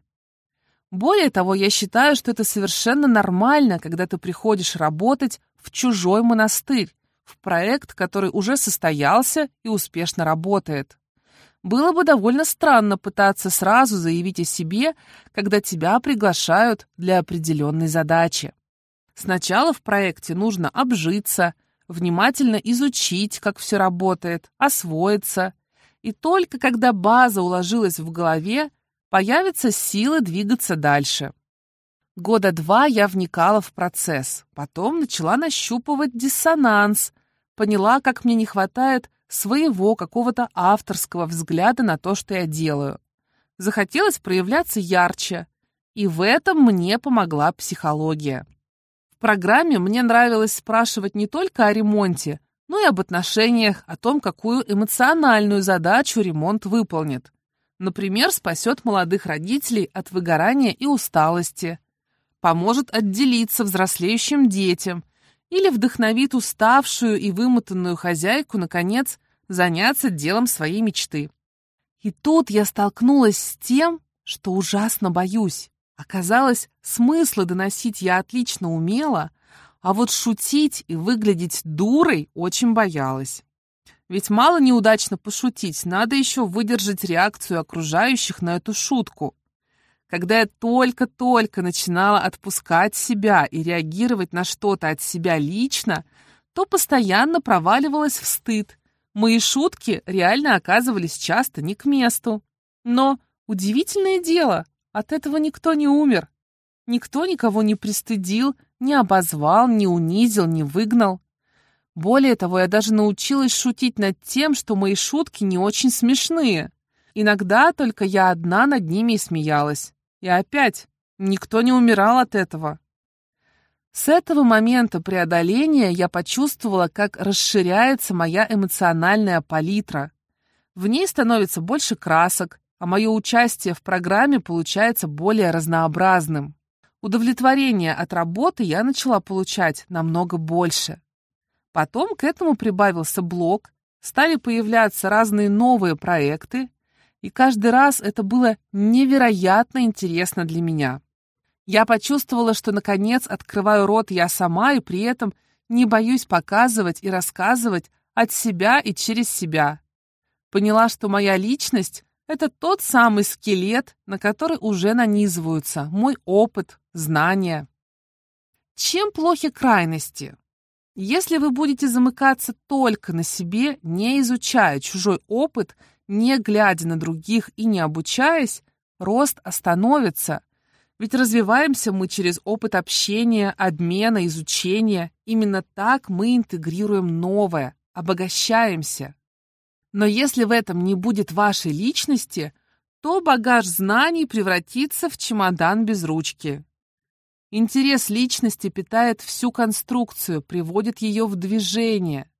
Более того, я считаю, что это совершенно нормально, когда ты приходишь работать в чужой монастырь, в проект, который уже состоялся и успешно работает. Было бы довольно странно пытаться сразу заявить о себе, когда тебя приглашают для определенной задачи. Сначала в проекте нужно обжиться, внимательно изучить, как все работает, освоиться. И только когда база уложилась в голове, появятся силы двигаться дальше. Года два я вникала в процесс, потом начала нащупывать диссонанс, поняла, как мне не хватает своего какого-то авторского взгляда на то, что я делаю. Захотелось проявляться ярче, и в этом мне помогла психология. В программе мне нравилось спрашивать не только о ремонте, но и об отношениях, о том, какую эмоциональную задачу ремонт выполнит. Например, спасет молодых родителей от выгорания и усталости, поможет отделиться взрослеющим детям или вдохновит уставшую и вымотанную хозяйку, наконец, заняться делом своей мечты. И тут я столкнулась с тем, что ужасно боюсь. Оказалось, смысла доносить я отлично умела, а вот шутить и выглядеть дурой очень боялась. Ведь мало неудачно пошутить, надо еще выдержать реакцию окружающих на эту шутку. Когда я только-только начинала отпускать себя и реагировать на что-то от себя лично, то постоянно проваливалась в стыд Мои шутки реально оказывались часто не к месту. Но удивительное дело, от этого никто не умер. Никто никого не пристыдил, не обозвал, не унизил, не выгнал. Более того, я даже научилась шутить над тем, что мои шутки не очень смешные. Иногда только я одна над ними и смеялась. И опять, никто не умирал от этого. С этого момента преодоления я почувствовала, как расширяется моя эмоциональная палитра. В ней становится больше красок, а мое участие в программе получается более разнообразным. Удовлетворение от работы я начала получать намного больше. Потом к этому прибавился блог, стали появляться разные новые проекты, и каждый раз это было невероятно интересно для меня. Я почувствовала, что наконец открываю рот я сама и при этом не боюсь показывать и рассказывать от себя и через себя. Поняла, что моя личность — это тот самый скелет, на который уже нанизываются мой опыт, знания. Чем плохи крайности? Если вы будете замыкаться только на себе, не изучая чужой опыт, не глядя на других и не обучаясь, рост остановится — ведь развиваемся мы через опыт общения, обмена, изучения. Именно так мы интегрируем новое, обогащаемся. Но если в этом не будет вашей личности, то багаж знаний превратится в чемодан без ручки. Интерес личности питает всю конструкцию, приводит ее в движение.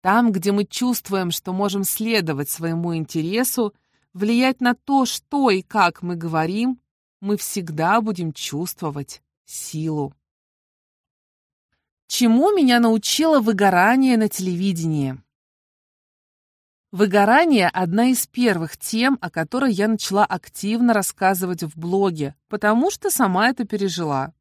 Там, где мы чувствуем, что можем следовать своему интересу, влиять на то, что и как мы говорим, мы всегда будем чувствовать силу. Чему меня научило выгорание на телевидении? Выгорание – одна из первых тем, о которой я начала активно рассказывать в блоге, потому что сама это пережила.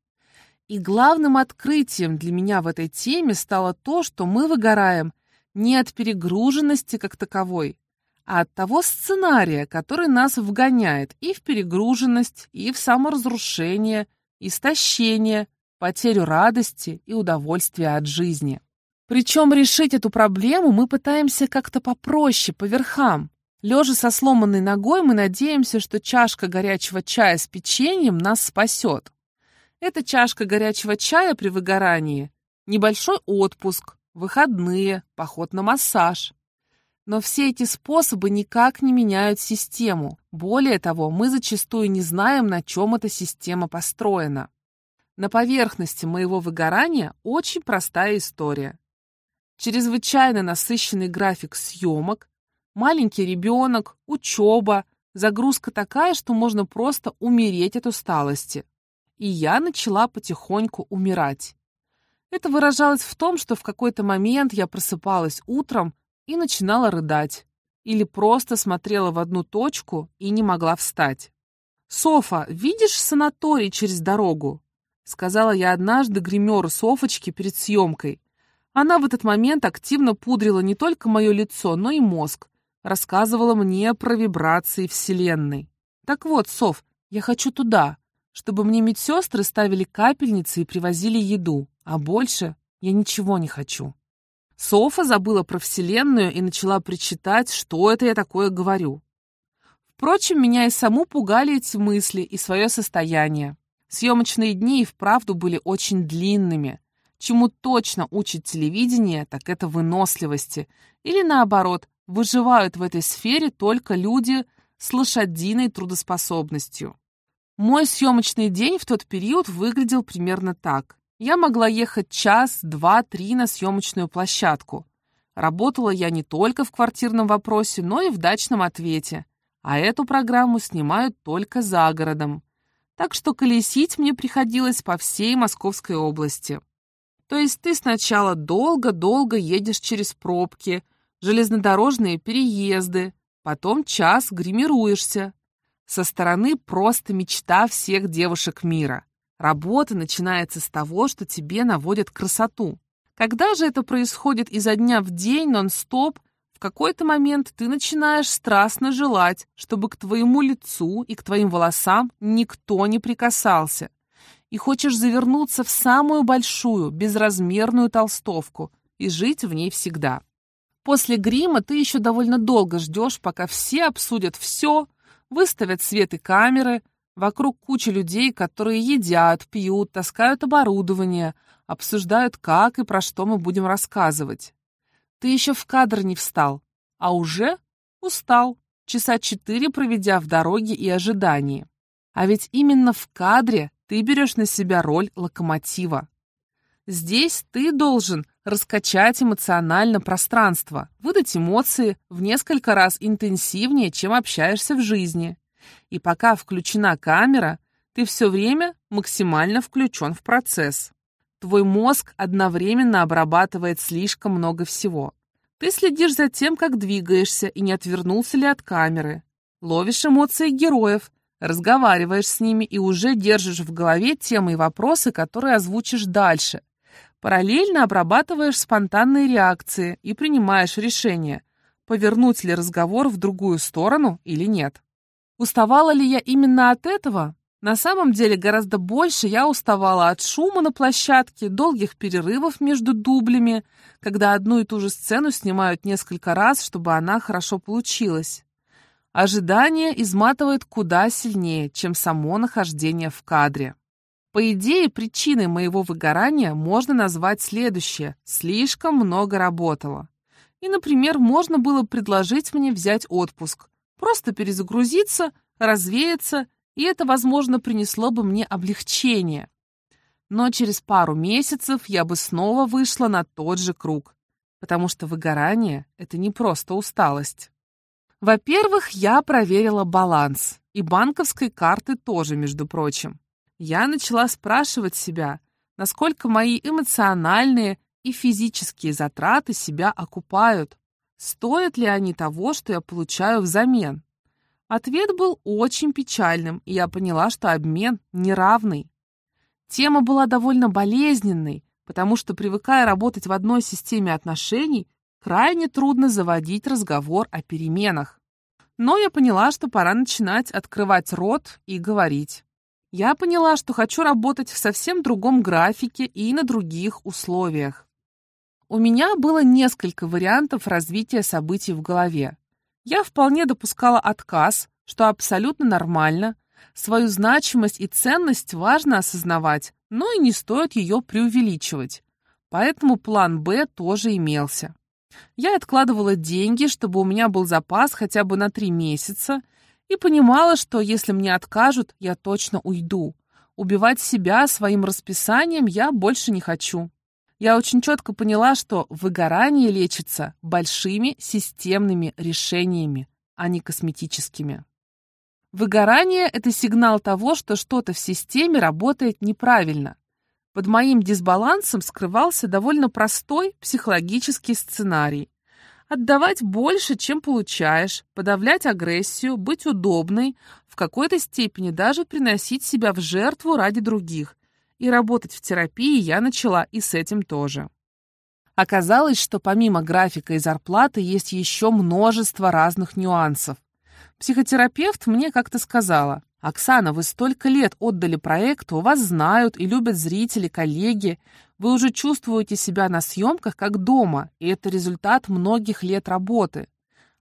И главным открытием для меня в этой теме стало то, что мы выгораем не от перегруженности как таковой, а от того сценария, который нас вгоняет и в перегруженность, и в саморазрушение, истощение, потерю радости и удовольствия от жизни. Причем решить эту проблему мы пытаемся как-то попроще, по верхам. Лежа со сломанной ногой, мы надеемся, что чашка горячего чая с печеньем нас спасет. Эта чашка горячего чая при выгорании – небольшой отпуск, выходные, поход на массаж. Но все эти способы никак не меняют систему. Более того, мы зачастую не знаем, на чем эта система построена. На поверхности моего выгорания очень простая история. Чрезвычайно насыщенный график съемок, маленький ребенок, учеба, загрузка такая, что можно просто умереть от усталости. И я начала потихоньку умирать. Это выражалось в том, что в какой-то момент я просыпалась утром и начинала рыдать. Или просто смотрела в одну точку и не могла встать. «Софа, видишь санаторий через дорогу?» Сказала я однажды гримеру Софочке перед съемкой. Она в этот момент активно пудрила не только мое лицо, но и мозг. Рассказывала мне про вибрации Вселенной. «Так вот, Соф, я хочу туда, чтобы мне медсестры ставили капельницы и привозили еду, а больше я ничего не хочу». Софа забыла про Вселенную и начала причитать, что это я такое говорю. Впрочем, меня и саму пугали эти мысли и свое состояние. Съемочные дни и вправду были очень длинными. Чему точно учит телевидение, так это выносливости. Или наоборот, выживают в этой сфере только люди с лошадиной трудоспособностью. Мой съемочный день в тот период выглядел примерно так. Я могла ехать час, два, три на съемочную площадку. Работала я не только в квартирном вопросе, но и в дачном ответе. А эту программу снимают только за городом. Так что колесить мне приходилось по всей Московской области. То есть ты сначала долго-долго едешь через пробки, железнодорожные переезды, потом час гримируешься. Со стороны просто мечта всех девушек мира. Работа начинается с того, что тебе наводят красоту. Когда же это происходит изо дня в день, нон-стоп, в какой-то момент ты начинаешь страстно желать, чтобы к твоему лицу и к твоим волосам никто не прикасался. И хочешь завернуться в самую большую, безразмерную толстовку и жить в ней всегда. После грима ты еще довольно долго ждешь, пока все обсудят все, выставят свет и камеры, Вокруг куча людей, которые едят, пьют, таскают оборудование, обсуждают, как и про что мы будем рассказывать. Ты еще в кадр не встал, а уже устал. часа четыре проведя в дороге и ожидании. А ведь именно в кадре ты берешь на себя роль локомотива. Здесь ты должен раскачать эмоционально пространство, выдать эмоции в несколько раз интенсивнее, чем общаешься в жизни. И пока включена камера, ты все время максимально включен в процесс. Твой мозг одновременно обрабатывает слишком много всего. Ты следишь за тем, как двигаешься и не отвернулся ли от камеры. Ловишь эмоции героев, разговариваешь с ними и уже держишь в голове темы и вопросы, которые озвучишь дальше. Параллельно обрабатываешь спонтанные реакции и принимаешь решение, повернуть ли разговор в другую сторону или нет. Уставала ли я именно от этого? На самом деле гораздо больше я уставала от шума на площадке, долгих перерывов между дублями, когда одну и ту же сцену снимают несколько раз, чтобы она хорошо получилась. Ожидание изматывает куда сильнее, чем само нахождение в кадре. По идее, причиной моего выгорания можно назвать следующее – слишком много работала. И, например, можно было предложить мне взять отпуск, просто перезагрузиться, развеяться – и это, возможно, принесло бы мне облегчение. Но через пару месяцев я бы снова вышла на тот же круг, потому что выгорание — это не просто усталость. Во-первых, я проверила баланс, и банковской карты тоже, между прочим. Я начала спрашивать себя, насколько мои эмоциональные и физические затраты себя окупают, стоят ли они того, что я получаю взамен. Ответ был очень печальным, и я поняла, что обмен неравный. Тема была довольно болезненной, потому что, привыкая работать в одной системе отношений, крайне трудно заводить разговор о переменах. Но я поняла, что пора начинать открывать рот и говорить. Я поняла, что хочу работать в совсем другом графике и на других условиях. У меня было несколько вариантов развития событий в голове. Я вполне допускала отказ, что абсолютно нормально. Свою значимость и ценность важно осознавать, но и не стоит ее преувеличивать. Поэтому план «Б» тоже имелся. Я откладывала деньги, чтобы у меня был запас хотя бы на три месяца, и понимала, что если мне откажут, я точно уйду. Убивать себя своим расписанием я больше не хочу я очень четко поняла, что выгорание лечится большими системными решениями, а не косметическими. Выгорание – это сигнал того, что что-то в системе работает неправильно. Под моим дисбалансом скрывался довольно простой психологический сценарий. Отдавать больше, чем получаешь, подавлять агрессию, быть удобной, в какой-то степени даже приносить себя в жертву ради других, и работать в терапии я начала и с этим тоже. Оказалось, что помимо графика и зарплаты есть еще множество разных нюансов. Психотерапевт мне как-то сказала, «Оксана, вы столько лет отдали проекту, вас знают и любят зрители, коллеги, вы уже чувствуете себя на съемках как дома, и это результат многих лет работы.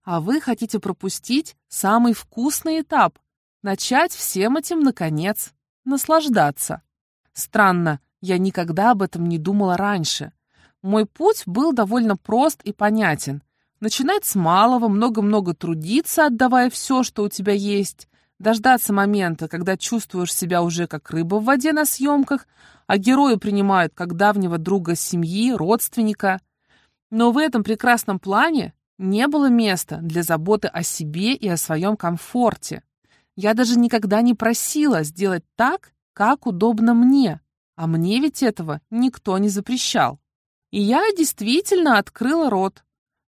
А вы хотите пропустить самый вкусный этап, начать всем этим, наконец, наслаждаться. Странно, я никогда об этом не думала раньше. Мой путь был довольно прост и понятен. Начинать с малого, много-много трудиться, отдавая все, что у тебя есть, дождаться момента, когда чувствуешь себя уже как рыба в воде на съемках, а герои принимают как давнего друга семьи, родственника. Но в этом прекрасном плане не было места для заботы о себе и о своем комфорте. Я даже никогда не просила сделать так, как удобно мне, а мне ведь этого никто не запрещал. И я действительно открыла рот.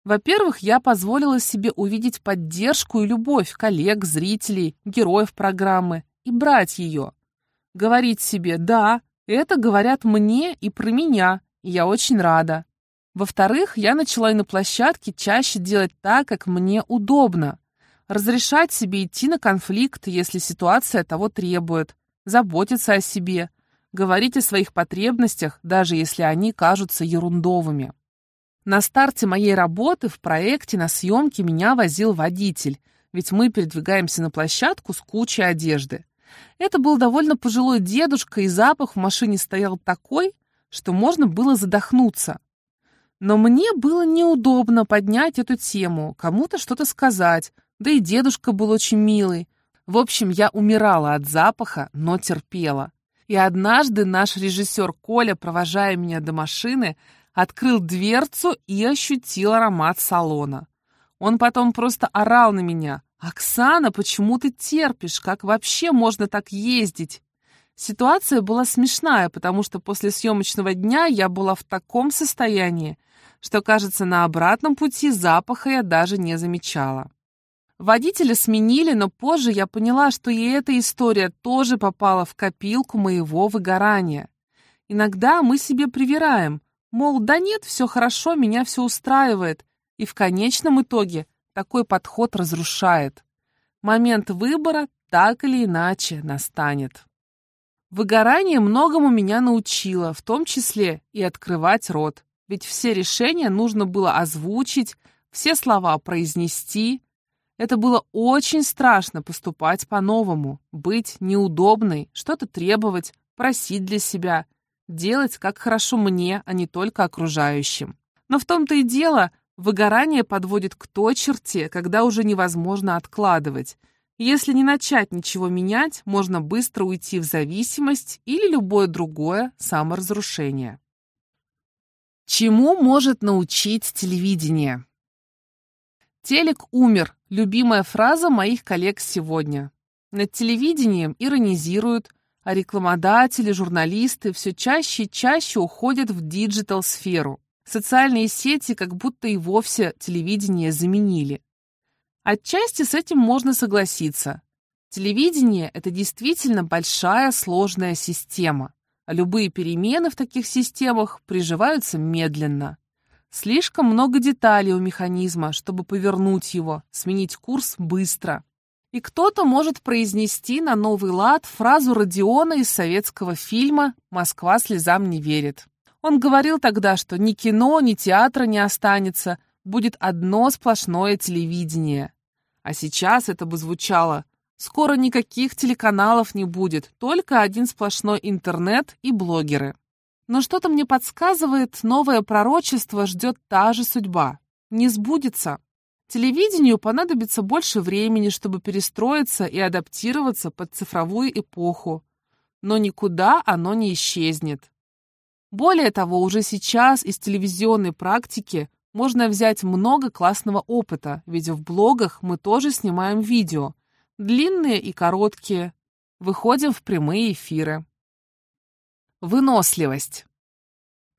Во-первых, я позволила себе увидеть поддержку и любовь коллег, зрителей, героев программы и брать ее. Говорить себе «да», это говорят мне и про меня, и я очень рада. Во-вторых, я начала и на площадке чаще делать так, как мне удобно. Разрешать себе идти на конфликт, если ситуация того требует заботиться о себе, говорить о своих потребностях, даже если они кажутся ерундовыми. На старте моей работы в проекте на съемке меня возил водитель, ведь мы передвигаемся на площадку с кучей одежды. Это был довольно пожилой дедушка, и запах в машине стоял такой, что можно было задохнуться. Но мне было неудобно поднять эту тему, кому-то что-то сказать, Да и дедушка был очень милый. В общем, я умирала от запаха, но терпела. И однажды наш режиссер Коля, провожая меня до машины, открыл дверцу и ощутил аромат салона. Он потом просто орал на меня. «Оксана, почему ты терпишь? Как вообще можно так ездить?» Ситуация была смешная, потому что после съемочного дня я была в таком состоянии, что, кажется, на обратном пути запаха я даже не замечала. Водителя сменили, но позже я поняла, что и эта история тоже попала в копилку моего выгорания. Иногда мы себе привираем, мол, да нет, все хорошо, меня все устраивает, и в конечном итоге такой подход разрушает. Момент выбора так или иначе настанет. Выгорание многому меня научило, в том числе и открывать рот. Ведь все решения нужно было озвучить, все слова произнести. Это было очень страшно поступать по-новому, быть неудобной, что-то требовать, просить для себя, делать как хорошо мне, а не только окружающим. Но в том-то и дело, выгорание подводит к той черте, когда уже невозможно откладывать, если не начать ничего менять, можно быстро уйти в зависимость или любое другое саморазрушение. Чему может научить телевидение? Телек умер – любимая фраза моих коллег сегодня. Над телевидением иронизируют, а рекламодатели, журналисты все чаще и чаще уходят в диджитал-сферу. Социальные сети как будто и вовсе телевидение заменили. Отчасти с этим можно согласиться. Телевидение – это действительно большая сложная система, а любые перемены в таких системах приживаются медленно. Слишком много деталей у механизма, чтобы повернуть его, сменить курс быстро. И кто-то может произнести на новый лад фразу Родиона из советского фильма «Москва слезам не верит». Он говорил тогда, что ни кино, ни театра не останется, будет одно сплошное телевидение. А сейчас это бы звучало «Скоро никаких телеканалов не будет, только один сплошной интернет и блогеры». Но что-то мне подсказывает, новое пророчество ждет та же судьба. Не сбудется. Телевидению понадобится больше времени, чтобы перестроиться и адаптироваться под цифровую эпоху. Но никуда оно не исчезнет. Более того, уже сейчас из телевизионной практики можно взять много классного опыта, ведь в блогах мы тоже снимаем видео, длинные и короткие, выходим в прямые эфиры. Выносливость.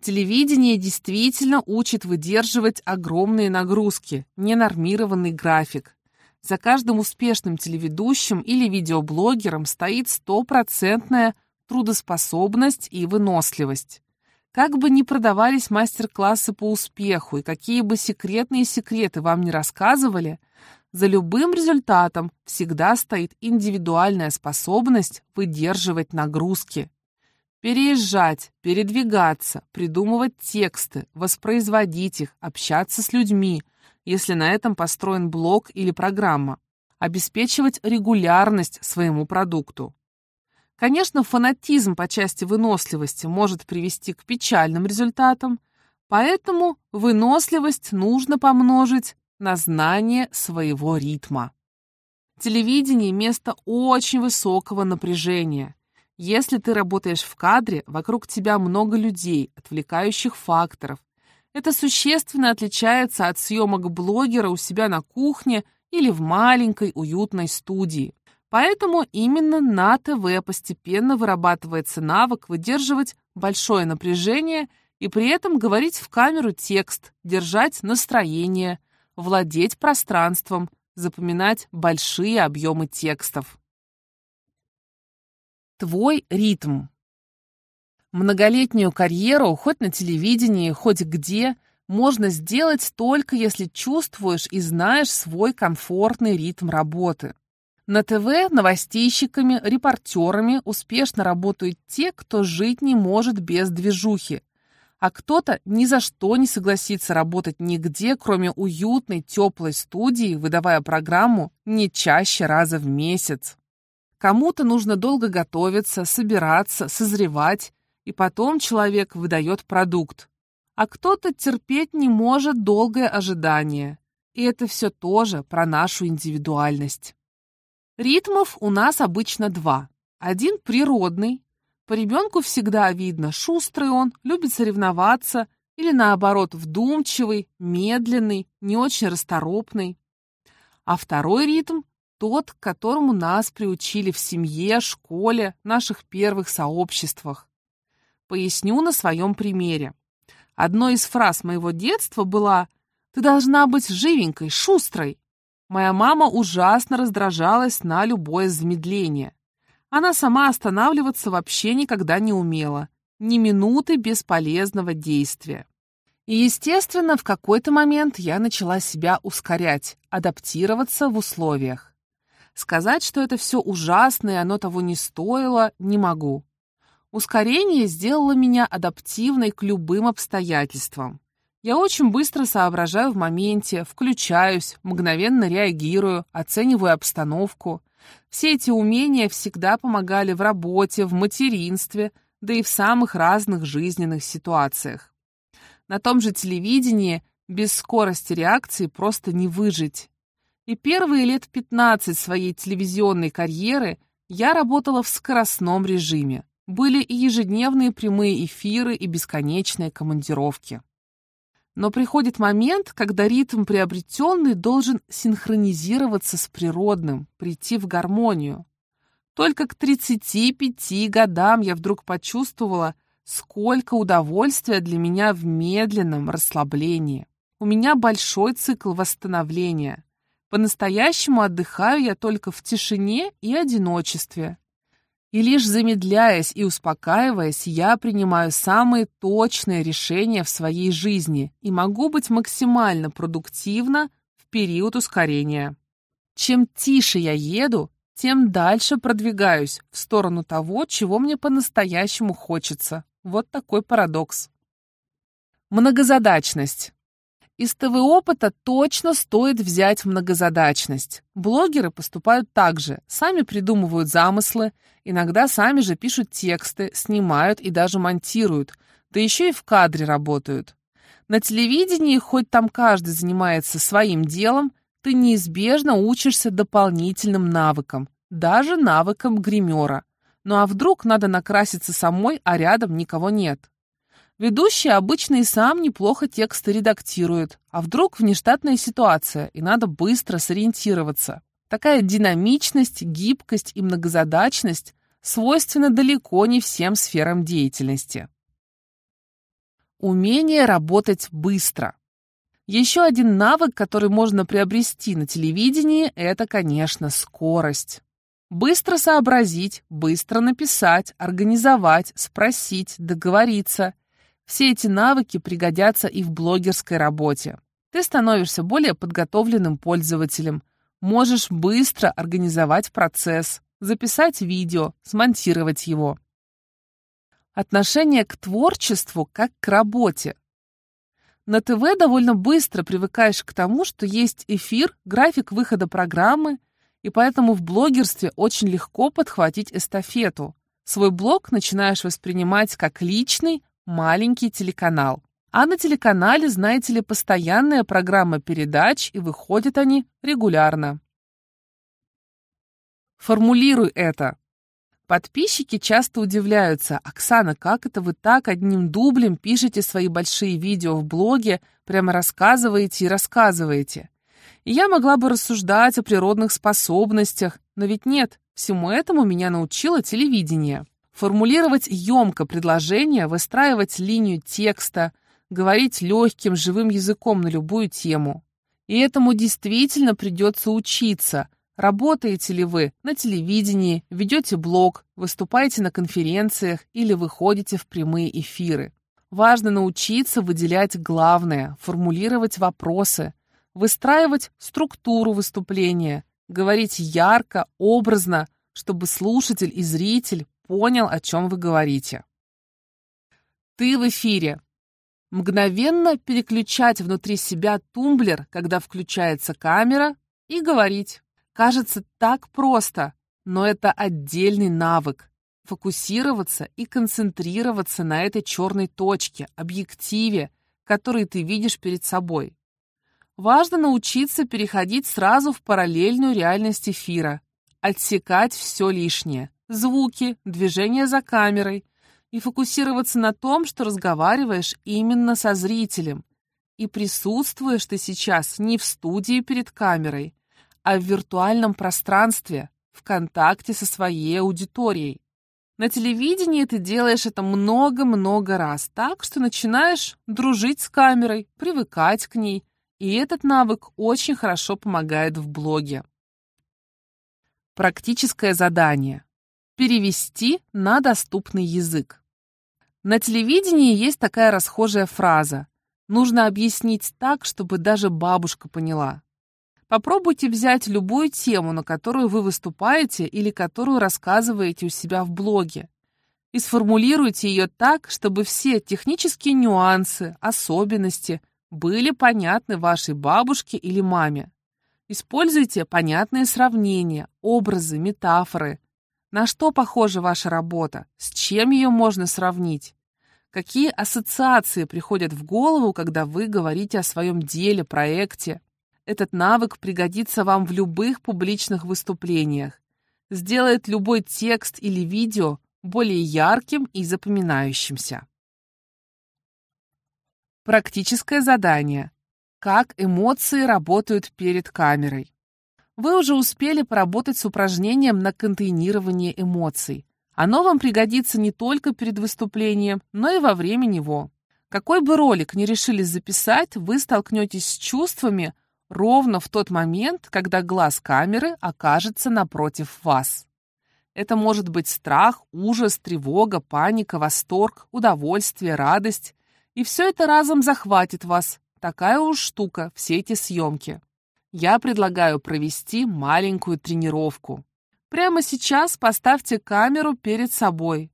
Телевидение действительно учит выдерживать огромные нагрузки, ненормированный график. За каждым успешным телеведущим или видеоблогером стоит стопроцентная трудоспособность и выносливость. Как бы ни продавались мастер-классы по успеху и какие бы секретные секреты вам не рассказывали, за любым результатом всегда стоит индивидуальная способность выдерживать нагрузки. Переезжать, передвигаться, придумывать тексты, воспроизводить их, общаться с людьми, если на этом построен блог или программа, обеспечивать регулярность своему продукту. Конечно, фанатизм по части выносливости может привести к печальным результатам, поэтому выносливость нужно помножить на знание своего ритма. Телевидение – место очень высокого напряжения. Если ты работаешь в кадре, вокруг тебя много людей, отвлекающих факторов. Это существенно отличается от съемок блогера у себя на кухне или в маленькой уютной студии. Поэтому именно на ТВ постепенно вырабатывается навык выдерживать большое напряжение и при этом говорить в камеру текст, держать настроение, владеть пространством, запоминать большие объемы текстов. Твой ритм. Многолетнюю карьеру, хоть на телевидении, хоть где, можно сделать только если чувствуешь и знаешь свой комфортный ритм работы. На ТВ новостейщиками, репортерами успешно работают те, кто жить не может без движухи. А кто-то ни за что не согласится работать нигде, кроме уютной, теплой студии, выдавая программу не чаще раза в месяц. Кому-то нужно долго готовиться, собираться, созревать, и потом человек выдает продукт. А кто-то терпеть не может долгое ожидание И это все тоже про нашу индивидуальность. Ритмов у нас обычно два. Один природный. По ребенку всегда видно, шустрый он, любит соревноваться, или наоборот, вдумчивый, медленный, не очень расторопный. А второй ритм – тот, к которому нас приучили в семье, школе, наших первых сообществах. Поясню на своем примере. Одной из фраз моего детства была «Ты должна быть живенькой, шустрой». Моя мама ужасно раздражалась на любое замедление. Она сама останавливаться вообще никогда не умела. Ни минуты бесполезного действия. И, естественно, в какой-то момент я начала себя ускорять, адаптироваться в условиях. Сказать, что это все ужасно и оно того не стоило, не могу. Ускорение сделало меня адаптивной к любым обстоятельствам. Я очень быстро соображаю в моменте, включаюсь, мгновенно реагирую, оцениваю обстановку. Все эти умения всегда помогали в работе, в материнстве, да и в самых разных жизненных ситуациях. На том же телевидении без скорости реакции просто не выжить. И первые лет 15 своей телевизионной карьеры я работала в скоростном режиме. Были и ежедневные прямые эфиры, и бесконечные командировки. Но приходит момент, когда ритм приобретенный должен синхронизироваться с природным, прийти в гармонию. Только к 35 годам я вдруг почувствовала, сколько удовольствия для меня в медленном расслаблении. У меня большой цикл восстановления. По-настоящему отдыхаю я только в тишине и одиночестве. И лишь замедляясь и успокаиваясь, я принимаю самые точные решения в своей жизни и могу быть максимально продуктивна в период ускорения. Чем тише я еду, тем дальше продвигаюсь в сторону того, чего мне по-настоящему хочется. Вот такой парадокс. Многозадачность. Из ТВ-опыта точно стоит взять многозадачность. Блогеры поступают так же, сами придумывают замыслы, иногда сами же пишут тексты, снимают и даже монтируют, да еще и в кадре работают. На телевидении, хоть там каждый занимается своим делом, ты неизбежно учишься дополнительным навыкам, даже навыкам гримера. Ну а вдруг надо накраситься самой, а рядом никого нет? Ведущий обычно и сам неплохо тексты редактирует, а вдруг внештатная ситуация, и надо быстро сориентироваться. Такая динамичность, гибкость и многозадачность свойственна далеко не всем сферам деятельности. Умение работать быстро. Еще один навык, который можно приобрести на телевидении, это, конечно, скорость. Быстро сообразить, быстро написать, организовать, спросить, договориться – все эти навыки пригодятся и в блогерской работе. Ты становишься более подготовленным пользователем, можешь быстро организовать процесс, записать видео, смонтировать его. Отношение к творчеству как к работе. На ТВ довольно быстро привыкаешь к тому, что есть эфир, график выхода программы, и поэтому в блогерстве очень легко подхватить эстафету. Свой блог начинаешь воспринимать как личный, маленький телеканал. А на телеканале, знаете ли, постоянная программа передач, и выходят они регулярно. Формулируй это. Подписчики часто удивляются. «Оксана, как это вы так одним дублем пишете свои большие видео в блоге, прямо рассказываете и рассказываете?» И я могла бы рассуждать о природных способностях, но ведь нет, всему этому меня научило телевидение. Формулировать емко предложение, выстраивать линию текста, говорить легким, живым языком на любую тему. И этому действительно придется учиться. Работаете ли вы на телевидении, ведете блог, выступаете на конференциях или выходите в прямые эфиры. Важно научиться выделять главное, формулировать вопросы, выстраивать структуру выступления, говорить ярко, образно, чтобы слушатель и зритель понял, о чем вы говорите. Ты в эфире. Мгновенно переключать внутри себя тумблер, когда включается камера, и говорить. Кажется так просто, но это отдельный навык. Фокусироваться и концентрироваться на этой черной точке, объективе, который ты видишь перед собой. Важно научиться переходить сразу в параллельную реальность эфира, отсекать все лишнее, звуки, движения за камерой, и фокусироваться на том, что разговариваешь именно со зрителем. И присутствуешь ты сейчас не в студии перед камерой, а в виртуальном пространстве, в контакте со своей аудиторией. На телевидении ты делаешь это много-много раз, так что начинаешь дружить с камерой, привыкать к ней, и этот навык очень хорошо помогает в блоге. Практическое задание. Перевести на доступный язык. На телевидении есть такая расхожая фраза. Нужно объяснить так, чтобы даже бабушка поняла. Попробуйте взять любую тему, на которую вы выступаете или которую рассказываете у себя в блоге, и сформулируйте ее так, чтобы все технические нюансы, особенности были понятны вашей бабушке или маме. Используйте понятные сравнения, образы, метафоры, на что похожа ваша работа? С чем ее можно сравнить? Какие ассоциации приходят в голову, когда вы говорите о своем деле, проекте? Этот навык пригодится вам в любых публичных выступлениях. Сделает любой текст или видео более ярким и запоминающимся. Практическое задание. Как эмоции работают перед камерой. Вы уже успели поработать с упражнением на контейнирование эмоций. Оно вам пригодится не только перед выступлением, но и во время него. Какой бы ролик ни решили записать, вы столкнетесь с чувствами ровно в тот момент, когда глаз камеры окажется напротив вас. Это может быть страх, ужас, тревога, паника, восторг, удовольствие, радость. И все это разом захватит вас. Такая уж штука, все эти съемки я предлагаю провести маленькую тренировку. Прямо сейчас поставьте камеру перед собой.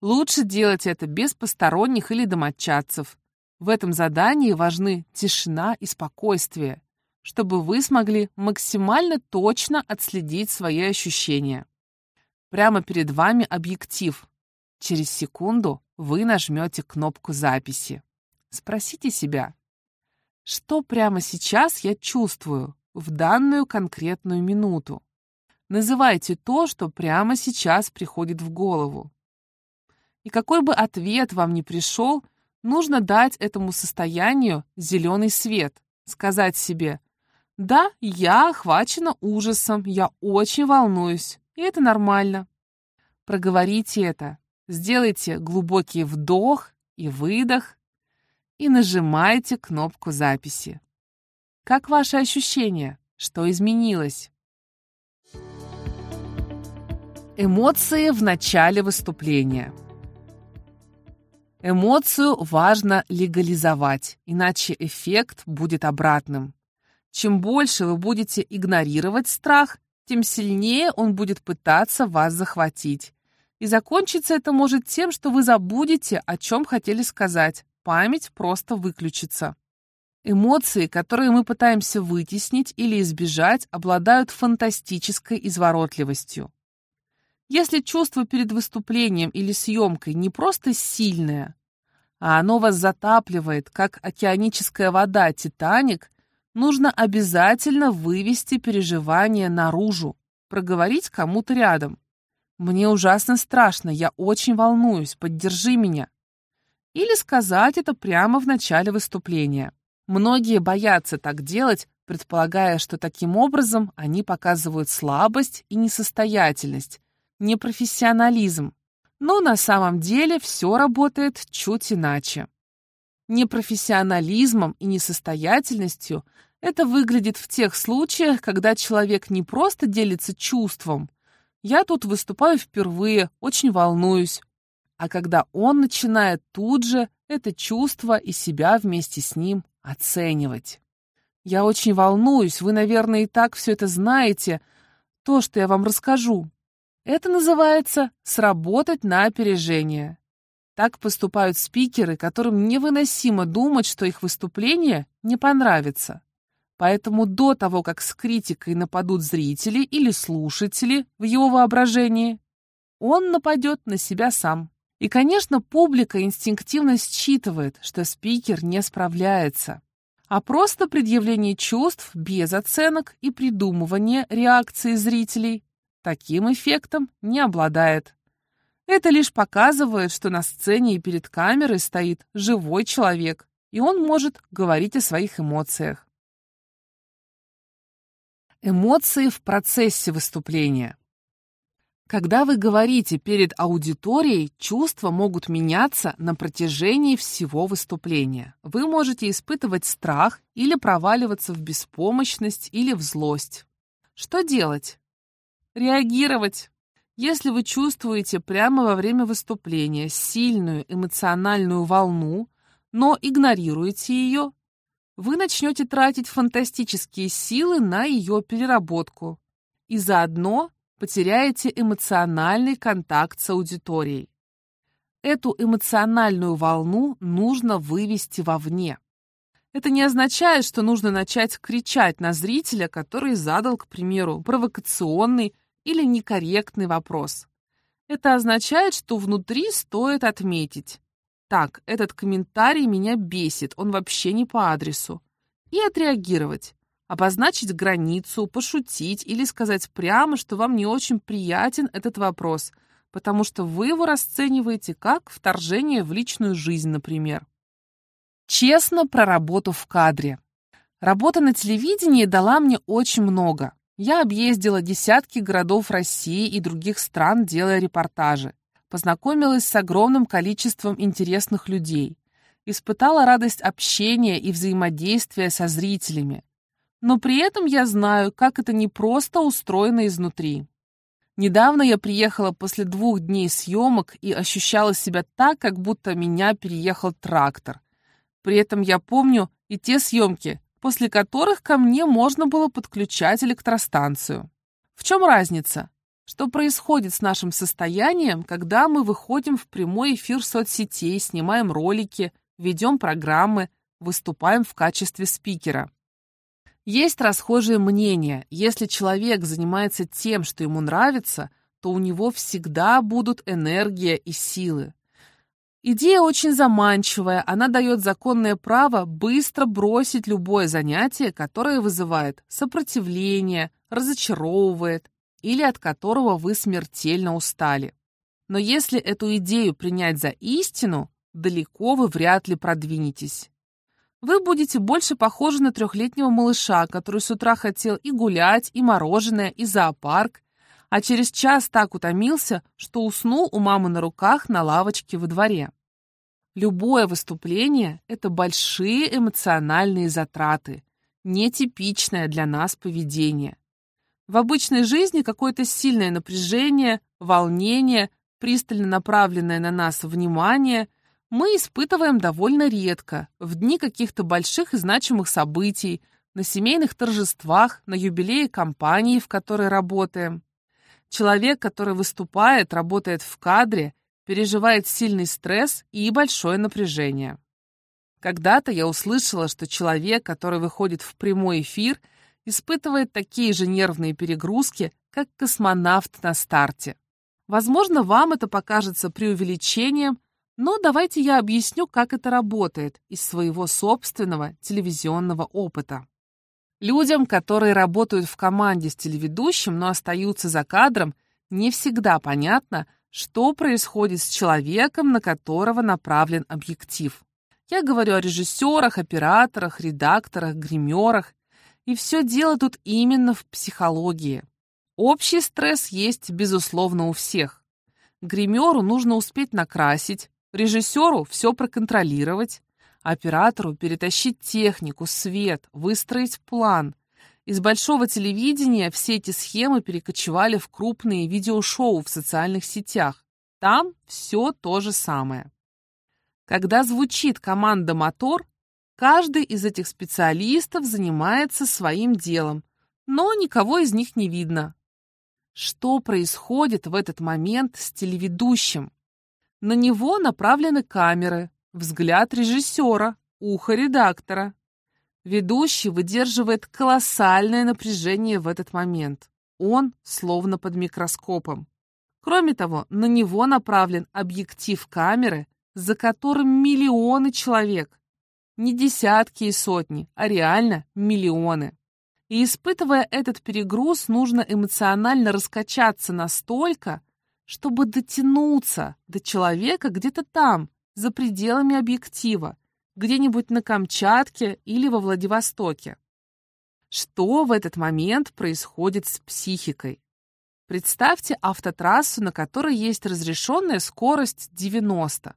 Лучше делать это без посторонних или домочадцев. В этом задании важны тишина и спокойствие, чтобы вы смогли максимально точно отследить свои ощущения. Прямо перед вами объектив. Через секунду вы нажмете кнопку записи. Спросите себя, что прямо сейчас я чувствую в данную конкретную минуту? Называйте то, что прямо сейчас приходит в голову. И какой бы ответ вам ни пришел, нужно дать этому состоянию зеленый свет, сказать себе «Да, я охвачена ужасом, я очень волнуюсь, и это нормально». Проговорите это, сделайте глубокий вдох и выдох, и нажимаете кнопку записи. Как ваши ощущения? Что изменилось? Эмоции в начале выступления. Эмоцию важно легализовать, иначе эффект будет обратным. Чем больше вы будете игнорировать страх, тем сильнее он будет пытаться вас захватить. И закончится это может тем, что вы забудете, о чем хотели сказать, память просто выключится. Эмоции, которые мы пытаемся вытеснить или избежать, обладают фантастической изворотливостью. Если чувство перед выступлением или съемкой не просто сильное, а оно вас затапливает, как океаническая вода «Титаник», нужно обязательно вывести переживания наружу, проговорить кому-то рядом. «Мне ужасно страшно, я очень волнуюсь, поддержи меня». Или сказать это прямо в начале выступления. Многие боятся так делать, предполагая, что таким образом они показывают слабость и несостоятельность, непрофессионализм. Но на самом деле все работает чуть иначе. Непрофессионализмом и несостоятельностью это выглядит в тех случаях, когда человек не просто делится чувством «я тут выступаю впервые, очень волнуюсь», а когда он начинает тут же это чувство и себя вместе с ним оценивать. Я очень волнуюсь, вы, наверное, и так все это знаете, то, что я вам расскажу. Это называется «сработать на опережение». Так поступают спикеры, которым невыносимо думать, что их выступление не понравится. Поэтому до того, как с критикой нападут зрители или слушатели в его воображении, он нападет на себя сам. И, конечно, публика инстинктивно считывает, что спикер не справляется. а просто предъявление чувств без оценок и придумывание реакции зрителей таким эффектом не обладает. Это лишь показывает, что на сцене и перед камерой стоит живой человек, и он может говорить о своих эмоциях. Эмоции в процессе выступления. Когда вы говорите перед аудиторией, чувства могут меняться на протяжении всего выступления. Вы можете испытывать страх или проваливаться в беспомощность или в злость. Что делать? Реагировать. Если вы чувствуете прямо во время выступления сильную эмоциональную волну, но игнорируете ее, вы начнете тратить фантастические силы на ее переработку и заодно потеряете эмоциональный контакт с аудиторией. Эту эмоциональную волну нужно вывести вовне. Это не означает, что нужно начать кричать на зрителя, который задал, к примеру, провокационный или некорректный вопрос. Это означает, что внутри стоит отметить. Так, этот комментарий меня бесит, он вообще не по адресу. И отреагировать обозначить границу, пошутить или сказать прямо, что вам не очень приятен этот вопрос, потому что вы его расцениваете как вторжение в личную жизнь, например. Честно про работу в кадре. Работа на телевидении дала мне очень много. Я объездила десятки городов России и других стран, делая репортажи. Познакомилась с огромным количеством интересных людей. Испытала радость общения и взаимодействия со зрителями но при этом я знаю, как это непросто устроено изнутри. Недавно я приехала после двух дней съемок и ощущала себя так, как будто меня переехал трактор. При этом я помню и те съемки, после которых ко мне можно было подключать электростанцию. В чем разница? Что происходит с нашим состоянием, когда мы выходим в прямой эфир соцсетей, снимаем ролики, ведем программы, выступаем в качестве спикера? Есть расхожее мнение, если человек занимается тем, что ему нравится, то у него всегда будут энергия и силы. Идея очень заманчивая, она дает законное право быстро бросить любое занятие, которое вызывает сопротивление, разочаровывает или от которого вы смертельно устали. Но если эту идею принять за истину, далеко вы вряд ли продвинетесь вы будете больше похожи на трехлетнего малыша, который с утра хотел и гулять, и мороженое, и зоопарк, а через час так утомился, что уснул у мамы на руках на лавочке во дворе. Любое выступление – это большие эмоциональные затраты, нетипичное для нас поведение. В обычной жизни какое-то сильное напряжение, волнение, пристально направленное на нас внимание – мы испытываем довольно редко, в дни каких-то больших и значимых событий, на семейных торжествах, на юбилее компании, в которой работаем. Человек, который выступает, работает в кадре, переживает сильный стресс и большое напряжение. Когда-то я услышала, что человек, который выходит в прямой эфир, испытывает такие же нервные перегрузки, как космонавт на старте. Возможно, вам это покажется преувеличением, но давайте я объясню, как это работает из своего собственного телевизионного опыта. Людям, которые работают в команде с телеведущим, но остаются за кадром, не всегда понятно, что происходит с человеком, на которого направлен объектив. Я говорю о режиссерах, операторах, редакторах, гримерах. И все дело тут именно в психологии. Общий стресс есть, безусловно, у всех. Гримеру нужно успеть накрасить, Режиссеру все проконтролировать, оператору перетащить технику, свет, выстроить план. Из большого телевидения все эти схемы перекочевали в крупные видеошоу в социальных сетях. Там все то же самое. Когда звучит команда «мотор», каждый из этих специалистов занимается своим делом, но никого из них не видно. Что происходит в этот момент с телеведущим? На него направлены камеры, взгляд режиссера, ухо редактора. Ведущий выдерживает колоссальное напряжение в этот момент. Он словно под микроскопом. Кроме того, на него направлен объектив камеры, за которым миллионы человек. Не десятки и сотни, а реально миллионы. И испытывая этот перегруз, нужно эмоционально раскачаться настолько, чтобы дотянуться до человека где-то там, за пределами объектива, где-нибудь на Камчатке или во Владивостоке. Что в этот момент происходит с психикой? Представьте автотрассу, на которой есть разрешенная скорость 90.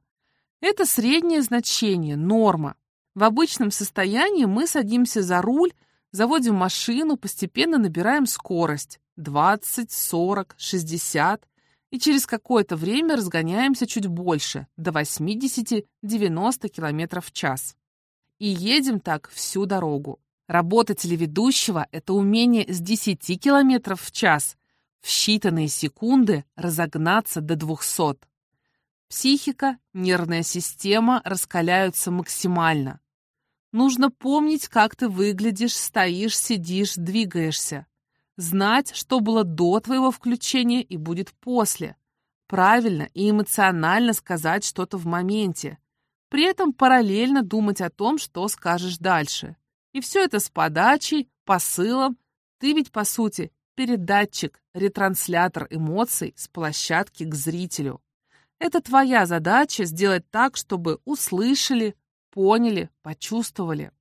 Это среднее значение, норма. В обычном состоянии мы садимся за руль, заводим машину, постепенно набираем скорость 20, 40, 60 и через какое-то время разгоняемся чуть больше, до 80-90 км в час. И едем так всю дорогу. Работа телеведущего — это умение с 10 км в час в считанные секунды разогнаться до 200. Психика, нервная система раскаляются максимально. Нужно помнить, как ты выглядишь, стоишь, сидишь, двигаешься. Знать, что было до твоего включения и будет после. Правильно и эмоционально сказать что-то в моменте. При этом параллельно думать о том, что скажешь дальше. И все это с подачей, посылом. Ты ведь, по сути, передатчик, ретранслятор эмоций с площадки к зрителю. Это твоя задача сделать так, чтобы услышали, поняли, почувствовали.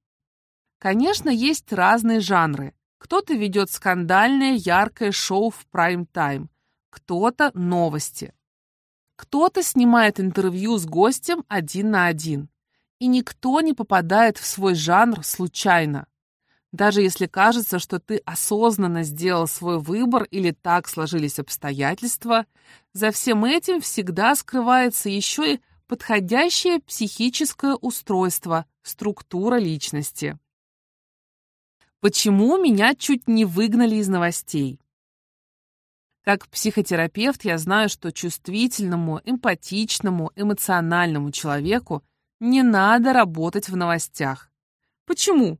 Конечно, есть разные жанры. Кто-то ведет скандальное, яркое шоу в прайм-тайм, кто-то новости. Кто-то снимает интервью с гостем один на один. И никто не попадает в свой жанр случайно. Даже если кажется, что ты осознанно сделал свой выбор или так сложились обстоятельства, за всем этим всегда скрывается еще и подходящее психическое устройство, структура личности. Почему меня чуть не выгнали из новостей? Как психотерапевт я знаю, что чувствительному, эмпатичному, эмоциональному человеку не надо работать в новостях. Почему?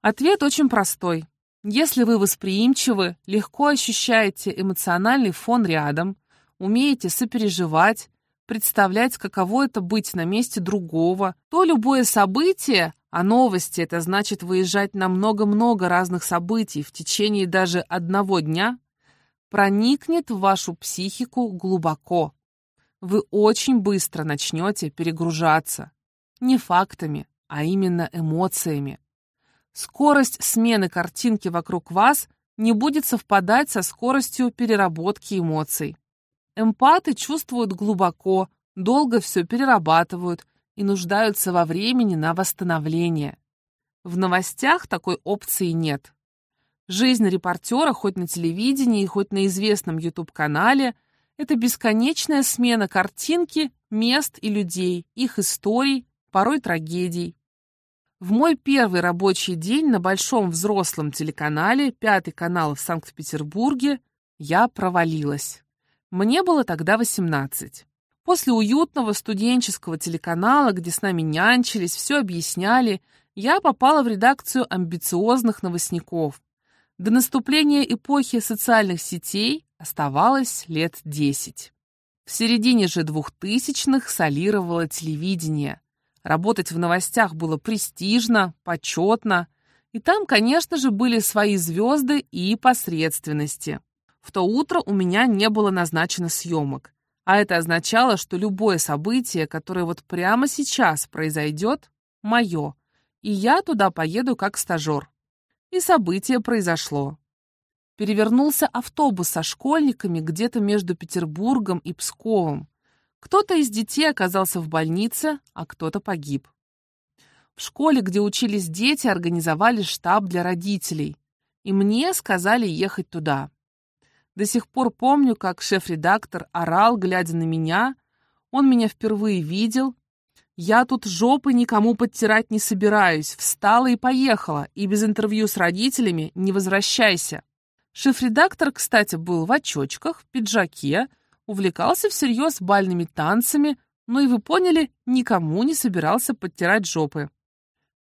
Ответ очень простой. Если вы восприимчивы, легко ощущаете эмоциональный фон рядом, умеете сопереживать, представлять, каково это быть на месте другого, то любое событие, а новости это значит выезжать на много-много разных событий в течение даже одного дня, проникнет в вашу психику глубоко. Вы очень быстро начнете перегружаться. Не фактами, а именно эмоциями. Скорость смены картинки вокруг вас не будет совпадать со скоростью переработки эмоций. Эмпаты чувствуют глубоко, долго все перерабатывают и нуждаются во времени на восстановление. В новостях такой опции нет. Жизнь репортера хоть на телевидении, хоть на известном YouTube-канале – это бесконечная смена картинки, мест и людей, их историй, порой трагедий. В мой первый рабочий день на большом взрослом телеканале, пятый канал в Санкт-Петербурге, я провалилась. Мне было тогда 18. После уютного студенческого телеканала, где с нами нянчились, все объясняли, я попала в редакцию амбициозных новостников. До наступления эпохи социальных сетей оставалось лет 10. В середине же двухтысячных солировало телевидение. Работать в новостях было престижно, почетно, и там, конечно же, были свои звезды и посредственности. В то утро у меня не было назначено съемок. А это означало, что любое событие, которое вот прямо сейчас произойдет, мое. И я туда поеду как стажер. И событие произошло. Перевернулся автобус со школьниками где-то между Петербургом и Псковом. Кто-то из детей оказался в больнице, а кто-то погиб. В школе, где учились дети, организовали штаб для родителей. И мне сказали ехать туда. До сих пор помню, как шеф-редактор орал, глядя на меня. Он меня впервые видел. Я тут жопы никому подтирать не собираюсь. Встала и поехала. И без интервью с родителями не возвращайся. Шеф-редактор, кстати, был в очочках, в пиджаке, увлекался всерьез бальными танцами, но и вы поняли, никому не собирался подтирать жопы.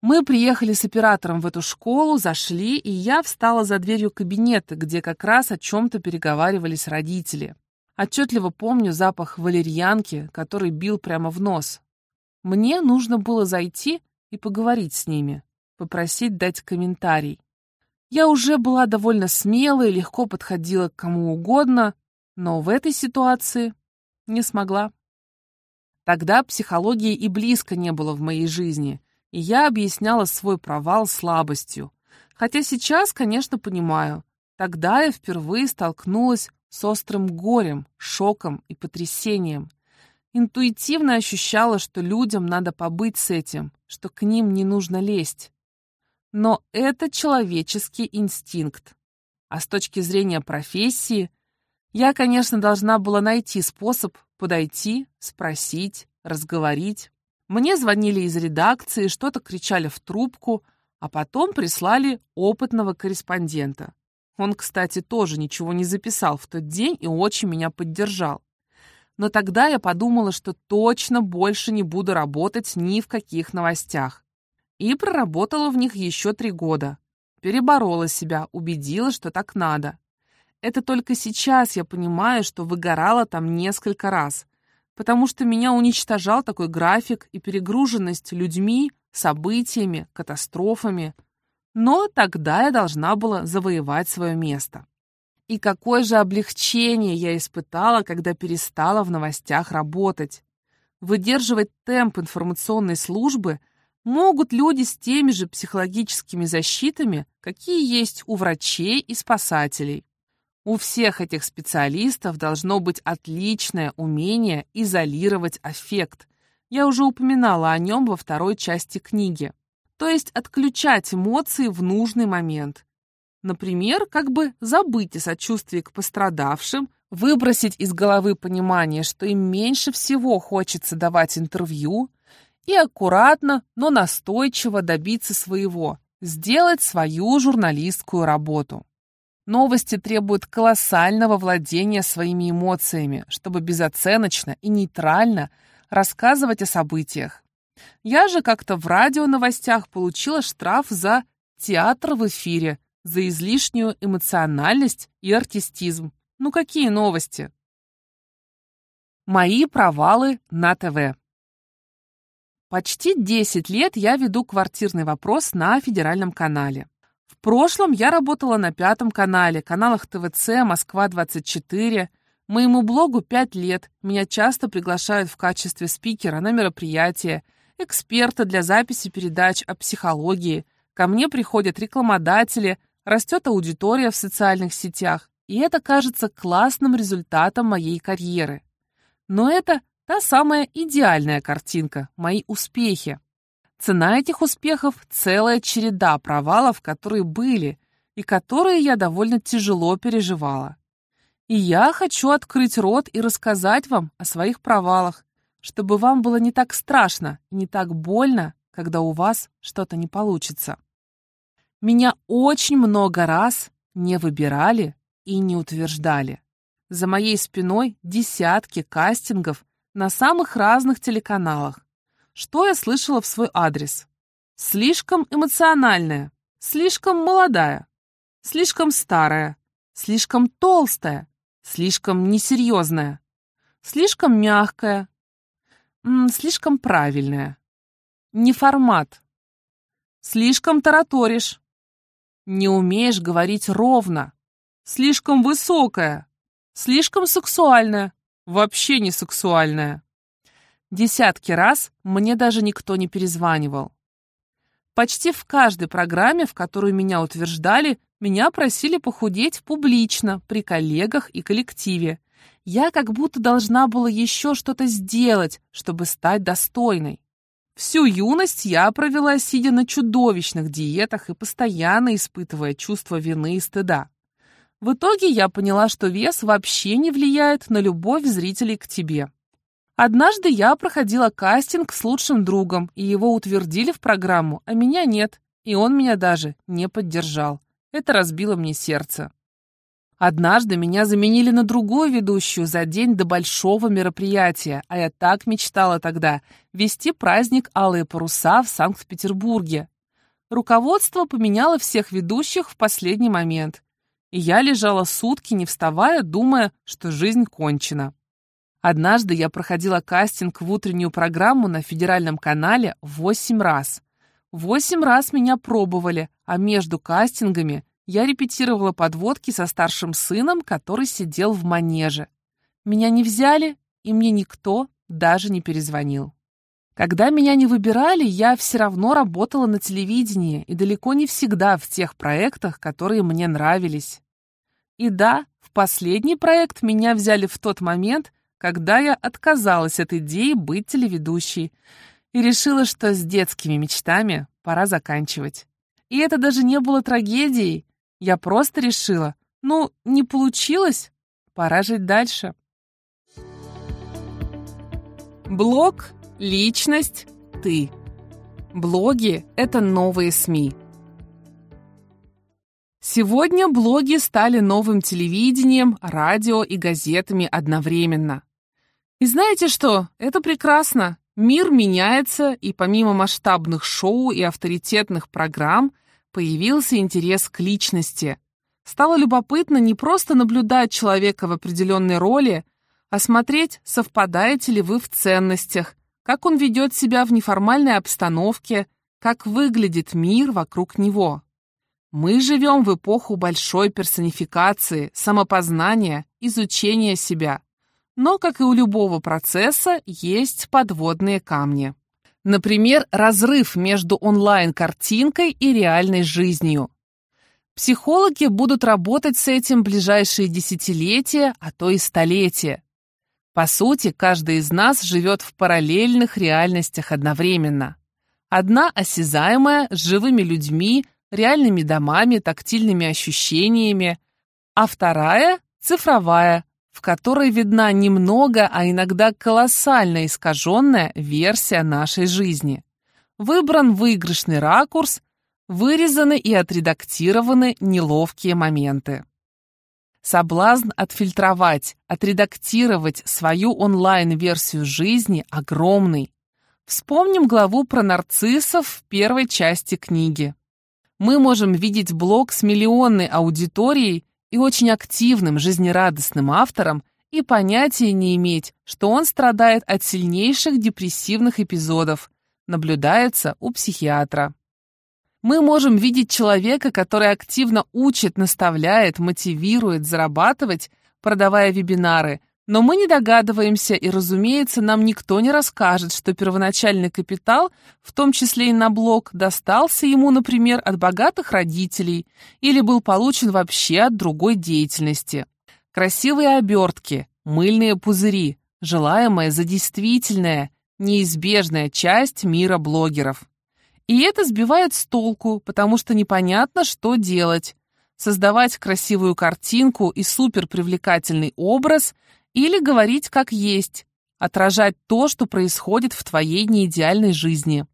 Мы приехали с оператором в эту школу, зашли, и я встала за дверью кабинета, где как раз о чем-то переговаривались родители. Отчетливо помню запах валерьянки, который бил прямо в нос. Мне нужно было зайти и поговорить с ними, попросить дать комментарий. Я уже была довольно смелой легко подходила к кому угодно, но в этой ситуации не смогла. Тогда психологии и близко не было в моей жизни, и я объясняла свой провал слабостью. Хотя сейчас, конечно, понимаю, тогда я впервые столкнулась с острым горем, шоком и потрясением. Интуитивно ощущала, что людям надо побыть с этим, что к ним не нужно лезть. Но это человеческий инстинкт. А с точки зрения профессии, я, конечно, должна была найти способ подойти, спросить, разговорить. Мне звонили из редакции, что-то кричали в трубку, а потом прислали опытного корреспондента. Он, кстати, тоже ничего не записал в тот день и очень меня поддержал. Но тогда я подумала, что точно больше не буду работать ни в каких новостях. И проработала в них еще три года. Переборола себя, убедила, что так надо. Это только сейчас я понимаю, что выгорала там несколько раз, потому что меня уничтожал такой график и перегруженность людьми, событиями, катастрофами. Но тогда я должна была завоевать свое место. И какое же облегчение я испытала, когда перестала в новостях работать. Выдерживать темп информационной службы могут люди с теми же психологическими защитами, какие есть у врачей и спасателей. У всех этих специалистов должно быть отличное умение изолировать аффект. Я уже упоминала о нем во второй части книги. То есть отключать эмоции в нужный момент. Например, как бы забыть о сочувствии к пострадавшим, выбросить из головы понимание, что им меньше всего хочется давать интервью, и аккуратно, но настойчиво добиться своего, сделать свою журналистскую работу. Новости требуют колоссального владения своими эмоциями, чтобы безоценочно и нейтрально рассказывать о событиях. Я же как-то в радио-новостях получила штраф за театр в эфире, за излишнюю эмоциональность и артистизм. Ну какие новости? Мои провалы на ТВ. Почти 10 лет я веду квартирный вопрос на федеральном канале. В прошлом я работала на Пятом канале, каналах ТВЦ, Москва-24. Моему блогу 5 лет. Меня часто приглашают в качестве спикера на мероприятия, эксперта для записи передач о психологии. Ко мне приходят рекламодатели, растет аудитория в социальных сетях. И это кажется классным результатом моей карьеры. Но это та самая идеальная картинка, мои успехи. Цена этих успехов — целая череда провалов, которые были, и которые я довольно тяжело переживала. И я хочу открыть рот и рассказать вам о своих провалах, чтобы вам было не так страшно не так больно, когда у вас что-то не получится. Меня очень много раз не выбирали и не утверждали. За моей спиной десятки кастингов на самых разных телеканалах, что я слышала в свой адрес? Слишком эмоциональная, слишком молодая, слишком старая, слишком толстая, слишком несерьезная, слишком мягкая, слишком правильная. Не формат. Слишком тараторишь. Не умеешь говорить ровно. Слишком высокая. Слишком сексуальная. Вообще не сексуальная. Десятки раз мне даже никто не перезванивал. Почти в каждой программе, в которую меня утверждали, меня просили похудеть публично, при коллегах и коллективе. Я как будто должна была еще что-то сделать, чтобы стать достойной. Всю юность я провела, сидя на чудовищных диетах и постоянно испытывая чувство вины и стыда. В итоге я поняла, что вес вообще не влияет на любовь зрителей к тебе. Однажды я проходила кастинг с лучшим другом, и его утвердили в программу, а меня нет, и он меня даже не поддержал. Это разбило мне сердце. Однажды меня заменили на другую ведущую за день до большого мероприятия, а я так мечтала тогда вести праздник «Алые паруса» в Санкт-Петербурге. Руководство поменяло всех ведущих в последний момент, и я лежала сутки, не вставая, думая, что жизнь кончена. Однажды я проходила кастинг в утреннюю программу на федеральном канале восемь раз. Восемь раз меня пробовали, а между кастингами я репетировала подводки со старшим сыном, который сидел в манеже. Меня не взяли, и мне никто даже не перезвонил. Когда меня не выбирали, я все равно работала на телевидении и далеко не всегда в тех проектах, которые мне нравились. И да, в последний проект меня взяли в тот момент, когда я отказалась от идеи быть телеведущей и решила, что с детскими мечтами пора заканчивать. И это даже не было трагедией. Я просто решила, ну, не получилось, пора жить дальше. Блог, личность, ты. Блоги — это новые СМИ. Сегодня блоги стали новым телевидением, радио и газетами одновременно. И знаете что? Это прекрасно. Мир меняется, и помимо масштабных шоу и авторитетных программ появился интерес к личности. Стало любопытно не просто наблюдать человека в определенной роли, а смотреть, совпадаете ли вы в ценностях, как он ведет себя в неформальной обстановке, как выглядит мир вокруг него. Мы живем в эпоху большой персонификации, самопознания, изучения себя. Но, как и у любого процесса, есть подводные камни. Например, разрыв между онлайн-картинкой и реальной жизнью. Психологи будут работать с этим ближайшие десятилетия, а то и столетия. По сути, каждый из нас живет в параллельных реальностях одновременно. Одна осязаемая, с живыми людьми, реальными домами, тактильными ощущениями, а вторая — цифровая, в которой видна немного, а иногда колоссально искаженная версия нашей жизни. Выбран выигрышный ракурс, вырезаны и отредактированы неловкие моменты. Соблазн отфильтровать, отредактировать свою онлайн-версию жизни огромный. Вспомним главу про нарциссов в первой части книги. Мы можем видеть блог с миллионной аудиторией и очень активным, жизнерадостным автором и понятия не иметь, что он страдает от сильнейших депрессивных эпизодов, наблюдается у психиатра. Мы можем видеть человека, который активно учит, наставляет, мотивирует зарабатывать, продавая вебинары – но мы не догадываемся, и, разумеется, нам никто не расскажет, что первоначальный капитал, в том числе и на блог, достался ему, например, от богатых родителей или был получен вообще от другой деятельности. Красивые обертки, мыльные пузыри, желаемая за действительное, неизбежная часть мира блогеров. И это сбивает с толку, потому что непонятно, что делать. Создавать красивую картинку и суперпривлекательный образ или говорить как есть, отражать то, что происходит в твоей неидеальной жизни.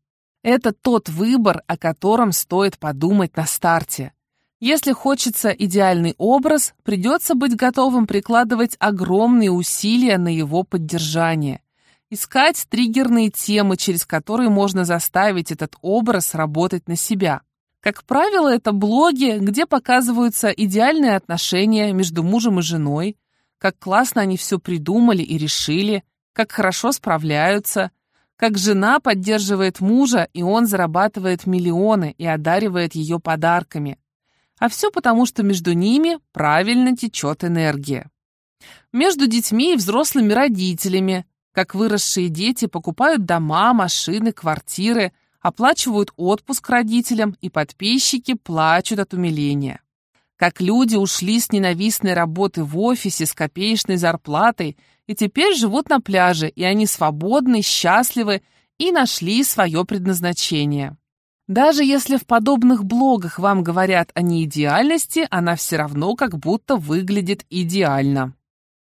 Это тот выбор, о котором стоит подумать на старте. Если хочется идеальный образ, придется быть готовым прикладывать огромные усилия на его поддержание. Искать триггерные темы, через которые можно заставить этот образ работать на себя. Как правило, это блоги, где показываются идеальные отношения между мужем и женой, как классно они все придумали и решили, как хорошо справляются, как жена поддерживает мужа, и он зарабатывает миллионы и одаривает ее подарками. А все потому, что между ними правильно течет энергия. Между детьми и взрослыми родителями, как выросшие дети покупают дома, машины, квартиры, оплачивают отпуск родителям, и подписчики плачут от умиления как люди ушли с ненавистной работы в офисе с копеечной зарплатой и теперь живут на пляже, и они свободны, счастливы и нашли свое предназначение. Даже если в подобных блогах вам говорят о неидеальности, она все равно как будто выглядит идеально.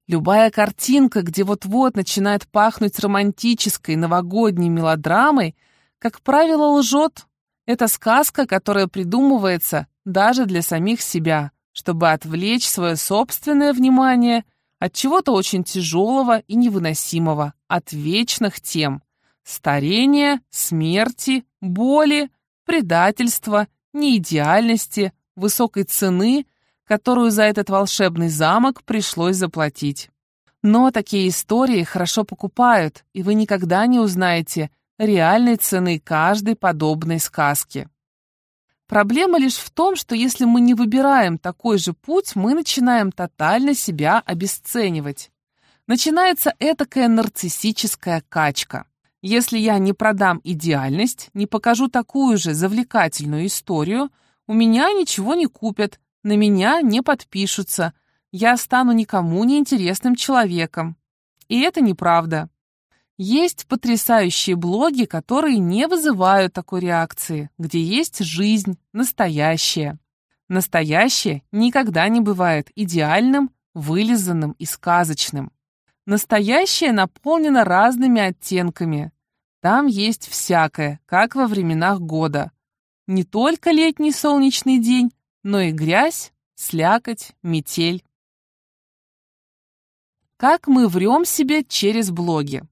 Любая картинка, где вот-вот начинает пахнуть романтической новогодней мелодрамой, как правило, лжет. Это сказка, которая придумывается даже для самих себя, чтобы отвлечь свое собственное внимание от чего-то очень тяжелого и невыносимого, от вечных тем – старения, смерти, боли, предательства, неидеальности, высокой цены, которую за этот волшебный замок пришлось заплатить. Но такие истории хорошо покупают, и вы никогда не узнаете, реальной цены каждой подобной сказки. Проблема лишь в том, что если мы не выбираем такой же путь, мы начинаем тотально себя обесценивать. Начинается этакая нарциссическая качка. Если я не продам идеальность, не покажу такую же завлекательную историю, у меня ничего не купят, на меня не подпишутся, я стану никому не интересным человеком. И это неправда. Есть потрясающие блоги, которые не вызывают такой реакции, где есть жизнь, настоящая. Настоящее никогда не бывает идеальным, вылизанным и сказочным. Настоящее наполнено разными оттенками. Там есть всякое, как во временах года. Не только летний солнечный день, но и грязь, слякоть, метель. Как мы врем себе через блоги.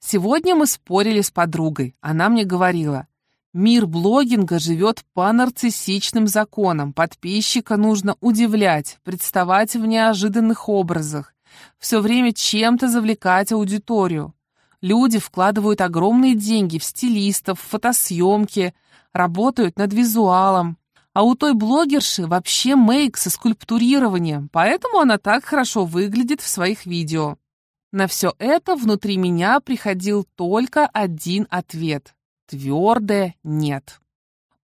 Сегодня мы спорили с подругой. Она мне говорила, мир блогинга живет по нарциссичным законам. Подписчика нужно удивлять, представать в неожиданных образах, все время чем-то завлекать аудиторию. Люди вкладывают огромные деньги в стилистов, фотосъемки, работают над визуалом. А у той блогерши вообще мейк со скульптурированием, поэтому она так хорошо выглядит в своих видео. На все это внутри меня приходил только один ответ – твердое «нет».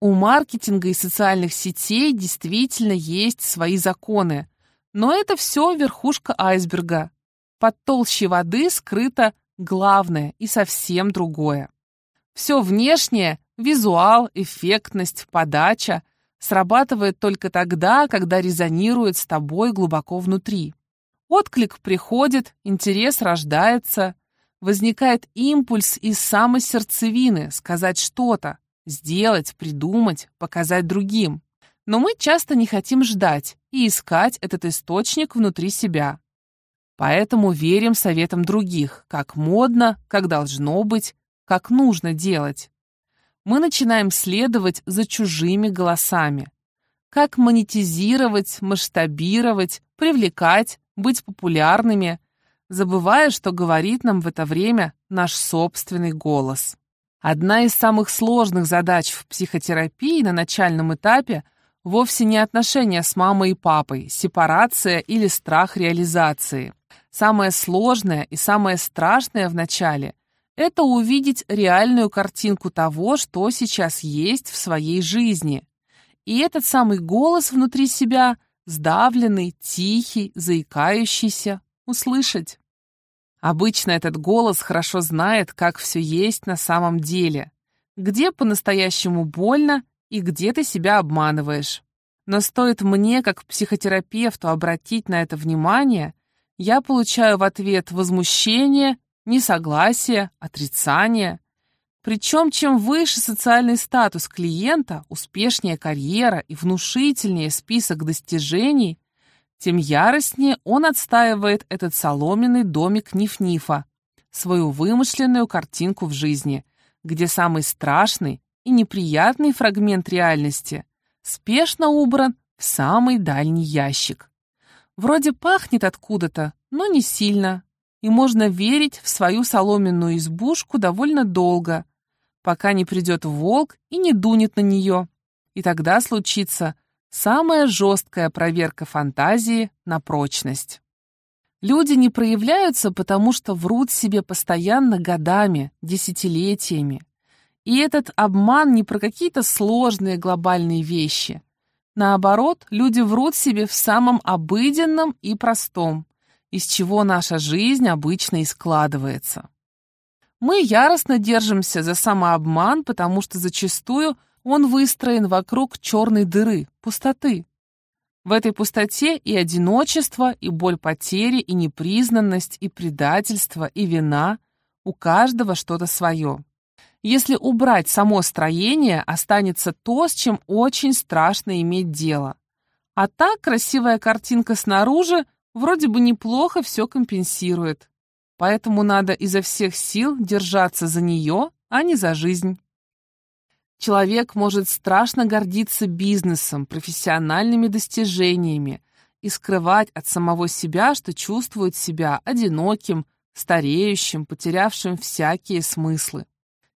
У маркетинга и социальных сетей действительно есть свои законы, но это все верхушка айсберга. Под толщей воды скрыто главное и совсем другое. Все внешнее – визуал, эффектность, подача – срабатывает только тогда, когда резонирует с тобой глубоко внутри. Отклик приходит, интерес рождается, возникает импульс из самой сердцевины сказать что-то, сделать, придумать, показать другим. Но мы часто не хотим ждать и искать этот источник внутри себя. Поэтому верим советам других, как модно, как должно быть, как нужно делать. Мы начинаем следовать за чужими голосами. Как монетизировать, масштабировать, привлекать, быть популярными, забывая, что говорит нам в это время наш собственный голос. Одна из самых сложных задач в психотерапии на начальном этапе Вовсе не отношения с мамой и папой, сепарация или страх реализации. Самое сложное и самое страшное в начале – это увидеть реальную картинку того, что сейчас есть в своей жизни. И этот самый голос внутри себя, сдавленный, тихий, заикающийся, услышать. Обычно этот голос хорошо знает, как все есть на самом деле, где по-настоящему больно и где ты себя обманываешь. Но стоит мне, как психотерапевту, обратить на это внимание, я получаю в ответ возмущение, несогласие, отрицание. Причем, чем выше социальный статус клиента, успешнее карьера и внушительнее список достижений, тем яростнее он отстаивает этот соломенный домик Ниф-Нифа, свою вымышленную картинку в жизни, где самый страшный и неприятный фрагмент реальности спешно убран в самый дальний ящик. Вроде пахнет откуда-то, но не сильно, и можно верить в свою соломенную избушку довольно долго, пока не придет волк и не дунет на нее. И тогда случится самая жесткая проверка фантазии на прочность. Люди не проявляются, потому что врут себе постоянно годами, десятилетиями. И этот обман не про какие-то сложные глобальные вещи. Наоборот, люди врут себе в самом обыденном и простом, из чего наша жизнь обычно и складывается. Мы яростно держимся за самообман, потому что зачастую он выстроен вокруг черной дыры, пустоты. В этой пустоте и одиночество, и боль потери, и непризнанность, и предательство, и вина. У каждого что-то свое. Если убрать само строение, останется то, с чем очень страшно иметь дело. А так красивая картинка снаружи вроде бы неплохо все компенсирует. Поэтому надо изо всех сил держаться за нее, а не за жизнь. Человек может страшно гордиться бизнесом, профессиональными достижениями и скрывать от самого себя, что чувствует себя одиноким, стареющим, потерявшим всякие смыслы.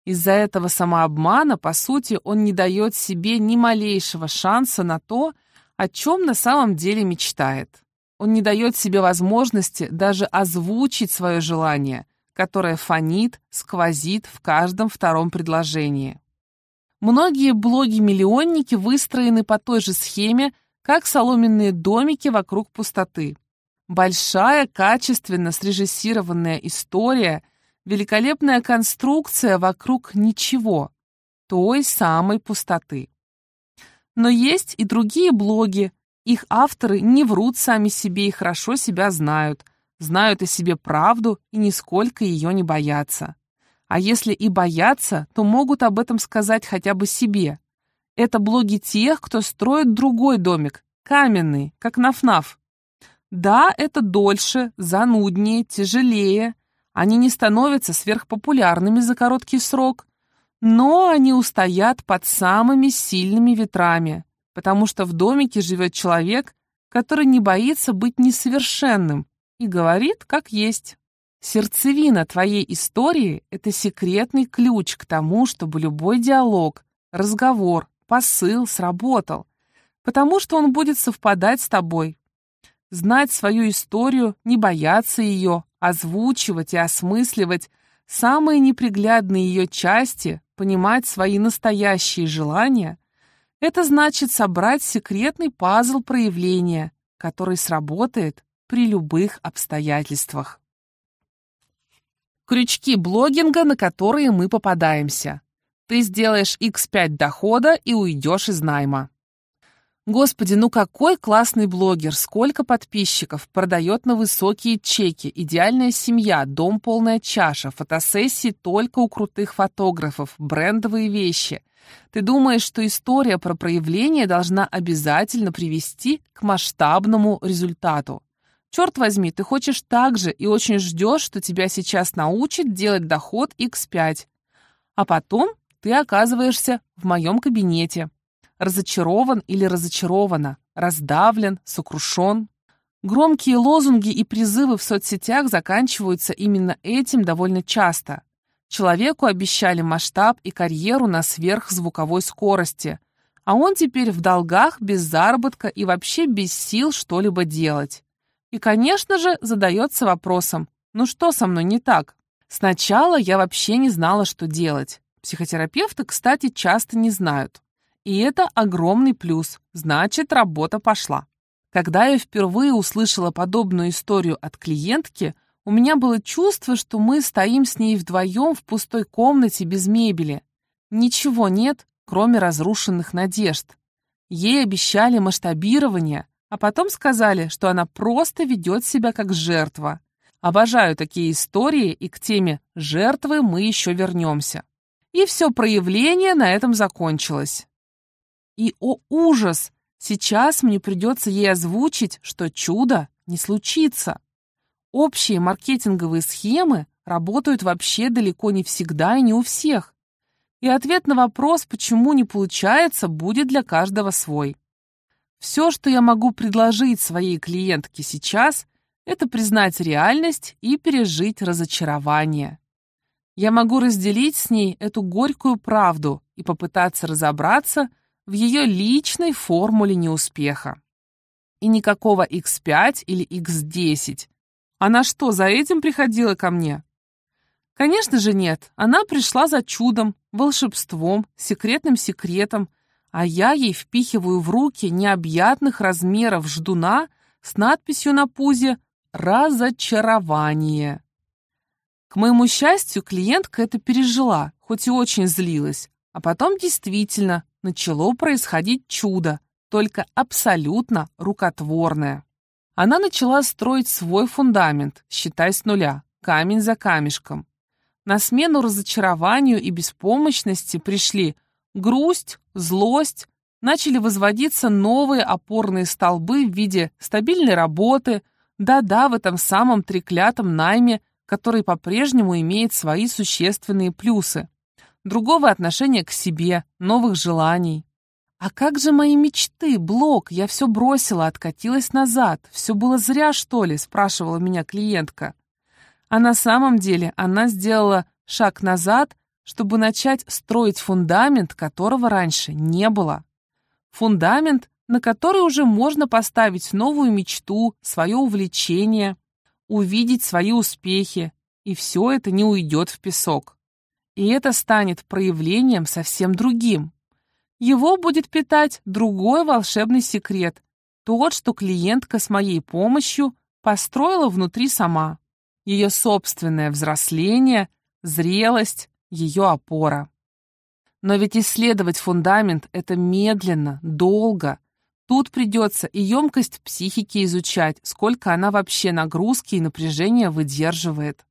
Из-за этого самообмана, по сути, он не дает себе ни малейшего шанса на то, о чем на самом деле мечтает. Он не дает себе возможности даже озвучить свое желание, которое фонит, сквозит в каждом втором предложении. Многие блоги-миллионники выстроены по той же схеме, как соломенные домики вокруг пустоты. Большая, качественно срежиссированная история, великолепная конструкция вокруг ничего, той самой пустоты. Но есть и другие блоги, их авторы не врут сами себе и хорошо себя знают, знают о себе правду и нисколько ее не боятся. А если и боятся, то могут об этом сказать хотя бы себе. Это блоги тех, кто строит другой домик, каменный, как нафнаф. Да, это дольше, зануднее, тяжелее. Они не становятся сверхпопулярными за короткий срок, но они устоят под самыми сильными ветрами, потому что в домике живет человек, который не боится быть несовершенным и говорит, как есть. Сердцевина твоей истории — это секретный ключ к тому, чтобы любой диалог, разговор, посыл сработал, потому что он будет совпадать с тобой. Знать свою историю, не бояться ее, озвучивать и осмысливать самые неприглядные ее части, понимать свои настоящие желания — это значит собрать секретный пазл проявления, который сработает при любых обстоятельствах. Крючки блогинга, на которые мы попадаемся. Ты сделаешь x5 дохода и уйдешь из найма. Господи, ну какой классный блогер, сколько подписчиков, продает на высокие чеки, идеальная семья, дом полная чаша, фотосессии только у крутых фотографов, брендовые вещи – ты думаешь, что история про проявление должна обязательно привести к масштабному результату. Черт возьми, ты хочешь так же и очень ждешь, что тебя сейчас научат делать доход X5. А потом ты оказываешься в моем кабинете. Разочарован или разочарована, раздавлен, сокрушен. Громкие лозунги и призывы в соцсетях заканчиваются именно этим довольно часто. Человеку обещали масштаб и карьеру на сверхзвуковой скорости, а он теперь в долгах, без заработка и вообще без сил что-либо делать. И, конечно же, задается вопросом, ну что со мной не так? Сначала я вообще не знала, что делать. Психотерапевты, кстати, часто не знают. И это огромный плюс, значит, работа пошла. Когда я впервые услышала подобную историю от клиентки – у меня было чувство, что мы стоим с ней вдвоем в пустой комнате без мебели. Ничего нет, кроме разрушенных надежд. Ей обещали масштабирование, а потом сказали, что она просто ведет себя как жертва. Обожаю такие истории, и к теме «жертвы» мы еще вернемся. И все проявление на этом закончилось. И, о ужас, сейчас мне придется ей озвучить, что чудо не случится. Общие маркетинговые схемы работают вообще далеко не всегда и не у всех. И ответ на вопрос, почему не получается, будет для каждого свой. Все, что я могу предложить своей клиентке сейчас, это признать реальность и пережить разочарование. Я могу разделить с ней эту горькую правду и попытаться разобраться в ее личной формуле неуспеха. И никакого X5 или X10 она что, за этим приходила ко мне? Конечно же нет. Она пришла за чудом, волшебством, секретным секретом, а я ей впихиваю в руки необъятных размеров ждуна с надписью на пузе «Разочарование». К моему счастью, клиентка это пережила, хоть и очень злилась. А потом действительно начало происходить чудо, только абсолютно рукотворное. Она начала строить свой фундамент, считай с нуля, камень за камешком. На смену разочарованию и беспомощности пришли грусть, злость, начали возводиться новые опорные столбы в виде стабильной работы, да-да, в этом самом треклятом найме, который по-прежнему имеет свои существенные плюсы. Другого отношения к себе, новых желаний. «А как же мои мечты, Блок? Я все бросила, откатилась назад. Все было зря, что ли?» — спрашивала меня клиентка. А на самом деле она сделала шаг назад, чтобы начать строить фундамент, которого раньше не было. Фундамент, на который уже можно поставить новую мечту, свое увлечение, увидеть свои успехи, и все это не уйдет в песок. И это станет проявлением совсем другим. Его будет питать другой волшебный секрет, тот, что клиентка с моей помощью построила внутри сама. Ее собственное взросление, зрелость, ее опора. Но ведь исследовать фундамент — это медленно, долго. Тут придется и емкость психики изучать, сколько она вообще нагрузки и напряжения выдерживает.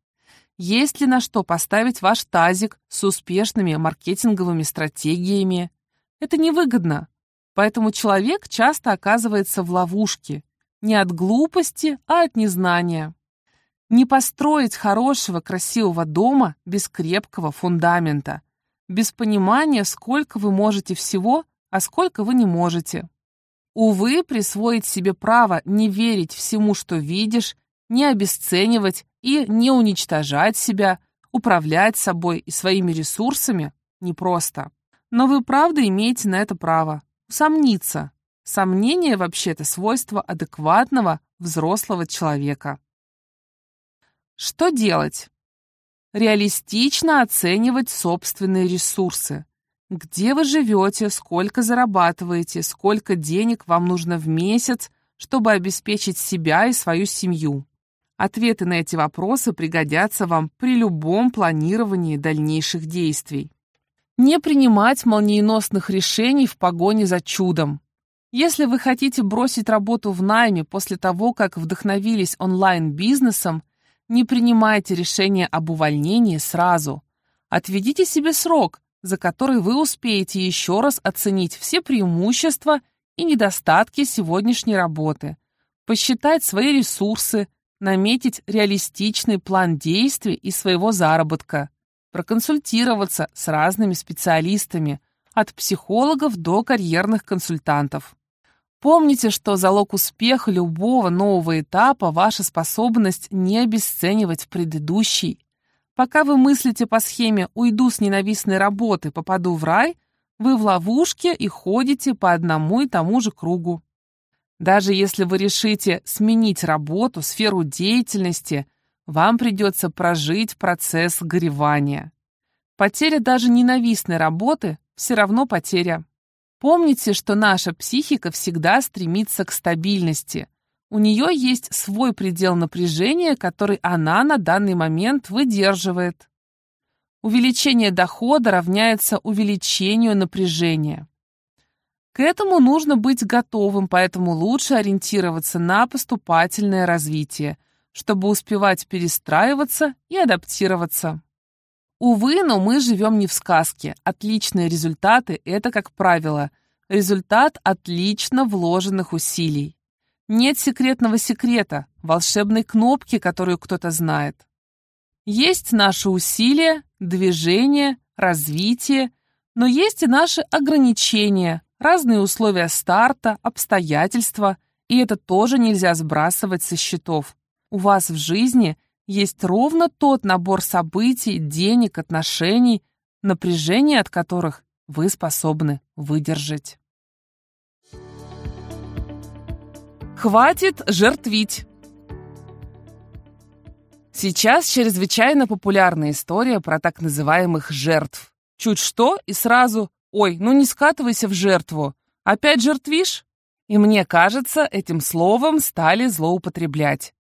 Есть ли на что поставить ваш тазик с успешными маркетинговыми стратегиями? Это невыгодно. Поэтому человек часто оказывается в ловушке. Не от глупости, а от незнания. Не построить хорошего, красивого дома без крепкого фундамента, без понимания, сколько вы можете всего, а сколько вы не можете. Увы, присвоить себе право не верить всему, что видишь, не обесценивать и не уничтожать себя, управлять собой и своими ресурсами непросто. Но вы правда имеете на это право. Сомниться. Сомнение вообще-то свойство адекватного взрослого человека. Что делать? Реалистично оценивать собственные ресурсы. Где вы живете, сколько зарабатываете, сколько денег вам нужно в месяц, чтобы обеспечить себя и свою семью. Ответы на эти вопросы пригодятся вам при любом планировании дальнейших действий. Не принимать молниеносных решений в погоне за чудом. Если вы хотите бросить работу в найме после того, как вдохновились онлайн-бизнесом, не принимайте решение об увольнении сразу. Отведите себе срок, за который вы успеете еще раз оценить все преимущества и недостатки сегодняшней работы, посчитать свои ресурсы, наметить реалистичный план действий и своего заработка, проконсультироваться с разными специалистами, от психологов до карьерных консультантов. Помните, что залог успеха любого нового этапа – ваша способность не обесценивать предыдущий. Пока вы мыслите по схеме «уйду с ненавистной работы, попаду в рай», вы в ловушке и ходите по одному и тому же кругу. Даже если вы решите сменить работу, сферу деятельности, вам придется прожить процесс горевания. Потеря даже ненавистной работы все равно потеря. Помните, что наша психика всегда стремится к стабильности. У нее есть свой предел напряжения, который она на данный момент выдерживает. Увеличение дохода равняется увеличению напряжения. К этому нужно быть готовым, поэтому лучше ориентироваться на поступательное развитие, чтобы успевать перестраиваться и адаптироваться. Увы, но мы живем не в сказке. Отличные результаты – это, как правило, результат отлично вложенных усилий. Нет секретного секрета, волшебной кнопки, которую кто-то знает. Есть наши усилия, движение, развитие, но есть и наши ограничения, разные условия старта, обстоятельства, и это тоже нельзя сбрасывать со счетов. У вас в жизни есть ровно тот набор событий, денег, отношений, напряжение от которых вы способны выдержать. Хватит жертвить! Сейчас чрезвычайно популярная история про так называемых жертв. Чуть что и сразу «Ой, ну не скатывайся в жертву! Опять жертвишь?» И мне кажется, этим словом стали злоупотреблять.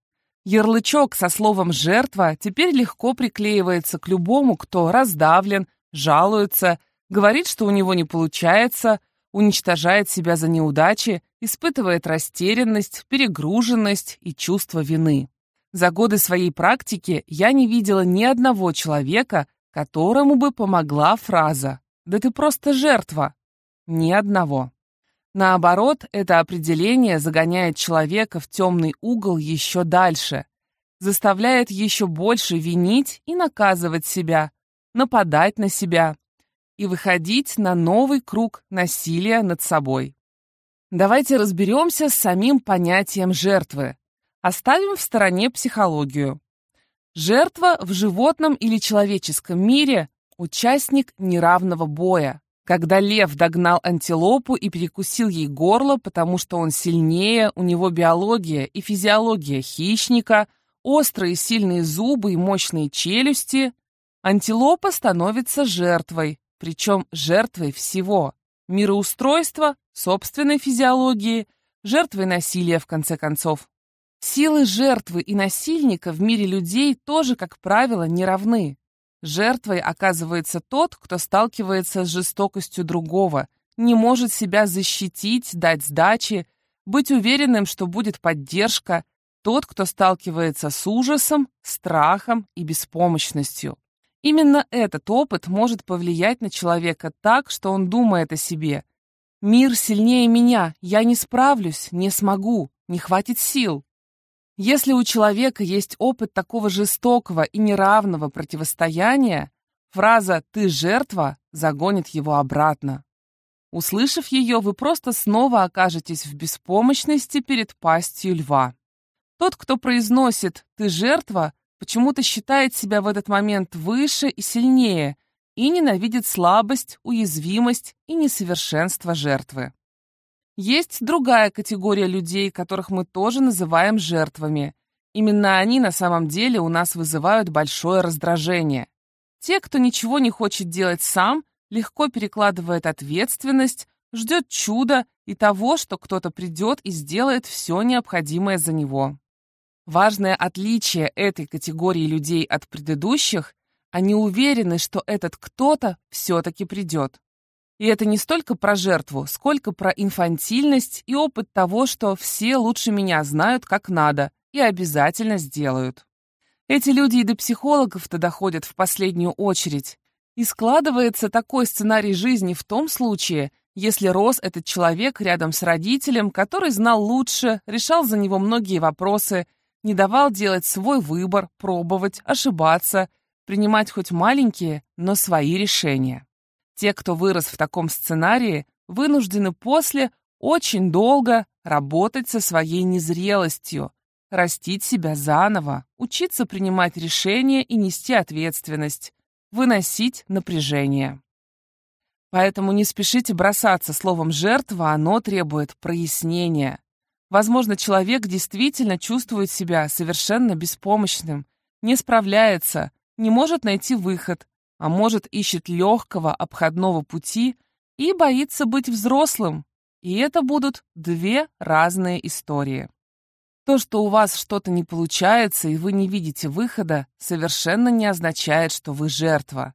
Ярлычок со словом «жертва» теперь легко приклеивается к любому, кто раздавлен, жалуется, говорит, что у него не получается, уничтожает себя за неудачи, испытывает растерянность, перегруженность и чувство вины. За годы своей практики я не видела ни одного человека, которому бы помогла фраза «Да ты просто жертва». Ни одного. Наоборот, это определение загоняет человека в темный угол еще дальше, заставляет еще больше винить и наказывать себя, нападать на себя и выходить на новый круг насилия над собой. Давайте разберемся с самим понятием жертвы. Оставим в стороне психологию. Жертва в животном или человеческом мире – участник неравного боя. Когда лев догнал антилопу и перекусил ей горло, потому что он сильнее, у него биология и физиология хищника, острые сильные зубы и мощные челюсти, антилопа становится жертвой, причем жертвой всего – мироустройства, собственной физиологии, жертвой насилия, в конце концов. Силы жертвы и насильника в мире людей тоже, как правило, не равны. Жертвой оказывается тот, кто сталкивается с жестокостью другого, не может себя защитить, дать сдачи, быть уверенным, что будет поддержка, тот, кто сталкивается с ужасом, страхом и беспомощностью. Именно этот опыт может повлиять на человека так, что он думает о себе. «Мир сильнее меня, я не справлюсь, не смогу, не хватит сил». Если у человека есть опыт такого жестокого и неравного противостояния, фраза «ты жертва» загонит его обратно. Услышав ее, вы просто снова окажетесь в беспомощности перед пастью льва. Тот, кто произносит «ты жертва», почему-то считает себя в этот момент выше и сильнее и ненавидит слабость, уязвимость и несовершенство жертвы. Есть другая категория людей, которых мы тоже называем жертвами. Именно они на самом деле у нас вызывают большое раздражение. Те, кто ничего не хочет делать сам, легко перекладывает ответственность, ждет чуда и того, что кто-то придет и сделает все необходимое за него. Важное отличие этой категории людей от предыдущих – они уверены, что этот кто-то все-таки придет. И это не столько про жертву, сколько про инфантильность и опыт того, что все лучше меня знают, как надо, и обязательно сделают. Эти люди и до психологов-то доходят в последнюю очередь. И складывается такой сценарий жизни в том случае, если рос этот человек рядом с родителем, который знал лучше, решал за него многие вопросы, не давал делать свой выбор, пробовать, ошибаться, принимать хоть маленькие, но свои решения. Те, кто вырос в таком сценарии, вынуждены после очень долго работать со своей незрелостью, растить себя заново, учиться принимать решения и нести ответственность, выносить напряжение. Поэтому не спешите бросаться словом «жертва», оно требует прояснения. Возможно, человек действительно чувствует себя совершенно беспомощным, не справляется, не может найти выход, а может, ищет легкого обходного пути и боится быть взрослым. И это будут две разные истории. То, что у вас что-то не получается и вы не видите выхода, совершенно не означает, что вы жертва.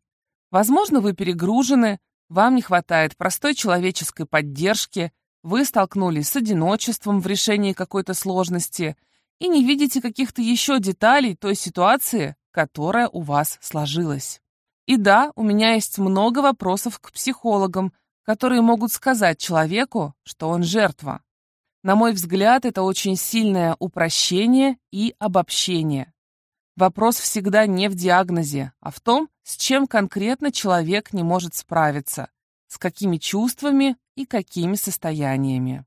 Возможно, вы перегружены, вам не хватает простой человеческой поддержки, вы столкнулись с одиночеством в решении какой-то сложности и не видите каких-то еще деталей той ситуации, которая у вас сложилась. И да, у меня есть много вопросов к психологам, которые могут сказать человеку, что он жертва. На мой взгляд, это очень сильное упрощение и обобщение. Вопрос всегда не в диагнозе, а в том, с чем конкретно человек не может справиться, с какими чувствами и какими состояниями.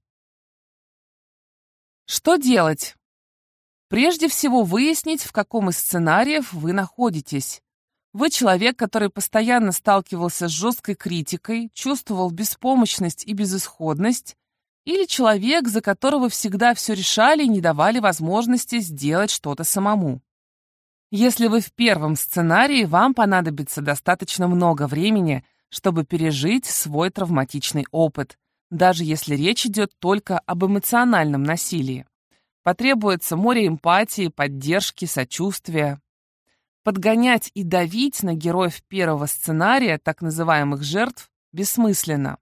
Что делать? Прежде всего выяснить, в каком из сценариев вы находитесь, вы человек, который постоянно сталкивался с жесткой критикой, чувствовал беспомощность и безысходность, или человек, за которого всегда все решали и не давали возможности сделать что-то самому. Если вы в первом сценарии, вам понадобится достаточно много времени, чтобы пережить свой травматичный опыт, даже если речь идет только об эмоциональном насилии. Потребуется море эмпатии, поддержки, сочувствия, Подгонять и давить на героев первого сценария, так называемых жертв, бессмысленно.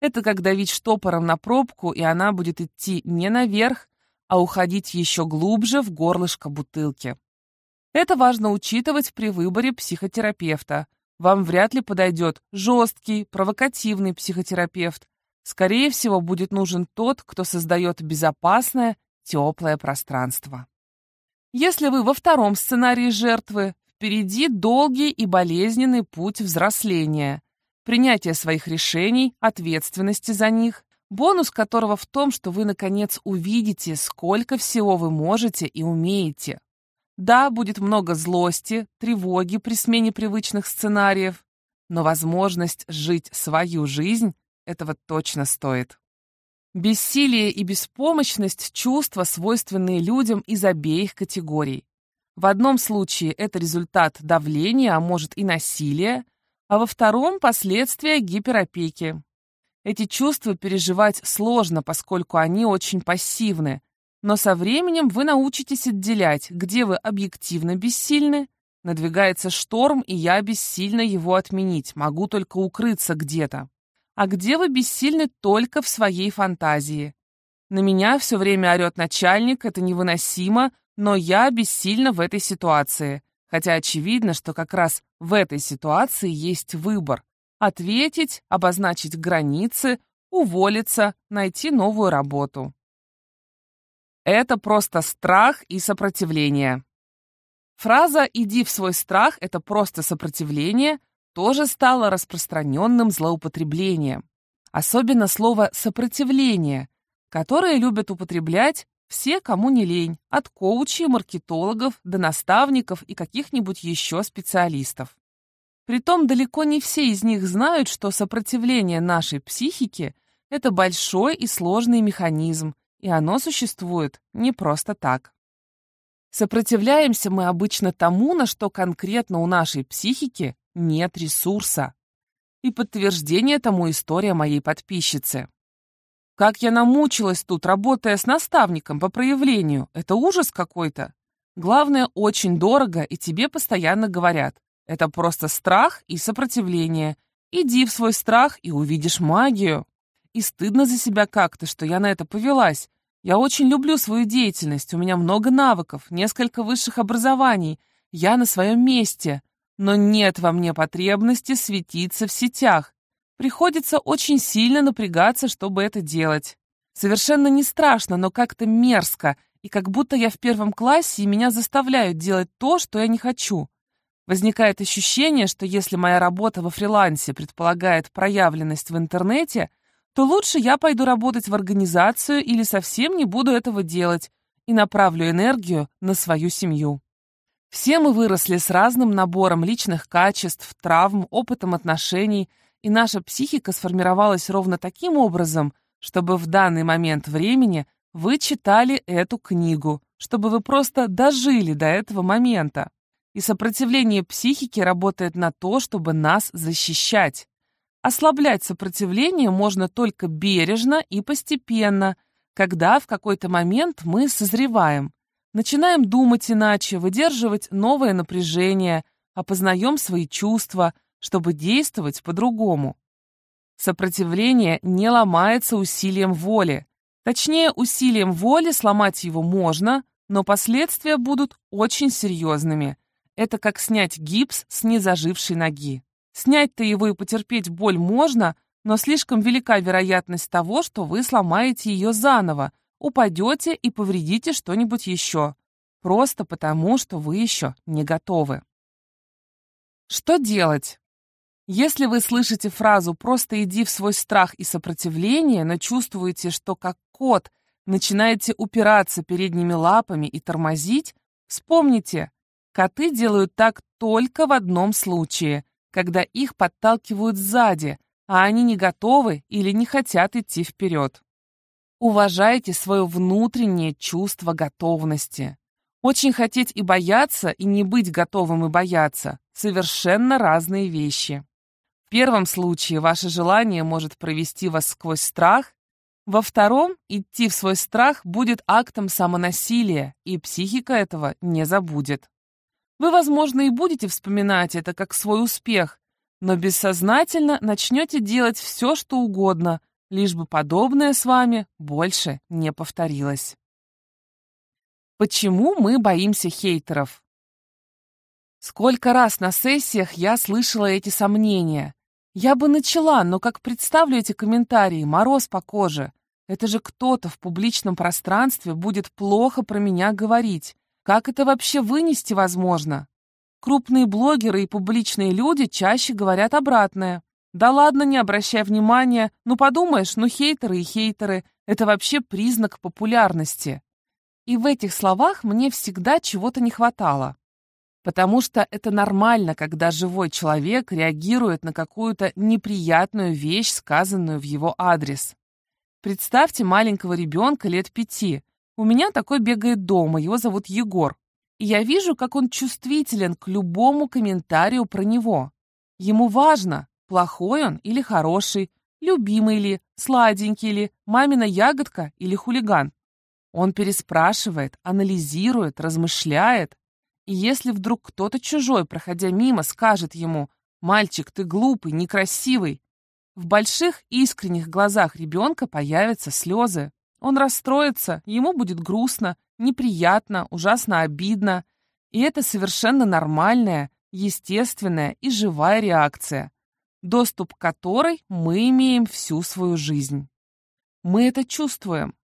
Это как давить штопором на пробку, и она будет идти не наверх, а уходить еще глубже в горлышко бутылки. Это важно учитывать при выборе психотерапевта. Вам вряд ли подойдет жесткий, провокативный психотерапевт. Скорее всего, будет нужен тот, кто создает безопасное, теплое пространство. Если вы во втором сценарии жертвы, Впереди долгий и болезненный путь взросления, принятие своих решений, ответственности за них, бонус которого в том, что вы, наконец, увидите, сколько всего вы можете и умеете. Да, будет много злости, тревоги при смене привычных сценариев, но возможность жить свою жизнь этого точно стоит. Бессилие и беспомощность – чувства, свойственные людям из обеих категорий. В одном случае это результат давления, а может и насилия, а во втором – последствия гиперопеки. Эти чувства переживать сложно, поскольку они очень пассивны, но со временем вы научитесь отделять, где вы объективно бессильны, надвигается шторм, и я бессильно его отменить, могу только укрыться где-то а где вы бессильны только в своей фантазии. На меня все время орет начальник, это невыносимо, но я бессильна в этой ситуации. Хотя очевидно, что как раз в этой ситуации есть выбор. Ответить, обозначить границы, уволиться, найти новую работу. Это просто страх и сопротивление. Фраза «иди в свой страх» — это просто сопротивление, тоже стало распространенным злоупотреблением. Особенно слово «сопротивление», которое любят употреблять все, кому не лень, от коучей, маркетологов до наставников и каких-нибудь еще специалистов. Притом далеко не все из них знают, что сопротивление нашей психики – это большой и сложный механизм, и оно существует не просто так. Сопротивляемся мы обычно тому, на что конкретно у нашей психики нет ресурса. И подтверждение тому история моей подписчицы. Как я намучилась тут, работая с наставником по проявлению. Это ужас какой-то. Главное, очень дорого, и тебе постоянно говорят. Это просто страх и сопротивление. Иди в свой страх и увидишь магию. И стыдно за себя как-то, что я на это повелась. Я очень люблю свою деятельность, у меня много навыков, несколько высших образований. Я на своем месте но нет во мне потребности светиться в сетях. Приходится очень сильно напрягаться, чтобы это делать. Совершенно не страшно, но как-то мерзко, и как будто я в первом классе, и меня заставляют делать то, что я не хочу. Возникает ощущение, что если моя работа во фрилансе предполагает проявленность в интернете, то лучше я пойду работать в организацию или совсем не буду этого делать и направлю энергию на свою семью. Все мы выросли с разным набором личных качеств, травм, опытом отношений, и наша психика сформировалась ровно таким образом, чтобы в данный момент времени вы читали эту книгу, чтобы вы просто дожили до этого момента. И сопротивление психики работает на то, чтобы нас защищать. Ослаблять сопротивление можно только бережно и постепенно, когда в какой-то момент мы созреваем. Начинаем думать иначе, выдерживать новое напряжение, опознаем свои чувства, чтобы действовать по-другому. Сопротивление не ломается усилием воли. Точнее, усилием воли сломать его можно, но последствия будут очень серьезными. Это как снять гипс с незажившей ноги. Снять-то его и потерпеть боль можно, но слишком велика вероятность того, что вы сломаете ее заново, упадете и повредите что-нибудь еще. Просто потому, что вы еще не готовы. Что делать? Если вы слышите фразу «просто иди в свой страх и сопротивление», но чувствуете, что как кот начинаете упираться передними лапами и тормозить, вспомните, коты делают так только в одном случае, когда их подталкивают сзади, а они не готовы или не хотят идти вперед. Уважайте свое внутреннее чувство готовности. Очень хотеть и бояться, и не быть готовым и бояться – совершенно разные вещи. В первом случае ваше желание может провести вас сквозь страх, во втором идти в свой страх будет актом самонасилия, и психика этого не забудет. Вы, возможно, и будете вспоминать это как свой успех, но бессознательно начнете делать все, что угодно, лишь бы подобное с вами больше не повторилось. Почему мы боимся хейтеров? Сколько раз на сессиях я слышала эти сомнения. Я бы начала, но как представлю эти комментарии, мороз по коже. Это же кто-то в публичном пространстве будет плохо про меня говорить. Как это вообще вынести возможно? Крупные блогеры и публичные люди чаще говорят обратное. Да ладно, не обращай внимания. Ну подумаешь, ну хейтеры и хейтеры — это вообще признак популярности. И в этих словах мне всегда чего-то не хватало. Потому что это нормально, когда живой человек реагирует на какую-то неприятную вещь, сказанную в его адрес. Представьте маленького ребенка лет пяти. У меня такой бегает дома, его зовут Егор. И я вижу, как он чувствителен к любому комментарию про него. Ему важно, плохой он или хороший, любимый ли, сладенький ли, мамина ягодка или хулиган. Он переспрашивает, анализирует, размышляет. И если вдруг кто-то чужой, проходя мимо, скажет ему «Мальчик, ты глупый, некрасивый», в больших искренних глазах ребенка появятся слезы. Он расстроится, ему будет грустно, неприятно, ужасно обидно. И это совершенно нормальная, естественная и живая реакция, доступ к которой мы имеем всю свою жизнь. Мы это чувствуем.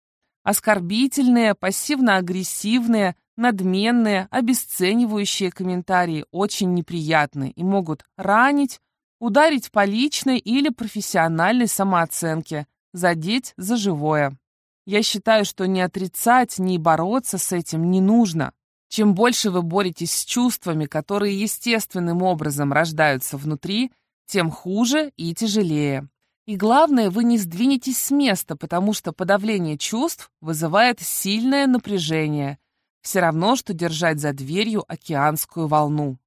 Оскорбительные, пассивно-агрессивные, надменные, обесценивающие комментарии очень неприятны и могут ранить, ударить по личной или профессиональной самооценке, задеть за живое. Я считаю, что ни отрицать, ни бороться с этим не нужно. Чем больше вы боретесь с чувствами, которые естественным образом рождаются внутри, тем хуже и тяжелее. И главное, вы не сдвинетесь с места, потому что подавление чувств вызывает сильное напряжение. Все равно, что держать за дверью океанскую волну.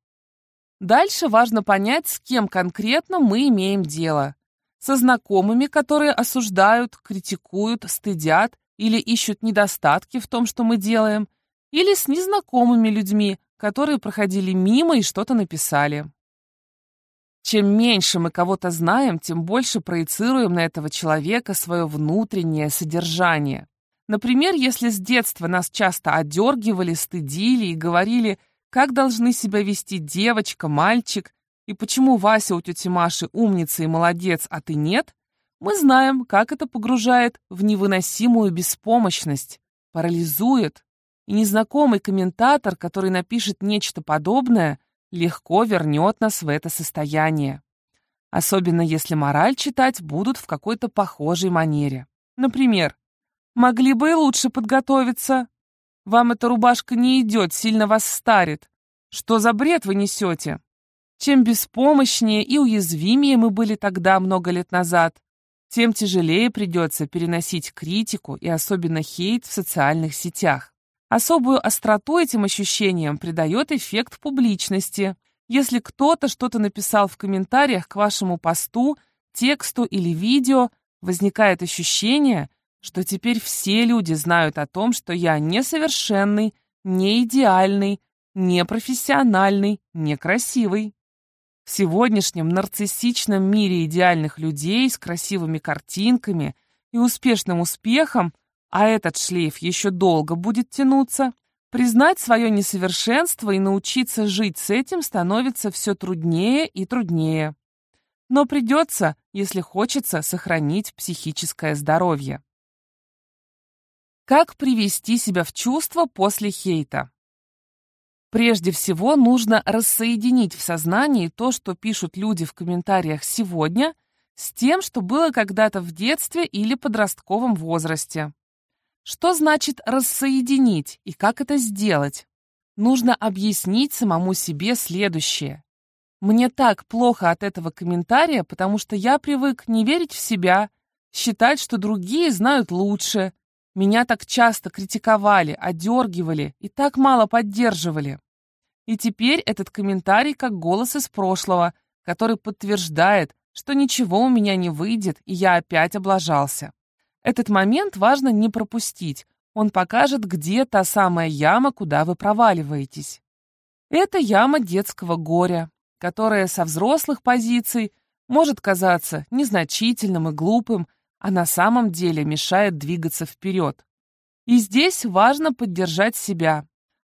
Дальше важно понять, с кем конкретно мы имеем дело. Со знакомыми, которые осуждают, критикуют, стыдят или ищут недостатки в том, что мы делаем, или с незнакомыми людьми, которые проходили мимо и что-то написали. Чем меньше мы кого-то знаем, тем больше проецируем на этого человека свое внутреннее содержание. Например, если с детства нас часто одергивали, стыдили и говорили, как должны себя вести девочка, мальчик, и почему Вася у тети Маши умница и молодец, а ты нет, мы знаем, как это погружает в невыносимую беспомощность, парализует. И незнакомый комментатор, который напишет нечто подобное, легко вернет нас в это состояние. Особенно если мораль читать будут в какой-то похожей манере. Например, «Могли бы и лучше подготовиться. Вам эта рубашка не идет, сильно вас старит. Что за бред вы несете? Чем беспомощнее и уязвимее мы были тогда, много лет назад, тем тяжелее придется переносить критику и особенно хейт в социальных сетях. Особую остроту этим ощущениям придает эффект публичности. Если кто-то что-то написал в комментариях к вашему посту, тексту или видео, возникает ощущение, что теперь все люди знают о том, что я несовершенный, не идеальный, не профессиональный, некрасивый. В сегодняшнем нарциссичном мире идеальных людей с красивыми картинками и успешным успехом а этот шлейф еще долго будет тянуться, признать свое несовершенство и научиться жить с этим становится все труднее и труднее. Но придется, если хочется, сохранить психическое здоровье. Как привести себя в чувство после хейта? Прежде всего, нужно рассоединить в сознании то, что пишут люди в комментариях сегодня, с тем, что было когда-то в детстве или подростковом возрасте. Что значит рассоединить и как это сделать? Нужно объяснить самому себе следующее. Мне так плохо от этого комментария, потому что я привык не верить в себя, считать, что другие знают лучше. Меня так часто критиковали, одергивали и так мало поддерживали. И теперь этот комментарий как голос из прошлого, который подтверждает, что ничего у меня не выйдет, и я опять облажался. Этот момент важно не пропустить. Он покажет, где та самая яма, куда вы проваливаетесь. Это яма детского горя, которая со взрослых позиций может казаться незначительным и глупым, а на самом деле мешает двигаться вперед. И здесь важно поддержать себя.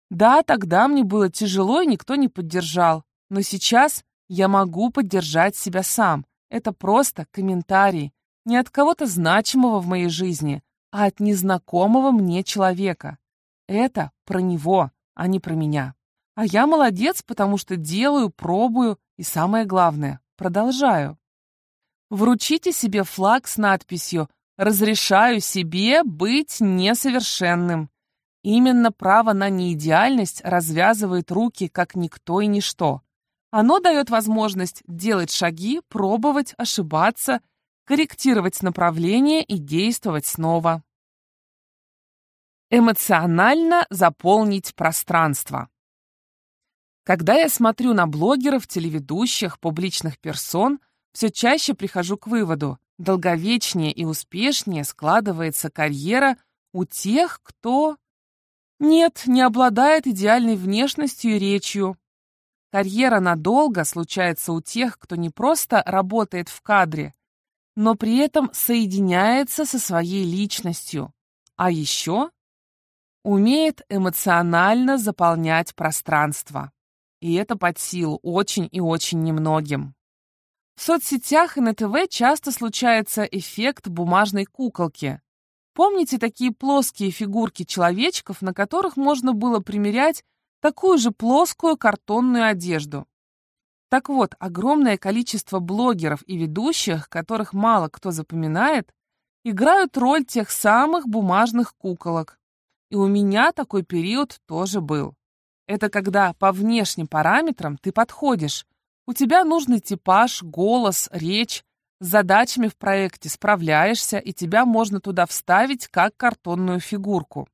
Да, тогда мне было тяжело, и никто не поддержал. Но сейчас я могу поддержать себя сам. Это просто комментарий, не от кого-то значимого в моей жизни, а от незнакомого мне человека. Это про него, а не про меня. А я молодец, потому что делаю, пробую и, самое главное, продолжаю. Вручите себе флаг с надписью «Разрешаю себе быть несовершенным». Именно право на неидеальность развязывает руки, как никто и ничто. Оно дает возможность делать шаги, пробовать, ошибаться, корректировать направление и действовать снова. Эмоционально заполнить пространство. Когда я смотрю на блогеров, телеведущих, публичных персон, все чаще прихожу к выводу, долговечнее и успешнее складывается карьера у тех, кто... Нет, не обладает идеальной внешностью и речью. Карьера надолго случается у тех, кто не просто работает в кадре, но при этом соединяется со своей личностью. А еще умеет эмоционально заполнять пространство. И это под силу очень и очень немногим. В соцсетях и на ТВ часто случается эффект бумажной куколки. Помните такие плоские фигурки человечков, на которых можно было примерять такую же плоскую картонную одежду? Так вот, огромное количество блогеров и ведущих, которых мало кто запоминает, играют роль тех самых бумажных куколок. И у меня такой период тоже был. Это когда по внешним параметрам ты подходишь. У тебя нужный типаж, голос, речь. С задачами в проекте справляешься, и тебя можно туда вставить как картонную фигурку.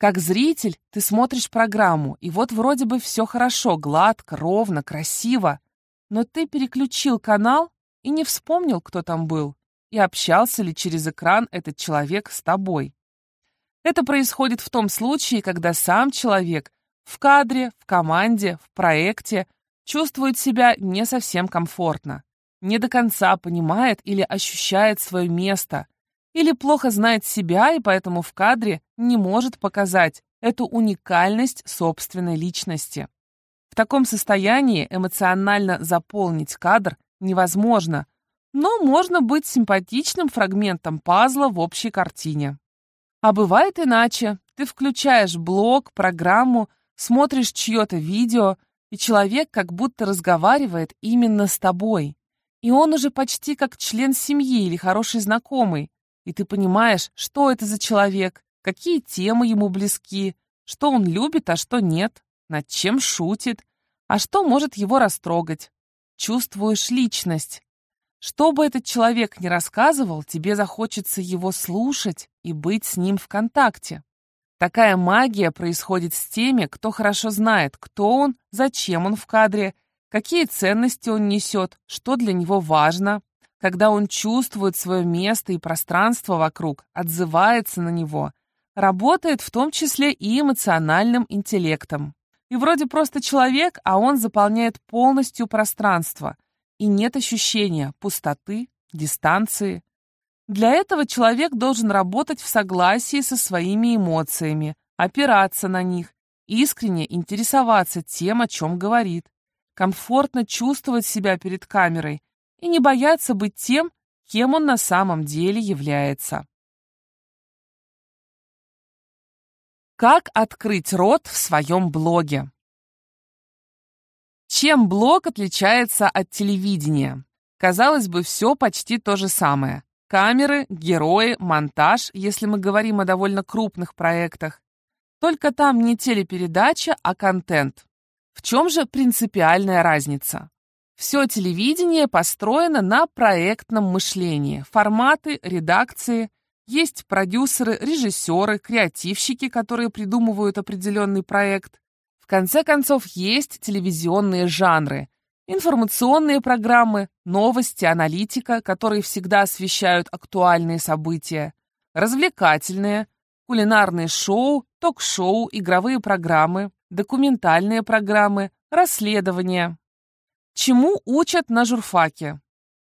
Как зритель ты смотришь программу, и вот вроде бы все хорошо, гладко, ровно, красиво, но ты переключил канал и не вспомнил, кто там был, и общался ли через экран этот человек с тобой. Это происходит в том случае, когда сам человек в кадре, в команде, в проекте чувствует себя не совсем комфортно, не до конца понимает или ощущает свое место, или плохо знает себя и поэтому в кадре не может показать эту уникальность собственной личности. В таком состоянии эмоционально заполнить кадр невозможно, но можно быть симпатичным фрагментом пазла в общей картине. А бывает иначе. Ты включаешь блог, программу, смотришь чье-то видео, и человек как будто разговаривает именно с тобой. И он уже почти как член семьи или хороший знакомый. И ты понимаешь, что это за человек, какие темы ему близки, что он любит, а что нет, над чем шутит, а что может его растрогать. Чувствуешь личность. Что бы этот человек ни рассказывал, тебе захочется его слушать и быть с ним в контакте. Такая магия происходит с теми, кто хорошо знает, кто он, зачем он в кадре, какие ценности он несет, что для него важно, когда он чувствует свое место и пространство вокруг, отзывается на него, работает в том числе и эмоциональным интеллектом. И вроде просто человек, а он заполняет полностью пространство – и нет ощущения пустоты, дистанции. Для этого человек должен работать в согласии со своими эмоциями, опираться на них, искренне интересоваться тем, о чем говорит, комфортно чувствовать себя перед камерой и не бояться быть тем, кем он на самом деле является. Как открыть рот в своем блоге? Чем блог отличается от телевидения? Казалось бы, все почти то же самое. Камеры, герои, монтаж, если мы говорим о довольно крупных проектах. Только там не телепередача, а контент. В чем же принципиальная разница? Все телевидение построено на проектном мышлении. Форматы, редакции. Есть продюсеры, режиссеры, креативщики, которые придумывают определенный проект конце концов, есть телевизионные жанры. Информационные программы, новости, аналитика, которые всегда освещают актуальные события, развлекательные, кулинарные шоу, ток-шоу, игровые программы, документальные программы, расследования. Чему учат на журфаке?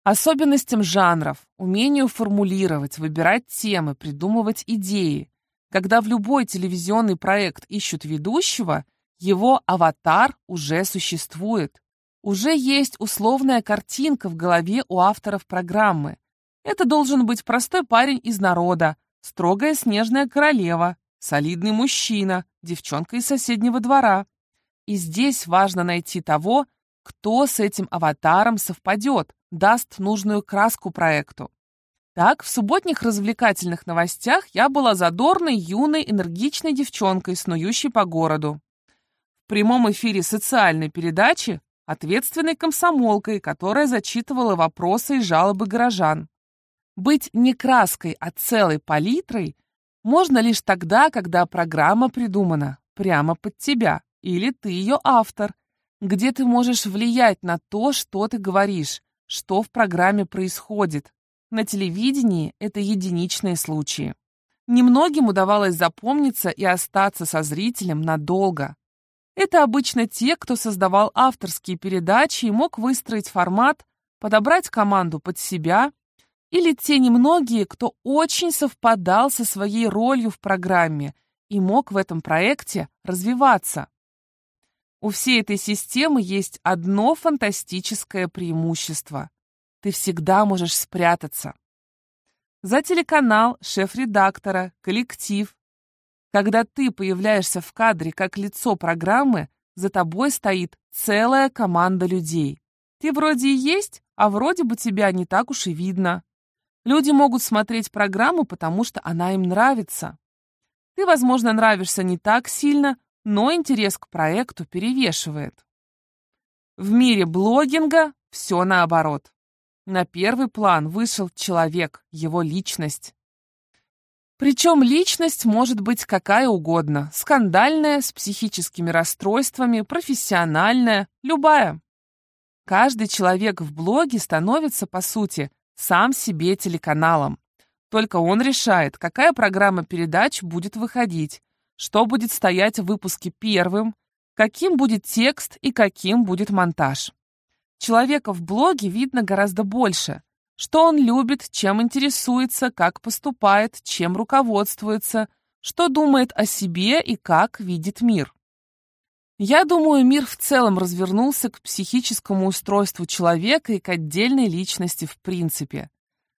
Особенностям жанров, умению формулировать, выбирать темы, придумывать идеи. Когда в любой телевизионный проект ищут ведущего, его аватар уже существует. Уже есть условная картинка в голове у авторов программы. Это должен быть простой парень из народа, строгая снежная королева, солидный мужчина, девчонка из соседнего двора. И здесь важно найти того, кто с этим аватаром совпадет, даст нужную краску проекту. Так, в субботних развлекательных новостях я была задорной, юной, энергичной девчонкой, снующей по городу. В прямом эфире социальной передачи ответственной комсомолкой, которая зачитывала вопросы и жалобы горожан. Быть не краской, а целой палитрой можно лишь тогда, когда программа придумана прямо под тебя, или ты ее автор, где ты можешь влиять на то, что ты говоришь, что в программе происходит. На телевидении это единичные случаи. Немногим удавалось запомниться и остаться со зрителем надолго. Это обычно те, кто создавал авторские передачи и мог выстроить формат, подобрать команду под себя, или те немногие, кто очень совпадал со своей ролью в программе и мог в этом проекте развиваться. У всей этой системы есть одно фантастическое преимущество. Ты всегда можешь спрятаться. За телеканал, шеф-редактора, коллектив, когда ты появляешься в кадре как лицо программы, за тобой стоит целая команда людей. Ты вроде и есть, а вроде бы тебя не так уж и видно. Люди могут смотреть программу, потому что она им нравится. Ты, возможно, нравишься не так сильно, но интерес к проекту перевешивает. В мире блогинга все наоборот. На первый план вышел человек, его личность. Причем личность может быть какая угодно. Скандальная, с психическими расстройствами, профессиональная, любая. Каждый человек в блоге становится, по сути, сам себе телеканалом. Только он решает, какая программа передач будет выходить, что будет стоять в выпуске первым, каким будет текст и каким будет монтаж. Человека в блоге видно гораздо больше – что он любит, чем интересуется, как поступает, чем руководствуется, что думает о себе и как видит мир. Я думаю, мир в целом развернулся к психическому устройству человека и к отдельной личности в принципе.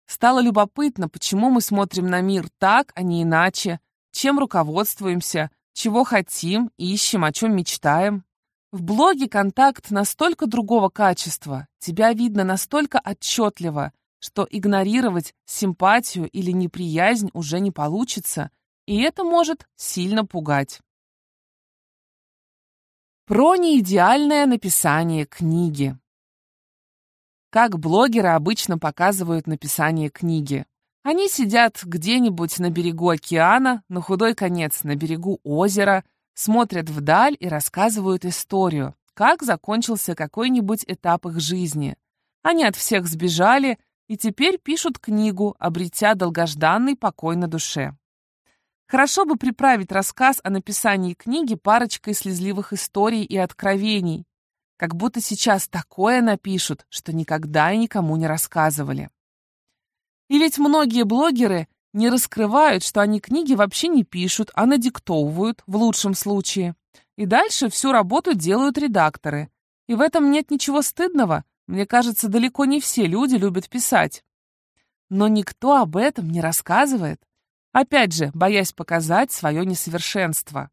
Стало любопытно, почему мы смотрим на мир так, а не иначе, чем руководствуемся, чего хотим, ищем, о чем мечтаем. В блоге контакт настолько другого качества, тебя видно настолько отчетливо, что игнорировать симпатию или неприязнь уже не получится, и это может сильно пугать. Про неидеальное написание книги. Как блогеры обычно показывают написание книги. Они сидят где-нибудь на берегу океана, на худой конец на берегу озера, смотрят вдаль и рассказывают историю, как закончился какой-нибудь этап их жизни. Они от всех сбежали, и теперь пишут книгу, обретя долгожданный покой на душе. Хорошо бы приправить рассказ о написании книги парочкой слезливых историй и откровений, как будто сейчас такое напишут, что никогда и никому не рассказывали. И ведь многие блогеры не раскрывают, что они книги вообще не пишут, а надиктовывают, в лучшем случае. И дальше всю работу делают редакторы. И в этом нет ничего стыдного, мне кажется, далеко не все люди любят писать. Но никто об этом не рассказывает. Опять же, боясь показать свое несовершенство.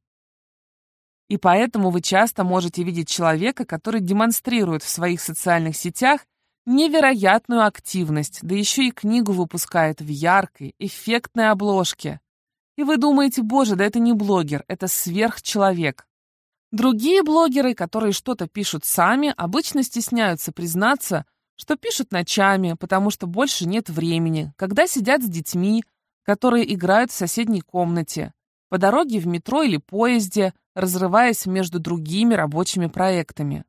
И поэтому вы часто можете видеть человека, который демонстрирует в своих социальных сетях невероятную активность, да еще и книгу выпускает в яркой, эффектной обложке. И вы думаете, боже, да это не блогер, это сверхчеловек. Другие блогеры, которые что-то пишут сами, обычно стесняются признаться, что пишут ночами, потому что больше нет времени, когда сидят с детьми, которые играют в соседней комнате, по дороге в метро или поезде, разрываясь между другими рабочими проектами.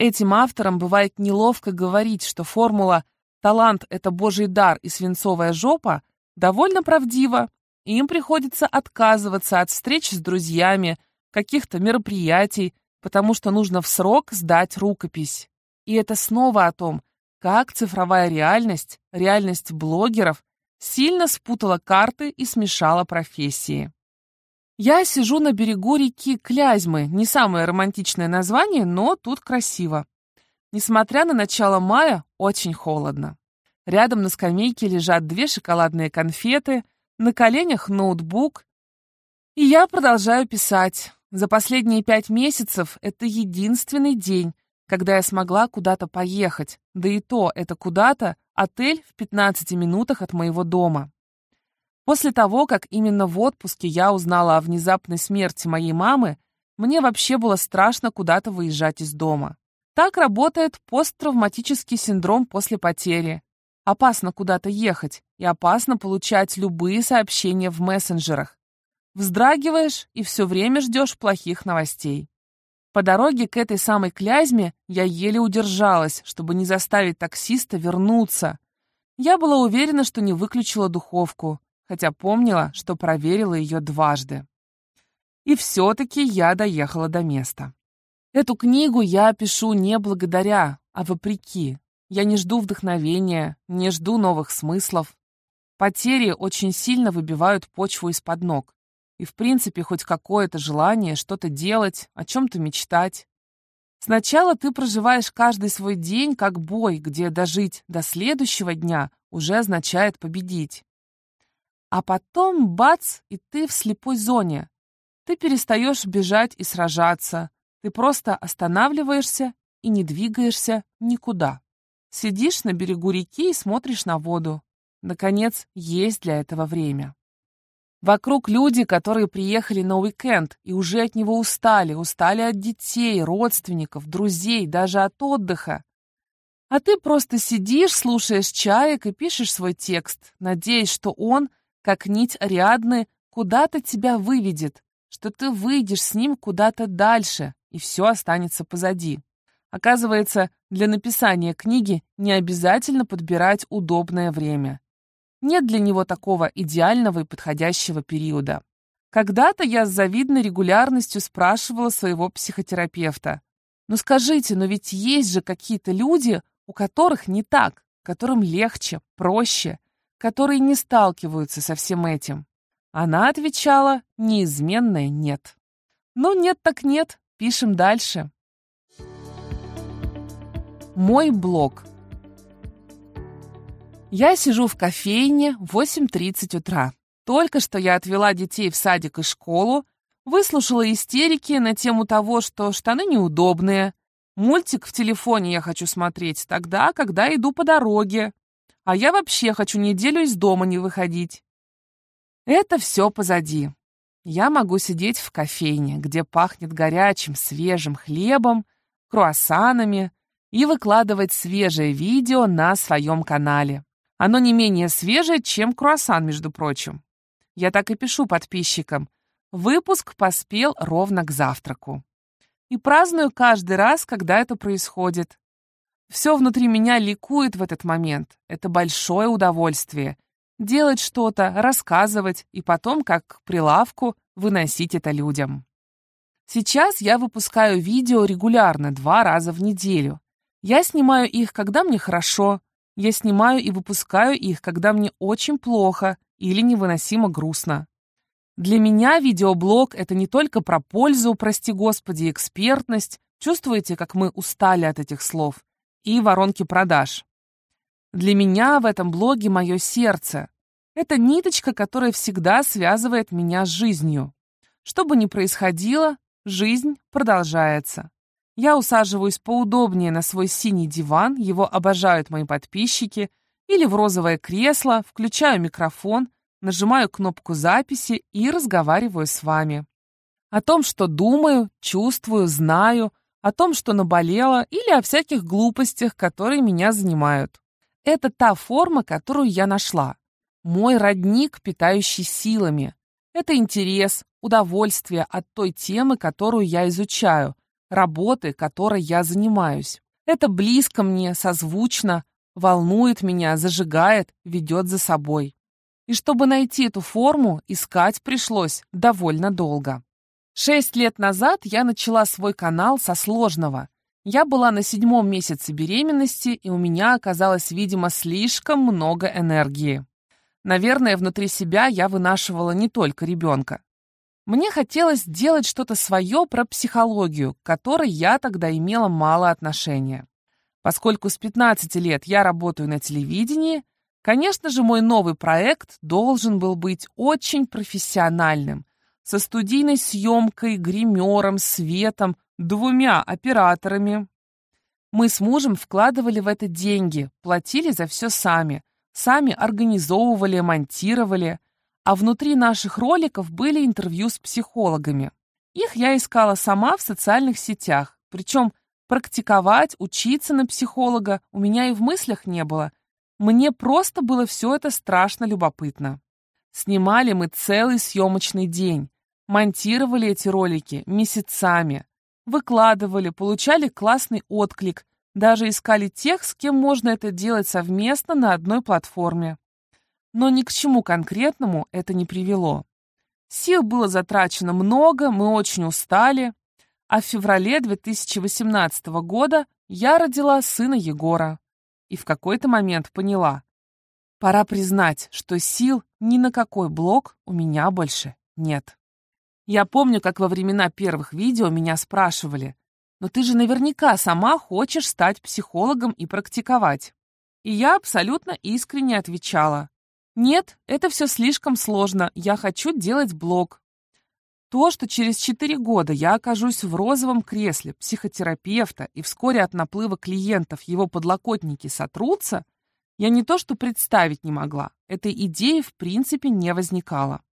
Этим авторам бывает неловко говорить, что формула «талант — это божий дар и свинцовая жопа» довольно правдива, и им приходится отказываться от встреч с друзьями, каких-то мероприятий, потому что нужно в срок сдать рукопись. И это снова о том, как цифровая реальность, реальность блогеров, сильно спутала карты и смешала профессии. Я сижу на берегу реки Клязьмы, не самое романтичное название, но тут красиво. Несмотря на начало мая, очень холодно. Рядом на скамейке лежат две шоколадные конфеты, на коленях ноутбук, и я продолжаю писать. За последние пять месяцев это единственный день, когда я смогла куда-то поехать, да и то это куда-то отель в 15 минутах от моего дома. После того, как именно в отпуске я узнала о внезапной смерти моей мамы, мне вообще было страшно куда-то выезжать из дома. Так работает посттравматический синдром после потери. Опасно куда-то ехать и опасно получать любые сообщения в мессенджерах. Вздрагиваешь и все время ждешь плохих новостей. По дороге к этой самой Клязьме я еле удержалась, чтобы не заставить таксиста вернуться. Я была уверена, что не выключила духовку, хотя помнила, что проверила ее дважды. И все-таки я доехала до места. Эту книгу я пишу не благодаря, а вопреки. Я не жду вдохновения, не жду новых смыслов. Потери очень сильно выбивают почву из-под ног и, в принципе, хоть какое-то желание что-то делать, о чем-то мечтать. Сначала ты проживаешь каждый свой день как бой, где дожить до следующего дня уже означает победить. А потом бац, и ты в слепой зоне. Ты перестаешь бежать и сражаться. Ты просто останавливаешься и не двигаешься никуда. Сидишь на берегу реки и смотришь на воду. Наконец, есть для этого время. Вокруг люди, которые приехали на уикенд и уже от него устали, устали от детей, родственников, друзей, даже от отдыха. А ты просто сидишь, слушаешь чаек и пишешь свой текст, надеясь, что он, как нить Ариадны, куда-то тебя выведет, что ты выйдешь с ним куда-то дальше, и все останется позади. Оказывается, для написания книги не обязательно подбирать удобное время. Нет для него такого идеального и подходящего периода. Когда-то я с завидной регулярностью спрашивала своего психотерапевта. «Ну скажите, но ведь есть же какие-то люди, у которых не так, которым легче, проще, которые не сталкиваются со всем этим». Она отвечала неизменное «нет». «Ну нет так нет, пишем дальше». Мой блог. Я сижу в кофейне в 8.30 утра. Только что я отвела детей в садик и школу, выслушала истерики на тему того, что штаны неудобные. Мультик в телефоне я хочу смотреть тогда, когда иду по дороге. А я вообще хочу неделю из дома не выходить. Это все позади. Я могу сидеть в кофейне, где пахнет горячим, свежим хлебом, круассанами, и выкладывать свежее видео на своем канале. Оно не менее свежее, чем круассан, между прочим. Я так и пишу подписчикам. Выпуск поспел ровно к завтраку. И праздную каждый раз, когда это происходит. Все внутри меня ликует в этот момент. Это большое удовольствие. Делать что-то, рассказывать и потом, как прилавку, выносить это людям. Сейчас я выпускаю видео регулярно, два раза в неделю. Я снимаю их, когда мне хорошо, я снимаю и выпускаю их, когда мне очень плохо или невыносимо грустно. Для меня видеоблог — это не только про пользу, прости господи, экспертность, чувствуете, как мы устали от этих слов, и воронки продаж. Для меня в этом блоге мое сердце. Это ниточка, которая всегда связывает меня с жизнью. Что бы ни происходило, жизнь продолжается. Я усаживаюсь поудобнее на свой синий диван, его обожают мои подписчики, или в розовое кресло, включаю микрофон, нажимаю кнопку записи и разговариваю с вами. О том, что думаю, чувствую, знаю, о том, что наболело, или о всяких глупостях, которые меня занимают. Это та форма, которую я нашла. Мой родник, питающий силами. Это интерес, удовольствие от той темы, которую я изучаю, работы, которой я занимаюсь. Это близко мне, созвучно, волнует меня, зажигает, ведет за собой. И чтобы найти эту форму, искать пришлось довольно долго. Шесть лет назад я начала свой канал со сложного. Я была на седьмом месяце беременности, и у меня оказалось, видимо, слишком много энергии. Наверное, внутри себя я вынашивала не только ребенка. Мне хотелось сделать что-то свое про психологию, к которой я тогда имела мало отношения. Поскольку с 15 лет я работаю на телевидении, конечно же, мой новый проект должен был быть очень профессиональным, со студийной съемкой, гримером, светом, двумя операторами. Мы с мужем вкладывали в это деньги, платили за все сами, сами организовывали, монтировали, а внутри наших роликов были интервью с психологами. Их я искала сама в социальных сетях, причем практиковать, учиться на психолога у меня и в мыслях не было. Мне просто было все это страшно любопытно. Снимали мы целый съемочный день, монтировали эти ролики месяцами, выкладывали, получали классный отклик, даже искали тех, с кем можно это делать совместно на одной платформе. Но ни к чему конкретному это не привело. Сил было затрачено много, мы очень устали, а в феврале 2018 года я родила сына Егора. И в какой-то момент поняла, пора признать, что сил ни на какой блог у меня больше нет. Я помню, как во времена первых видео меня спрашивали, «Но ты же наверняка сама хочешь стать психологом и практиковать». И я абсолютно искренне отвечала, «Нет, это все слишком сложно, я хочу делать блог, то, что через 4 года я окажусь в розовом кресле психотерапевта и вскоре от наплыва клиентов его подлокотники сотрутся, я не то что представить не могла. Этой идеи в принципе не возникало.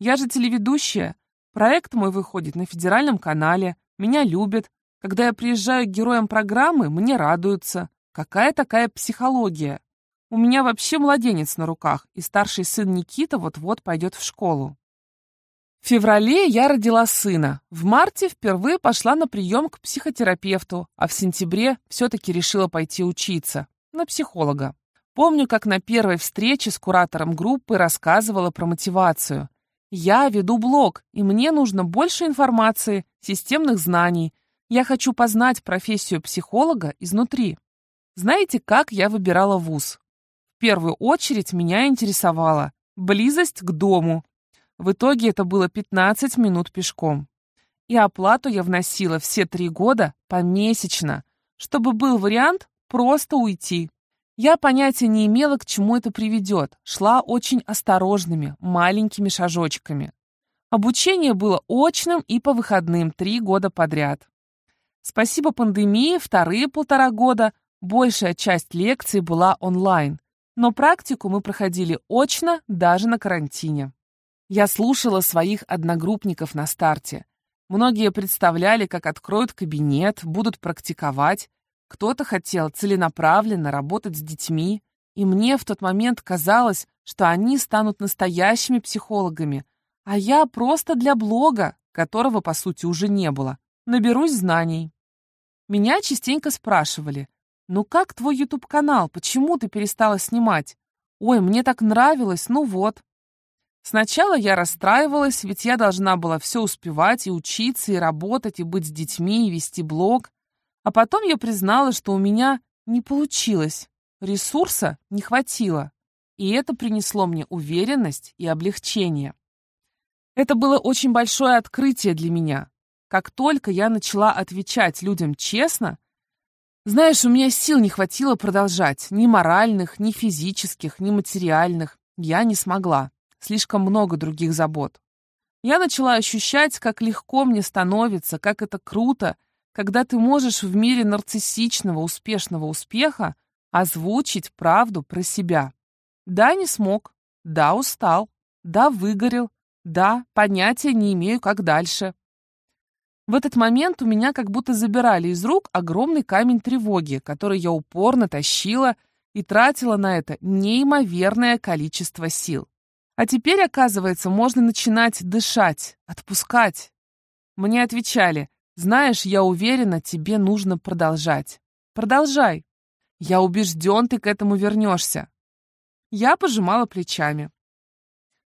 Я же телеведущая. Проект мой выходит на федеральном канале. Меня любят. Когда я приезжаю к героям программы, мне радуются. Какая такая психология? У меня вообще младенец на руках, и старший сын Никита вот-вот пойдет в школу. В феврале я родила сына. В марте впервые пошла на прием к психотерапевту, а в сентябре все-таки решила пойти учиться. На психолога. Помню, как на первой встрече с куратором группы рассказывала про мотивацию. Я веду блог, и мне нужно больше информации, системных знаний. Я хочу познать профессию психолога изнутри. Знаете, как я выбирала вуз? В первую очередь меня интересовала близость к дому, в итоге это было 15 минут пешком. И оплату я вносила все три года помесячно, чтобы был вариант просто уйти. Я понятия не имела, к чему это приведет, шла очень осторожными, маленькими шажочками. Обучение было очным и по выходным три года подряд. Спасибо пандемии, вторые полтора года большая часть лекций была онлайн, но практику мы проходили очно даже на карантине. Я слушала своих одногруппников на старте. Многие представляли, как откроют кабинет, будут практиковать. Кто-то хотел целенаправленно работать с детьми. И мне в тот момент казалось, что они станут настоящими психологами, а я просто для блога, которого, по сути, уже не было, наберусь знаний. Меня частенько спрашивали, «Ну как твой YouTube-канал? Почему ты перестала снимать?» «Ой, мне так нравилось, ну вот». Сначала я расстраивалась, ведь я должна была все успевать и учиться, и работать, и быть с детьми, и вести блог. А потом я признала, что у меня не получилось, ресурса не хватило. И это принесло мне уверенность и облегчение. Это было очень большое открытие для меня. Как только я начала отвечать людям честно, знаешь, у меня сил не хватило продолжать, ни моральных, ни физических, ни материальных. Я не смогла слишком много других забот. Я начала ощущать, как легко мне становится, как это круто, когда ты можешь в мире нарциссичного, успешного успеха озвучить правду про себя. Да, не смог, да, устал, да, выгорел, да, понятия не имею, как дальше. В этот момент у меня как будто забирали из рук огромный камень тревоги, который я упорно тащила и тратила на это неимоверное количество сил. А теперь, оказывается, можно начинать дышать, отпускать. Мне отвечали, знаешь, я уверена, тебе нужно продолжать. Продолжай. Я убежден, ты к этому вернешься. Я пожимала плечами.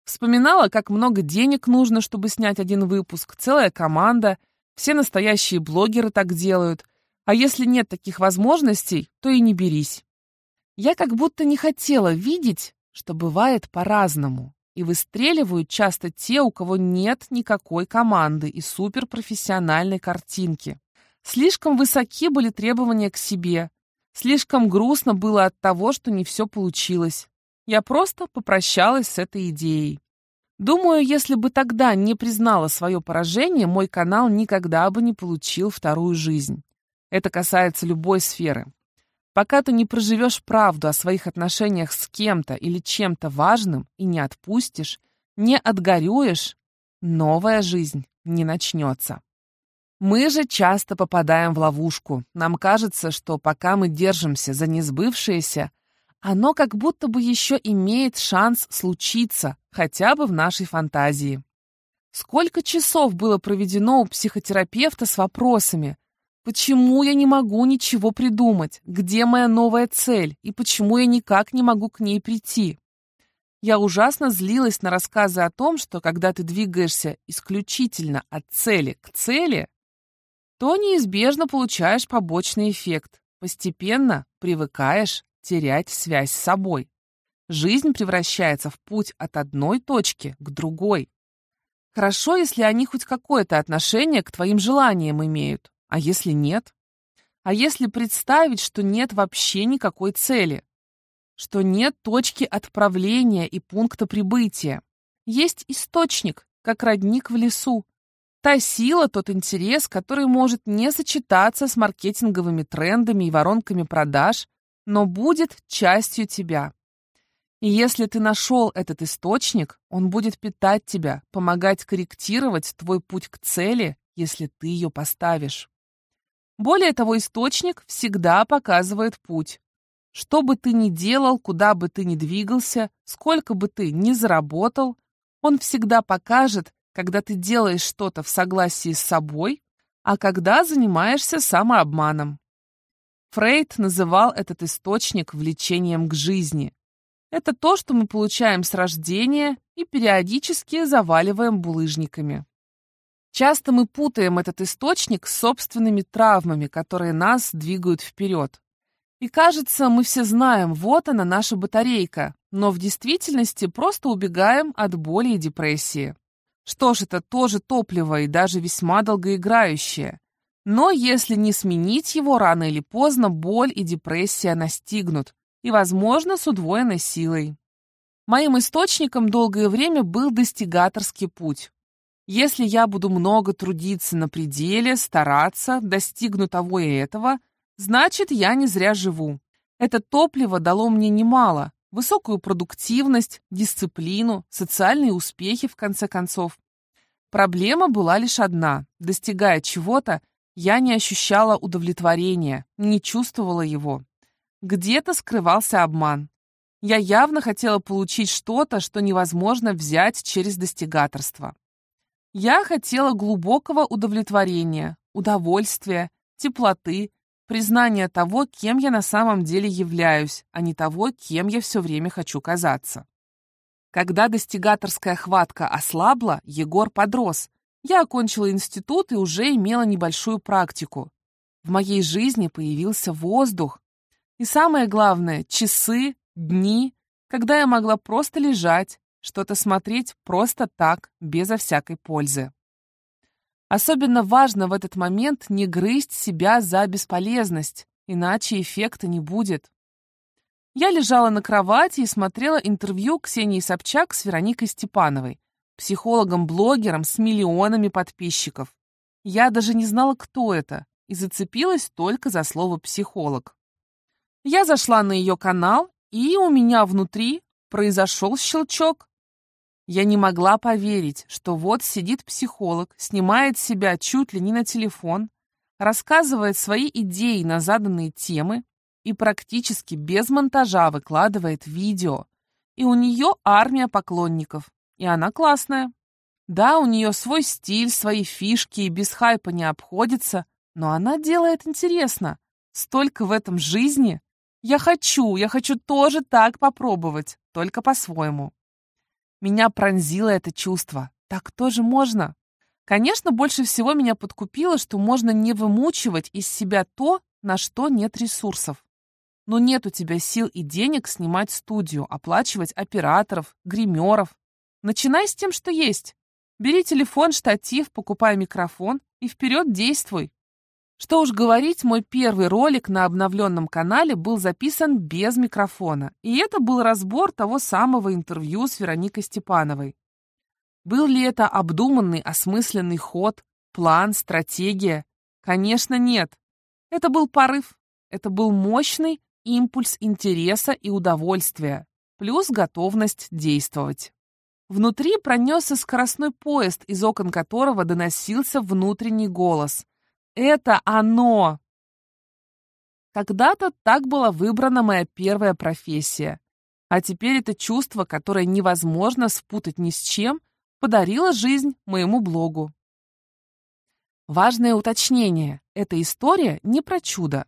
Вспоминала, как много денег нужно, чтобы снять один выпуск, целая команда, все настоящие блогеры так делают. А если нет таких возможностей, то и не берись. Я как будто не хотела видеть, что бывает по-разному. И выстреливают часто те, у кого нет никакой команды и суперпрофессиональной картинки. Слишком высоки были требования к себе. Слишком грустно было от того, что не все получилось. Я просто попрощалась с этой идеей. Думаю, если бы тогда не признала свое поражение, мой канал никогда бы не получил вторую жизнь. Это касается любой сферы. Пока ты не проживешь правду о своих отношениях с кем-то или чем-то важным и не отпустишь, не отгорюешь, новая жизнь не начнется. Мы же часто попадаем в ловушку. Нам кажется, что пока мы держимся за несбывшееся, оно как будто бы еще имеет шанс случиться, хотя бы в нашей фантазии. Сколько часов было проведено у психотерапевта с вопросами «Почему я не могу ничего придумать? Где моя новая цель? И почему я никак не могу к ней прийти?» Я ужасно злилась на рассказы о том, что когда ты двигаешься исключительно от цели к цели, то неизбежно получаешь побочный эффект. Постепенно привыкаешь терять связь с собой. Жизнь превращается в путь от одной точки к другой. Хорошо, если они хоть какое-то отношение к твоим желаниям имеют, а если нет? А если представить, что нет вообще никакой цели? Что нет точки отправления и пункта прибытия? Есть источник, как родник в лесу, Та сила, тот интерес, который может не сочетаться с маркетинговыми трендами и воронками продаж, но будет частью тебя. И если ты нашел этот источник, он будет питать тебя, помогать корректировать твой путь к цели, если ты ее поставишь. Более того, источник всегда показывает путь. Что бы ты ни делал, куда бы ты ни двигался, сколько бы ты ни заработал, он всегда покажет, когда ты делаешь что-то в согласии с собой, а когда занимаешься самообманом. Фрейд называл этот источник влечением к жизни. Это то, что мы получаем с рождения и периодически заваливаем булыжниками. Часто мы путаем этот источник с собственными травмами, которые нас двигают вперед. И кажется, мы все знаем, вот она наша батарейка, но в действительности просто убегаем от боли и депрессии. Что ж, это тоже топливо и даже весьма долгоиграющее. Но если не сменить его, рано или поздно боль и депрессия настигнут, и, возможно, с удвоенной силой. Моим источником долгое время был достигаторский путь. Если я буду много трудиться на пределе, стараться, достигну того и этого, значит, я не зря живу. Это топливо дало мне немало, высокую продуктивность, дисциплину, социальные успехи, в конце концов. Проблема была лишь одна. Достигая чего-то, я не ощущала удовлетворения, не чувствовала его. Где-то скрывался обман. Я явно хотела получить что-то, что невозможно взять через достигаторство. Я хотела глубокого удовлетворения, удовольствия, теплоты, признание того, кем я на самом деле являюсь, а не того, кем я все время хочу казаться. Когда достигаторская хватка ослабла, Егор подрос. Я окончила институт и уже имела небольшую практику. В моей жизни появился воздух. И самое главное — часы, дни, когда я могла просто лежать, что-то смотреть просто так, безо всякой пользы. Особенно важно в этот момент не грызть себя за бесполезность, иначе эффекта не будет. Я лежала на кровати и смотрела интервью Ксении Собчак с Вероникой Степановой, психологом-блогером с миллионами подписчиков. Я даже не знала, кто это, и зацепилась только за слово «психолог». Я зашла на ее канал, и у меня внутри произошел щелчок. Я не могла поверить, что вот сидит психолог, снимает себя чуть ли не на телефон, рассказывает свои идеи на заданные темы и практически без монтажа выкладывает видео. И у нее армия поклонников, и она классная. Да, у нее свой стиль, свои фишки, и без хайпа не обходится, но она делает интересно. Столько в этом жизни. Я хочу, я хочу тоже так попробовать, только по-своему. Меня пронзило это чувство. Так тоже можно. Конечно, больше всего меня подкупило, что можно не вымучивать из себя то, на что нет ресурсов. Но нет у тебя сил и денег снимать студию, оплачивать операторов, гримеров. Начинай с тем, что есть. Бери телефон, штатив, покупай микрофон и вперед действуй. Что уж говорить, мой первый ролик на обновленном канале был записан без микрофона, и это был разбор того самого интервью с Вероникой Степановой. Был ли это обдуманный, осмысленный ход, план, стратегия? Конечно, нет. Это был порыв, это был мощный импульс интереса и удовольствия, плюс готовность действовать. Внутри пронесся скоростной поезд, из окон которого доносился внутренний голос. «Это оно!» Когда-то так была выбрана моя первая профессия. А теперь это чувство, которое невозможно спутать ни с чем, подарило жизнь моему блогу. Важное уточнение. Эта история не про чудо.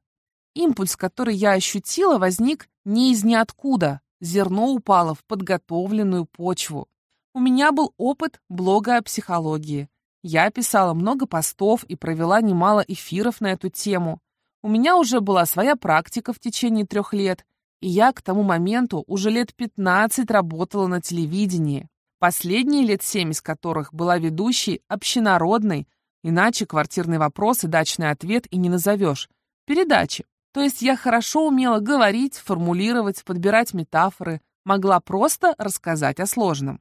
Импульс, который я ощутила, возник не из ниоткуда. Зерно упало в подготовленную почву. У меня был опыт блога о психологии. Я писала много постов и провела немало эфиров на эту тему. У меня уже была своя практика в течение трех лет, и я к тому моменту уже лет 15 работала на телевидении. Последние лет семь из которых была ведущей общенародной, иначе квартирный вопрос и дачный ответ и не назовешь, передачи. То есть я хорошо умела говорить, формулировать, подбирать метафоры, могла просто рассказать о сложном.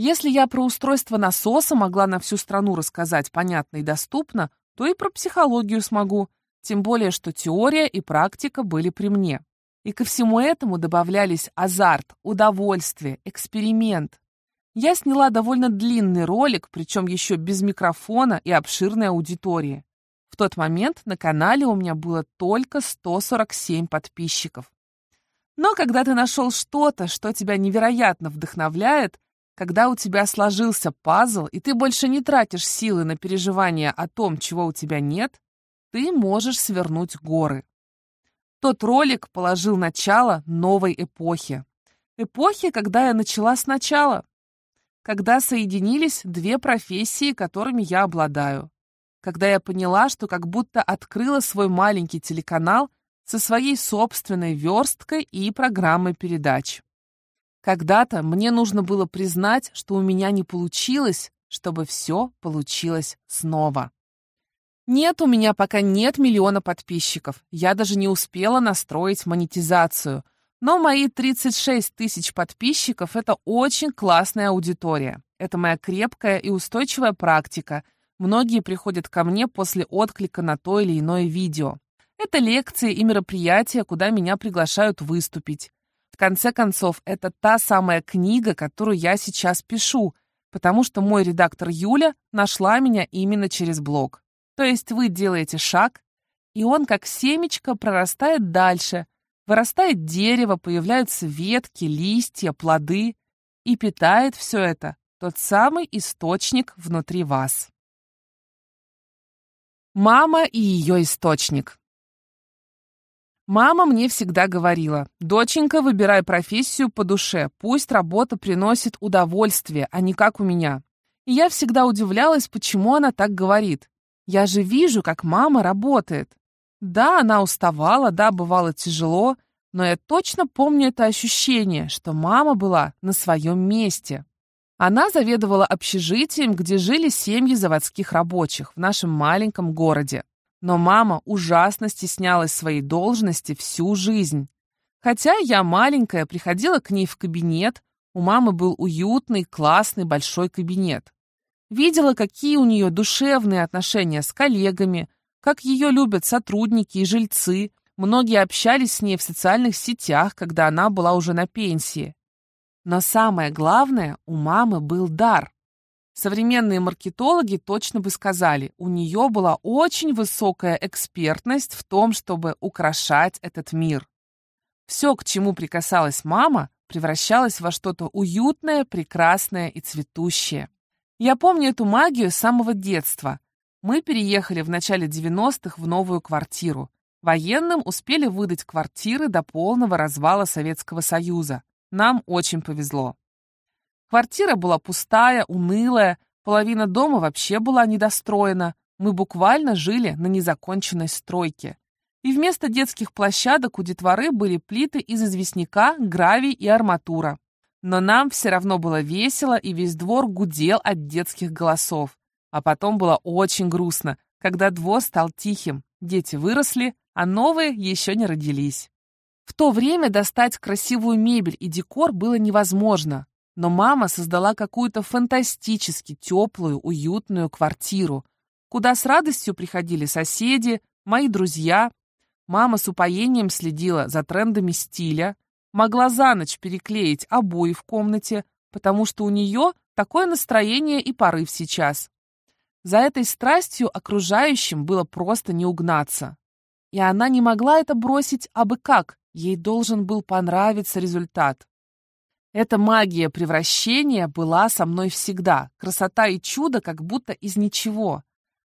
Если я про устройство насоса могла на всю страну рассказать понятно и доступно, то и про психологию смогу, тем более, что теория и практика были при мне. И ко всему этому добавлялись азарт, удовольствие, эксперимент. Я сняла довольно длинный ролик, причем еще без микрофона и обширной аудитории. В тот момент на канале у меня было только 147 подписчиков. Но когда ты нашел что-то, что тебя невероятно вдохновляет, когда у тебя сложился пазл, и ты больше не тратишь силы на переживания о том, чего у тебя нет, ты можешь свернуть горы. Тот ролик положил начало новой эпохи. Эпохи, когда я начала сначала. Когда соединились две профессии, которыми я обладаю. Когда я поняла, что как будто открыла свой маленький телеканал со своей собственной версткой и программой передач. Когда-то мне нужно было признать, что у меня не получилось, чтобы все получилось снова. Нет, у меня пока нет миллиона подписчиков. Я даже не успела настроить монетизацию. Но мои 36 тысяч подписчиков — это очень классная аудитория. Это моя крепкая и устойчивая практика. Многие приходят ко мне после отклика на то или иное видео. Это лекции и мероприятия, куда меня приглашают выступить. Конце концов, это та самая книга, которую я сейчас пишу, потому что мой редактор Юля нашла меня именно через блог. То есть вы делаете шаг, и он как семечко прорастает дальше, вырастает дерево, появляются ветки, листья, плоды, и питает все это тот самый источник внутри вас. Мама и ее источник. Мама мне всегда говорила, «Доченька, выбирай профессию по душе, пусть работа приносит удовольствие, а не как у меня». И я всегда удивлялась, почему она так говорит. Я же вижу, как мама работает. Да, она уставала, да, бывало тяжело, но я точно помню это ощущение, что мама была на своем месте. Она заведовала общежитием, где жили семьи заводских рабочих в нашем маленьком городе. Но мама ужасно стеснялась своей должности всю жизнь. Хотя я маленькая, приходила к ней в кабинет, у мамы был уютный, классный, большой кабинет. Видела, какие у нее душевные отношения с коллегами, как ее любят сотрудники и жильцы. Многие общались с ней в социальных сетях, когда она была уже на пенсии. Но самое главное, у мамы был дар. Современные маркетологи точно бы сказали, у нее была очень высокая экспертность в том, чтобы украшать этот мир. Все, к чему прикасалась мама, превращалось во что-то уютное, прекрасное и цветущее. Я помню эту магию с самого детства. Мы переехали в начале 90-х в новую квартиру. Военным успели выдать квартиры до полного развала Советского Союза. Нам очень повезло. Квартира была пустая, унылая, половина дома вообще была недостроена. Мы буквально жили на незаконченной стройке. И вместо детских площадок у детворы были плиты из известняка, гравий и арматура. Но нам все равно было весело, и весь двор гудел от детских голосов. А потом было очень грустно, когда двор стал тихим. Дети выросли, а новые еще не родились. В то время достать красивую мебель и декор было невозможно, но мама создала какую-то фантастически теплую, уютную квартиру, куда с радостью приходили соседи, мои друзья. Мама с упоением следила за трендами стиля, могла за ночь переклеить обои в комнате, потому что у нее такое настроение и порыв сейчас. За этой страстью окружающим было просто не угнаться. И она не могла это бросить абы как, ей должен был понравиться результат. Эта магия превращения была со мной всегда, красота и чудо как будто из ничего.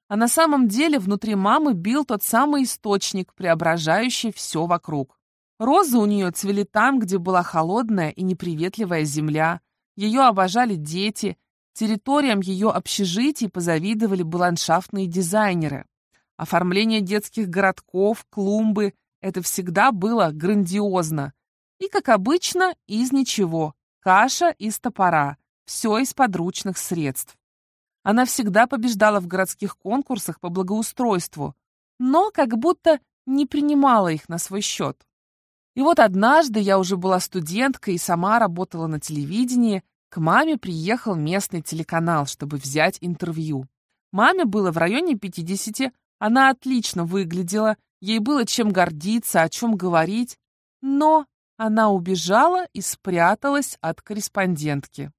А на самом деле внутри мамы бил тот самый источник, преображающий все вокруг. Розы у нее цвели там, где была холодная и неприветливая земля. Ее обожали дети. Территориям ее общежитий позавидовали бы ландшафтные дизайнеры. Оформление детских городков, клумбы — это всегда было грандиозно. И, как обычно, из ничего. Каша из топора. Все из подручных средств. Она всегда побеждала в городских конкурсах по благоустройству, но как будто не принимала их на свой счет. И вот однажды я уже была студенткой и сама работала на телевидении, к маме приехал местный телеканал, чтобы взять интервью. Маме было в районе 50, она отлично выглядела, ей было чем гордиться, о чем говорить, но она убежала и спряталась от корреспондентки.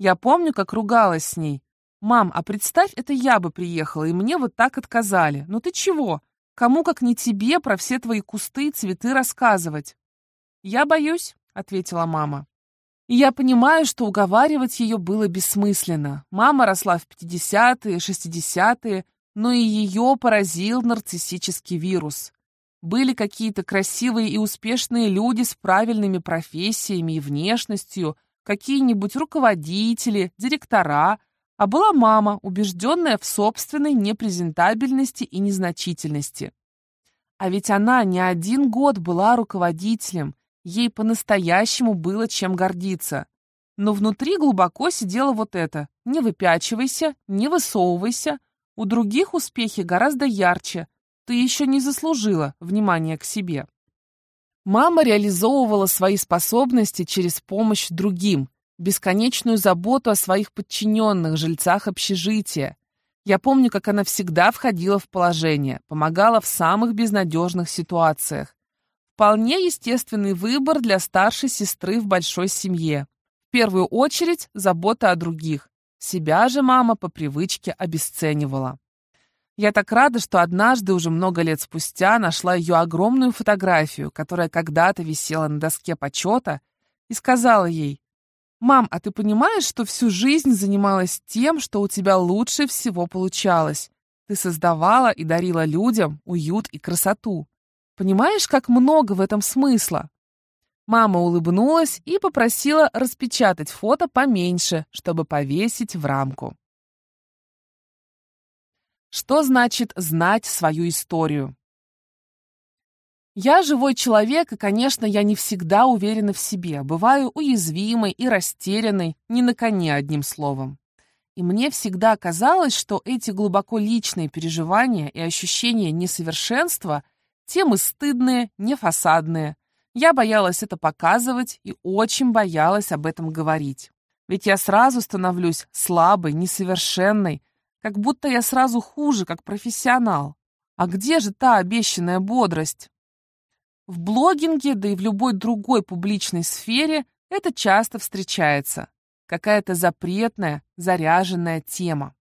Я помню, как ругалась с ней. «Мам, а представь, это я бы приехала, и мне вот так отказали. Ну ты чего? Кому, как не тебе, про все твои кусты и цветы рассказывать?» «Я боюсь», — ответила мама. И я понимаю, что уговаривать ее было бессмысленно. Мама росла в 50-е, 60-е, но и ее поразил нарциссический вирус. Были какие-то красивые и успешные люди с правильными профессиями и внешностью, какие-нибудь руководители, директора, а была мама, убежденная в собственной непрезентабельности и незначительности. А ведь она не один год была руководителем, ей по-настоящему было чем гордиться. Но внутри глубоко сидело вот это «не выпячивайся, не высовывайся», у других успехи гораздо ярче, ты еще не заслужила внимания к себе. Мама реализовывала свои способности через помощь другим, бесконечную заботу о своих подчиненных, жильцах общежития. Я помню, как она всегда входила в положение, помогала в самых безнадежных ситуациях. Вполне естественный выбор для старшей сестры в большой семье. В первую очередь забота о других. Себя же мама по привычке обесценивала. Я так рада, что однажды, уже много лет спустя, нашла ее огромную фотографию, которая когда-то висела на доске почета, и сказала ей, «Мам, а ты понимаешь, что всю жизнь занималась тем, что у тебя лучше всего получалось? Ты создавала и дарила людям уют и красоту. Понимаешь, как много в этом смысла?» Мама улыбнулась и попросила распечатать фото поменьше, чтобы повесить в рамку. Что значит знать свою историю? Я живой человек, и, конечно, я не всегда уверена в себе, бываю уязвимой и растерянной, не на коне одним словом. И мне всегда казалось, что эти глубоко личные переживания и ощущения несовершенства темы стыдные, не фасадные. Я боялась это показывать и очень боялась об этом говорить. Ведь я сразу становлюсь слабой, несовершенной, как будто я сразу хуже, как профессионал. А где же та обещанная бодрость? В блогинге, да и в любой другой публичной сфере это часто встречается. Какая-то запретная, заряженная тема.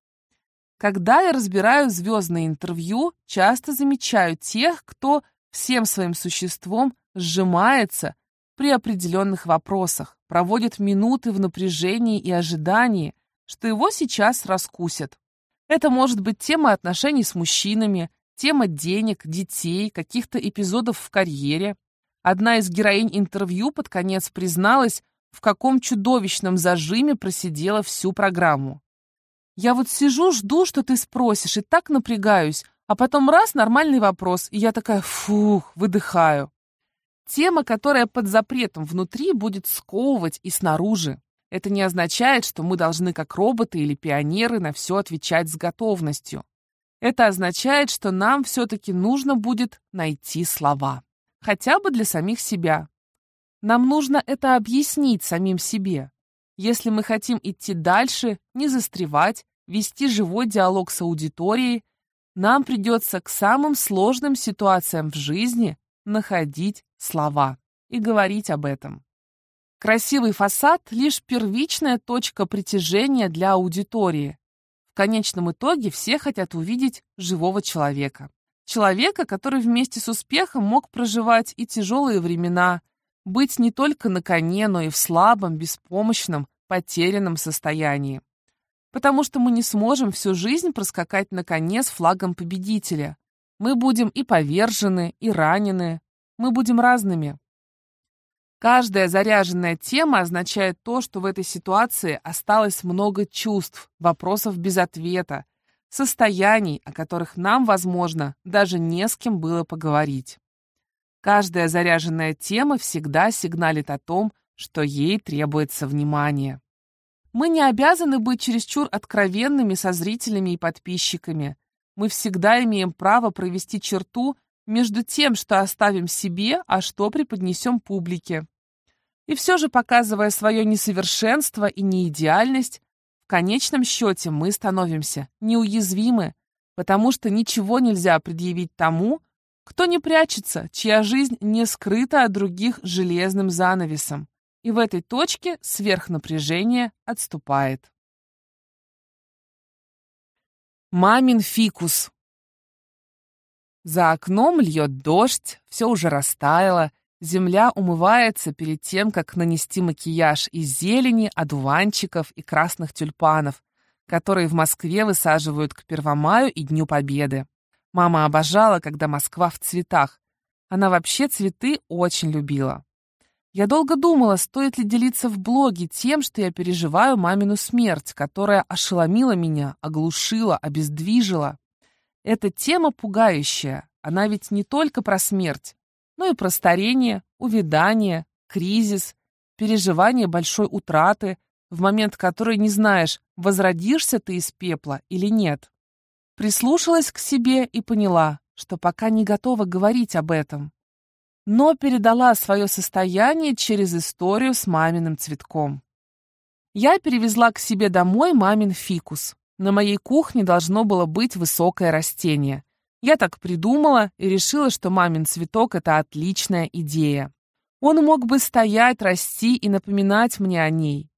Когда я разбираю звездные интервью, часто замечаю тех, кто всем своим существом сжимается при определенных вопросах, проводит минуты в напряжении и ожидании, что его сейчас раскусят. Это может быть тема отношений с мужчинами, Тема денег, детей, каких-то эпизодов в карьере. Одна из героинь интервью под конец призналась, в каком чудовищном зажиме просидела всю программу. «Я вот сижу, жду, что ты спросишь, и так напрягаюсь, а потом раз, нормальный вопрос, и я такая, фух, выдыхаю». Тема, которая под запретом внутри, будет сковывать и снаружи. Это не означает, что мы должны как роботы или пионеры на все отвечать с готовностью. Это означает, что нам все-таки нужно будет найти слова. Хотя бы для самих себя. Нам нужно это объяснить самим себе. Если мы хотим идти дальше, не застревать, вести живой диалог с аудиторией, нам придется к самым сложным ситуациям в жизни находить слова и говорить об этом. Красивый фасад — лишь первичная точка притяжения для аудитории. В конечном итоге все хотят увидеть живого человека. Человека, который вместе с успехом мог проживать и тяжелые времена, быть не только на коне, но и в слабом, беспомощном, потерянном состоянии. Потому что мы не сможем всю жизнь проскакать на коне с флагом победителя. Мы будем и повержены, и ранены. Мы будем разными. Каждая заряженная тема означает то, что в этой ситуации осталось много чувств, вопросов без ответа, состояний, о которых нам, возможно, даже не с кем было поговорить. Каждая заряженная тема всегда сигналит о том, что ей требуется внимание. Мы не обязаны быть чересчур откровенными со зрителями и подписчиками. Мы всегда имеем право провести черту между тем, что оставим себе, а что преподнесем публике. И все же, показывая свое несовершенство и неидеальность, в конечном счете мы становимся неуязвимы, потому что ничего нельзя предъявить тому, кто не прячется, чья жизнь не скрыта от других железным занавесом. И в этой точке сверхнапряжение отступает. Мамин фикус. За окном льет дождь, все уже растаяло, Земля умывается перед тем, как нанести макияж из зелени, одуванчиков и красных тюльпанов, которые в Москве высаживают к Первомаю и Дню Победы. Мама обожала, когда Москва в цветах. Она вообще цветы очень любила. Я долго думала, стоит ли делиться в блоге тем, что я переживаю мамину смерть, которая ошеломила меня, оглушила, обездвижила. Эта тема пугающая. Она ведь не только про смерть, но и про старение, увядание, кризис, переживание большой утраты, в момент которой не знаешь, возродишься ты из пепла или нет. Прислушалась к себе и поняла, что пока не готова говорить об этом. Но передала свое состояние через историю с маминым цветком. Я перевезла к себе домой мамин фикус. На моей кухне должно было быть высокое растение. Я так придумала и решила, что мамин цветок — это отличная идея. Он мог бы стоять, расти и напоминать мне о ней.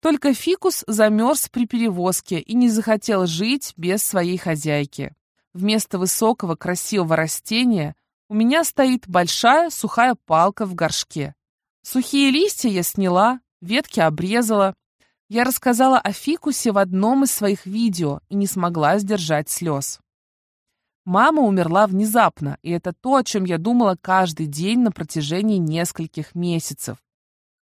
Только фикус замерз при перевозке и не захотел жить без своей хозяйки. Вместо высокого красивого растения у меня стоит большая сухая палка в горшке. Сухие листья я сняла, ветки обрезала. Я рассказала о фикусе в одном из своих видео и не смогла сдержать слез. Мама умерла внезапно, и это то, о чем я думала каждый день на протяжении нескольких месяцев.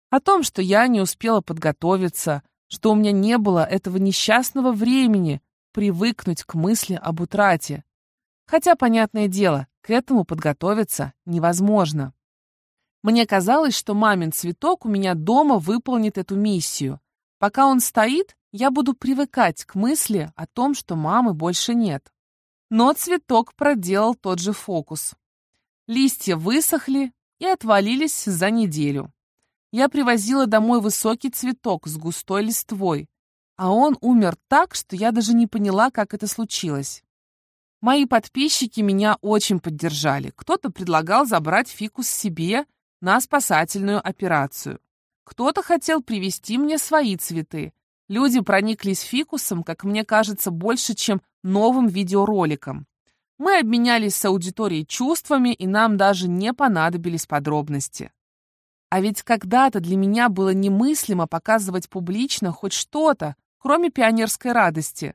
О том, что я не успела подготовиться, что у меня не было этого несчастного времени привыкнуть к мысли об утрате. Хотя, понятное дело, к этому подготовиться невозможно. Мне казалось, что мамин цветок у меня дома выполнит эту миссию. Пока он стоит, я буду привыкать к мысли о том, что мамы больше нет. Но цветок проделал тот же фокус. Листья высохли и отвалились за неделю. Я привозила домой высокий цветок с густой листвой, а он умер так, что я даже не поняла, как это случилось. Мои подписчики меня очень поддержали. Кто-то предлагал забрать фикус себе на спасательную операцию. Кто-то хотел привезти мне свои цветы. Люди прониклись фикусом, как мне кажется, больше, чем новым видеороликом. Мы обменялись с аудиторией чувствами, и нам даже не понадобились подробности. А ведь когда-то для меня было немыслимо показывать публично хоть что-то, кроме пионерской радости.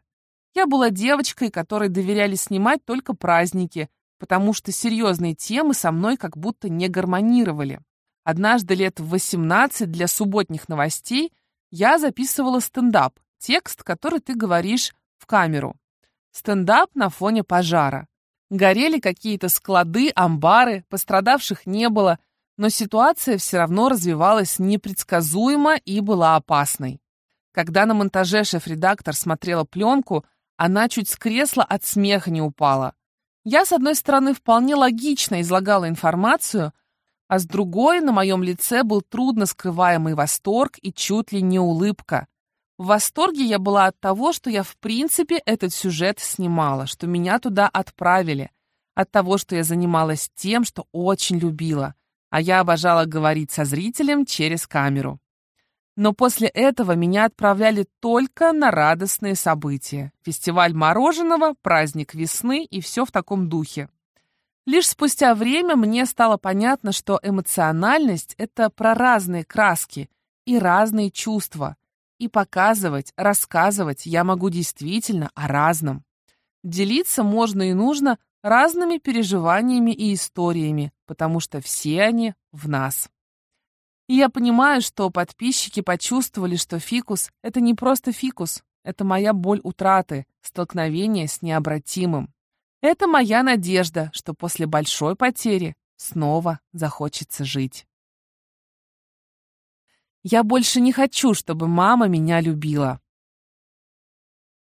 Я была девочкой, которой доверяли снимать только праздники, потому что серьезные темы со мной как будто не гармонировали. Однажды лет в 18 для субботних новостей я записывала стендап, текст, который ты говоришь в камеру. Стендап на фоне пожара. Горели какие-то склады, амбары, пострадавших не было, но ситуация все равно развивалась непредсказуемо и была опасной. Когда на монтаже шеф-редактор смотрела пленку, она чуть с кресла от смеха не упала. Я, с одной стороны, вполне логично излагала информацию, а с другой на моем лице был трудно скрываемый восторг и чуть ли не улыбка. В восторге я была от того, что я в принципе этот сюжет снимала, что меня туда отправили, от того, что я занималась тем, что очень любила, а я обожала говорить со зрителем через камеру. Но после этого меня отправляли только на радостные события. Фестиваль мороженого, праздник весны и все в таком духе. Лишь спустя время мне стало понятно, что эмоциональность — это про разные краски и разные чувства. И показывать, рассказывать я могу действительно о разном. Делиться можно и нужно разными переживаниями и историями, потому что все они в нас. И я понимаю, что подписчики почувствовали, что фикус — это не просто фикус, это моя боль утраты, столкновение с необратимым. Это моя надежда, что после большой потери снова захочется жить. Я больше не хочу, чтобы мама меня любила.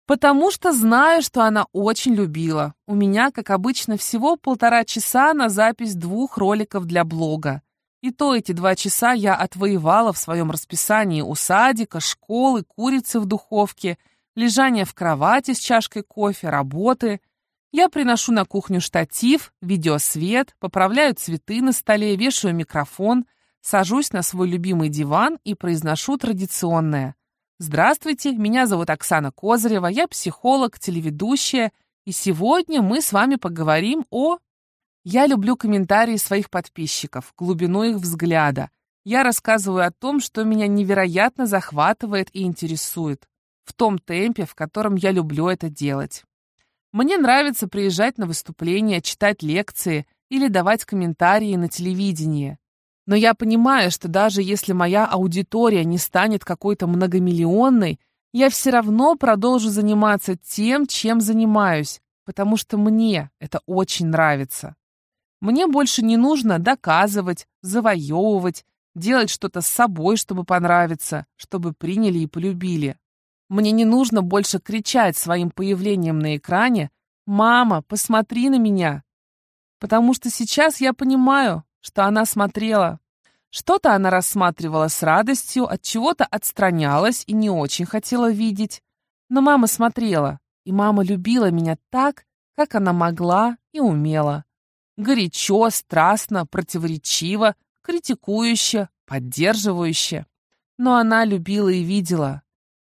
Потому что знаю, что она очень любила. У меня, как обычно, всего полтора часа на запись двух роликов для блога. И то эти два часа я отвоевала в своем расписании у садика, школы, курицы в духовке, лежание в кровати с чашкой кофе, работы. Я приношу на кухню штатив, видеосвет, поправляю цветы на столе, вешаю микрофон, сажусь на свой любимый диван и произношу традиционное. Здравствуйте, меня зовут Оксана Козырева, я психолог, телеведущая, и сегодня мы с вами поговорим о я люблю комментарии своих подписчиков, глубину их взгляда. Я рассказываю о том, что меня невероятно захватывает и интересует, в том темпе, в котором я люблю это делать. Мне нравится приезжать на выступления, читать лекции или давать комментарии на телевидении. Но я понимаю, что даже если моя аудитория не станет какой-то многомиллионной, я все равно продолжу заниматься тем, чем занимаюсь, потому что мне это очень нравится. Мне больше не нужно доказывать, завоевывать, делать что-то с собой, чтобы понравиться, чтобы приняли и полюбили. Мне не нужно больше кричать своим появлением на экране «Мама, посмотри на меня!» Потому что сейчас я понимаю, что она смотрела. Что-то она рассматривала с радостью, от чего-то отстранялась и не очень хотела видеть. Но мама смотрела, и мама любила меня так, как она могла и умела горячо, страстно, противоречиво, критикующе, поддерживающе. Но она любила и видела.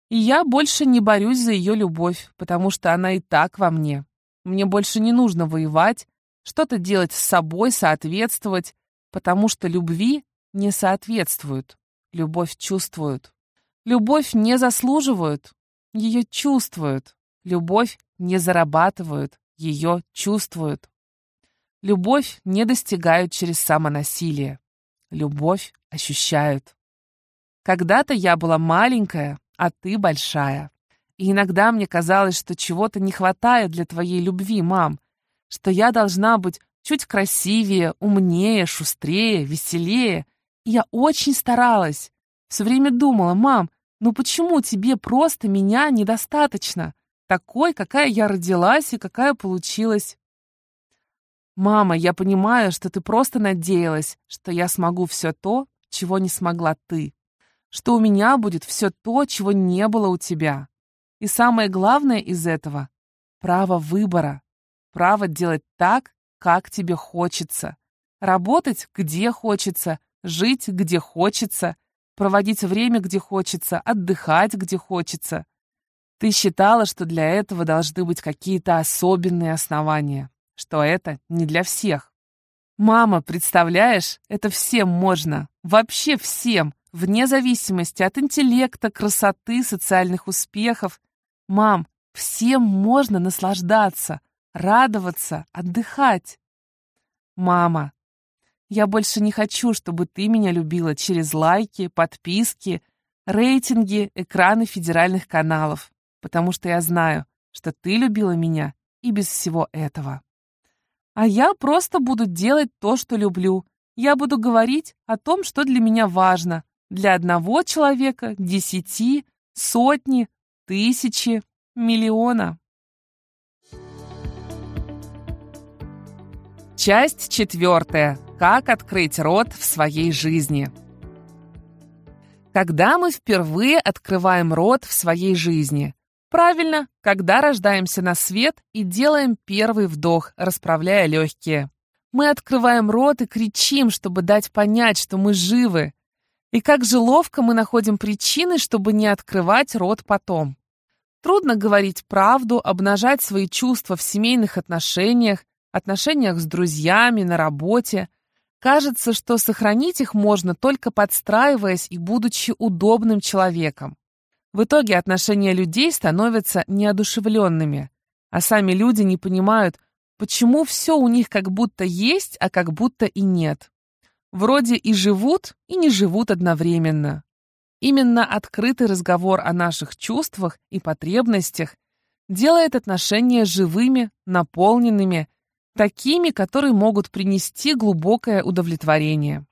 И я больше не борюсь за ее любовь, потому что она и так во мне. Мне больше не нужно воевать, что-то делать с собой, соответствовать, потому что любви не соответствуют. Любовь чувствуют. Любовь не заслуживают, ее чувствуют. Любовь не зарабатывают, ее чувствуют. Любовь не достигают через самонасилие. Любовь ощущают. Когда-то я была маленькая, а ты большая. И иногда мне казалось, что чего-то не хватает для твоей любви, мам, что я должна быть чуть красивее, умнее, шустрее, веселее. И я очень старалась. Все время думала, мам, ну почему тебе просто меня недостаточно? Такой, какая я родилась и какая получилась. «Мама, я понимаю, что ты просто надеялась, что я смогу все то, чего не смогла ты, что у меня будет все то, чего не было у тебя. И самое главное из этого — право выбора, право делать так, как тебе хочется, работать, где хочется, жить, где хочется, проводить время, где хочется, отдыхать, где хочется. Ты считала, что для этого должны быть какие-то особенные основания что это не для всех. Мама, представляешь, это всем можно. Вообще всем. Вне зависимости от интеллекта, красоты, социальных успехов. Мам, всем можно наслаждаться, радоваться, отдыхать. Мама, я больше не хочу, чтобы ты меня любила через лайки, подписки, рейтинги, экраны федеральных каналов, потому что я знаю, что ты любила меня и без всего этого. А я просто буду делать то, что люблю. Я буду говорить о том, что для меня важно. Для одного человека, десяти, сотни, тысячи, миллиона. Часть четвертая. Как открыть рот в своей жизни. Когда мы впервые открываем рот в своей жизни? Правильно, когда рождаемся на свет и делаем первый вдох, расправляя легкие. Мы открываем рот и кричим, чтобы дать понять, что мы живы. И как же ловко мы находим причины, чтобы не открывать рот потом. Трудно говорить правду, обнажать свои чувства в семейных отношениях, отношениях с друзьями, на работе. Кажется, что сохранить их можно только подстраиваясь и будучи удобным человеком. В итоге отношения людей становятся неодушевленными, а сами люди не понимают, почему все у них как будто есть, а как будто и нет. Вроде и живут, и не живут одновременно. Именно открытый разговор о наших чувствах и потребностях делает отношения живыми, наполненными, такими, которые могут принести глубокое удовлетворение.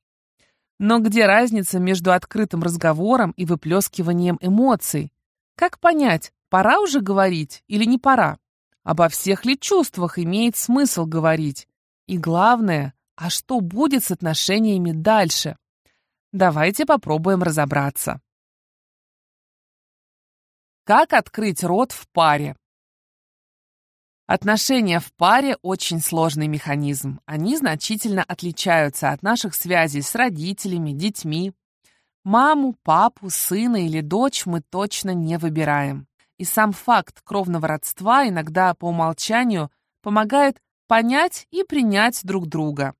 Но где разница между открытым разговором и выплескиванием эмоций? Как понять, пора уже говорить или не пора? Обо всех ли чувствах имеет смысл говорить? И главное, а что будет с отношениями дальше? Давайте попробуем разобраться. Как открыть рот в паре? Отношения в паре – очень сложный механизм. Они значительно отличаются от наших связей с родителями, детьми. Маму, папу, сына или дочь мы точно не выбираем. И сам факт кровного родства иногда по умолчанию помогает понять и принять друг друга.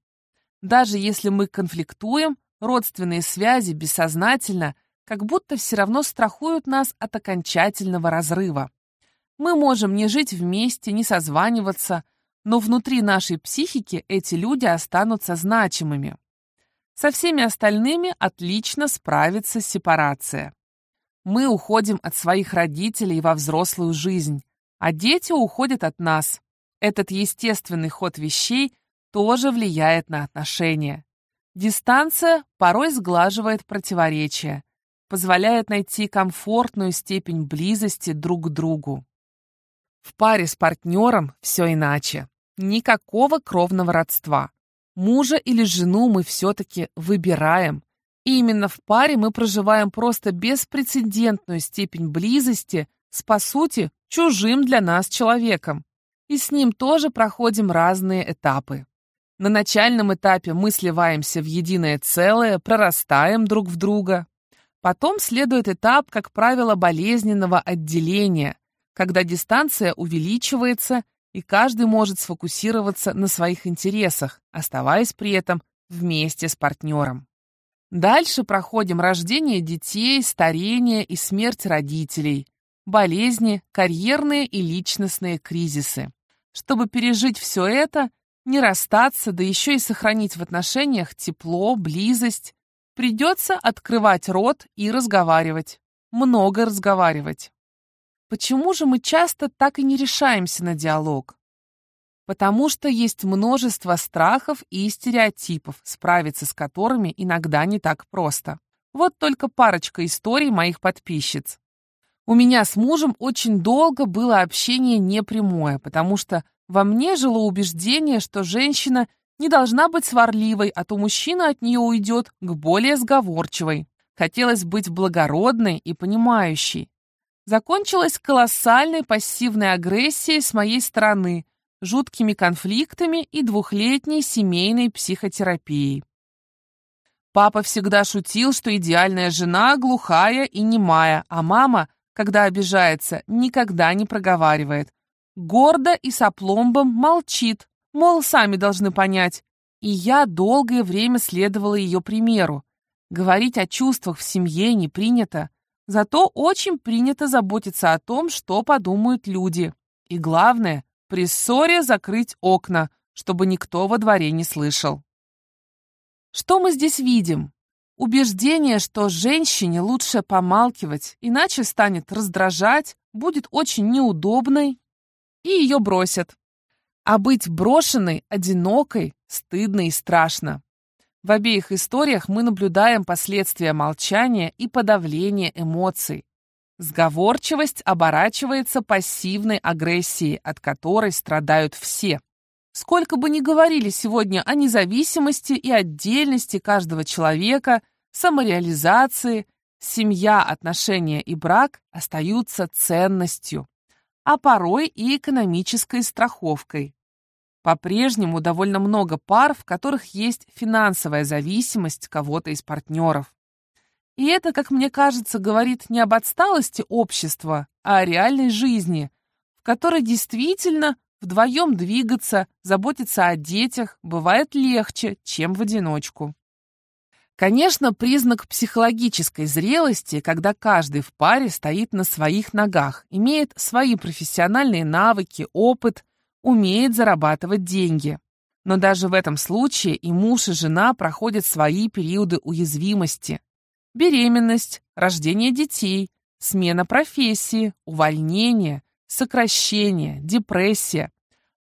Даже если мы конфликтуем, родственные связи бессознательно как будто все равно страхуют нас от окончательного разрыва. Мы можем не жить вместе, не созваниваться, но внутри нашей психики эти люди останутся значимыми. Со всеми остальными отлично справится сепарация. Мы уходим от своих родителей во взрослую жизнь, а дети уходят от нас. Этот естественный ход вещей тоже влияет на отношения. Дистанция порой сглаживает противоречия, позволяет найти комфортную степень близости друг к другу. В паре с партнером все иначе. Никакого кровного родства. Мужа или жену мы все-таки выбираем, и именно в паре мы проживаем просто беспрецедентную степень близости с, по сути, чужим для нас человеком. И с ним тоже проходим разные этапы. На начальном этапе мы сливаемся в единое целое, прорастаем друг в друга. Потом следует этап, как правило, болезненного отделения, когда дистанция увеличивается, и каждый может сфокусироваться на своих интересах, оставаясь при этом вместе с партнером. Дальше проходим рождение детей, старение и смерть родителей, болезни, карьерные и личностные кризисы. Чтобы пережить все это, не расстаться, да еще и сохранить в отношениях тепло, близость, придется открывать рот и разговаривать. Много разговаривать. Почему же мы часто так и не решаемся на диалог? Потому что есть множество страхов и стереотипов, справиться с которыми иногда не так просто. Вот только парочка историй моих подписчиц. У меня с мужем очень долго было общение непрямое, потому что во мне жило убеждение, что женщина не должна быть сварливой, а то мужчина от нее уйдет к более сговорчивой. Хотелось быть благородной и понимающей. Закончилась колоссальной пассивной агрессией с моей стороны, жуткими конфликтами и двухлетней семейной психотерапией. Папа всегда шутил, что идеальная жена глухая и немая, а мама, когда обижается, никогда не проговаривает. Гордо и с опломбом молчит, мол, сами должны понять. И я долгое время следовала ее примеру. Говорить о чувствах в семье не принято, зато очень принято заботиться о том, что подумают люди. И главное, при ссоре закрыть окна, чтобы никто во дворе не слышал. Что мы здесь видим? Убеждение, что женщине лучше помалкивать, иначе станет раздражать, будет очень неудобной, и ее бросят. А быть брошенной, одинокой, стыдно и страшно. В обеих историях мы наблюдаем последствия молчания и подавления эмоций. Сговорчивость оборачивается пассивной агрессией, от которой страдают все. Сколько бы ни говорили сегодня о независимости и отдельности каждого человека, самореализации, семья, отношения и брак остаются ценностью, а порой и экономической страховкой. По-прежнему довольно много пар, в которых есть финансовая зависимость кого-то из партнеров. И это, как мне кажется, говорит не об отсталости общества, а о реальной жизни, в которой действительно вдвоем двигаться, заботиться о детях бывает легче, чем в одиночку. Конечно, признак психологической зрелости, когда каждый в паре стоит на своих ногах, имеет свои профессиональные навыки, опыт, умеет зарабатывать деньги. Но даже в этом случае и муж, и жена проходят свои периоды уязвимости. Беременность, рождение детей, смена профессии, увольнение, сокращение, депрессия.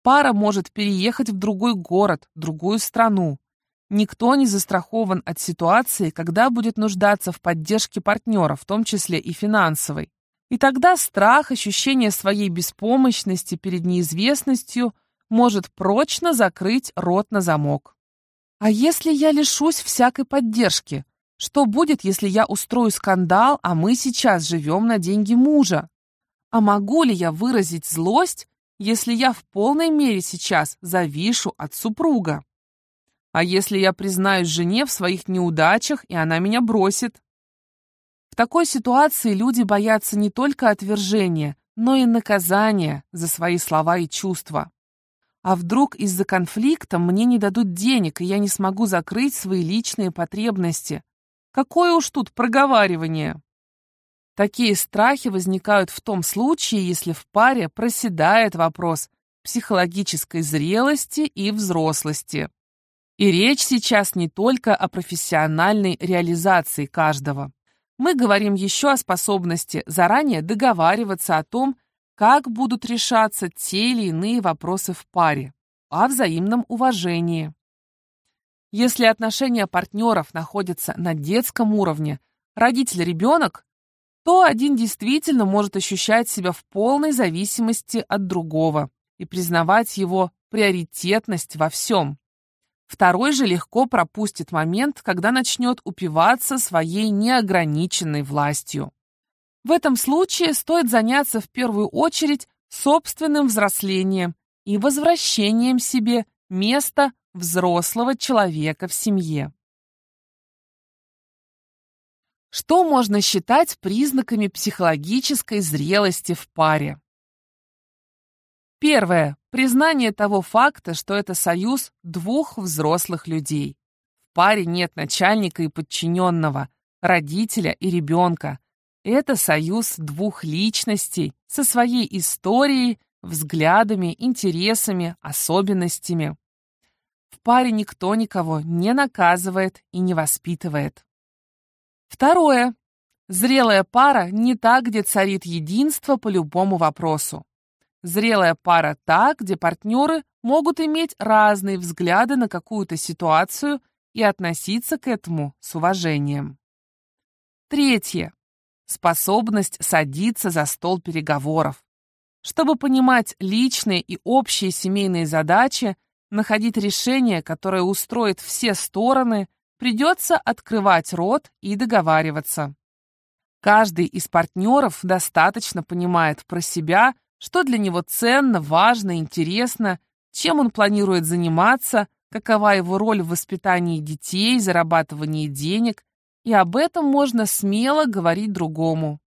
Пара может переехать в другой город, другую страну. Никто не застрахован от ситуации, когда будет нуждаться в поддержке партнера, в том числе и финансовой. И тогда страх, ощущение своей беспомощности перед неизвестностью может прочно закрыть рот на замок. А если я лишусь всякой поддержки? Что будет, если я устрою скандал, а мы сейчас живем на деньги мужа? А могу ли я выразить злость, если я в полной мере сейчас завишу от супруга? А если я признаюсь жене в своих неудачах, и она меня бросит? В такой ситуации люди боятся не только отвержения, но и наказания за свои слова и чувства. А вдруг из-за конфликта мне не дадут денег, и я не смогу закрыть свои личные потребности? Какое уж тут проговаривание? Такие страхи возникают в том случае, если в паре проседает вопрос психологической зрелости и взрослости. И речь сейчас не только о профессиональной реализации каждого. Мы говорим еще о способности заранее договариваться о том, как будут решаться те или иные вопросы в паре, о взаимном уважении. Если отношения партнеров находятся на детском уровне, родитель-ребенок, то один действительно может ощущать себя в полной зависимости от другого и признавать его приоритетность во всем. Второй же легко пропустит момент, когда начнет упиваться своей неограниченной властью. В этом случае стоит заняться в первую очередь собственным взрослением и возвращением себе места взрослого человека в семье. Что можно считать признаками психологической зрелости в паре? Первое. Признание того факта, что это союз двух взрослых людей. В паре нет начальника и подчиненного, родителя и ребенка. Это союз двух личностей со своей историей, взглядами, интересами, особенностями. В паре никто никого не наказывает и не воспитывает. Второе. Зрелая пара не та, где царит единство по любому вопросу. Зрелая пара та, где партнеры могут иметь разные взгляды на какую-то ситуацию и относиться к этому с уважением. Третье. Способность садиться за стол переговоров. Чтобы понимать личные и общие семейные задачи, находить решение, которое устроит все стороны, придется открывать рот и договариваться. Каждый из партнеров достаточно понимает про себя, что для него ценно, важно, интересно, чем он планирует заниматься, какова его роль в воспитании детей, зарабатывании денег, и об этом можно смело говорить другому.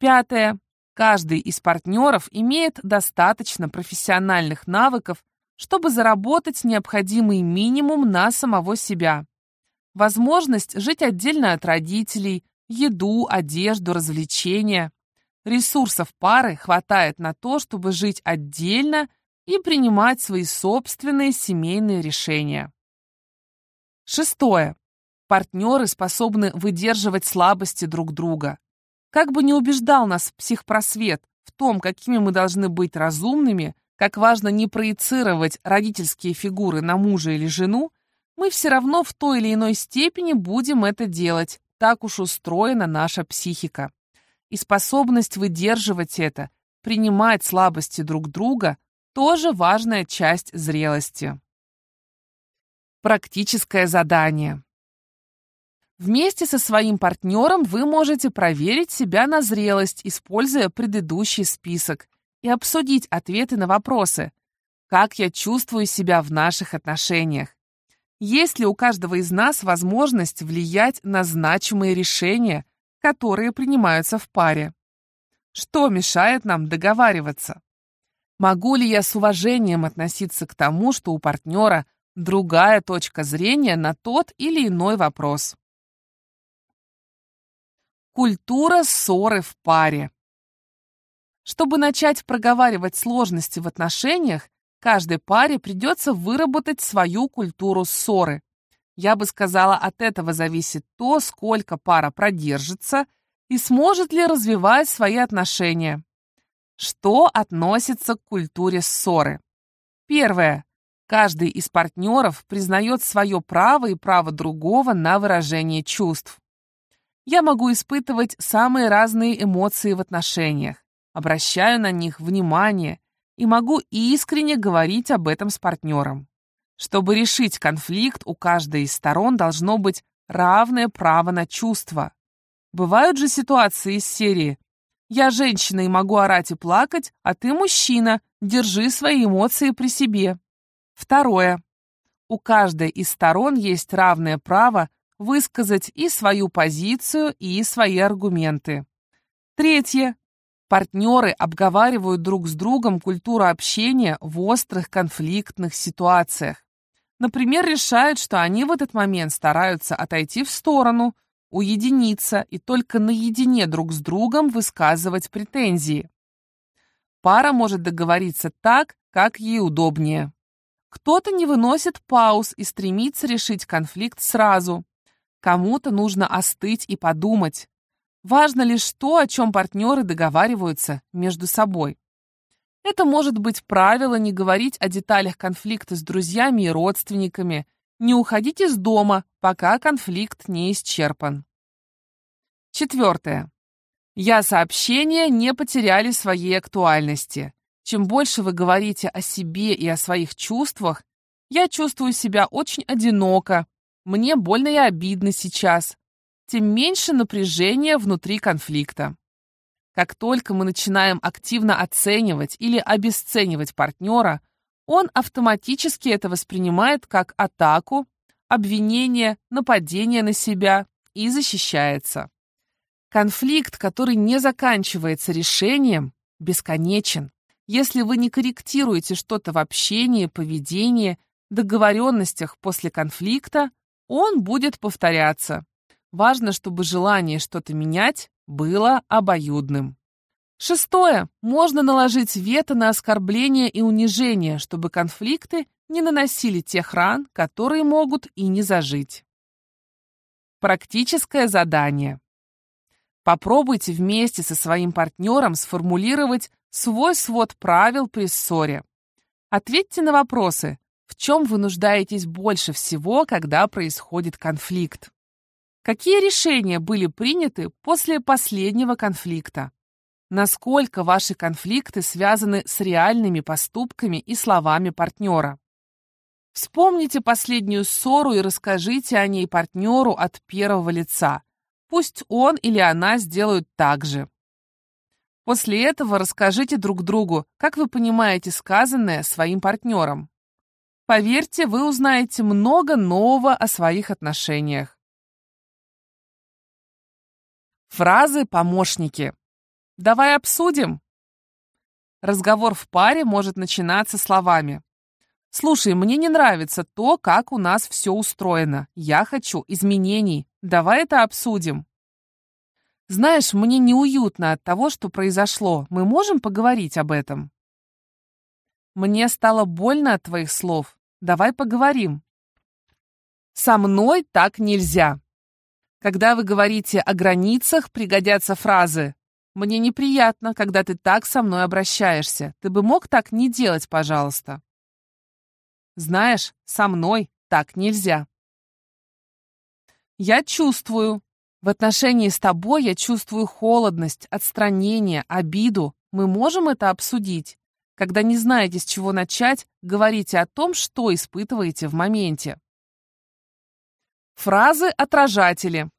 Пятое. Каждый из партнеров имеет достаточно профессиональных навыков, чтобы заработать необходимый минимум на самого себя. Возможность жить отдельно от родителей, еду, одежду, развлечения. Ресурсов пары хватает на то, чтобы жить отдельно и принимать свои собственные семейные решения. Шестое. Партнеры способны выдерживать слабости друг друга. Как бы ни убеждал нас психпросвет в том, какими мы должны быть разумными, как важно не проецировать родительские фигуры на мужа или жену, мы все равно в той или иной степени будем это делать. Так уж устроена наша психика и способность выдерживать это, принимать слабости друг друга – тоже важная часть зрелости. Практическое задание. Вместе со своим партнером вы можете проверить себя на зрелость, используя предыдущий список, и обсудить ответы на вопросы. Как я чувствую себя в наших отношениях? Есть ли у каждого из нас возможность влиять на значимые решения, которые принимаются в паре? Что мешает нам договариваться? Могу ли я с уважением относиться к тому, что у партнера другая точка зрения на тот или иной вопрос? Культура ссоры в паре. Чтобы начать проговаривать сложности в отношениях, каждой паре придется выработать свою культуру ссоры. Я бы сказала, от этого зависит то, сколько пара продержится и сможет ли развивать свои отношения. Что относится к культуре ссоры? Первое. Каждый из партнеров признает свое право и право другого на выражение чувств. Я могу испытывать самые разные эмоции в отношениях, обращаю на них внимание и могу искренне говорить об этом с партнером. Чтобы решить конфликт, у каждой из сторон должно быть равное право на чувства. Бывают же ситуации из серии «Я женщина и могу орать и плакать, а ты мужчина, держи свои эмоции при себе». Второе. У каждой из сторон есть равное право высказать и свою позицию, и свои аргументы. Третье. Партнеры обговаривают друг с другом культуру общения в острых конфликтных ситуациях. Например, решают, что они в этот момент стараются отойти в сторону, уединиться и только наедине друг с другом высказывать претензии. Пара может договориться так, как ей удобнее. Кто-то не выносит пауз и стремится решить конфликт сразу. Кому-то нужно остыть и подумать. Важно лишь то, о чем партнеры договариваются между собой. Это может быть правило не говорить о деталях конфликта с друзьями и родственниками, не уходить из дома, пока конфликт не исчерпан. Четвертое. Я сообщения не потеряли своей актуальности. Чем больше вы говорите о себе и о своих чувствах, я чувствую себя очень одиноко, мне больно и обидно сейчас, тем меньше напряжения внутри конфликта. Как только мы начинаем активно оценивать или обесценивать партнера, он автоматически это воспринимает как атаку, обвинение, нападение на себя и защищается. Конфликт, который не заканчивается решением, бесконечен. Если вы не корректируете что-то в общении, поведении, договоренностях после конфликта, он будет повторяться. Важно, чтобы желание что-то менять было обоюдным. Шестое. Можно наложить вето на оскорбление и унижение, чтобы конфликты не наносили тех ран, которые могут и не зажить. Практическое задание. Попробуйте вместе со своим партнером сформулировать свой свод правил при ссоре. Ответьте на вопросы, в чем вы нуждаетесь больше всего, когда происходит конфликт. Какие решения были приняты после последнего конфликта? Насколько ваши конфликты связаны с реальными поступками и словами партнера? Вспомните последнюю ссору и расскажите о ней партнеру от первого лица. Пусть он или она сделают так же. После этого расскажите друг другу, как вы понимаете сказанное своим партнером. Поверьте, вы узнаете много нового о своих отношениях. Фразы-помощники. Давай обсудим. Разговор в паре может начинаться словами. «Слушай, мне не нравится то, как у нас все устроено. Я хочу изменений. Давай это обсудим». «Знаешь, мне неуютно от того, что произошло. Мы можем поговорить об этом?» «Мне стало больно от твоих слов. Давай поговорим». «Со мной так нельзя. Когда вы говорите о границах, пригодятся фразы «Мне неприятно, когда ты так со мной обращаешься. Ты бы мог так не делать, пожалуйста». Знаешь, со мной так нельзя. Я чувствую. В отношении с тобой я чувствую холодность, отстранение, обиду. Мы можем это обсудить. Когда не знаете, с чего начать, говорите о том, что испытываете в моменте. Фразы-отражатели.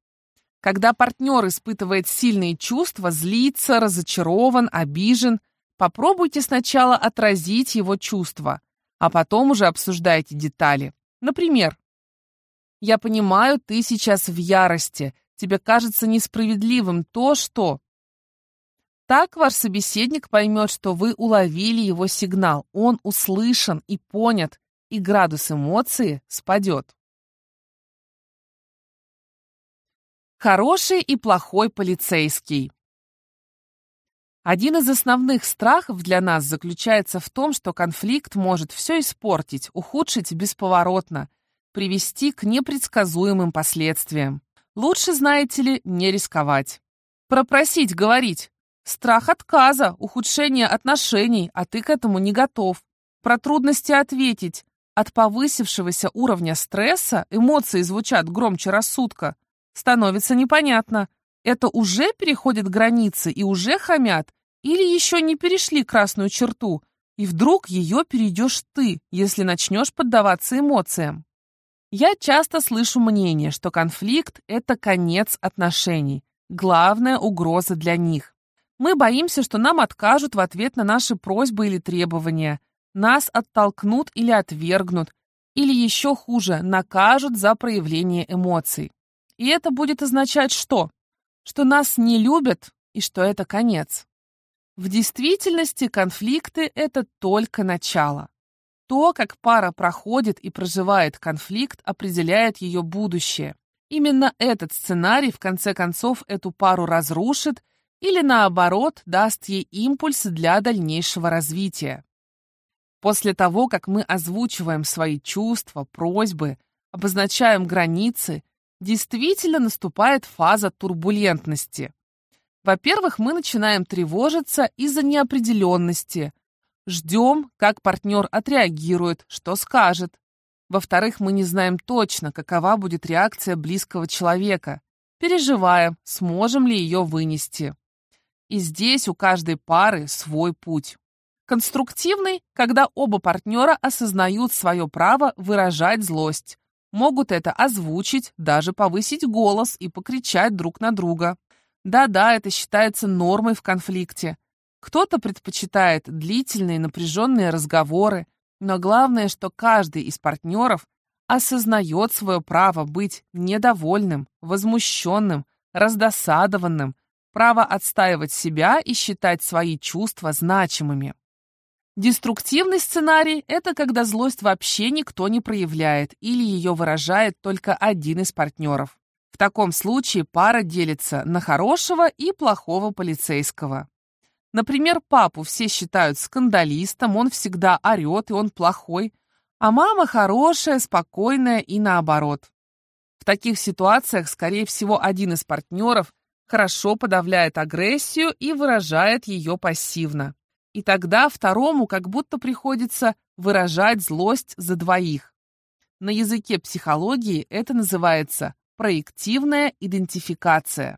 Когда партнер испытывает сильные чувства, злится, разочарован, обижен, попробуйте сначала отразить его чувства, а потом уже обсуждайте детали. Например, «Я понимаю, ты сейчас в ярости. Тебе кажется несправедливым то, что...» Так ваш собеседник поймет, что вы уловили его сигнал, он услышан и понят, и градус эмоции спадет. Хороший и плохой полицейский. Один из основных страхов для нас заключается в том, что конфликт может все испортить, ухудшить бесповоротно, привести к непредсказуемым последствиям. Лучше, знаете ли, не рисковать. Пропросить говорить. Страх отказа, ухудшения отношений, а ты к этому не готов. Про трудности ответить. От повысившегося уровня стресса эмоции звучат громче рассудка. Становится непонятно, это уже переходит границы и уже хамят, или еще не перешли красную черту, и вдруг ее перейдешь ты, если начнешь поддаваться эмоциям. Я часто слышу мнение, что конфликт – это конец отношений, главная угроза для них. Мы боимся, что нам откажут в ответ на наши просьбы или требования, нас оттолкнут или отвергнут, или еще хуже, накажут за проявление эмоций. И это будет означать что? Что нас не любят и что это конец. В действительности конфликты — это только начало. То, как пара проходит и проживает конфликт, определяет ее будущее. Именно этот сценарий в конце концов эту пару разрушит или, наоборот, даст ей импульс для дальнейшего развития. После того, как мы озвучиваем свои чувства, просьбы, обозначаем границы действительно наступает фаза турбулентности. Во-первых, мы начинаем тревожиться из-за неопределенности. Ждем, как партнер отреагирует, что скажет. Во-вторых, мы не знаем точно, какова будет реакция близкого человека. Переживаем, сможем ли ее вынести. И здесь у каждой пары свой путь. Конструктивный, когда оба партнера осознают свое право выражать злость, могут это озвучить, даже повысить голос и покричать друг на друга. Да-да, это считается нормой в конфликте. Кто-то предпочитает длительные напряженные разговоры, но главное, что каждый из партнеров осознает свое право быть недовольным, возмущенным, раздосадованным, право отстаивать себя и считать свои чувства значимыми. Деструктивный сценарий – это когда злость вообще никто не проявляет или ее выражает только один из партнеров. В таком случае пара делится на хорошего и плохого полицейского. Например, папу все считают скандалистом, он всегда орет и он плохой, а мама хорошая, спокойная и наоборот. В таких ситуациях, скорее всего, один из партнеров хорошо подавляет агрессию и выражает ее пассивно. И тогда второму как будто приходится выражать злость за двоих. На языке психологии это называется проективная идентификация.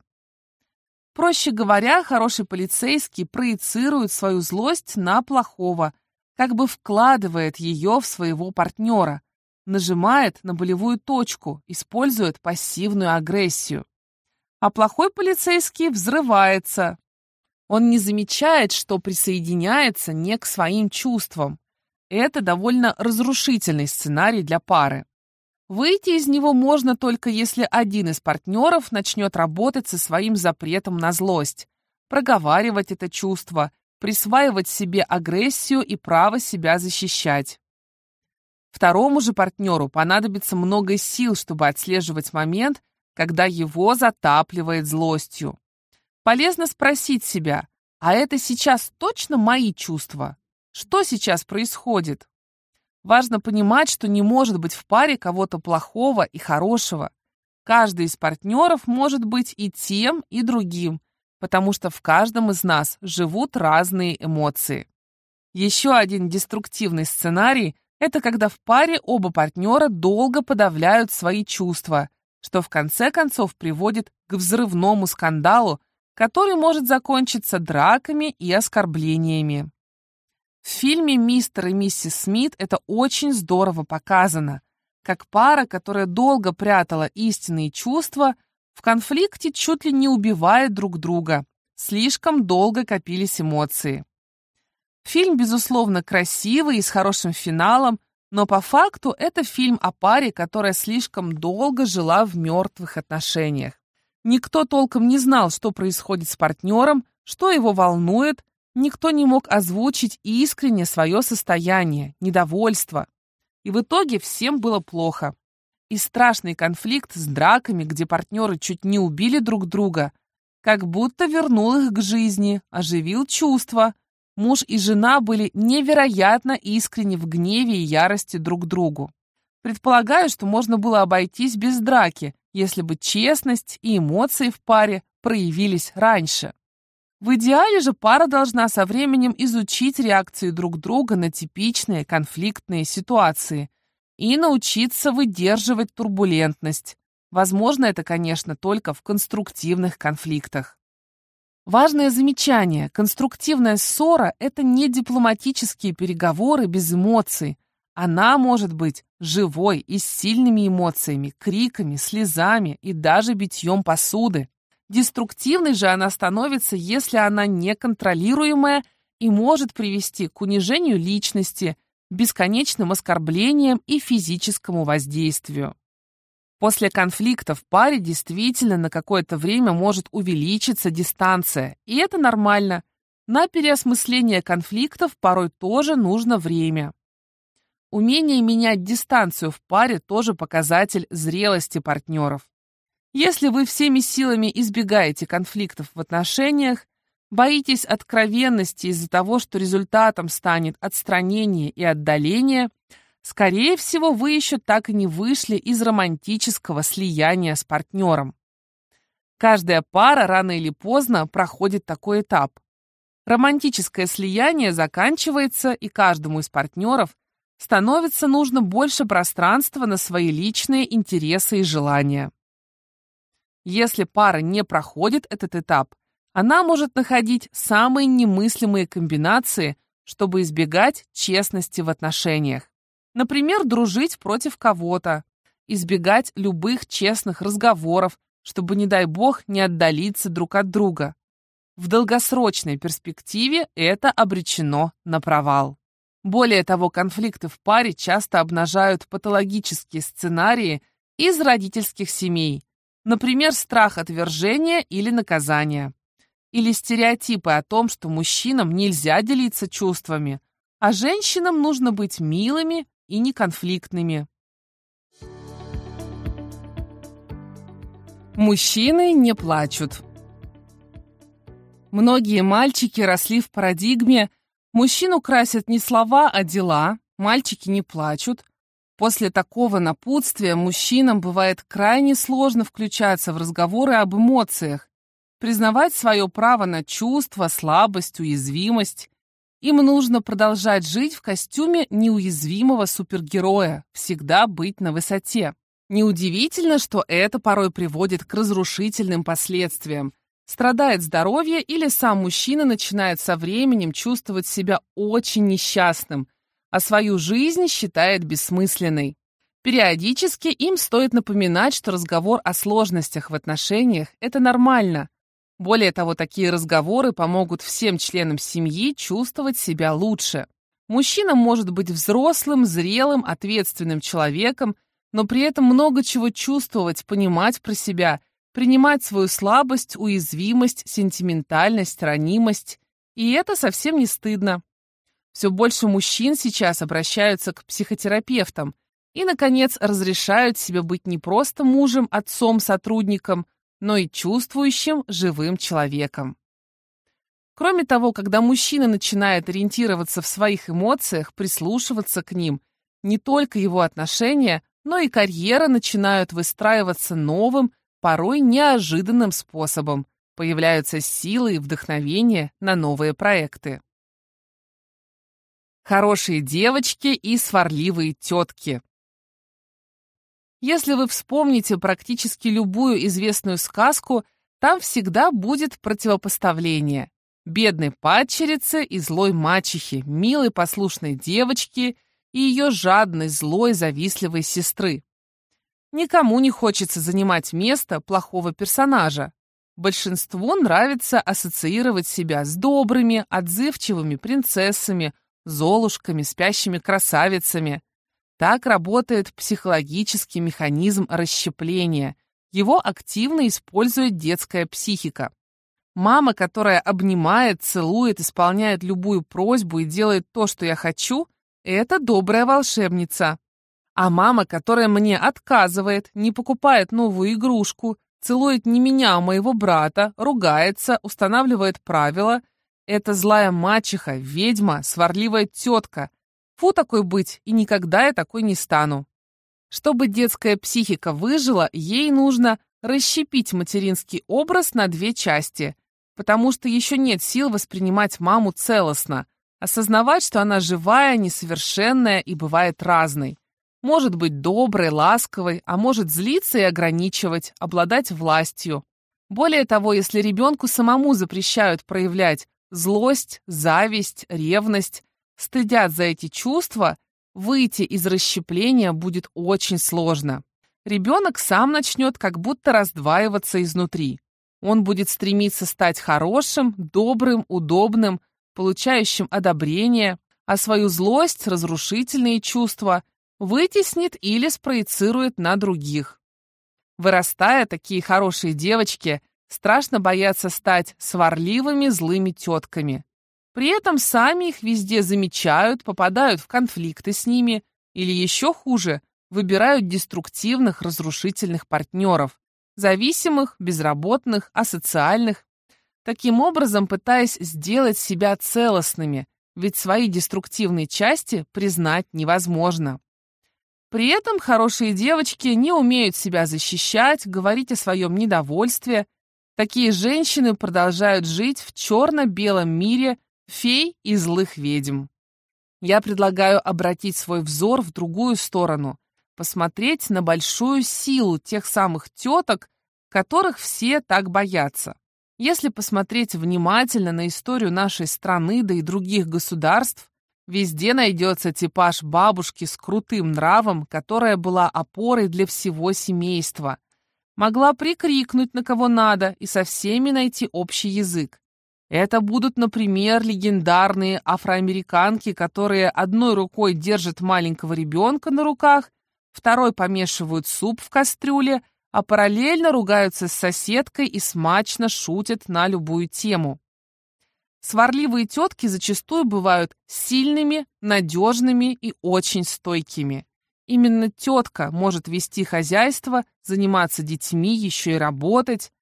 Проще говоря, хороший полицейский проецирует свою злость на плохого, как бы вкладывает ее в своего партнера, нажимает на болевую точку, использует пассивную агрессию. А плохой полицейский взрывается, он не замечает, что присоединяется не к своим чувствам. Это довольно разрушительный сценарий для пары. Выйти из него можно только если один из партнеров начнет работать со своим запретом на злость, проговаривать это чувство, присваивать себе агрессию и право себя защищать. Второму же партнеру понадобится много сил, чтобы отслеживать момент, когда его затапливает злостью. Полезно спросить себя, а это сейчас точно мои чувства? Что сейчас происходит? Важно понимать, что не может быть в паре кого-то плохого и хорошего. Каждый из партнеров может быть и тем, и другим, потому что в каждом из нас живут разные эмоции. Еще один деструктивный сценарий – это когда в паре оба партнера долго подавляют свои чувства, что в конце концов приводит к взрывному скандалу, который может закончиться драками и оскорблениями. В фильме «Мистер и миссис Смит» это очень здорово показано. как пара, которая долго прятала истинные чувства, в конфликте чуть ли не убивает друг друга. Слишком долго копились эмоции. Фильм, безусловно, красивый и с хорошим финалом, но по факту это фильм о паре, которая слишком долго жила в мертвых отношениях. Никто толком не знал, что происходит с партнером, что его волнует, никто не мог озвучить искренне свое состояние, недовольство. И в итоге всем было плохо. И страшный конфликт с драками, где партнеры чуть не убили друг друга, как будто вернул их к жизни, оживил чувства. Муж и жена были невероятно искренни в гневе и ярости друг к другу. Предполагаю, что можно было обойтись без драки, если бы честность и эмоции в паре проявились раньше. В идеале же пара должна со временем изучить реакции друг друга на типичные конфликтные ситуации и научиться выдерживать турбулентность. Возможно, это, конечно, только в конструктивных конфликтах. Важное замечание. Конструктивная ссора – это не дипломатические переговоры без эмоций. Она может быть живой и с сильными эмоциями, криками, слезами и даже битьем посуды. Деструктивной же она становится, если она неконтролируемая и может привести к унижению личности, бесконечным оскорблениям и физическому воздействию. После конфликта в паре действительно на какое-то время может увеличиться дистанция, и это нормально. На переосмысление конфликтов порой тоже нужно время. Умение менять дистанцию в паре тоже показатель зрелости партнеров. Если вы всеми силами избегаете конфликтов в отношениях, боитесь откровенности из-за того, что результатом станет отстранение и отдаление, скорее всего, вы еще так и не вышли из романтического слияния с партнером. Каждая пара рано или поздно проходит такой этап. Романтическое слияние заканчивается, и каждому из партнеров становится нужно больше пространства на свои личные интересы и желания. Если пара не проходит этот этап, она может находить самые немыслимые комбинации, чтобы избегать честности в отношениях. Например, дружить против кого-то, избегать любых честных разговоров, чтобы, не дай бог, не отдалиться друг от друга. В долгосрочной перспективе это обречено на провал. Более того, конфликты в паре часто обнажают патологические сценарии из родительских семей, Например, страх отвержения или наказания. Или стереотипы о том, что мужчинам нельзя делиться чувствами, а женщинам нужно быть милыми и неконфликтными. Мужчины не плачут. Многие мальчики росли в парадигме «мужчину красят не слова, а дела», «мальчики не плачут», После такого напутствия мужчинам бывает крайне сложно включаться в разговоры об эмоциях, признавать свое право на чувства, слабость, уязвимость. Им нужно продолжать жить в костюме неуязвимого супергероя, всегда быть на высоте. Неудивительно, что это порой приводит к разрушительным последствиям. Страдает здоровье или сам мужчина начинает со временем чувствовать себя очень несчастным, а свою жизнь считает бессмысленной. Периодически им стоит напоминать, что разговор о сложностях в отношениях – это нормально. Более того, такие разговоры помогут всем членам семьи чувствовать себя лучше. Мужчина может быть взрослым, зрелым, ответственным человеком, но при этом много чего чувствовать, понимать про себя, принимать свою слабость, уязвимость, сентиментальность, ранимость. И это совсем не стыдно. Все больше мужчин сейчас обращаются к психотерапевтам и, наконец, разрешают себе быть не просто мужем, отцом, сотрудником, но и чувствующим, живым человеком. Кроме того, когда мужчина начинает ориентироваться в своих эмоциях, прислушиваться к ним, не только его отношения, но и карьера начинают выстраиваться новым, порой неожиданным способом. Появляются силы и вдохновение на новые проекты. Хорошие девочки и сварливые тетки. Если вы вспомните практически любую известную сказку, там всегда будет противопоставление. Бедной падчерицы и злой мачехи, милой послушной девочки и ее жадной, злой, завистливой сестры. Никому не хочется занимать место плохого персонажа. Большинству нравится ассоциировать себя с добрыми, отзывчивыми принцессами, золушками, спящими красавицами. Так работает психологический механизм расщепления. Его активно использует детская психика. Мама, которая обнимает, целует, исполняет любую просьбу и делает то, что я хочу, это добрая волшебница. А мама, которая мне отказывает, не покупает новую игрушку, целует не меня, а моего брата, ругается, устанавливает правила, это злая мачеха, ведьма, сварливая тетка. Фу такой быть, и никогда я такой не стану. Чтобы детская психика выжила, ей нужно расщепить материнский образ на две части, потому что еще нет сил воспринимать маму целостно, осознавать, что она живая, несовершенная и бывает разной. Может быть доброй, ласковой, а может злиться и ограничивать, обладать властью. Более того, если ребенку самому запрещают проявлять злость, зависть, ревность, стыдят за эти чувства, выйти из расщепления будет очень сложно. Ребенок сам начнет как будто раздваиваться изнутри. Он будет стремиться стать хорошим, добрым, удобным, получающим одобрение, а свою злость, разрушительные чувства вытеснит или спроецирует на других. Вырастая, такие хорошие девочки страшно боятся стать сварливыми злыми тетками. При этом сами их везде замечают, попадают в конфликты с ними или еще хуже, выбирают деструктивных, разрушительных партнеров, зависимых, безработных, асоциальных, таким образом пытаясь сделать себя целостными, ведь свои деструктивные части признать невозможно. При этом хорошие девочки не умеют себя защищать, говорить о своем недовольстве. Такие женщины продолжают жить в черно-белом мире фей и злых ведьм. Я предлагаю обратить свой взор в другую сторону, посмотреть на большую силу тех самых теток, которых все так боятся. Если посмотреть внимательно на историю нашей страны, да и других государств, Везде найдется типаж бабушки с крутым нравом, которая была опорой для всего семейства. Могла прикрикнуть на кого надо и со всеми найти общий язык. Это будут, например, легендарные афроамериканки, которые одной рукой держат маленького ребенка на руках, второй помешивают суп в кастрюле, а параллельно ругаются с соседкой и смачно шутят на любую тему. Сварливые тетки зачастую бывают сильными, надежными и очень стойкими. Именно тетка может вести хозяйство, заниматься детьми, еще и работать.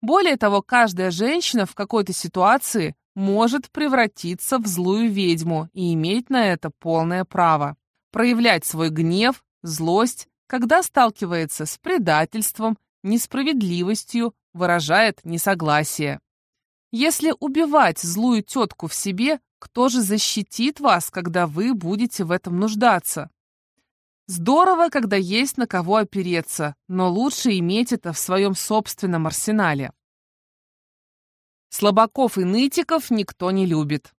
Более того, каждая женщина в какой-то ситуации может превратиться в злую ведьму и иметь на это полное право. Проявлять свой гнев, злость, когда сталкивается с предательством, несправедливостью, выражает несогласие. Если убивать злую тетку в себе, кто же защитит вас, когда вы будете в этом нуждаться? Здорово, когда есть на кого опереться, но лучше иметь это в своем собственном арсенале. Слабаков и нытиков никто не любит.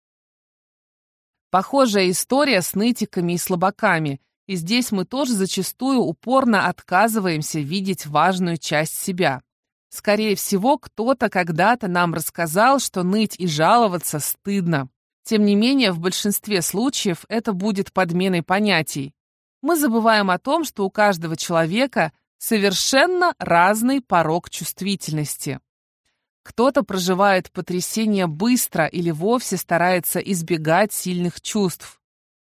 Похожая история с нытиками и слабаками, и здесь мы тоже зачастую упорно отказываемся видеть важную часть себя. Скорее всего, кто-то когда-то нам рассказал, что ныть и жаловаться стыдно. Тем не менее, в большинстве случаев это будет подменой понятий. Мы забываем о том, что у каждого человека совершенно разный порог чувствительности. Кто-то проживает потрясение быстро или вовсе старается избегать сильных чувств.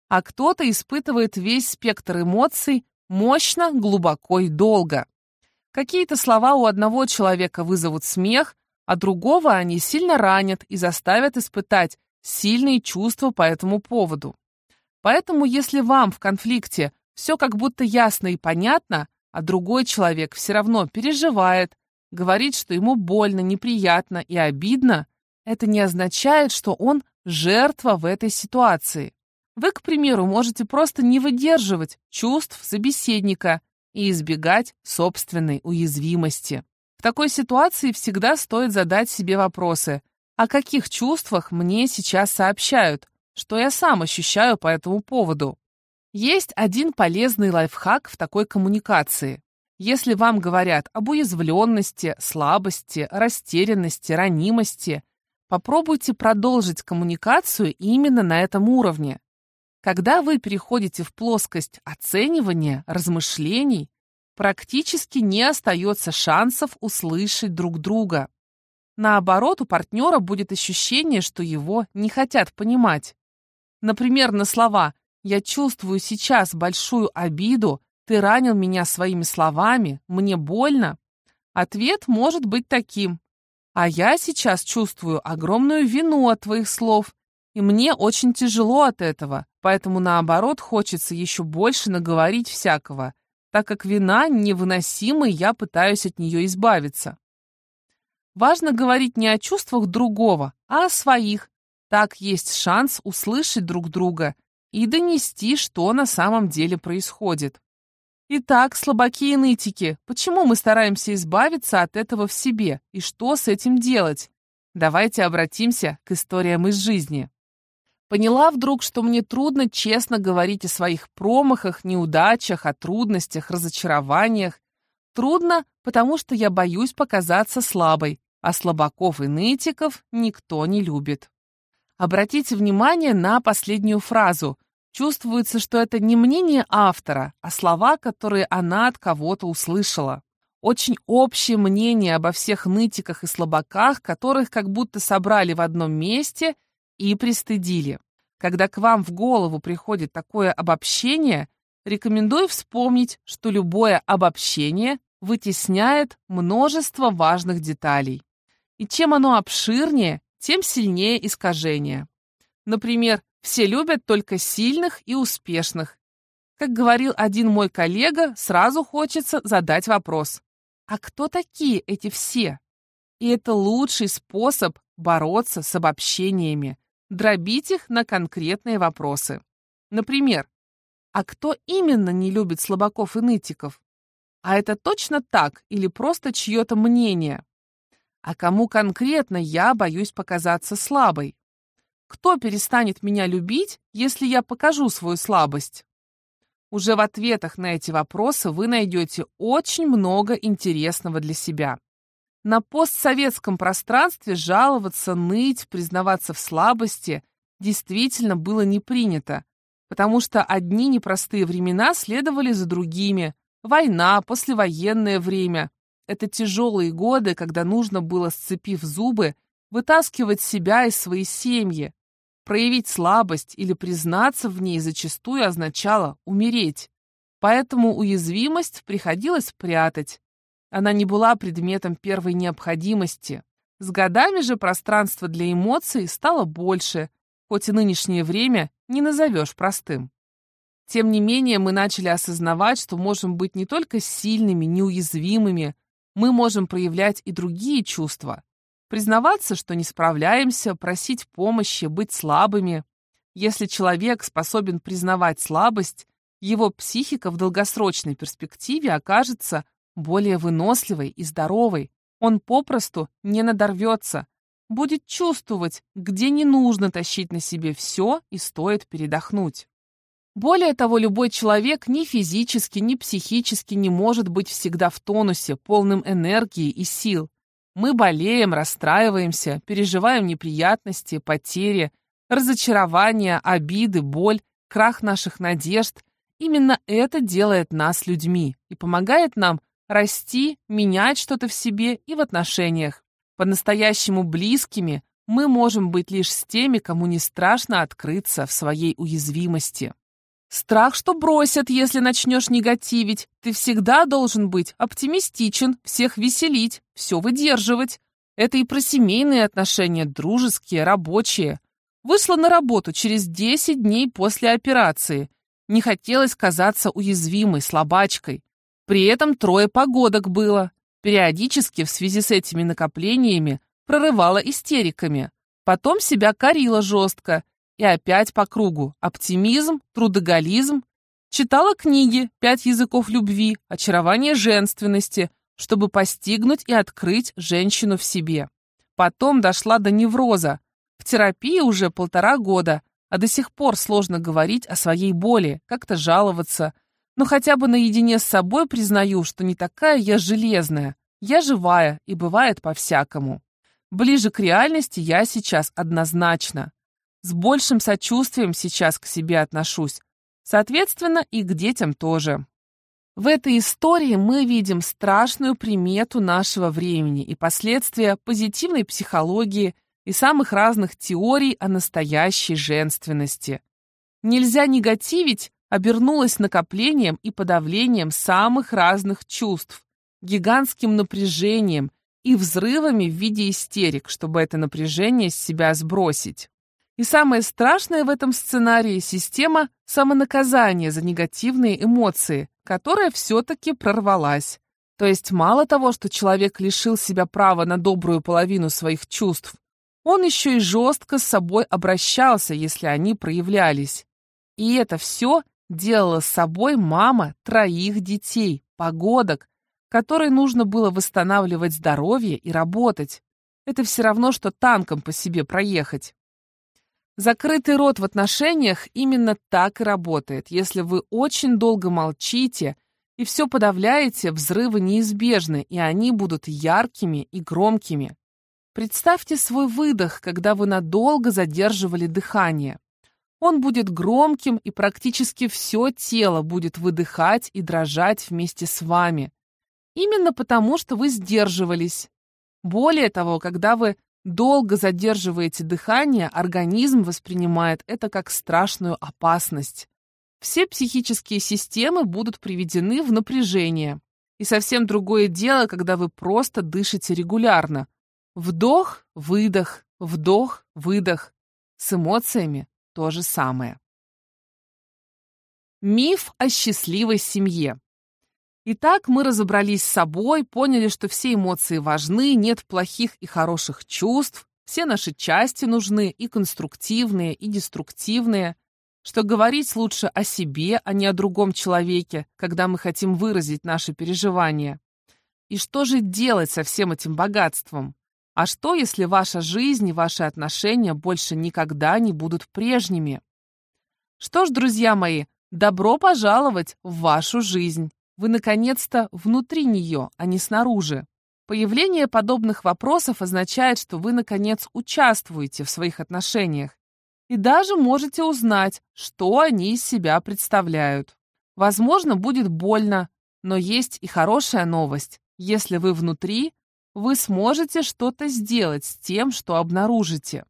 А кто-то испытывает весь спектр эмоций мощно, глубоко и долго. Какие-то слова у одного человека вызовут смех, а другого они сильно ранят и заставят испытать сильные чувства по этому поводу. Поэтому, если вам в конфликте все как будто ясно и понятно, а другой человек все равно переживает, говорит, что ему больно, неприятно и обидно, это не означает, что он жертва в этой ситуации. Вы, к примеру, можете просто не выдерживать чувств собеседника и избегать собственной уязвимости. В такой ситуации всегда стоит задать себе вопросы, о каких чувствах мне сейчас сообщают, что я сам ощущаю по этому поводу. Есть один полезный лайфхак в такой коммуникации. Если вам говорят об уязвленности, слабости, растерянности, ранимости, попробуйте продолжить коммуникацию именно на этом уровне. Когда вы переходите в плоскость оценивания, размышлений, практически не остается шансов услышать друг друга. Наоборот, у партнера будет ощущение, что его не хотят понимать. Например, на слова «я чувствую сейчас большую обиду», «ты ранил меня своими словами», «мне больно», ответ может быть таким «а я сейчас чувствую огромную вину от твоих слов, и мне очень тяжело от этого, поэтому наоборот хочется еще больше наговорить всякого, так как вина невыносима, и я пытаюсь от нее избавиться». Важно говорить не о чувствах другого, а о своих. Так есть шанс услышать друг друга и донести, что на самом деле происходит. Итак, слабаки и нытики, почему мы стараемся избавиться от этого в себе и что с этим делать? Давайте обратимся к историям из жизни. Поняла вдруг, что мне трудно честно говорить о своих промахах, неудачах, о трудностях, разочарованиях. Трудно, потому что я боюсь показаться слабой, а слабаков и нытиков никто не любит. Обратите внимание на последнюю фразу. Чувствуется, что это не мнение автора, а слова, которые она от кого-то услышала. Очень общее мнение обо всех нытиках и слабаках, которых как будто собрали в одном месте и пристыдили. Когда к вам в голову приходит такое обобщение, рекомендую вспомнить, что любое обобщение вытесняет множество важных деталей. И чем оно обширнее, тем сильнее искажение. Например, все любят только сильных и успешных. Как говорил один мой коллега, сразу хочется задать вопрос. А кто такие эти все? И это лучший способ бороться с обобщениями, дробить их на конкретные вопросы. Например, а кто именно не любит слабаков и нытиков? А это точно так или просто чье-то мнение? А кому конкретно я боюсь показаться слабой? Кто перестанет меня любить, если я покажу свою слабость? Уже в ответах на эти вопросы вы найдете очень много интересного для себя. На постсоветском пространстве жаловаться, ныть, признаваться в слабости действительно было не принято, потому что одни непростые времена следовали за другими. Война, послевоенное время, это тяжелые годы, когда нужно было, сцепив зубы, вытаскивать себя из своей семьи. Проявить слабость или признаться в ней зачастую означало умереть. Поэтому уязвимость приходилось прятать. Она не была предметом первой необходимости. С годами же пространство для эмоций стало больше, хоть и нынешнее время не назовешь простым. Тем не менее, мы начали осознавать, что можем быть не только сильными, неуязвимыми, мы можем проявлять и другие чувства. Признаваться, что не справляемся, просить помощи, быть слабыми. Если человек способен признавать слабость, его психика в долгосрочной перспективе окажется более выносливой и здоровой. Он попросту не надорвется, будет чувствовать, где не нужно тащить на себе все и стоит передохнуть. Более того, любой человек ни физически, ни психически не может быть всегда в тонусе, полным энергии и сил. Мы болеем, расстраиваемся, переживаем неприятности, потери, разочарования, обиды, боль, крах наших надежд. Именно это делает нас людьми и помогает нам расти, менять что-то в себе и в отношениях. По-настоящему близкими мы можем быть лишь с теми, кому не страшно открыться в своей уязвимости. Страх, что бросят, если начнешь негативить. Ты всегда должен быть оптимистичен, всех веселить, все выдерживать. Это и про семейные отношения, дружеские, рабочие. Вышла на работу через 10 дней после операции. Не хотелось казаться уязвимой, слабачкой. При этом трое погодок было. Периодически в связи с этими накоплениями прорывала истериками. Потом себя корила жестко и опять по кругу. Оптимизм, трудоголизм. Читала книги «Пять языков любви», «Очарование женственности», чтобы постигнуть и открыть женщину в себе. Потом дошла до невроза. В терапии уже полтора года. а до сих пор сложно говорить о своей боли, как-то жаловаться, но хотя бы наедине с собой признаю, что не такая я железная, я живая и бывает по-всякому. Ближе к реальности я сейчас однозначно. С большим сочувствием сейчас к себе отношусь. Соответственно, и к детям тоже. В этой истории мы видим страшную примету нашего времени и последствия позитивной психологии и самых разных теорий о настоящей женственности. Нельзя негативить обернулось накоплением и подавлением самых разных чувств, гигантским напряжением и взрывами в виде истерик, чтобы это напряжение с себя сбросить. И самое страшное в этом сценарии – система самонаказания за негативные эмоции, которая все-таки прорвалась. То есть мало того, что человек лишил себя права на добрую половину своих чувств, он еще и жестко с собой обращался, если они проявлялись. И это все делала с собой мама троих детей, погодок, которой нужно было восстанавливать здоровье и работать. Это все равно, что танком по себе проехать. Закрытый рот в отношениях именно так и работает. Если вы очень долго молчите и все подавляете, взрывы неизбежны, и они будут яркими и громкими. Представьте свой выдох, когда вы надолго задерживали дыхание. Он будет громким, и практически все тело будет выдыхать и дрожать вместе с вами. Именно потому, что вы сдерживались. Более того, когда вы долго задерживаете дыхание, организм воспринимает это как страшную опасность. Все психические системы будут приведены в напряжение. И совсем другое дело, когда вы просто дышите регулярно. Вдох, выдох, вдох, выдох. С эмоциями то же самое. Миф о счастливой семье. Итак, мы разобрались с собой, поняли, что все эмоции важны, нет плохих и хороших чувств, все наши части нужны, и конструктивные, и деструктивные, что говорить лучше о себе, а не о другом человеке, когда мы хотим выразить наши переживания. И что же делать со всем этим богатством? А что, если ваша жизнь и ваши отношения больше никогда не будут прежними? Что ж, друзья мои, добро пожаловать в вашу жизнь. Вы, наконец-то, внутри нее, а не снаружи. Появление подобных вопросов означает, что вы, наконец, участвуете в своих отношениях и даже можете узнать, что они из себя представляют. Возможно, будет больно, но есть и хорошая новость. Если вы внутри, вы сможете что-то сделать с тем, что обнаружите.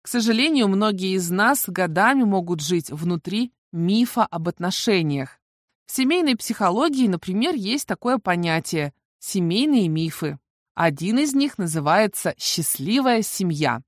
К сожалению, многие из нас годами могут жить внутри мифа об отношениях. В семейной психологии, например, есть такое понятие – семейные мифы. Один из них называется «счастливая семья».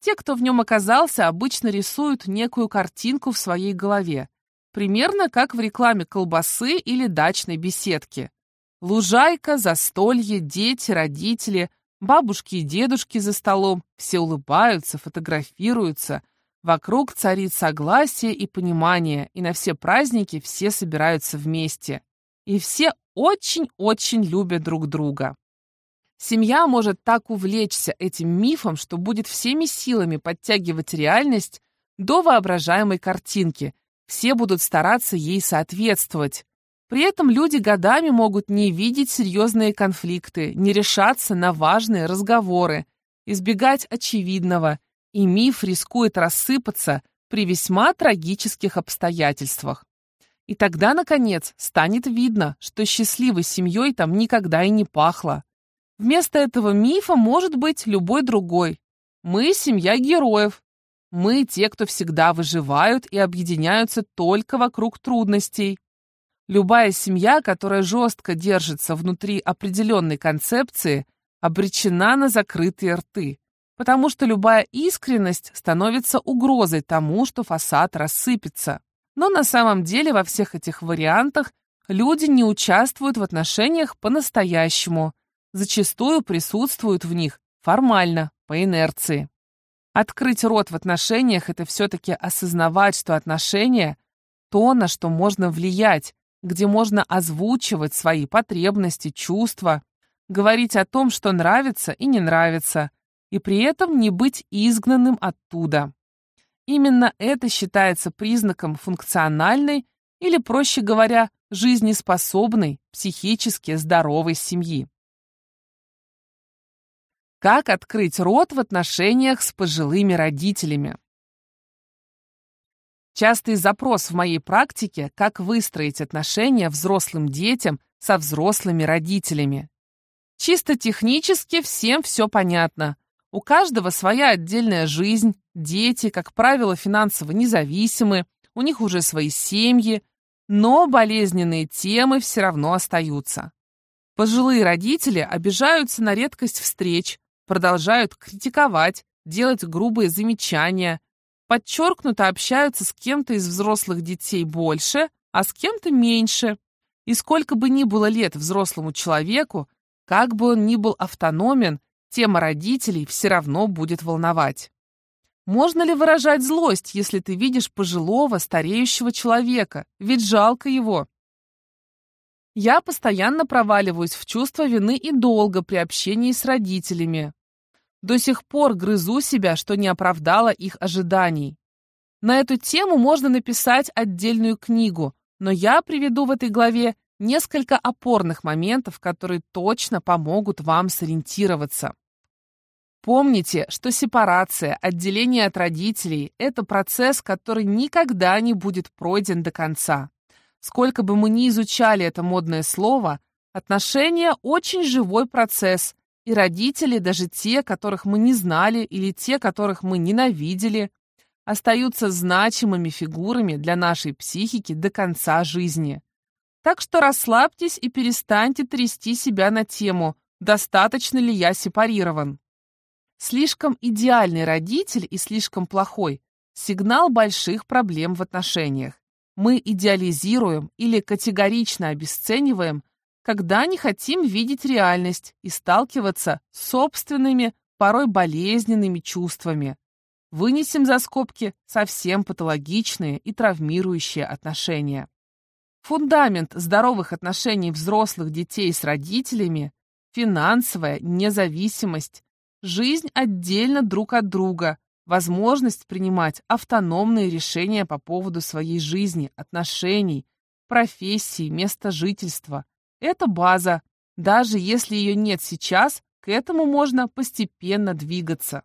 Те, кто в нем оказался, обычно рисуют некую картинку в своей голове, примерно как в рекламе колбасы или дачной беседки. Лужайка, застолье, дети, родители, бабушки и дедушки за столом, все улыбаются, фотографируются – Вокруг царит согласие и понимание, и на все праздники все собираются вместе. И все очень-очень любят друг друга. Семья может так увлечься этим мифом, что будет всеми силами подтягивать реальность до воображаемой картинки. Все будут стараться ей соответствовать. При этом люди годами могут не видеть серьезные конфликты, не решаться на важные разговоры, избегать очевидного и миф рискует рассыпаться при весьма трагических обстоятельствах. И тогда, наконец, станет видно, что счастливой семьей там никогда и не пахло. Вместо этого мифа может быть любой другой. Мы – семья героев. Мы – те, кто всегда выживают и объединяются только вокруг трудностей. Любая семья, которая жестко держится внутри определенной концепции, обречена на закрытые рты потому что любая искренность становится угрозой тому, что фасад рассыпется. Но на самом деле во всех этих вариантах люди не участвуют в отношениях по-настоящему, зачастую присутствуют в них формально, по инерции. Открыть рот в отношениях – это все-таки осознавать, что отношения – то, на что можно влиять, где можно озвучивать свои потребности, чувства, говорить о том, что нравится и не нравится, и при этом не быть изгнанным оттуда. Именно это считается признаком функциональной или, проще говоря, жизнеспособной, психически здоровой семьи. Как открыть рот в отношениях с пожилыми родителями? Частый запрос в моей практике – как выстроить отношения взрослым детям со взрослыми родителями. Чисто технически всем все понятно. У каждого своя отдельная жизнь, дети, как правило, финансово независимы, у них уже свои семьи, но болезненные темы все равно остаются. Пожилые родители обижаются на редкость встреч, продолжают критиковать, делать грубые замечания, подчеркнуто общаются с кем-то из взрослых детей больше, а с кем-то меньше. И сколько бы ни было лет взрослому человеку, как бы он ни был автономен, тема родителей все равно будет волновать. Можно ли выражать злость, если ты видишь пожилого, стареющего человека? Ведь жалко его. Я постоянно проваливаюсь в чувство вины и долга при общении с родителями. До сих пор грызу себя, что не оправдала их ожиданий. На эту тему можно написать отдельную книгу, но я приведу в этой главе несколько опорных моментов, которые точно помогут вам сориентироваться. Помните, что сепарация, отделение от родителей – это процесс, который никогда не будет пройден до конца. Сколько бы мы ни изучали это модное слово, отношения – очень живой процесс, и родители, даже те, которых мы не знали или те, которых мы ненавидели, остаются значимыми фигурами для нашей психики до конца жизни. Так что расслабьтесь и перестаньте трясти себя на тему «Достаточно ли я сепарирован?». Слишком идеальный родитель и слишком плохой – сигнал больших проблем в отношениях. Мы идеализируем или категорично обесцениваем когда не хотим видеть реальность и сталкиваться с собственными, порой болезненными чувствами. Вынесем за скобки совсем патологичные и травмирующие отношения. Фундамент здоровых отношений взрослых детей с родителями – финансовая независимость, жизнь отдельно друг от друга, возможность принимать автономные решения по поводу своей жизни, отношений, профессии, места жительства – это база. Даже если ее нет сейчас, к этому можно постепенно двигаться.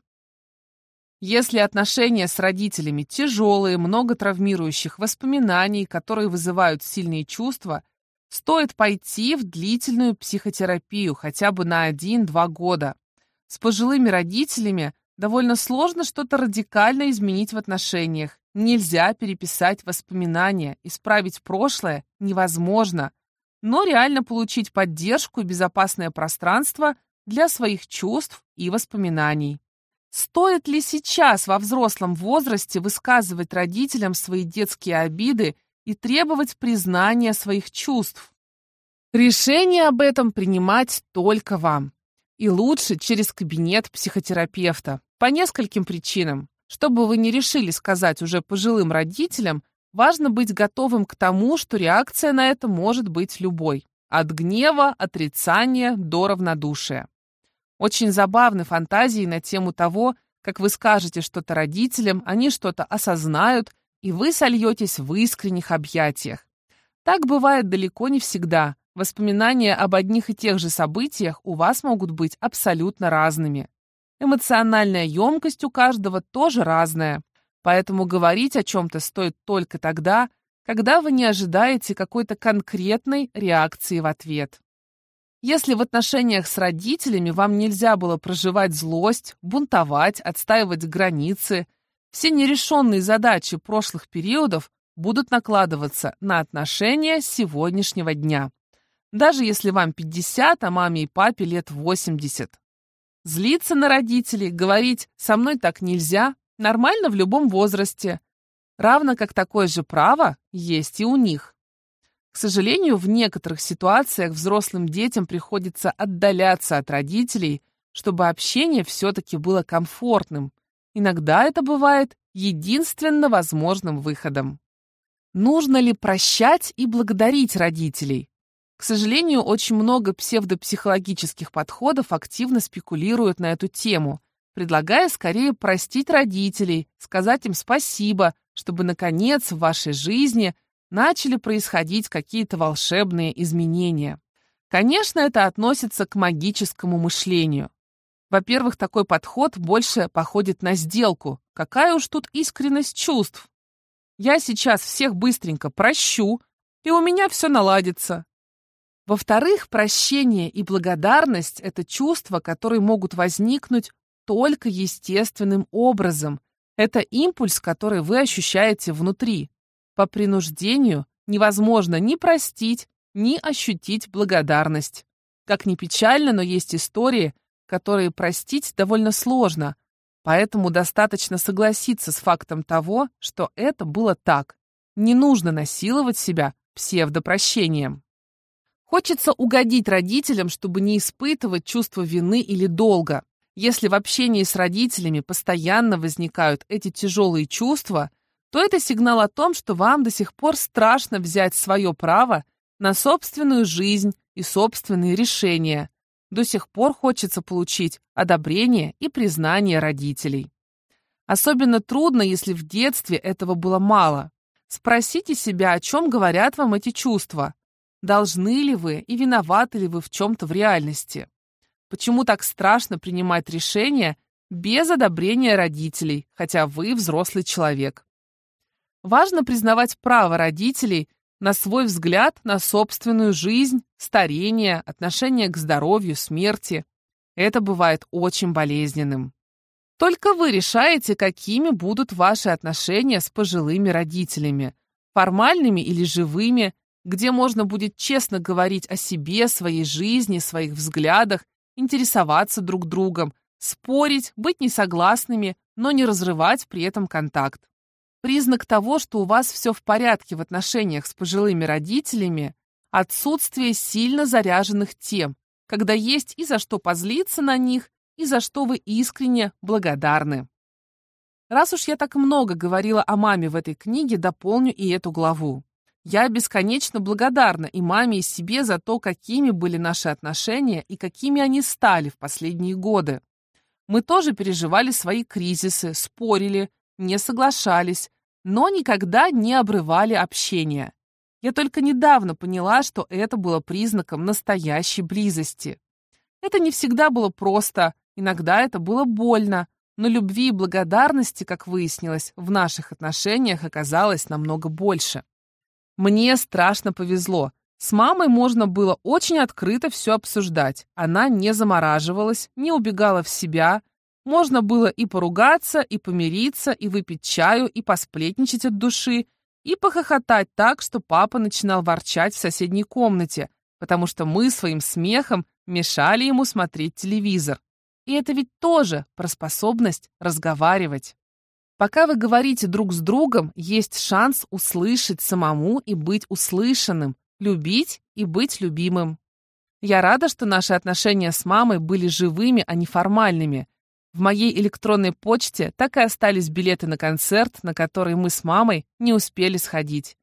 Если отношения с родителями тяжелые, много травмирующих воспоминаний, которые вызывают сильные чувства, стоит пойти в длительную психотерапию хотя бы на 1-2 года. С пожилыми родителями довольно сложно что-то радикально изменить в отношениях. Нельзя переписать воспоминания, исправить прошлое невозможно – но реально получить поддержку и безопасное пространство для своих чувств и воспоминаний. Стоит ли сейчас во взрослом возрасте высказывать родителям свои детские обиды и требовать признания своих чувств? Решение об этом принимать только вам. И лучше через кабинет психотерапевта. По нескольким причинам. Чтобы вы не решили сказать уже пожилым родителям, Важно быть готовым к тому, что реакция на это может быть любой. От гнева, отрицания до равнодушия. Очень забавны фантазии на тему того, как вы скажете что-то родителям, они что-то осознают, и вы сольетесь в искренних объятиях. Так бывает далеко не всегда. Воспоминания об одних и тех же событиях у вас могут быть абсолютно разными. Эмоциональная емкость у каждого тоже разная. Поэтому говорить о чем-то стоит только тогда, когда вы не ожидаете какой-то конкретной реакции в ответ. Если в отношениях с родителями вам нельзя было проживать злость, бунтовать, отстаивать границы, все нерешенные задачи прошлых периодов будут накладываться на отношения сегодняшнего дня. Даже если вам 50, а маме и папе лет 80. Злиться на родителей, говорить «со мной так нельзя» Нормально в любом возрасте. Равно как такое же право есть и у них. К сожалению, в некоторых ситуациях взрослым детям приходится отдаляться от родителей, чтобы общение все-таки было комфортным. Иногда это бывает единственно возможным выходом. Нужно ли прощать и благодарить родителей? К сожалению, очень много псевдопсихологических подходов активно спекулируют на эту тему, предлагая скорее простить родителей, сказать им спасибо, чтобы, наконец, в вашей жизни начали происходить какие-то волшебные изменения. Конечно, это относится к магическому мышлению. Во-первых, такой подход больше походит на сделку. Какая уж тут искренность чувств. Я сейчас всех быстренько прощу, и у меня все наладится. Во-вторых, прощение и благодарность — это чувства, которые могут возникнуть только естественным образом. Это импульс, который вы ощущаете внутри. По принуждению невозможно ни простить, ни ощутить благодарность. Как ни печально, но есть истории, которые простить довольно сложно, поэтому достаточно согласиться с фактом того, что это было так. Не нужно насиловать себя псевдопрощением. Хочется угодить родителям, чтобы не испытывать чувство вины или долга. Если в общении с родителями постоянно возникают эти тяжелые чувства, то это сигнал о том, что вам до сих пор страшно взять свое право на собственную жизнь и собственные решения. До сих пор хочется получить одобрение и признание родителей. Особенно трудно, если в детстве этого было мало. Спросите себя, о чем говорят вам эти чувства. Должны ли вы и виноваты ли вы в чем-то в реальности? Почему так страшно принимать решения без одобрения родителей, хотя вы взрослый человек? Важно признавать право родителей на свой взгляд на собственную жизнь, старение, отношение к здоровью, смерти. Это бывает очень болезненным. Только вы решаете, какими будут ваши отношения с пожилыми родителями, формальными или живыми, где можно будет честно говорить о себе, своей жизни, своих взглядах интересоваться друг другом, спорить, быть несогласными, но не разрывать при этом контакт. Признак того, что у вас все в порядке в отношениях с пожилыми родителями – отсутствие сильно заряженных тем, когда есть и за что позлиться на них, и за что вы искренне благодарны. Раз уж я так много говорила о маме в этой книге, дополню и эту главу. Я бесконечно благодарна и маме, и себе за то, какими были наши отношения и какими они стали в последние годы. Мы тоже переживали свои кризисы, спорили, не соглашались, но никогда не обрывали общение. Я только недавно поняла, что это было признаком настоящей близости. Это не всегда было просто, иногда это было больно, но любви и благодарности, как выяснилось, в наших отношениях оказалось намного больше. Мне страшно повезло. С мамой можно было очень открыто все обсуждать. Она не замораживалась, не убегала в себя. Можно было и поругаться, и помириться, и выпить чаю, и посплетничать от души, и похохотать так, что папа начинал ворчать в соседней комнате, потому что мы своим смехом мешали ему смотреть телевизор. И это ведь тоже про способность разговаривать. Пока вы говорите друг с другом, есть шанс услышать самому и быть услышанным, любить и быть любимым. Я рада, что наши отношения с мамой были живыми, а не формальными. В моей электронной почте так и остались билеты на концерт, на который мы с мамой не успели сходить.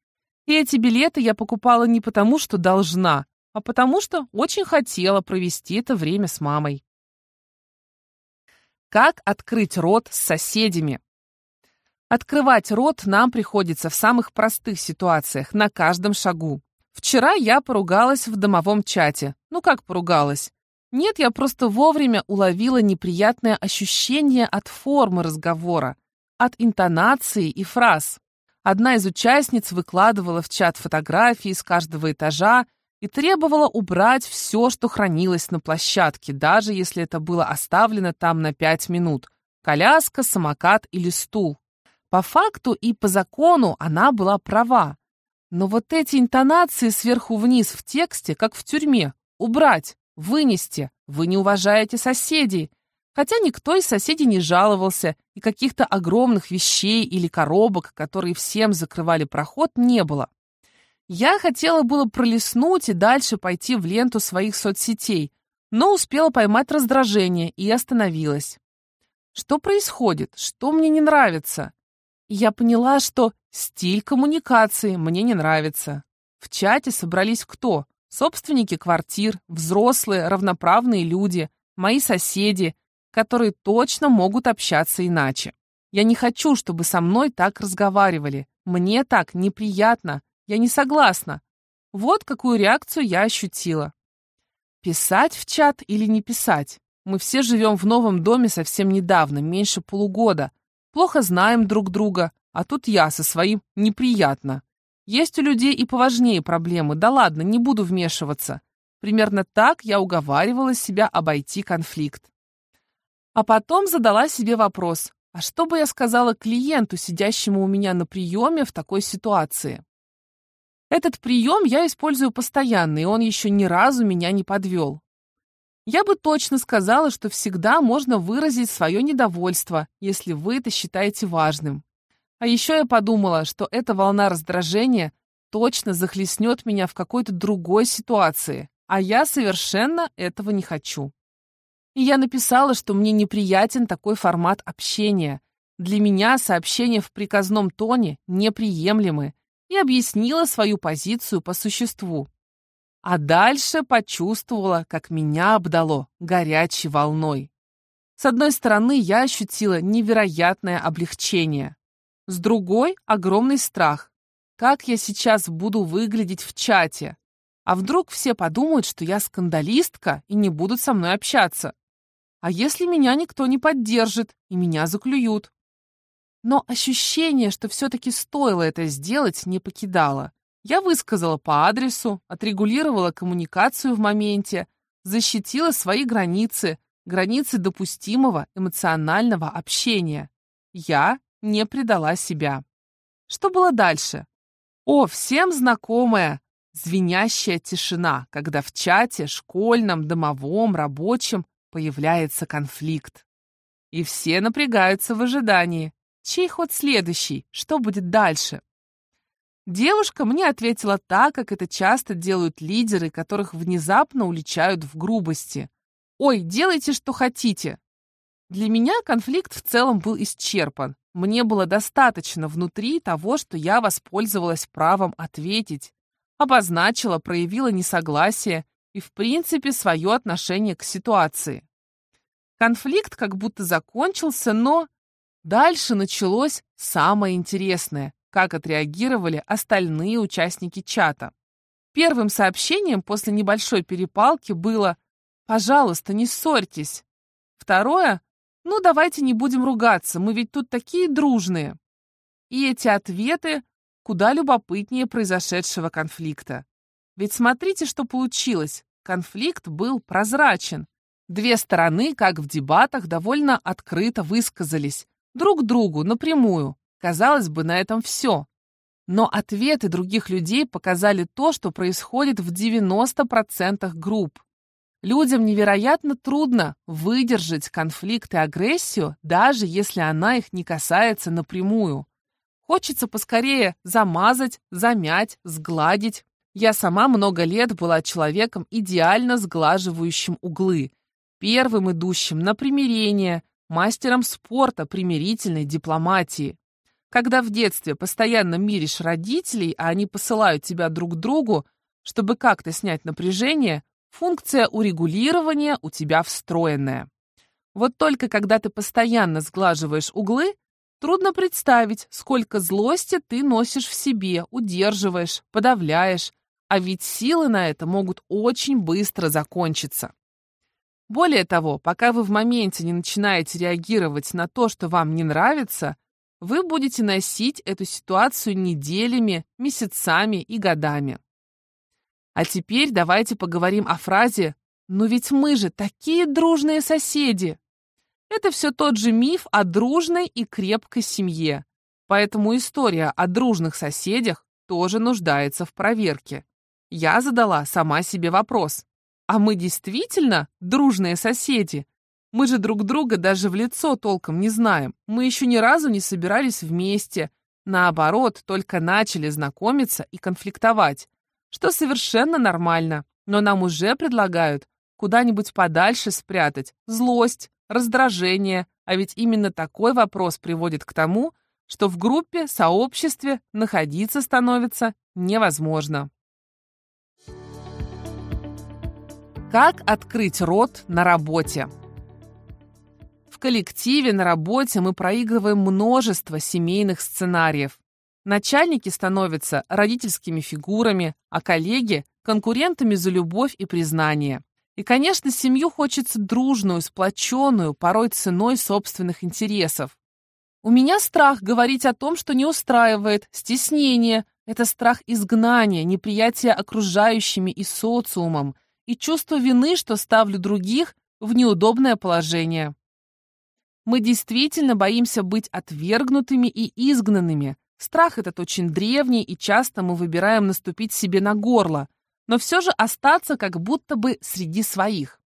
И эти билеты я покупала не потому, что должна, а потому что очень хотела провести это время с мамой. Как открыть рот с соседями? Открывать рот нам приходится в самых простых ситуациях, на каждом шагу. Вчера я поругалась в домовом чате. Ну как поругалась? Нет, я просто вовремя уловила неприятное ощущение от формы разговора, от интонации и фраз. Одна из участниц выкладывала в чат фотографии с каждого этажа и требовала убрать все, что хранилось на площадке, даже если это было оставлено там на пять минут. Коляска, самокат или стул. По факту и по закону она была права. Но вот эти интонации сверху вниз в тексте, как в тюрьме, убрать, вынести, вы не уважаете соседей. Хотя никто из соседей не жаловался, и каких-то огромных вещей или коробок, которые всем закрывали проход, не было. Я хотела было пролистнуть и дальше пойти в ленту своих соцсетей, но успела поймать раздражение и остановилась. Что происходит? Что мне не нравится? Я поняла, что стиль коммуникации мне не нравится. В чате собрались кто? Собственники квартир, взрослые, равноправные люди, мои соседи. которые точно могут общаться иначе. Я не хочу, чтобы со мной так разговаривали. Мне так неприятно. Я не согласна. Вот какую реакцию я ощутила. Писать в чат или не писать? Мы все живем в новом доме совсем недавно, меньше полугода. Плохо знаем друг друга, а тут я со своим неприятно. Есть у людей и поважнее проблемы, да ладно, не буду вмешиваться. Примерно так я уговаривала себя обойти конфликт. А потом задала себе вопрос, а что бы я сказала клиенту, сидящему у меня на приеме в такой ситуации? Этот прием я использую постоянно, и он еще ни разу меня не подвел. Я бы точно сказала, что всегда можно выразить свое недовольство, если вы это считаете важным. А еще я подумала, что эта волна раздражения точно захлестнет меня в какой-то другой ситуации, а я совершенно этого не хочу. И я написала, что мне неприятен такой формат общения. Для меня сообщения в приказном тоне неприемлемы и объяснила свою позицию по существу. А дальше почувствовала, как меня обдало горячей волной. С одной стороны, я ощутила невероятное облегчение. С другой — огромный страх. Как я сейчас буду выглядеть в чате? А вдруг все подумают, что я скандалистка и не будут со мной общаться? А если меня никто не поддержит и меня заклюют? Но ощущение, что все-таки стоило это сделать, не покидало. Я высказала по адресу, отрегулировала коммуникацию в моменте, защитила свои границы, границы допустимого эмоционального общения. Я не предала себя. Что было дальше? О, всем знакомая звенящая тишина, когда в чате, школьном, домовом, рабочем появляется конфликт. И все напрягаются в ожидании. Чей ход следующий? Что будет дальше? Девушка мне ответила так, как это часто делают лидеры, которых внезапно уличают в грубости. «Ой, делайте, что хотите». Для меня конфликт в целом был исчерпан. Мне было достаточно внутри того, что я воспользовалась правом ответить, обозначила, проявила несогласие и, в принципе, свое отношение к ситуации. Конфликт как будто закончился, но дальше началось самое интересное, как отреагировали остальные участники чата. Первым сообщением после небольшой перепалки было «Пожалуйста, не ссорьтесь». Второе ну, давайте не будем ругаться, мы ведь тут такие дружные. И эти ответы куда любопытнее произошедшего конфликта. Ведь смотрите, что получилось. Конфликт был прозрачен. Две стороны, как в дебатах, довольно открыто высказались. Друг другу, напрямую. Казалось бы, на этом все. Но ответы других людей показали то, что происходит в 90% групп. Людям невероятно трудно выдержать конфликт и агрессию, даже если она их не касается напрямую. Хочется поскорее замазать, замять, сгладить. Я сама много лет была человеком, идеально сглаживающим углы, первым идущим на примирение, мастером спорта примирительной дипломатии. Когда в детстве постоянно миришь родителей, а они посылают тебя друг к другу, чтобы как-то снять напряжение, Функция урегулирования у тебя встроенная. Вот только когда ты постоянно сглаживаешь углы, трудно представить, сколько злости ты носишь в себе, удерживаешь, подавляешь, а ведь силы на это могут очень быстро закончиться. Более того, пока вы в моменте не начинаете реагировать на то, что вам не нравится, вы будете носить эту ситуацию неделями, месяцами и годами. А теперь давайте поговорим о фразе «Ну ведь мы же такие дружные соседи!» Это все тот же миф о дружной и крепкой семье. Поэтому история о дружных соседях тоже нуждается в проверке. Я задала сама себе вопрос. А мы действительно дружные соседи? Мы же друг друга даже в лицо толком не знаем. Мы еще ни разу не собирались вместе. Наоборот, только начали знакомиться и конфликтовать что совершенно нормально, но нам уже предлагают куда-нибудь подальше спрятать злость, раздражение, а ведь именно такой вопрос приводит к тому, что в группе, сообществе находиться становится невозможно. Как открыть рот на работе? Коллективе, на работе мы проигрываем множество семейных сценариев. Начальники становятся родительскими фигурами, а коллеги – конкурентами за любовь и признание. И, конечно, семью хочется дружную, сплоченную, порой ценой собственных интересов. У меня страх говорить о том, что не устраивает, стеснение. Это страх изгнания, неприятие окружающими и социумом, и чувство вины, что ставлю других в неудобное положение. Мы действительно боимся быть отвергнутыми и изгнанными, Страх этот очень древний, и часто мы выбираем наступить себе на горло, но все же остаться как будто бы среди своих.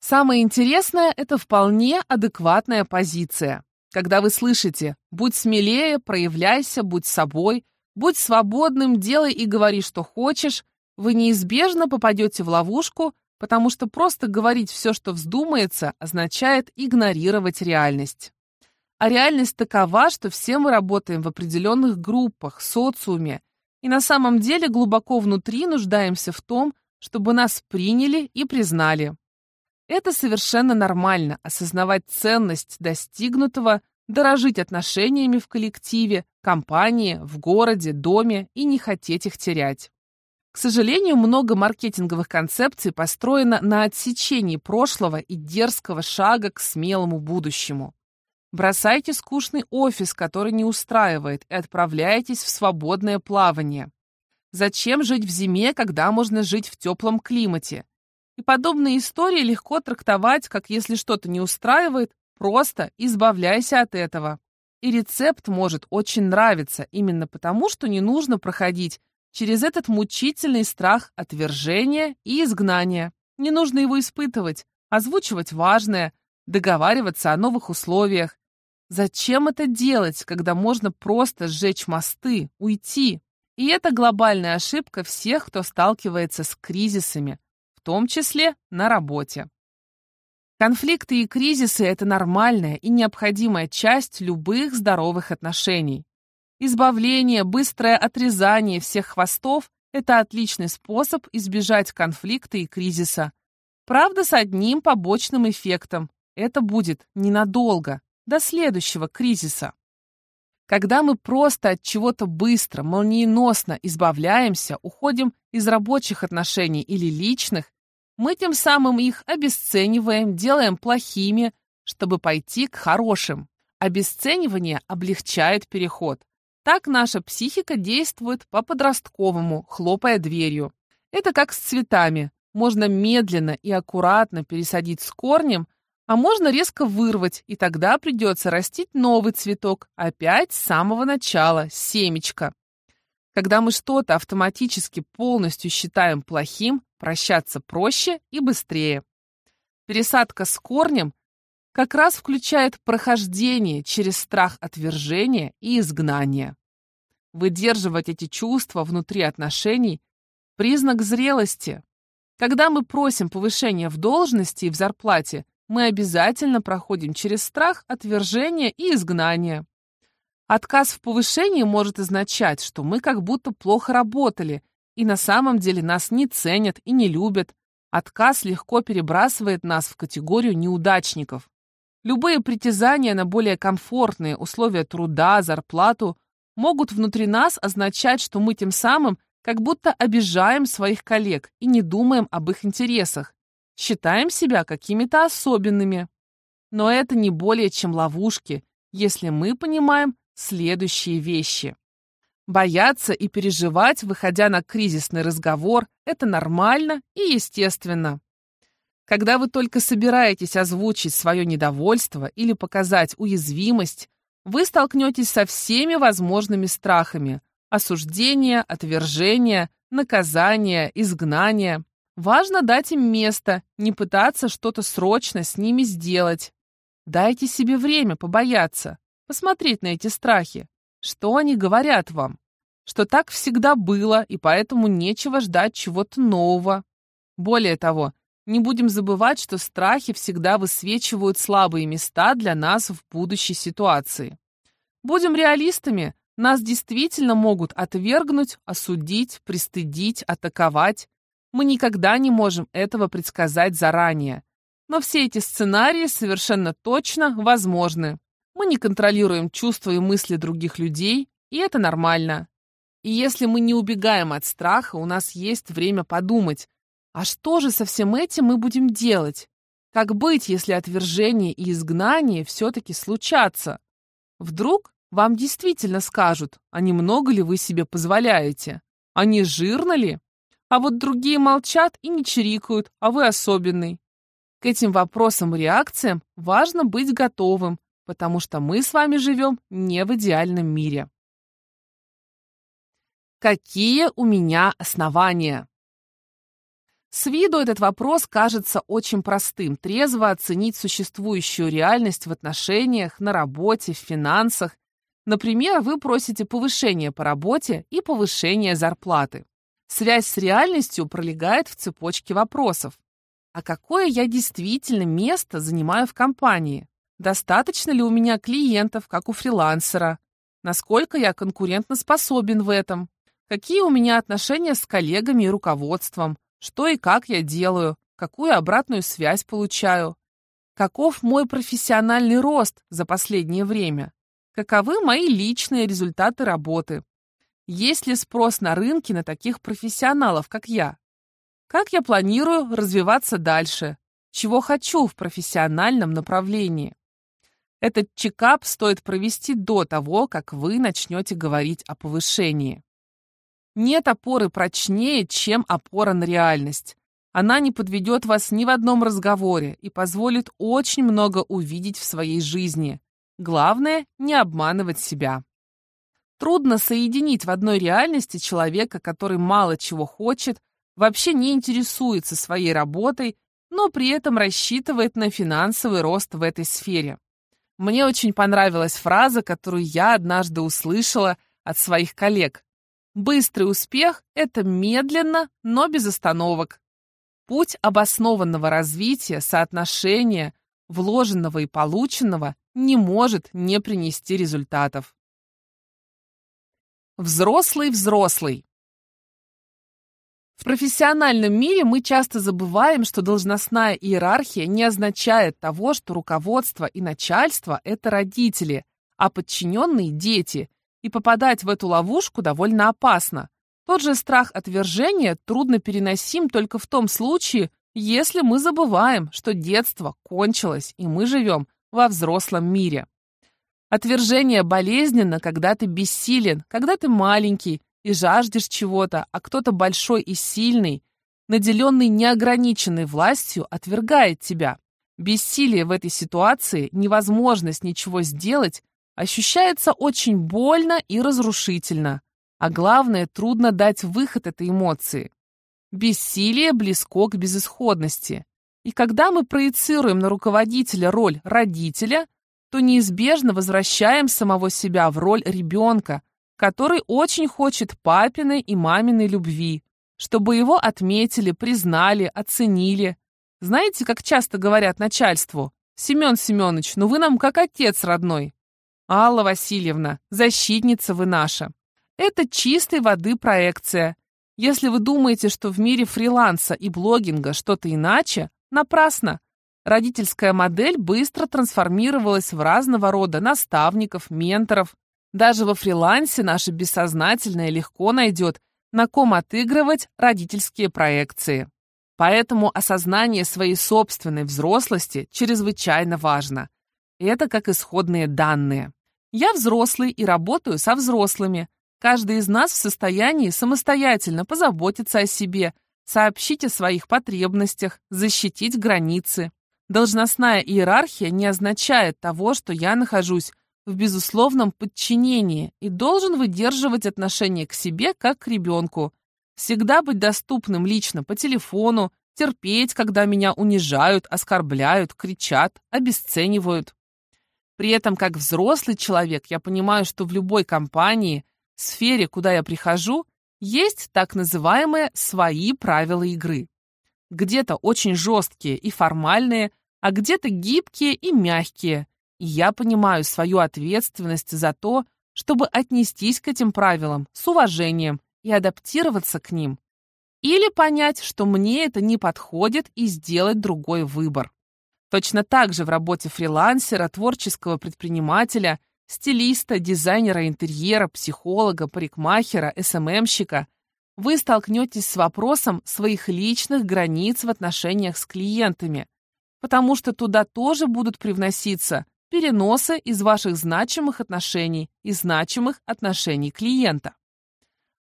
Самое интересное – это вполне адекватная позиция. Когда вы слышите «будь смелее, проявляйся, будь собой», «будь свободным, делай и говори, что хочешь», вы неизбежно попадете в ловушку, потому что просто говорить все, что вздумается, означает игнорировать реальность. А реальность такова, что все мы работаем в определенных группах, социуме, и на самом деле глубоко внутри нуждаемся в том, чтобы нас приняли и признали. Это совершенно нормально – осознавать ценность достигнутого, дорожить отношениями в коллективе, компании, в городе, доме и не хотеть их терять. К сожалению, много маркетинговых концепций построено на отсечении прошлого и дерзкого шага к смелому будущему. Бросайте скучный офис, который не устраивает, и отправляйтесь в свободное плавание. Зачем жить в зиме, когда можно жить в теплом климате? И подобные истории легко трактовать, как если что-то не устраивает, просто избавляйся от этого. И рецепт может очень нравиться именно потому, что не нужно проходить через этот мучительный страх отвержения и изгнания. Не нужно его испытывать, озвучивать важное, договариваться о новых условиях, Зачем это делать, когда можно просто сжечь мосты, уйти? И это глобальная ошибка всех, кто сталкивается с кризисами, в том числе на работе. Конфликты и кризисы – это нормальная и необходимая часть любых здоровых отношений. Избавление, быстрое отрезание всех хвостов – это отличный способ избежать конфликта и кризиса. Правда, с одним побочным эффектом. Это будет ненадолго до следующего кризиса. Когда мы просто от чего-то быстро, молниеносно избавляемся, уходим из рабочих отношений или личных, мы тем самым их обесцениваем, делаем плохими, чтобы пойти к хорошим. Обесценивание облегчает переход. Так наша психика действует по-подростковому, хлопая дверью. Это как с цветами. Можно медленно и аккуратно пересадить с корнем, а можно резко вырвать, и тогда придется растить новый цветок, опять с самого начала, семечко. Когда мы что-то автоматически полностью считаем плохим, прощаться проще и быстрее. Пересадка с корнем как раз включает прохождение через страх отвержения и изгнания. Выдерживать эти чувства внутри отношений – признак зрелости. Когда мы просим повышения в должности и в зарплате, мы обязательно проходим через страх, отвержение и изгнание. Отказ в повышении может означать, что мы как будто плохо работали, и на самом деле нас не ценят и не любят. Отказ легко перебрасывает нас в категорию неудачников. Любые притязания на более комфортные условия труда, зарплату могут внутри нас означать, что мы тем самым как будто обижаем своих коллег и не думаем об их интересах считаем себя какими-то особенными. Но это не более чем ловушки, если мы понимаем следующие вещи. Бояться и переживать, выходя на кризисный разговор, это нормально и естественно. Когда вы только собираетесь озвучить свое недовольство или показать уязвимость, вы столкнетесь со всеми возможными страхами – осуждения, отвержения, наказания, изгнания. Важно дать им место, не пытаться что-то срочно с ними сделать. Дайте себе время побояться, посмотреть на эти страхи. Что они говорят вам? Что так всегда было, и поэтому нечего ждать чего-то нового. Более того, не будем забывать, что страхи всегда высвечивают слабые места для нас в будущей ситуации. Будем реалистами, нас действительно могут отвергнуть, осудить, пристыдить, атаковать, мы никогда не можем этого предсказать заранее. но все эти сценарии совершенно точно возможны. Мы не контролируем чувства и мысли других людей, и это нормально. И если мы не убегаем от страха, у нас есть время подумать, а что же со всем этим мы будем делать? Как быть, если отвержение и изгнание все-таки случатся? Вдруг вам действительно скажут, а немного ли вы себе позволяете? А не жирно ли? А вот другие молчат и не чирикают, а вы особенный. К этим вопросам и реакциям важно быть готовым, потому что мы с вами живем не в идеальном мире. Какие у меня основания? С виду этот вопрос кажется очень простым. Трезво оценить существующую реальность в отношениях, на работе, в финансах. Например, вы просите повышения по работе и повышения зарплаты. Связь с реальностью пролегает в цепочке вопросов. А какое я действительно место занимаю в компании? Достаточно ли у меня клиентов, как у фрилансера? Насколько я конкурентоспособен в этом? Какие у меня отношения с коллегами и руководством? Что и как я делаю? Какую обратную связь получаю? Каков мой профессиональный рост за последнее время? Каковы мои личные результаты работы? Есть ли спрос на рынке на таких профессионалов, как я? Как я планирую развиваться дальше? Чего хочу в профессиональном направлении? Этот чекап стоит провести до того, как вы начнете говорить о повышении. Нет опоры прочнее, чем опора на реальность. Она не подведет вас ни в одном разговоре и позволит очень много увидеть в своей жизни. Главное – не обманывать себя. Трудно соединить в одной реальности человека, который мало чего хочет, вообще не интересуется своей работой, но при этом рассчитывает на финансовый рост в этой сфере. Мне очень понравилась фраза, которую я однажды услышала от своих коллег. Быстрый успех – это медленно, но без остановок. Путь обоснованного развития, соотношения, вложенного и полученного не может не принести результатов. Взрослый-взрослый. В профессиональном мире мы часто забываем, что должностная иерархия не означает того, что руководство и начальство – это родители, а подчиненные – дети, и попадать в эту ловушку довольно опасно. Тот же страх отвержения трудно переносим только в том случае, если мы забываем, что детство кончилось, и мы живем во взрослом мире. Отвержение болезненно, когда ты бессилен, когда ты маленький и жаждешь чего-то, а кто-то большой и сильный, наделенный неограниченной властью, отвергает тебя. Бессилие в этой ситуации, невозможность ничего сделать, ощущается очень больно и разрушительно. А главное, трудно дать выход этой эмоции. Бессилие близко к безысходности. И когда мы проецируем на руководителя роль родителя, то неизбежно возвращаем самого себя в роль ребенка, который очень хочет папиной и маминой любви, чтобы его отметили, признали, оценили. Знаете, как часто говорят начальству? «Семен Семенович, ну вы нам как отец родной». «Алла Васильевна, защитница вы наша». Это чистой воды проекция. Если вы думаете, что в мире фриланса и блогинга что-то иначе, напрасно. Родительская модель быстро трансформировалась в разного рода наставников, менторов. Даже во фрилансе наше бессознательное легко найдет, на ком отыгрывать родительские проекции. Поэтому осознание своей собственной взрослости чрезвычайно важно. Это как исходные данные. Я взрослый и работаю со взрослыми. Каждый из нас в состоянии самостоятельно позаботиться о себе, сообщить о своих потребностях, защитить границы. Должностная иерархия не означает того, что я нахожусь в безусловном подчинении и должен выдерживать отношение к себе как к ребенку. Всегда быть доступным лично по телефону, терпеть, когда меня унижают, оскорбляют, кричат, обесценивают. При этом, как взрослый человек, я понимаю, что в любой компании, сфере, куда я прихожу, есть так называемые свои правила игры. Где-то очень жесткие и формальные, а где-то гибкие и мягкие. И я понимаю свою ответственность за то, чтобы отнестись к этим правилам с уважением и адаптироваться к ним. Или понять, что мне это не подходит и сделать другой выбор. Точно так же в работе фрилансера, творческого предпринимателя, стилиста, дизайнера интерьера, психолога, парикмахера, СММщика вы столкнетесь с вопросом своих личных границ в отношениях с клиентами, потому что туда тоже будут привноситься переносы из ваших значимых отношений и значимых отношений клиента.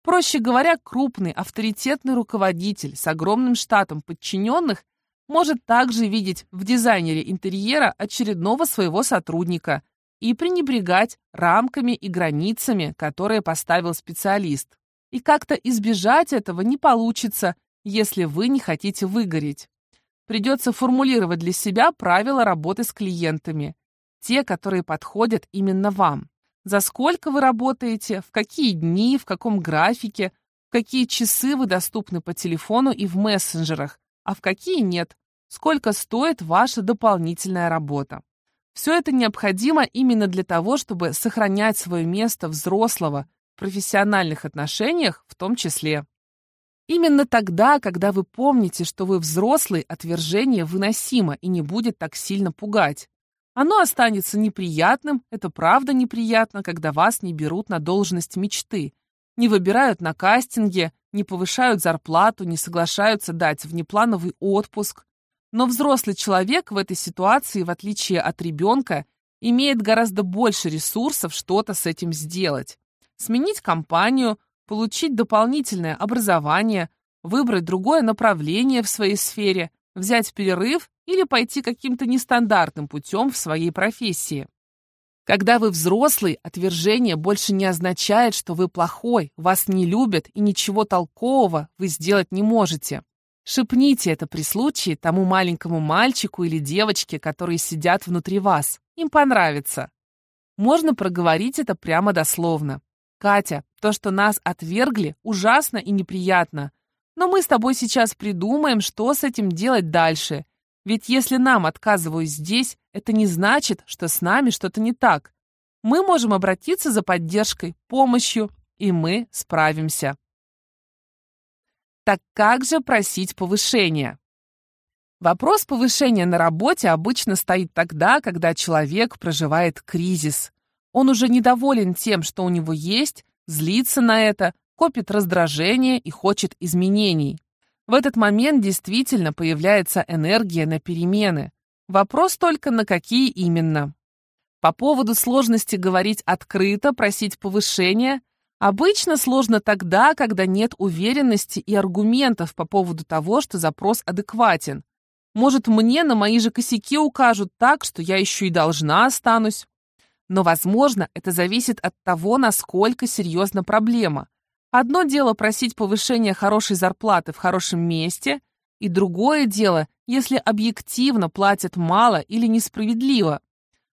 Проще говоря, крупный авторитетный руководитель с огромным штатом подчиненных может также видеть в дизайнере интерьера очередного своего сотрудника и пренебрегать рамками и границами, которые поставил специалист. И как-то избежать этого не получится, если вы не хотите выгореть. Придется формулировать для себя правила работы с клиентами, те, которые подходят именно вам. За сколько вы работаете, в какие дни, в каком графике, в какие часы вы доступны по телефону и в мессенджерах, а в какие нет, сколько стоит ваша дополнительная работа. Все это необходимо именно для того, чтобы сохранять свое место взрослого в профессиональных отношениях в том числе. Именно тогда, когда вы помните, что вы взрослый, отвержение выносимо и не будет так сильно пугать. Оно останется неприятным, это правда неприятно, когда вас не берут на должность мечты, не выбирают на кастинге, не повышают зарплату, не соглашаются дать внеплановый отпуск. Но взрослый человек в этой ситуации, в отличие от ребенка, имеет гораздо больше ресурсов что-то с этим сделать. Сменить компанию, получить дополнительное образование, выбрать другое направление в своей сфере, взять перерыв или пойти каким-то нестандартным путем в своей профессии. Когда вы взрослый, отвержение больше не означает, что вы плохой, вас не любят и ничего толкового вы сделать не можете. Шепните это при случае тому маленькому мальчику или девочке, которые сидят внутри вас. Им понравится. Можно проговорить это прямо дословно. «Катя, то, что нас отвергли, ужасно и неприятно. Но мы с тобой сейчас придумаем, что с этим делать дальше. Ведь если нам отказывают здесь, это не значит, что с нами что-то не так. Мы можем обратиться за поддержкой, помощью, и мы справимся. Так как же просить повышения? Вопрос повышения на работе обычно стоит тогда, когда человек проживает кризис. Он уже недоволен тем, что у него есть, злится на это, копит раздражение и хочет изменений. В этот момент действительно появляется энергия на перемены. Вопрос только, на какие именно. По поводу сложности говорить открыто, просить повышения, обычно сложно тогда, когда нет уверенности и аргументов по поводу того, что запрос адекватен. Может, мне на мои же косяки укажут так, что я еще и должна останусь. Но, возможно, это зависит от того, насколько серьезна проблема. Одно дело просить повышения хорошей зарплаты в хорошем месте, и другое дело, если объективно платят мало или несправедливо.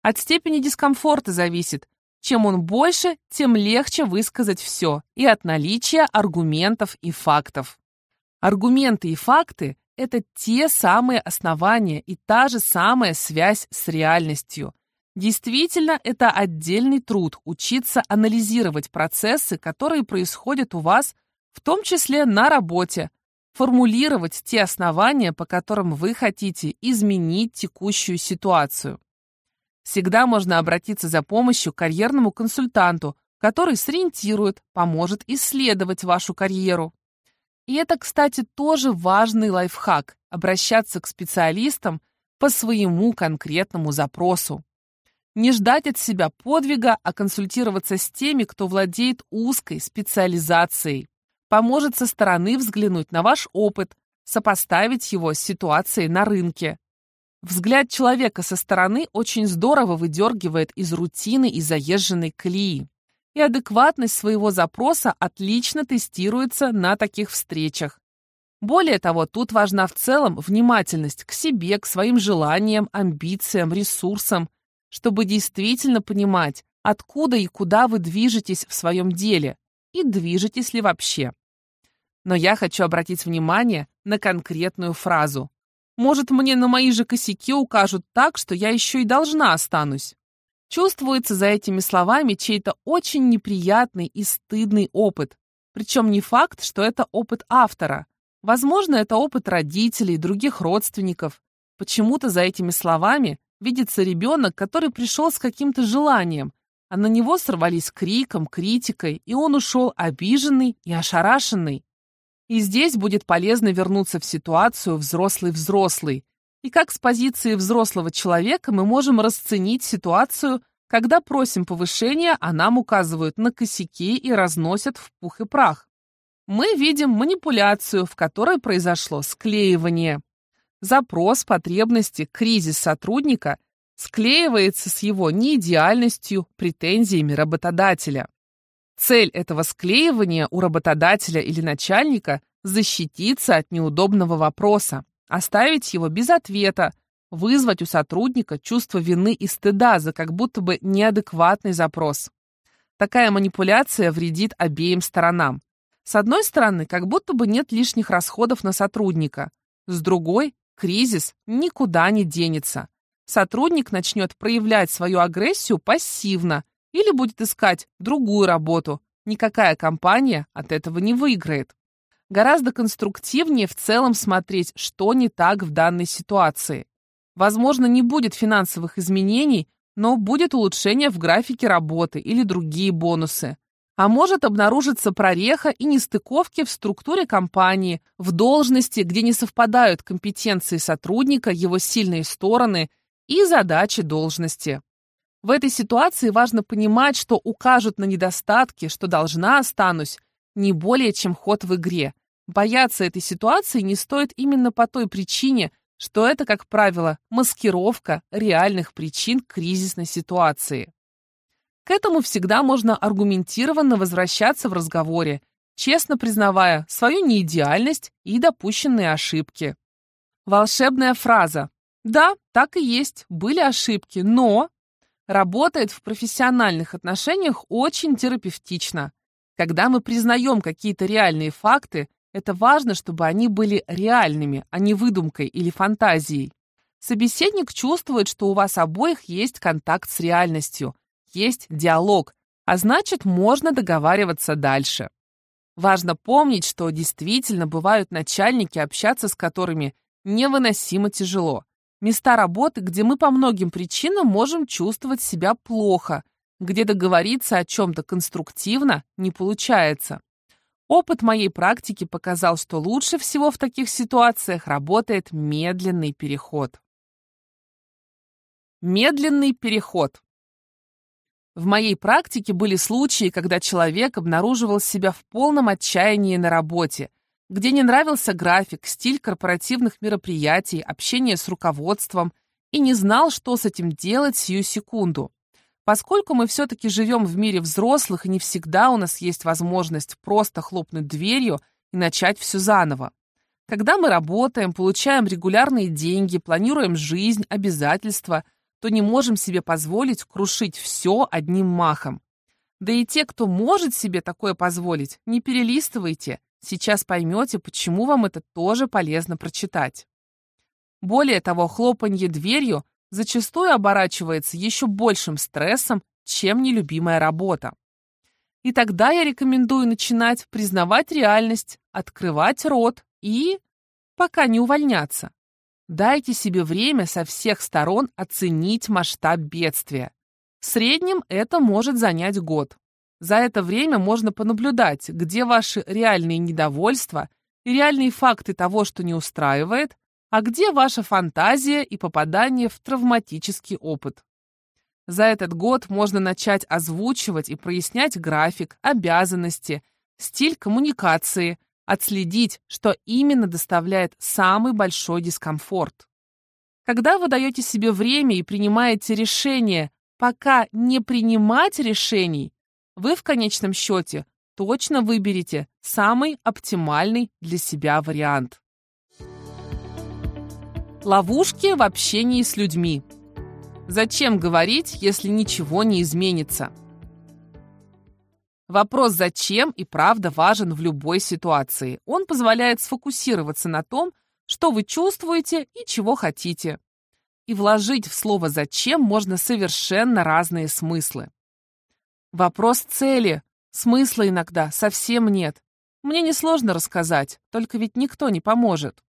От степени дискомфорта зависит. Чем он больше, тем легче высказать все, и от наличия аргументов и фактов. Аргументы и факты – это те самые основания и та же самая связь с реальностью. Действительно, это отдельный труд учиться анализировать процессы, которые происходят у вас, в том числе на работе, формулировать те основания, по которым вы хотите изменить текущую ситуацию. Всегда можно обратиться за помощью к карьерному консультанту, который сориентирует, поможет исследовать вашу карьеру. И это, кстати, тоже важный лайфхак – обращаться к специалистам по своему конкретному запросу. Не ждать от себя подвига, а консультироваться с теми, кто владеет узкой специализацией. Поможет со стороны взглянуть на ваш опыт, сопоставить его с ситуацией на рынке. Взгляд человека со стороны очень здорово выдергивает из рутины и заезженной колеи. И адекватность своего запроса отлично тестируется на таких встречах. Более того, тут важна в целом внимательность к себе, к своим желаниям, амбициям, ресурсам, чтобы действительно понимать, откуда и куда вы движетесь в своем деле и движетесь ли вообще. Но я хочу обратить внимание на конкретную фразу. Может, мне на мои же косяки укажут так, что я еще и должна останусь. Чувствуется за этими словами чей-то очень неприятный и стыдный опыт. Причем не факт, что это опыт автора. Возможно, это опыт родителей, других родственников. Почему-то за этими словами видится ребенок, который пришел с каким-то желанием, а на него сорвались криком, критикой, и он ушел обиженный и ошарашенный. И здесь будет полезно вернуться в ситуацию взрослый-взрослый. И как с позиции взрослого человека мы можем расценить ситуацию, когда просим повышения, а нам указывают на косяки и разносят в пух и прах. Мы видим манипуляцию, в которой произошло склеивание. Запрос, потребности, кризис сотрудника склеивается с его неидеальностью, претензиями работодателя. Цель этого склеивания у работодателя или начальника – защититься от неудобного вопроса, оставить его без ответа, вызвать у сотрудника чувство вины и стыда за как будто бы неадекватный запрос. Такая манипуляция вредит обеим сторонам. С одной стороны, как будто бы нет лишних расходов на сотрудника. С другой, кризис никуда не денется. Сотрудник начнет проявлять свою агрессию пассивно, или будет искать другую работу. Никакая компания от этого не выиграет. Гораздо конструктивнее в целом смотреть, что не так в данной ситуации. Возможно, не будет финансовых изменений, но будет улучшение в графике работы или другие бонусы. А может обнаружиться прореха и нестыковки в структуре компании, в должности, где не совпадают компетенции сотрудника, его сильные стороны и задачи должности. В этой ситуации важно понимать, что укажут на недостатки, что должна останусь, не более чем ход в игре. Бояться этой ситуации не стоит именно по той причине, что это, как правило, маскировка реальных причин кризисной ситуации. К этому всегда можно аргументированно возвращаться в разговоре, честно признавая свою неидеальность и допущенные ошибки. Волшебная фраза. Да, так и есть, были ошибки, но работает в профессиональных отношениях очень терапевтично. Когда мы признаем какие-то реальные факты, это важно, чтобы они были реальными, а не выдумкой или фантазией. Собеседник чувствует, что у вас обоих есть контакт с реальностью, есть диалог, а значит, можно договариваться дальше. Важно помнить, что действительно бывают начальники, общаться с которыми невыносимо тяжело. Места работы, где мы по многим причинам можем чувствовать себя плохо, где договориться о чем-то конструктивно не получается. Опыт моей практики показал, что лучше всего в таких ситуациях работает медленный переход. Медленный переход. В моей практике были случаи, когда человек обнаруживал себя в полном отчаянии на работе, где не нравился график, стиль корпоративных мероприятий, общение с руководством, и не знал, что с этим делать сию секунду. Поскольку мы все-таки живем в мире взрослых, и не всегда у нас есть возможность просто хлопнуть дверью и начать все заново. Когда мы работаем, получаем регулярные деньги, планируем жизнь, обязательства, то не можем себе позволить крушить все одним махом. Да и те, кто может себе такое позволить, не перелистывайте, Сейчас поймете, почему вам это тоже полезно прочитать. Более того, хлопанье дверью зачастую оборачивается еще большим стрессом, чем нелюбимая работа. И тогда я рекомендую начинать признавать реальность, открывать рот и пока не увольняться. Дайте себе время со всех сторон оценить масштаб бедствия. В среднем это может занять год. За это время можно понаблюдать, где ваши реальные недовольства и реальные факты того, что не устраивает, а где ваша фантазия и попадание в травматический опыт. За этот год можно начать озвучивать и прояснять график, обязанности, стиль коммуникации, отследить, что именно доставляет самый большой дискомфорт. Когда вы даете себе время и принимаете решение, пока не принимать решений, вы в конечном счете точно выберете самый оптимальный для себя вариант. Ловушки в общении с людьми. Зачем говорить, если ничего не изменится? Вопрос «зачем» и правда важен в любой ситуации. Он позволяет сфокусироваться на том, что вы чувствуете и чего хотите. И вложить в слово «зачем» можно совершенно разные смыслы. Вопрос цели. Смысла иногда совсем нет. Мне несложно рассказать, только ведь никто не поможет.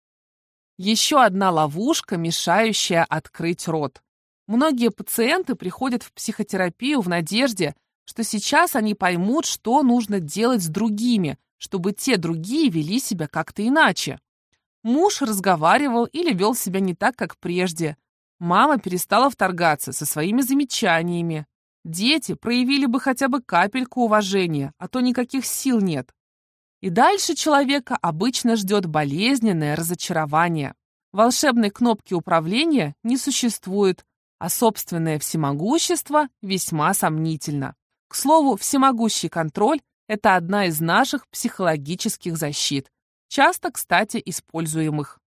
Еще одна ловушка, мешающая открыть рот. Многие пациенты приходят в психотерапию в надежде, что сейчас они поймут, что нужно делать с другими, чтобы те другие вели себя как-то иначе. Муж разговаривал или вел себя не так, как прежде. Мама перестала вторгаться со своими замечаниями. Дети проявили бы хотя бы капельку уважения, а то никаких сил нет. И дальше человека обычно ждет болезненное разочарование. Волшебной кнопки управления не существует, а собственное всемогущество весьма сомнительно. К слову, всемогущий контроль – это одна из наших психологических защит, часто, кстати, используемых.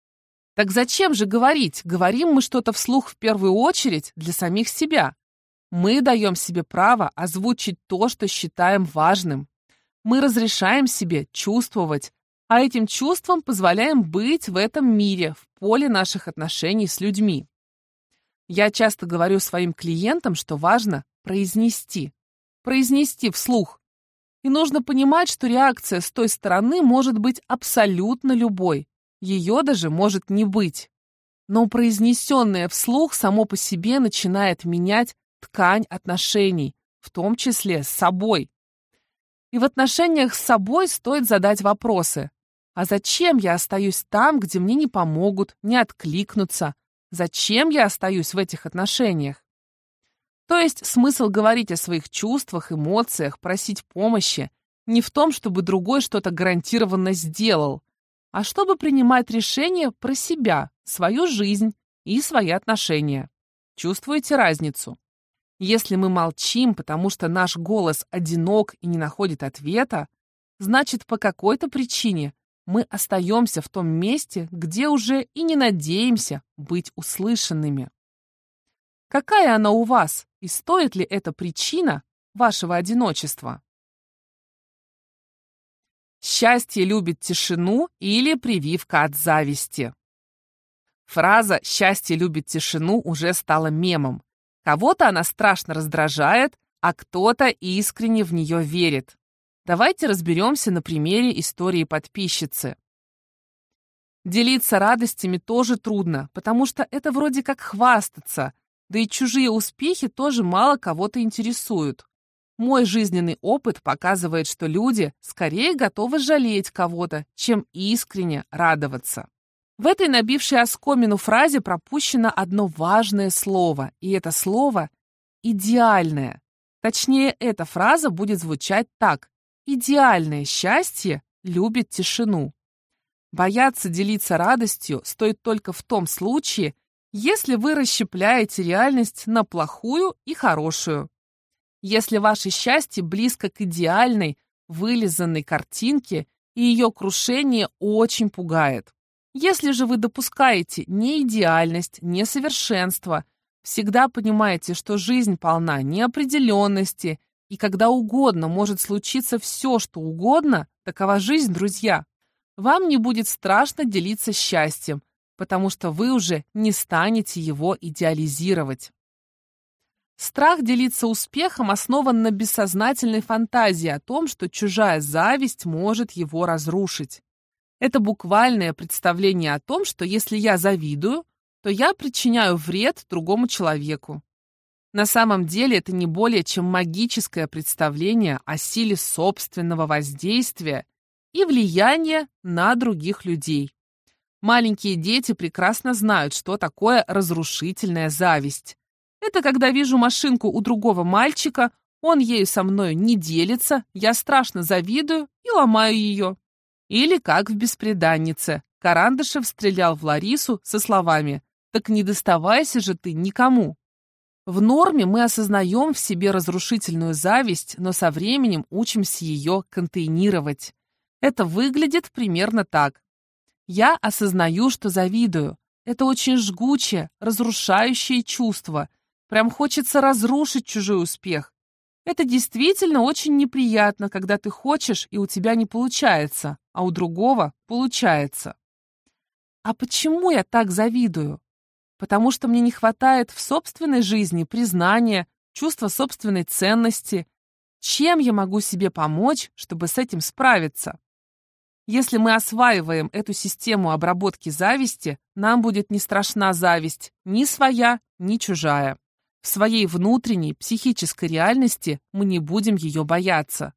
Так зачем же говорить? Говорим мы что-то вслух в первую очередь для самих себя. Мы даем себе право озвучить то, что считаем важным. Мы разрешаем себе чувствовать, а этим чувством позволяем быть в этом мире, в поле наших отношений с людьми. Я часто говорю своим клиентам, что важно произнести. Произнести вслух. И нужно понимать, что реакция с той стороны может быть абсолютно любой. Ее даже может не быть. Но произнесенное вслух само по себе начинает менять ткань отношений, в том числе с собой. И в отношениях с собой стоит задать вопросы. А зачем я остаюсь там, где мне не помогут, не откликнутся? Зачем я остаюсь в этих отношениях? То есть смысл говорить о своих чувствах, эмоциях, просить помощи не в том, чтобы другой что-то гарантированно сделал, а чтобы принимать решения про себя, свою жизнь и свои отношения. Чувствуете разницу? Если мы молчим, потому что наш голос одинок и не находит ответа, значит, по какой-то причине мы остаемся в том месте, где уже и не надеемся быть услышанными. Какая она у вас, и стоит ли эта причина вашего одиночества? Счастье любит тишину или прививка от зависти. Фраза «счастье любит тишину» уже стала мемом. Кого-то она страшно раздражает, а кто-то искренне в нее верит. Давайте разберемся на примере истории подписчицы. Делиться радостями тоже трудно, потому что это вроде как хвастаться, да и чужие успехи тоже мало кого-то интересуют. Мой жизненный опыт показывает, что люди скорее готовы жалеть кого-то, чем искренне радоваться. В этой набившей оскомину фразе пропущено одно важное слово, и это слово «идеальное». Точнее, эта фраза будет звучать так. «Идеальное счастье любит тишину». Бояться делиться радостью стоит только в том случае, если вы расщепляете реальность на плохую и хорошую. Если ваше счастье близко к идеальной, вылизанной картинке, и ее крушение очень пугает. Если же вы допускаете неидеальность, несовершенство, всегда понимаете, что жизнь полна неопределенности, и когда угодно может случиться все, что угодно, такова жизнь, друзья, вам не будет страшно делиться счастьем, потому что вы уже не станете его идеализировать. Страх делиться успехом основан на бессознательной фантазии о том, что чужая зависть может его разрушить. Это буквальное представление о том, что если я завидую, то я причиняю вред другому человеку. На самом деле это не более чем магическое представление о силе собственного воздействия и влияния на других людей. Маленькие дети прекрасно знают, что такое разрушительная зависть. Это когда вижу машинку у другого мальчика, он ею со мной не делится, я страшно завидую и ломаю ее. Или как в «Беспреданнице». Карандышев стрелял в Ларису со словами «Так не доставайся же ты никому». В норме мы осознаем в себе разрушительную зависть, но со временем учимся ее контейнировать. Это выглядит примерно так. Я осознаю, что завидую. Это очень жгучее, разрушающее чувство. Прям хочется разрушить чужой успех. Это действительно очень неприятно, когда ты хочешь, и у тебя не получается, а у другого получается. А почему я так завидую? Потому что мне не хватает в собственной жизни признания, чувства собственной ценности. Чем я могу себе помочь, чтобы с этим справиться? Если мы осваиваем эту систему обработки зависти, нам будет не страшна зависть, ни своя, ни чужая. В своей внутренней психической реальности мы не будем ее бояться.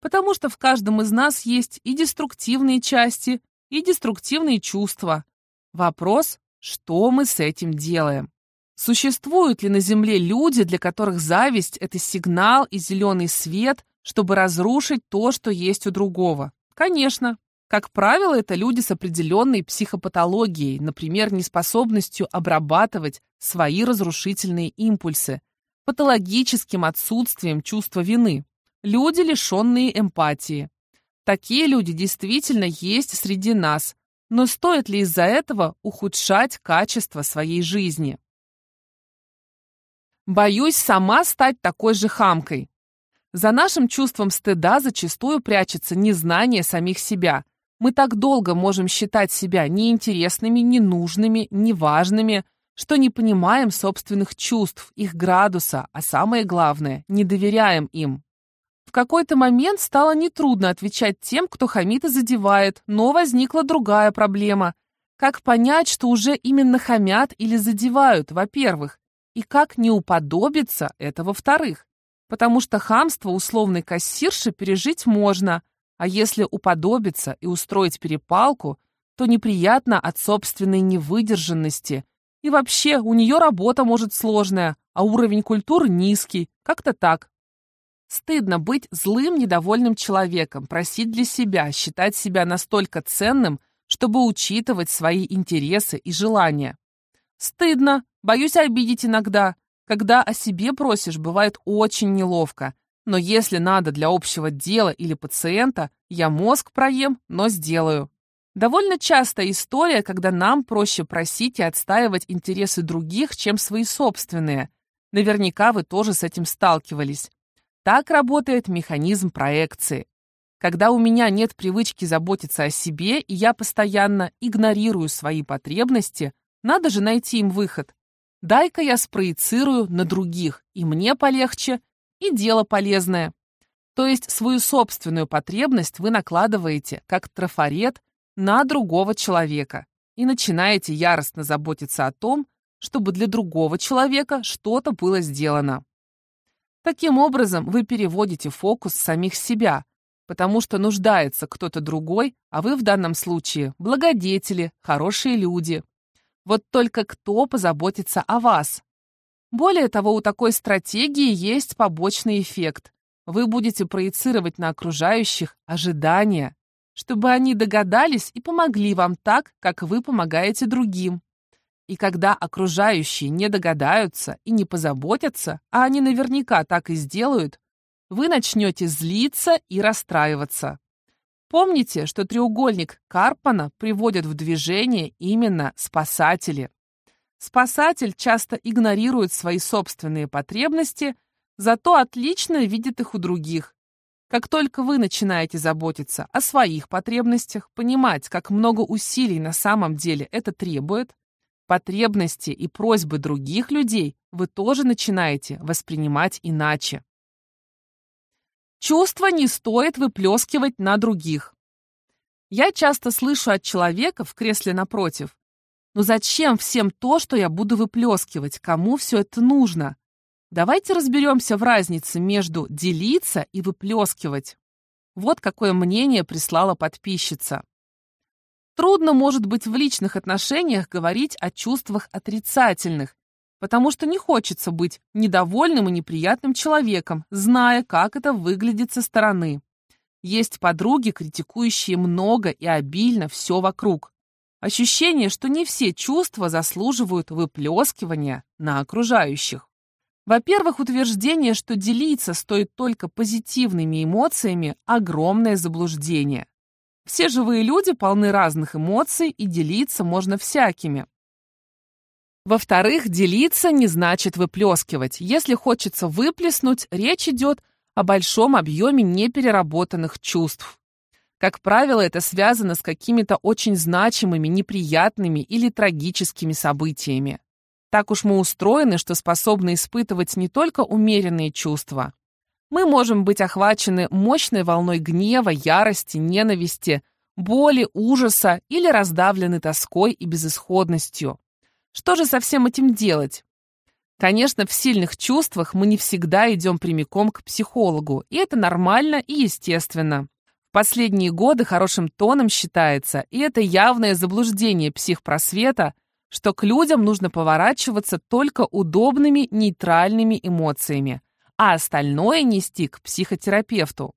Потому что в каждом из нас есть и деструктивные части, и деструктивные чувства. Вопрос, что мы с этим делаем? Существуют ли на Земле люди, для которых зависть – это сигнал и зеленый свет, чтобы разрушить то, что есть у другого? Конечно. Как правило, это люди с определенной психопатологией, например, неспособностью обрабатывать свои разрушительные импульсы, патологическим отсутствием чувства вины, люди, лишенные эмпатии. Такие люди действительно есть среди нас, но стоит ли из-за этого ухудшать качество своей жизни? Боюсь сама стать такой же хамкой. За нашим чувством стыда зачастую прячется незнание самих себя, мы так долго можем считать себя неинтересными, ненужными, неважными, что не понимаем собственных чувств, их градуса, а самое главное, не доверяем им. В какой-то момент стало нетрудно отвечать тем, кто хамит и задевает, но возникла другая проблема. Как понять, что уже именно хамят или задевают, во-первых, и как не уподобиться это, во-вторых? Потому что хамство условной кассирши пережить можно – а если уподобиться и устроить перепалку, то неприятно от собственной невыдержанности. И вообще, у нее работа может сложная, а уровень культуры низкий. Как-то так. Стыдно быть злым, недовольным человеком, просить для себя, считать себя настолько ценным, чтобы учитывать свои интересы и желания. Стыдно, боюсь обидеть иногда. Когда о себе просишь, бывает очень неловко. Но если надо для общего дела или пациента, я мозг проем, но сделаю. Довольно частая история, когда нам проще просить и отстаивать интересы других, чем свои собственные. Наверняка вы тоже с этим сталкивались. Так работает механизм проекции. Когда у меня нет привычки заботиться о себе, и я постоянно игнорирую свои потребности, надо же найти им выход. Дай-ка я спроецирую на других, и мне полегче, и дело полезное. То есть свою собственную потребность вы накладываете, как трафарет, на другого человека и начинаете яростно заботиться о том, чтобы для другого человека что-то было сделано. Таким образом, вы переводите фокус самих себя, потому что нуждается кто-то другой, а вы в данном случае благодетели, хорошие люди. Вот только кто позаботится о вас? Более того, у такой стратегии есть побочный эффект. Вы будете проецировать на окружающих ожидания, чтобы они догадались и помогли вам так, как вы помогаете другим. И когда окружающие не догадаются и не позаботятся, а они наверняка так и сделают, вы начнете злиться и расстраиваться. Помните, что треугольник Карпана приводят в движение именно спасатели. Спасатель часто игнорирует свои собственные потребности, зато отлично видит их у других. Как только вы начинаете заботиться о своих потребностях, понимать, как много усилий на самом деле это требует, потребности и просьбы других людей вы тоже начинаете воспринимать иначе. Чувства не стоит выплескивать на других. Я часто слышу от человека в кресле напротив, но зачем всем то, что я буду выплескивать? Кому все это нужно? Давайте разберемся в разнице между делиться и выплескивать. Вот какое мнение прислала подписчица. Трудно, может быть, в личных отношениях говорить о чувствах отрицательных, потому что не хочется быть недовольным и неприятным человеком, зная, как это выглядит со стороны. Есть подруги, критикующие много и обильно все вокруг. Ощущение, что не все чувства заслуживают выплескивания на окружающих. Во-первых, утверждение, что делиться стоит только позитивными эмоциями – огромное заблуждение. Все живые люди полны разных эмоций, и делиться можно всякими. Во-вторых, делиться не значит выплескивать. Если хочется выплеснуть, речь идет о большом объеме непереработанных чувств. Как правило, это связано с какими-то очень значимыми, неприятными или трагическими событиями. Так уж мы устроены, что способны испытывать не только умеренные чувства. Мы можем быть охвачены мощной волной гнева, ярости, ненависти, боли, ужаса или раздавлены тоской и безысходностью. Что же со всем этим делать? Конечно, в сильных чувствах мы не всегда идем прямиком к психологу, и это нормально и естественно. В последние годы хорошим тоном считается, и это явное заблуждение психпросвета, что к людям нужно поворачиваться только удобными нейтральными эмоциями, а остальное нести к психотерапевту.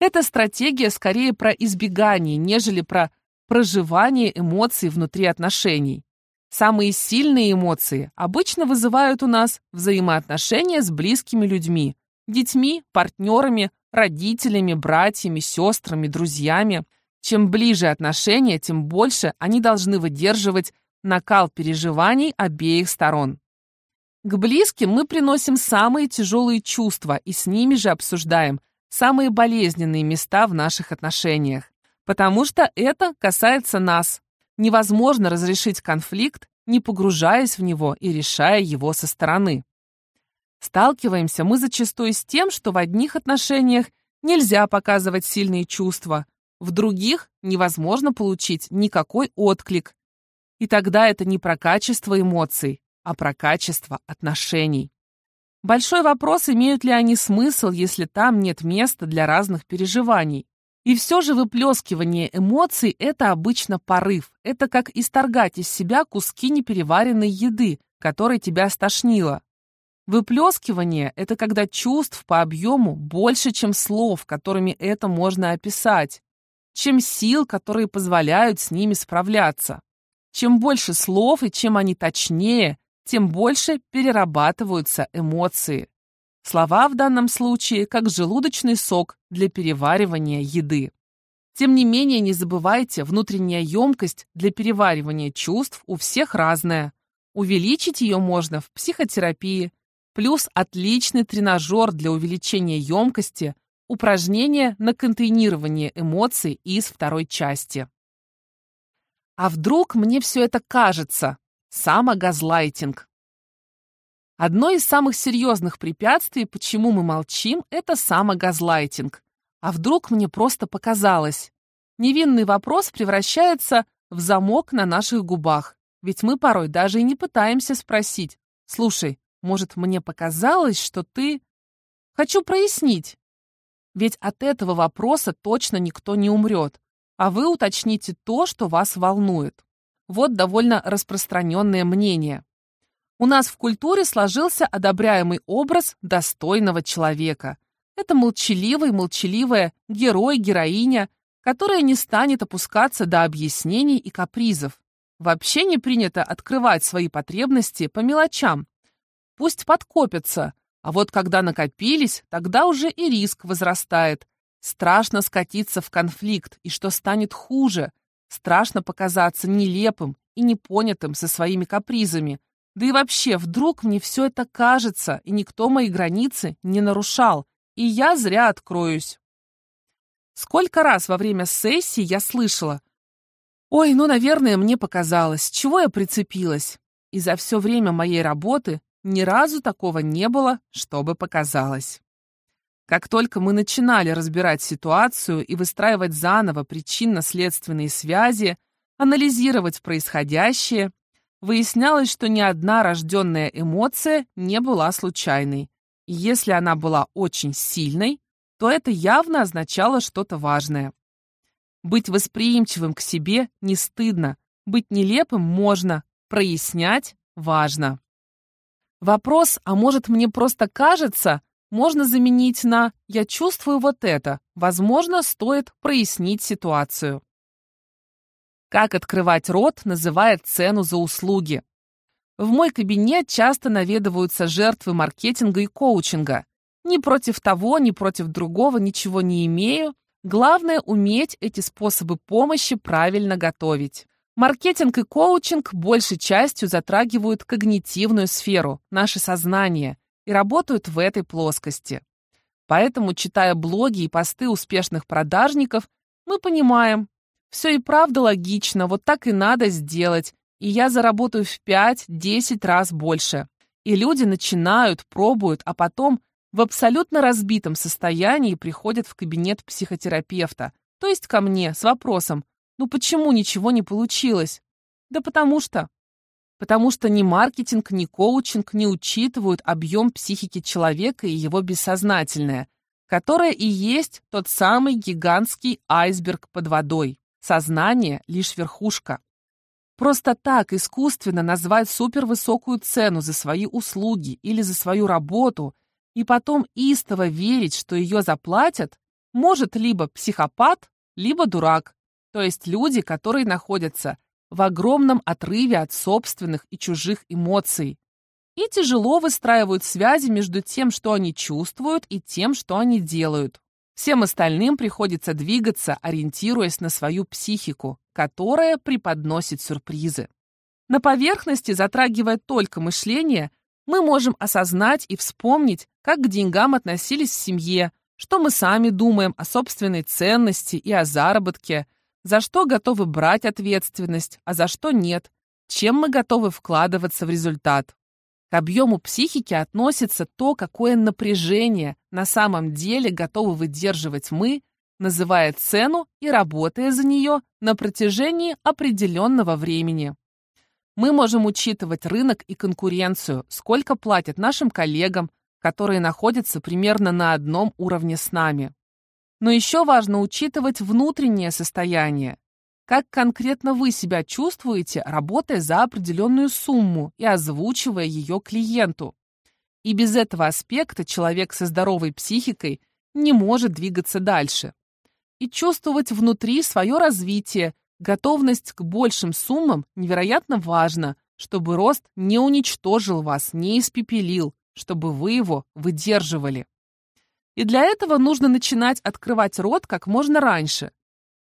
Эта стратегия скорее про избегание, нежели про проживание эмоций внутри отношений. Самые сильные эмоции обычно вызывают у нас взаимоотношения с близкими людьми, детьми, партнерами, родителями, братьями, сестрами, друзьями. Чем ближе отношения, тем больше они должны выдерживать накал переживаний обеих сторон. К близким мы приносим самые тяжелые чувства и с ними же обсуждаем самые болезненные места в наших отношениях. Потому что это касается нас. Невозможно разрешить конфликт, не погружаясь в него и решая его со стороны. Сталкиваемся мы зачастую с тем, что в одних отношениях нельзя показывать сильные чувства, в других невозможно получить никакой отклик. И тогда это не про качество эмоций, а про качество отношений. Большой вопрос, имеют ли они смысл, если там нет места для разных переживаний. И все же выплескивание эмоций – это обычно порыв. Это как исторгать из себя куски непереваренной еды, которой тебя стошнило. Выплескивание – это когда чувств по объему больше, чем слов, которыми это можно описать, чем сил, которые позволяют с ними справляться. Чем больше слов и чем они точнее, тем больше перерабатываются эмоции. Слова в данном случае как желудочный сок для переваривания еды. Тем не менее, не забывайте, внутренняя емкость для переваривания чувств у всех разная. Увеличить ее можно в психотерапии, плюс отличный тренажер для увеличения емкости, упражнение на контейнирование эмоций из второй части. А вдруг мне все это кажется? Самогазлайтинг. Одно из самых серьезных препятствий, почему мы молчим, это самогазлайтинг. А вдруг мне просто показалось? Невинный вопрос превращается в замок на наших губах. Ведь мы порой даже и не пытаемся спросить. «Слушай, может, мне показалось, что ты...» «Хочу прояснить». Ведь от этого вопроса точно никто не умрет. А вы уточните то, что вас волнует. Вот довольно распространенное мнение. У нас в культуре сложился одобряемый образ достойного человека. Это молчаливый, молчаливая герой-героиня, которая не станет опускаться до объяснений и капризов. Вообще не принято открывать свои потребности по мелочам. Пусть подкопятся, а вот когда накопились, тогда уже и риск возрастает. Страшно скатиться в конфликт, и что станет хуже – Страшно показаться нелепым и непонятым со своими капризами. Да и вообще, вдруг мне все это кажется, и никто мои границы не нарушал, и я зря откроюсь. Сколько раз во время сессии я слышала «Ой, ну, наверное, мне показалось, чего я прицепилась?» И за все время моей работы ни разу такого не было, чтобы показалось. Как только мы начинали разбирать ситуацию и выстраивать заново причинно-следственные связи, анализировать происходящее, выяснялось, что ни одна рожденная эмоция не была случайной. И если она была очень сильной, то это явно означало что-то важное. Быть восприимчивым к себе не стыдно, быть нелепым можно, прояснять важно. Вопрос, а может мне просто кажется, можно заменить на «я чувствую вот это». Возможно, стоит прояснить ситуацию. Как открывать рот, называя цену за услуги. В мой кабинет часто наведываются жертвы маркетинга и коучинга. Ни против того, ни против другого ничего не имею. Главное – уметь эти способы помощи правильно готовить. Маркетинг и коучинг большей частью затрагивают когнитивную сферу, наше сознание – и работают в этой плоскости. Поэтому, читая блоги и посты успешных продажников, мы понимаем, все и правда логично, вот так и надо сделать, и я заработаю в 5-10 раз больше. И люди начинают, пробуют, а потом в абсолютно разбитом состоянии приходят в кабинет психотерапевта, то есть ко мне, с вопросом Ну почему ничего не получилось? Да потому что. Потому что ни маркетинг, ни коучинг не учитывают объем психики человека и его бессознательное, которое и есть тот самый гигантский айсберг под водой. Сознание — лишь верхушка. Просто так искусственно назвать супервысокую цену за свои услуги или за свою работу и потом истово верить, что ее заплатят, может либо психопат, либо дурак, то есть люди, которые находятся в огромном отрыве от собственных и чужих эмоций и тяжело выстраивают связи между тем, что они чувствуют, и тем, что они делают. Всем остальным приходится двигаться, ориентируясь на свою психику, которая преподносит сюрпризы. На поверхности, затрагивая только мышление, мы можем осознать и вспомнить, как к деньгам относились в семье, что мы сами думаем о собственной ценности и о заработке, за что готовы брать ответственность, а за что нет, чем мы готовы вкладываться в результат. К объему психики относится то, какое напряжение на самом деле готовы выдерживать мы, называя цену и работая за нее на протяжении определенного времени. Мы можем учитывать рынок и конкуренцию, сколько платят нашим коллегам, которые находятся примерно на одном уровне с нами. Но еще важно учитывать внутреннее состояние. Как конкретно вы себя чувствуете, работая за определенную сумму и озвучивая ее клиенту. И без этого аспекта человек со здоровой психикой не может двигаться дальше. И чувствовать внутри свое развитие, готовность к большим суммам невероятно важно, чтобы рост не уничтожил вас, не испепелил, чтобы вы его выдерживали. И для этого нужно начинать открывать рот как можно раньше.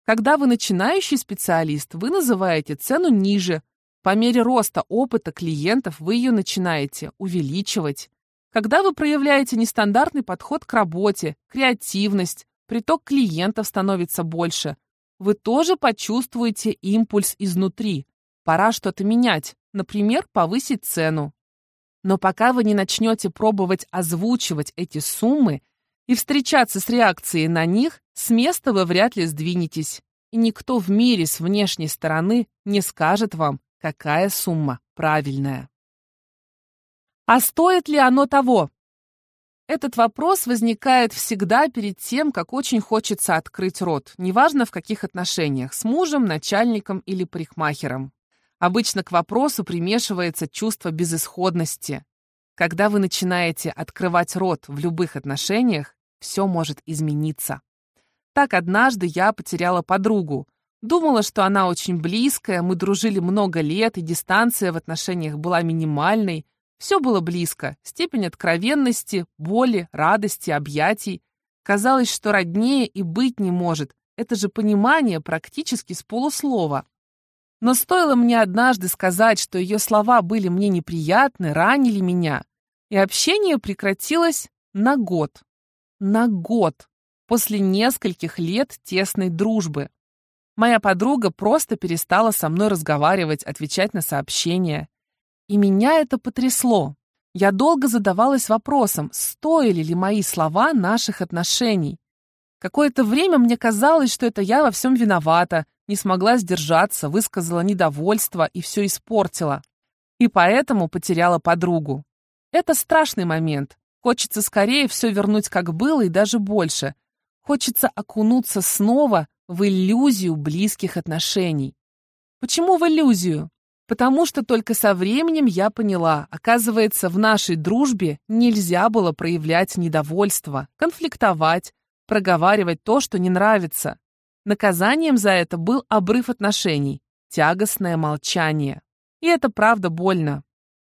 Когда вы начинающий специалист, вы называете цену ниже. По мере роста опыта клиентов вы ее начинаете увеличивать. Когда вы проявляете нестандартный подход к работе, креативность, приток клиентов становится больше, вы тоже почувствуете импульс изнутри. Пора что-то менять, например, повысить цену. Но пока вы не начнете пробовать озвучивать эти суммы, и встречаться с реакцией на них, с места вы вряд ли сдвинетесь, и никто в мире с внешней стороны не скажет вам, какая сумма правильная. А стоит ли оно того? Этот вопрос возникает всегда перед тем, как очень хочется открыть рот, неважно в каких отношениях, с мужем, начальником или парикмахером. Обычно к вопросу примешивается чувство безысходности. Когда вы начинаете открывать рот в любых отношениях, все может измениться. Так однажды я потеряла подругу. Думала, что она очень близкая, мы дружили много лет, и дистанция в отношениях была минимальной. Все было близко. Степень откровенности, боли, радости, объятий. Казалось, что роднее и быть не может. Это же понимание практически с полуслова. Но стоило мне однажды сказать, что ее слова были мне неприятны, ранили меня, и общение прекратилось на год на год после нескольких лет тесной дружбы. Моя подруга просто перестала со мной разговаривать, отвечать на сообщения. И меня это потрясло. Я долго задавалась вопросом, стоили ли мои слова наших отношений. Какое-то время мне казалось, что это я во всем виновата, не смогла сдержаться, высказала недовольство и все испортила. И поэтому потеряла подругу. Это страшный момент, Хочется скорее все вернуть как было и даже больше. Хочется окунуться снова в иллюзию близких отношений. Почему в иллюзию? Потому что только со временем я поняла, оказывается, в нашей дружбе нельзя было проявлять недовольство, конфликтовать, проговаривать то, что не нравится. Наказанием за это был обрыв отношений, тягостное молчание. И это правда больно.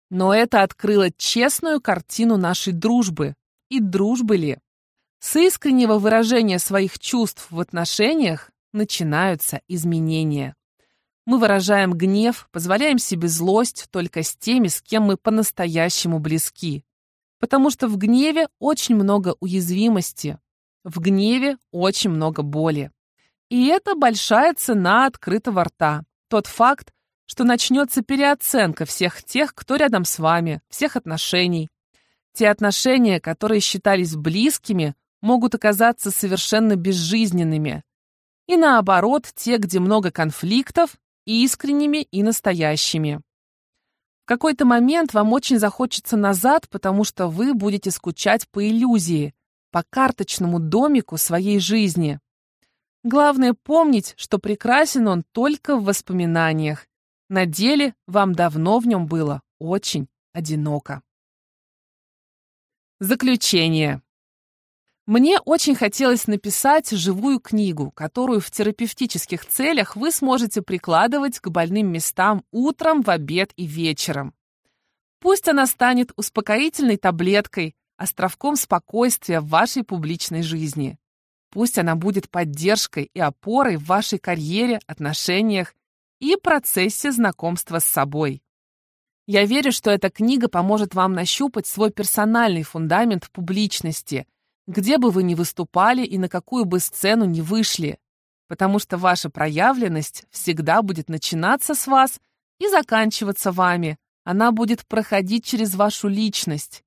Но это открыло честную картину нашей дружбы. И дружбы ли? С искреннего выражения своих чувств в отношениях начинаются изменения. Мы выражаем гнев, позволяем себе злость только с теми, с кем мы по-настоящему близки. Потому что в гневе очень много уязвимости, в гневе очень много боли. И это большая цена открытого рта. Тот факт, что начнется переоценка всех тех, кто рядом с вами, всех отношений. Те отношения, которые считались близкими, могут оказаться совершенно безжизненными. и наоборот, те, где много конфликтов, искренними и настоящими. В какой-то момент вам очень захочется назад, потому что вы будете скучать по иллюзии, по карточному домику своей жизни. Главное помнить, что прекрасен он только в воспоминаниях. На деле вам давно в нем было очень одиноко. Заключение. Мне очень хотелось написать живую книгу, которую в терапевтических целях вы сможете прикладывать к больным местам утром, в обед и вечером. Пусть она станет успокоительной таблеткой, островком спокойствия в вашей публичной жизни. Пусть она будет поддержкой и опорой в вашей карьере, отношениях и процессе знакомства с собой. Я верю, что эта книга поможет вам нащупать свой персональный фундамент публичности – где бы вы ни выступали и на какую бы сцену ни вышли, потому что ваша проявленность всегда будет начинаться с вас и заканчиваться вами. Она будет проходить через вашу личность.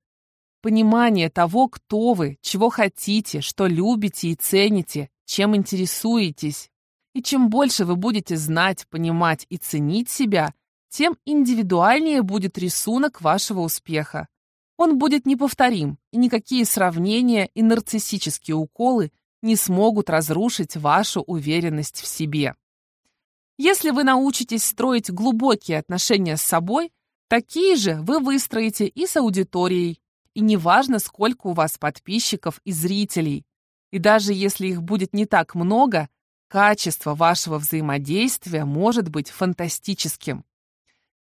Понимание того, кто вы, чего хотите, что любите и цените, чем интересуетесь. И чем больше вы будете знать, понимать и ценить себя, тем индивидуальнее будет рисунок вашего успеха. Он будет неповторим, и никакие сравнения и нарциссические уколы не смогут разрушить вашу уверенность в себе. Если вы научитесь строить глубокие отношения с собой, такие же вы выстроите и с аудиторией. И неважно, сколько у вас подписчиков и зрителей. И даже если их будет не так много, качество вашего взаимодействия может быть фантастическим.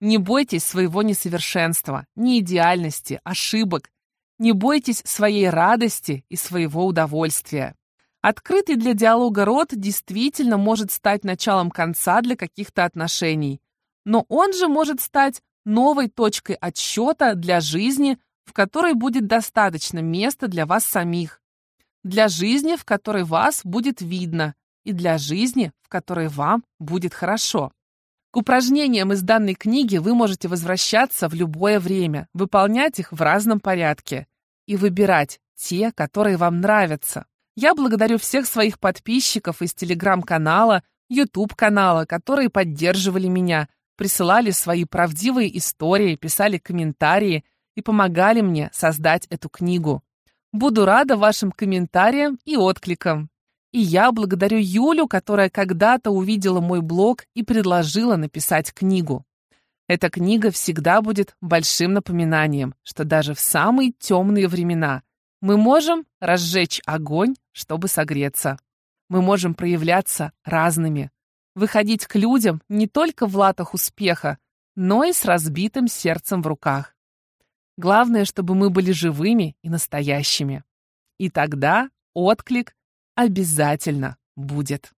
Не бойтесь своего несовершенства, неидеальности, ошибок. Не бойтесь своей радости и своего удовольствия. Открытый для диалога рот действительно может стать началом конца для каких-то отношений, но он же может стать новой точкой отсчета для жизни, в которой будет достаточно места для вас самих, для жизни, в которой вас будет видно, и для жизни, в которой вам будет хорошо. К упражнениям из данной книги вы можете возвращаться в любое время, выполнять их в разном порядке и выбирать те, которые вам нравятся. Я благодарю всех своих подписчиков из телеграм-канала, YouTube-канала, которые поддерживали меня, присылали свои правдивые истории, писали комментарии и помогали мне создать эту книгу. Буду рада вашим комментариям и откликам. И я благодарю Юлю, которая когда-то увидела мой блог и предложила написать книгу. Эта книга всегда будет большим напоминанием, что даже в самые темные времена мы можем разжечь огонь, чтобы согреться. Мы можем проявляться разными, выходить к людям не только в латах успеха, но и с разбитым сердцем в руках. Главное, чтобы мы были живыми и настоящими. И тогда отклик обязательно будет.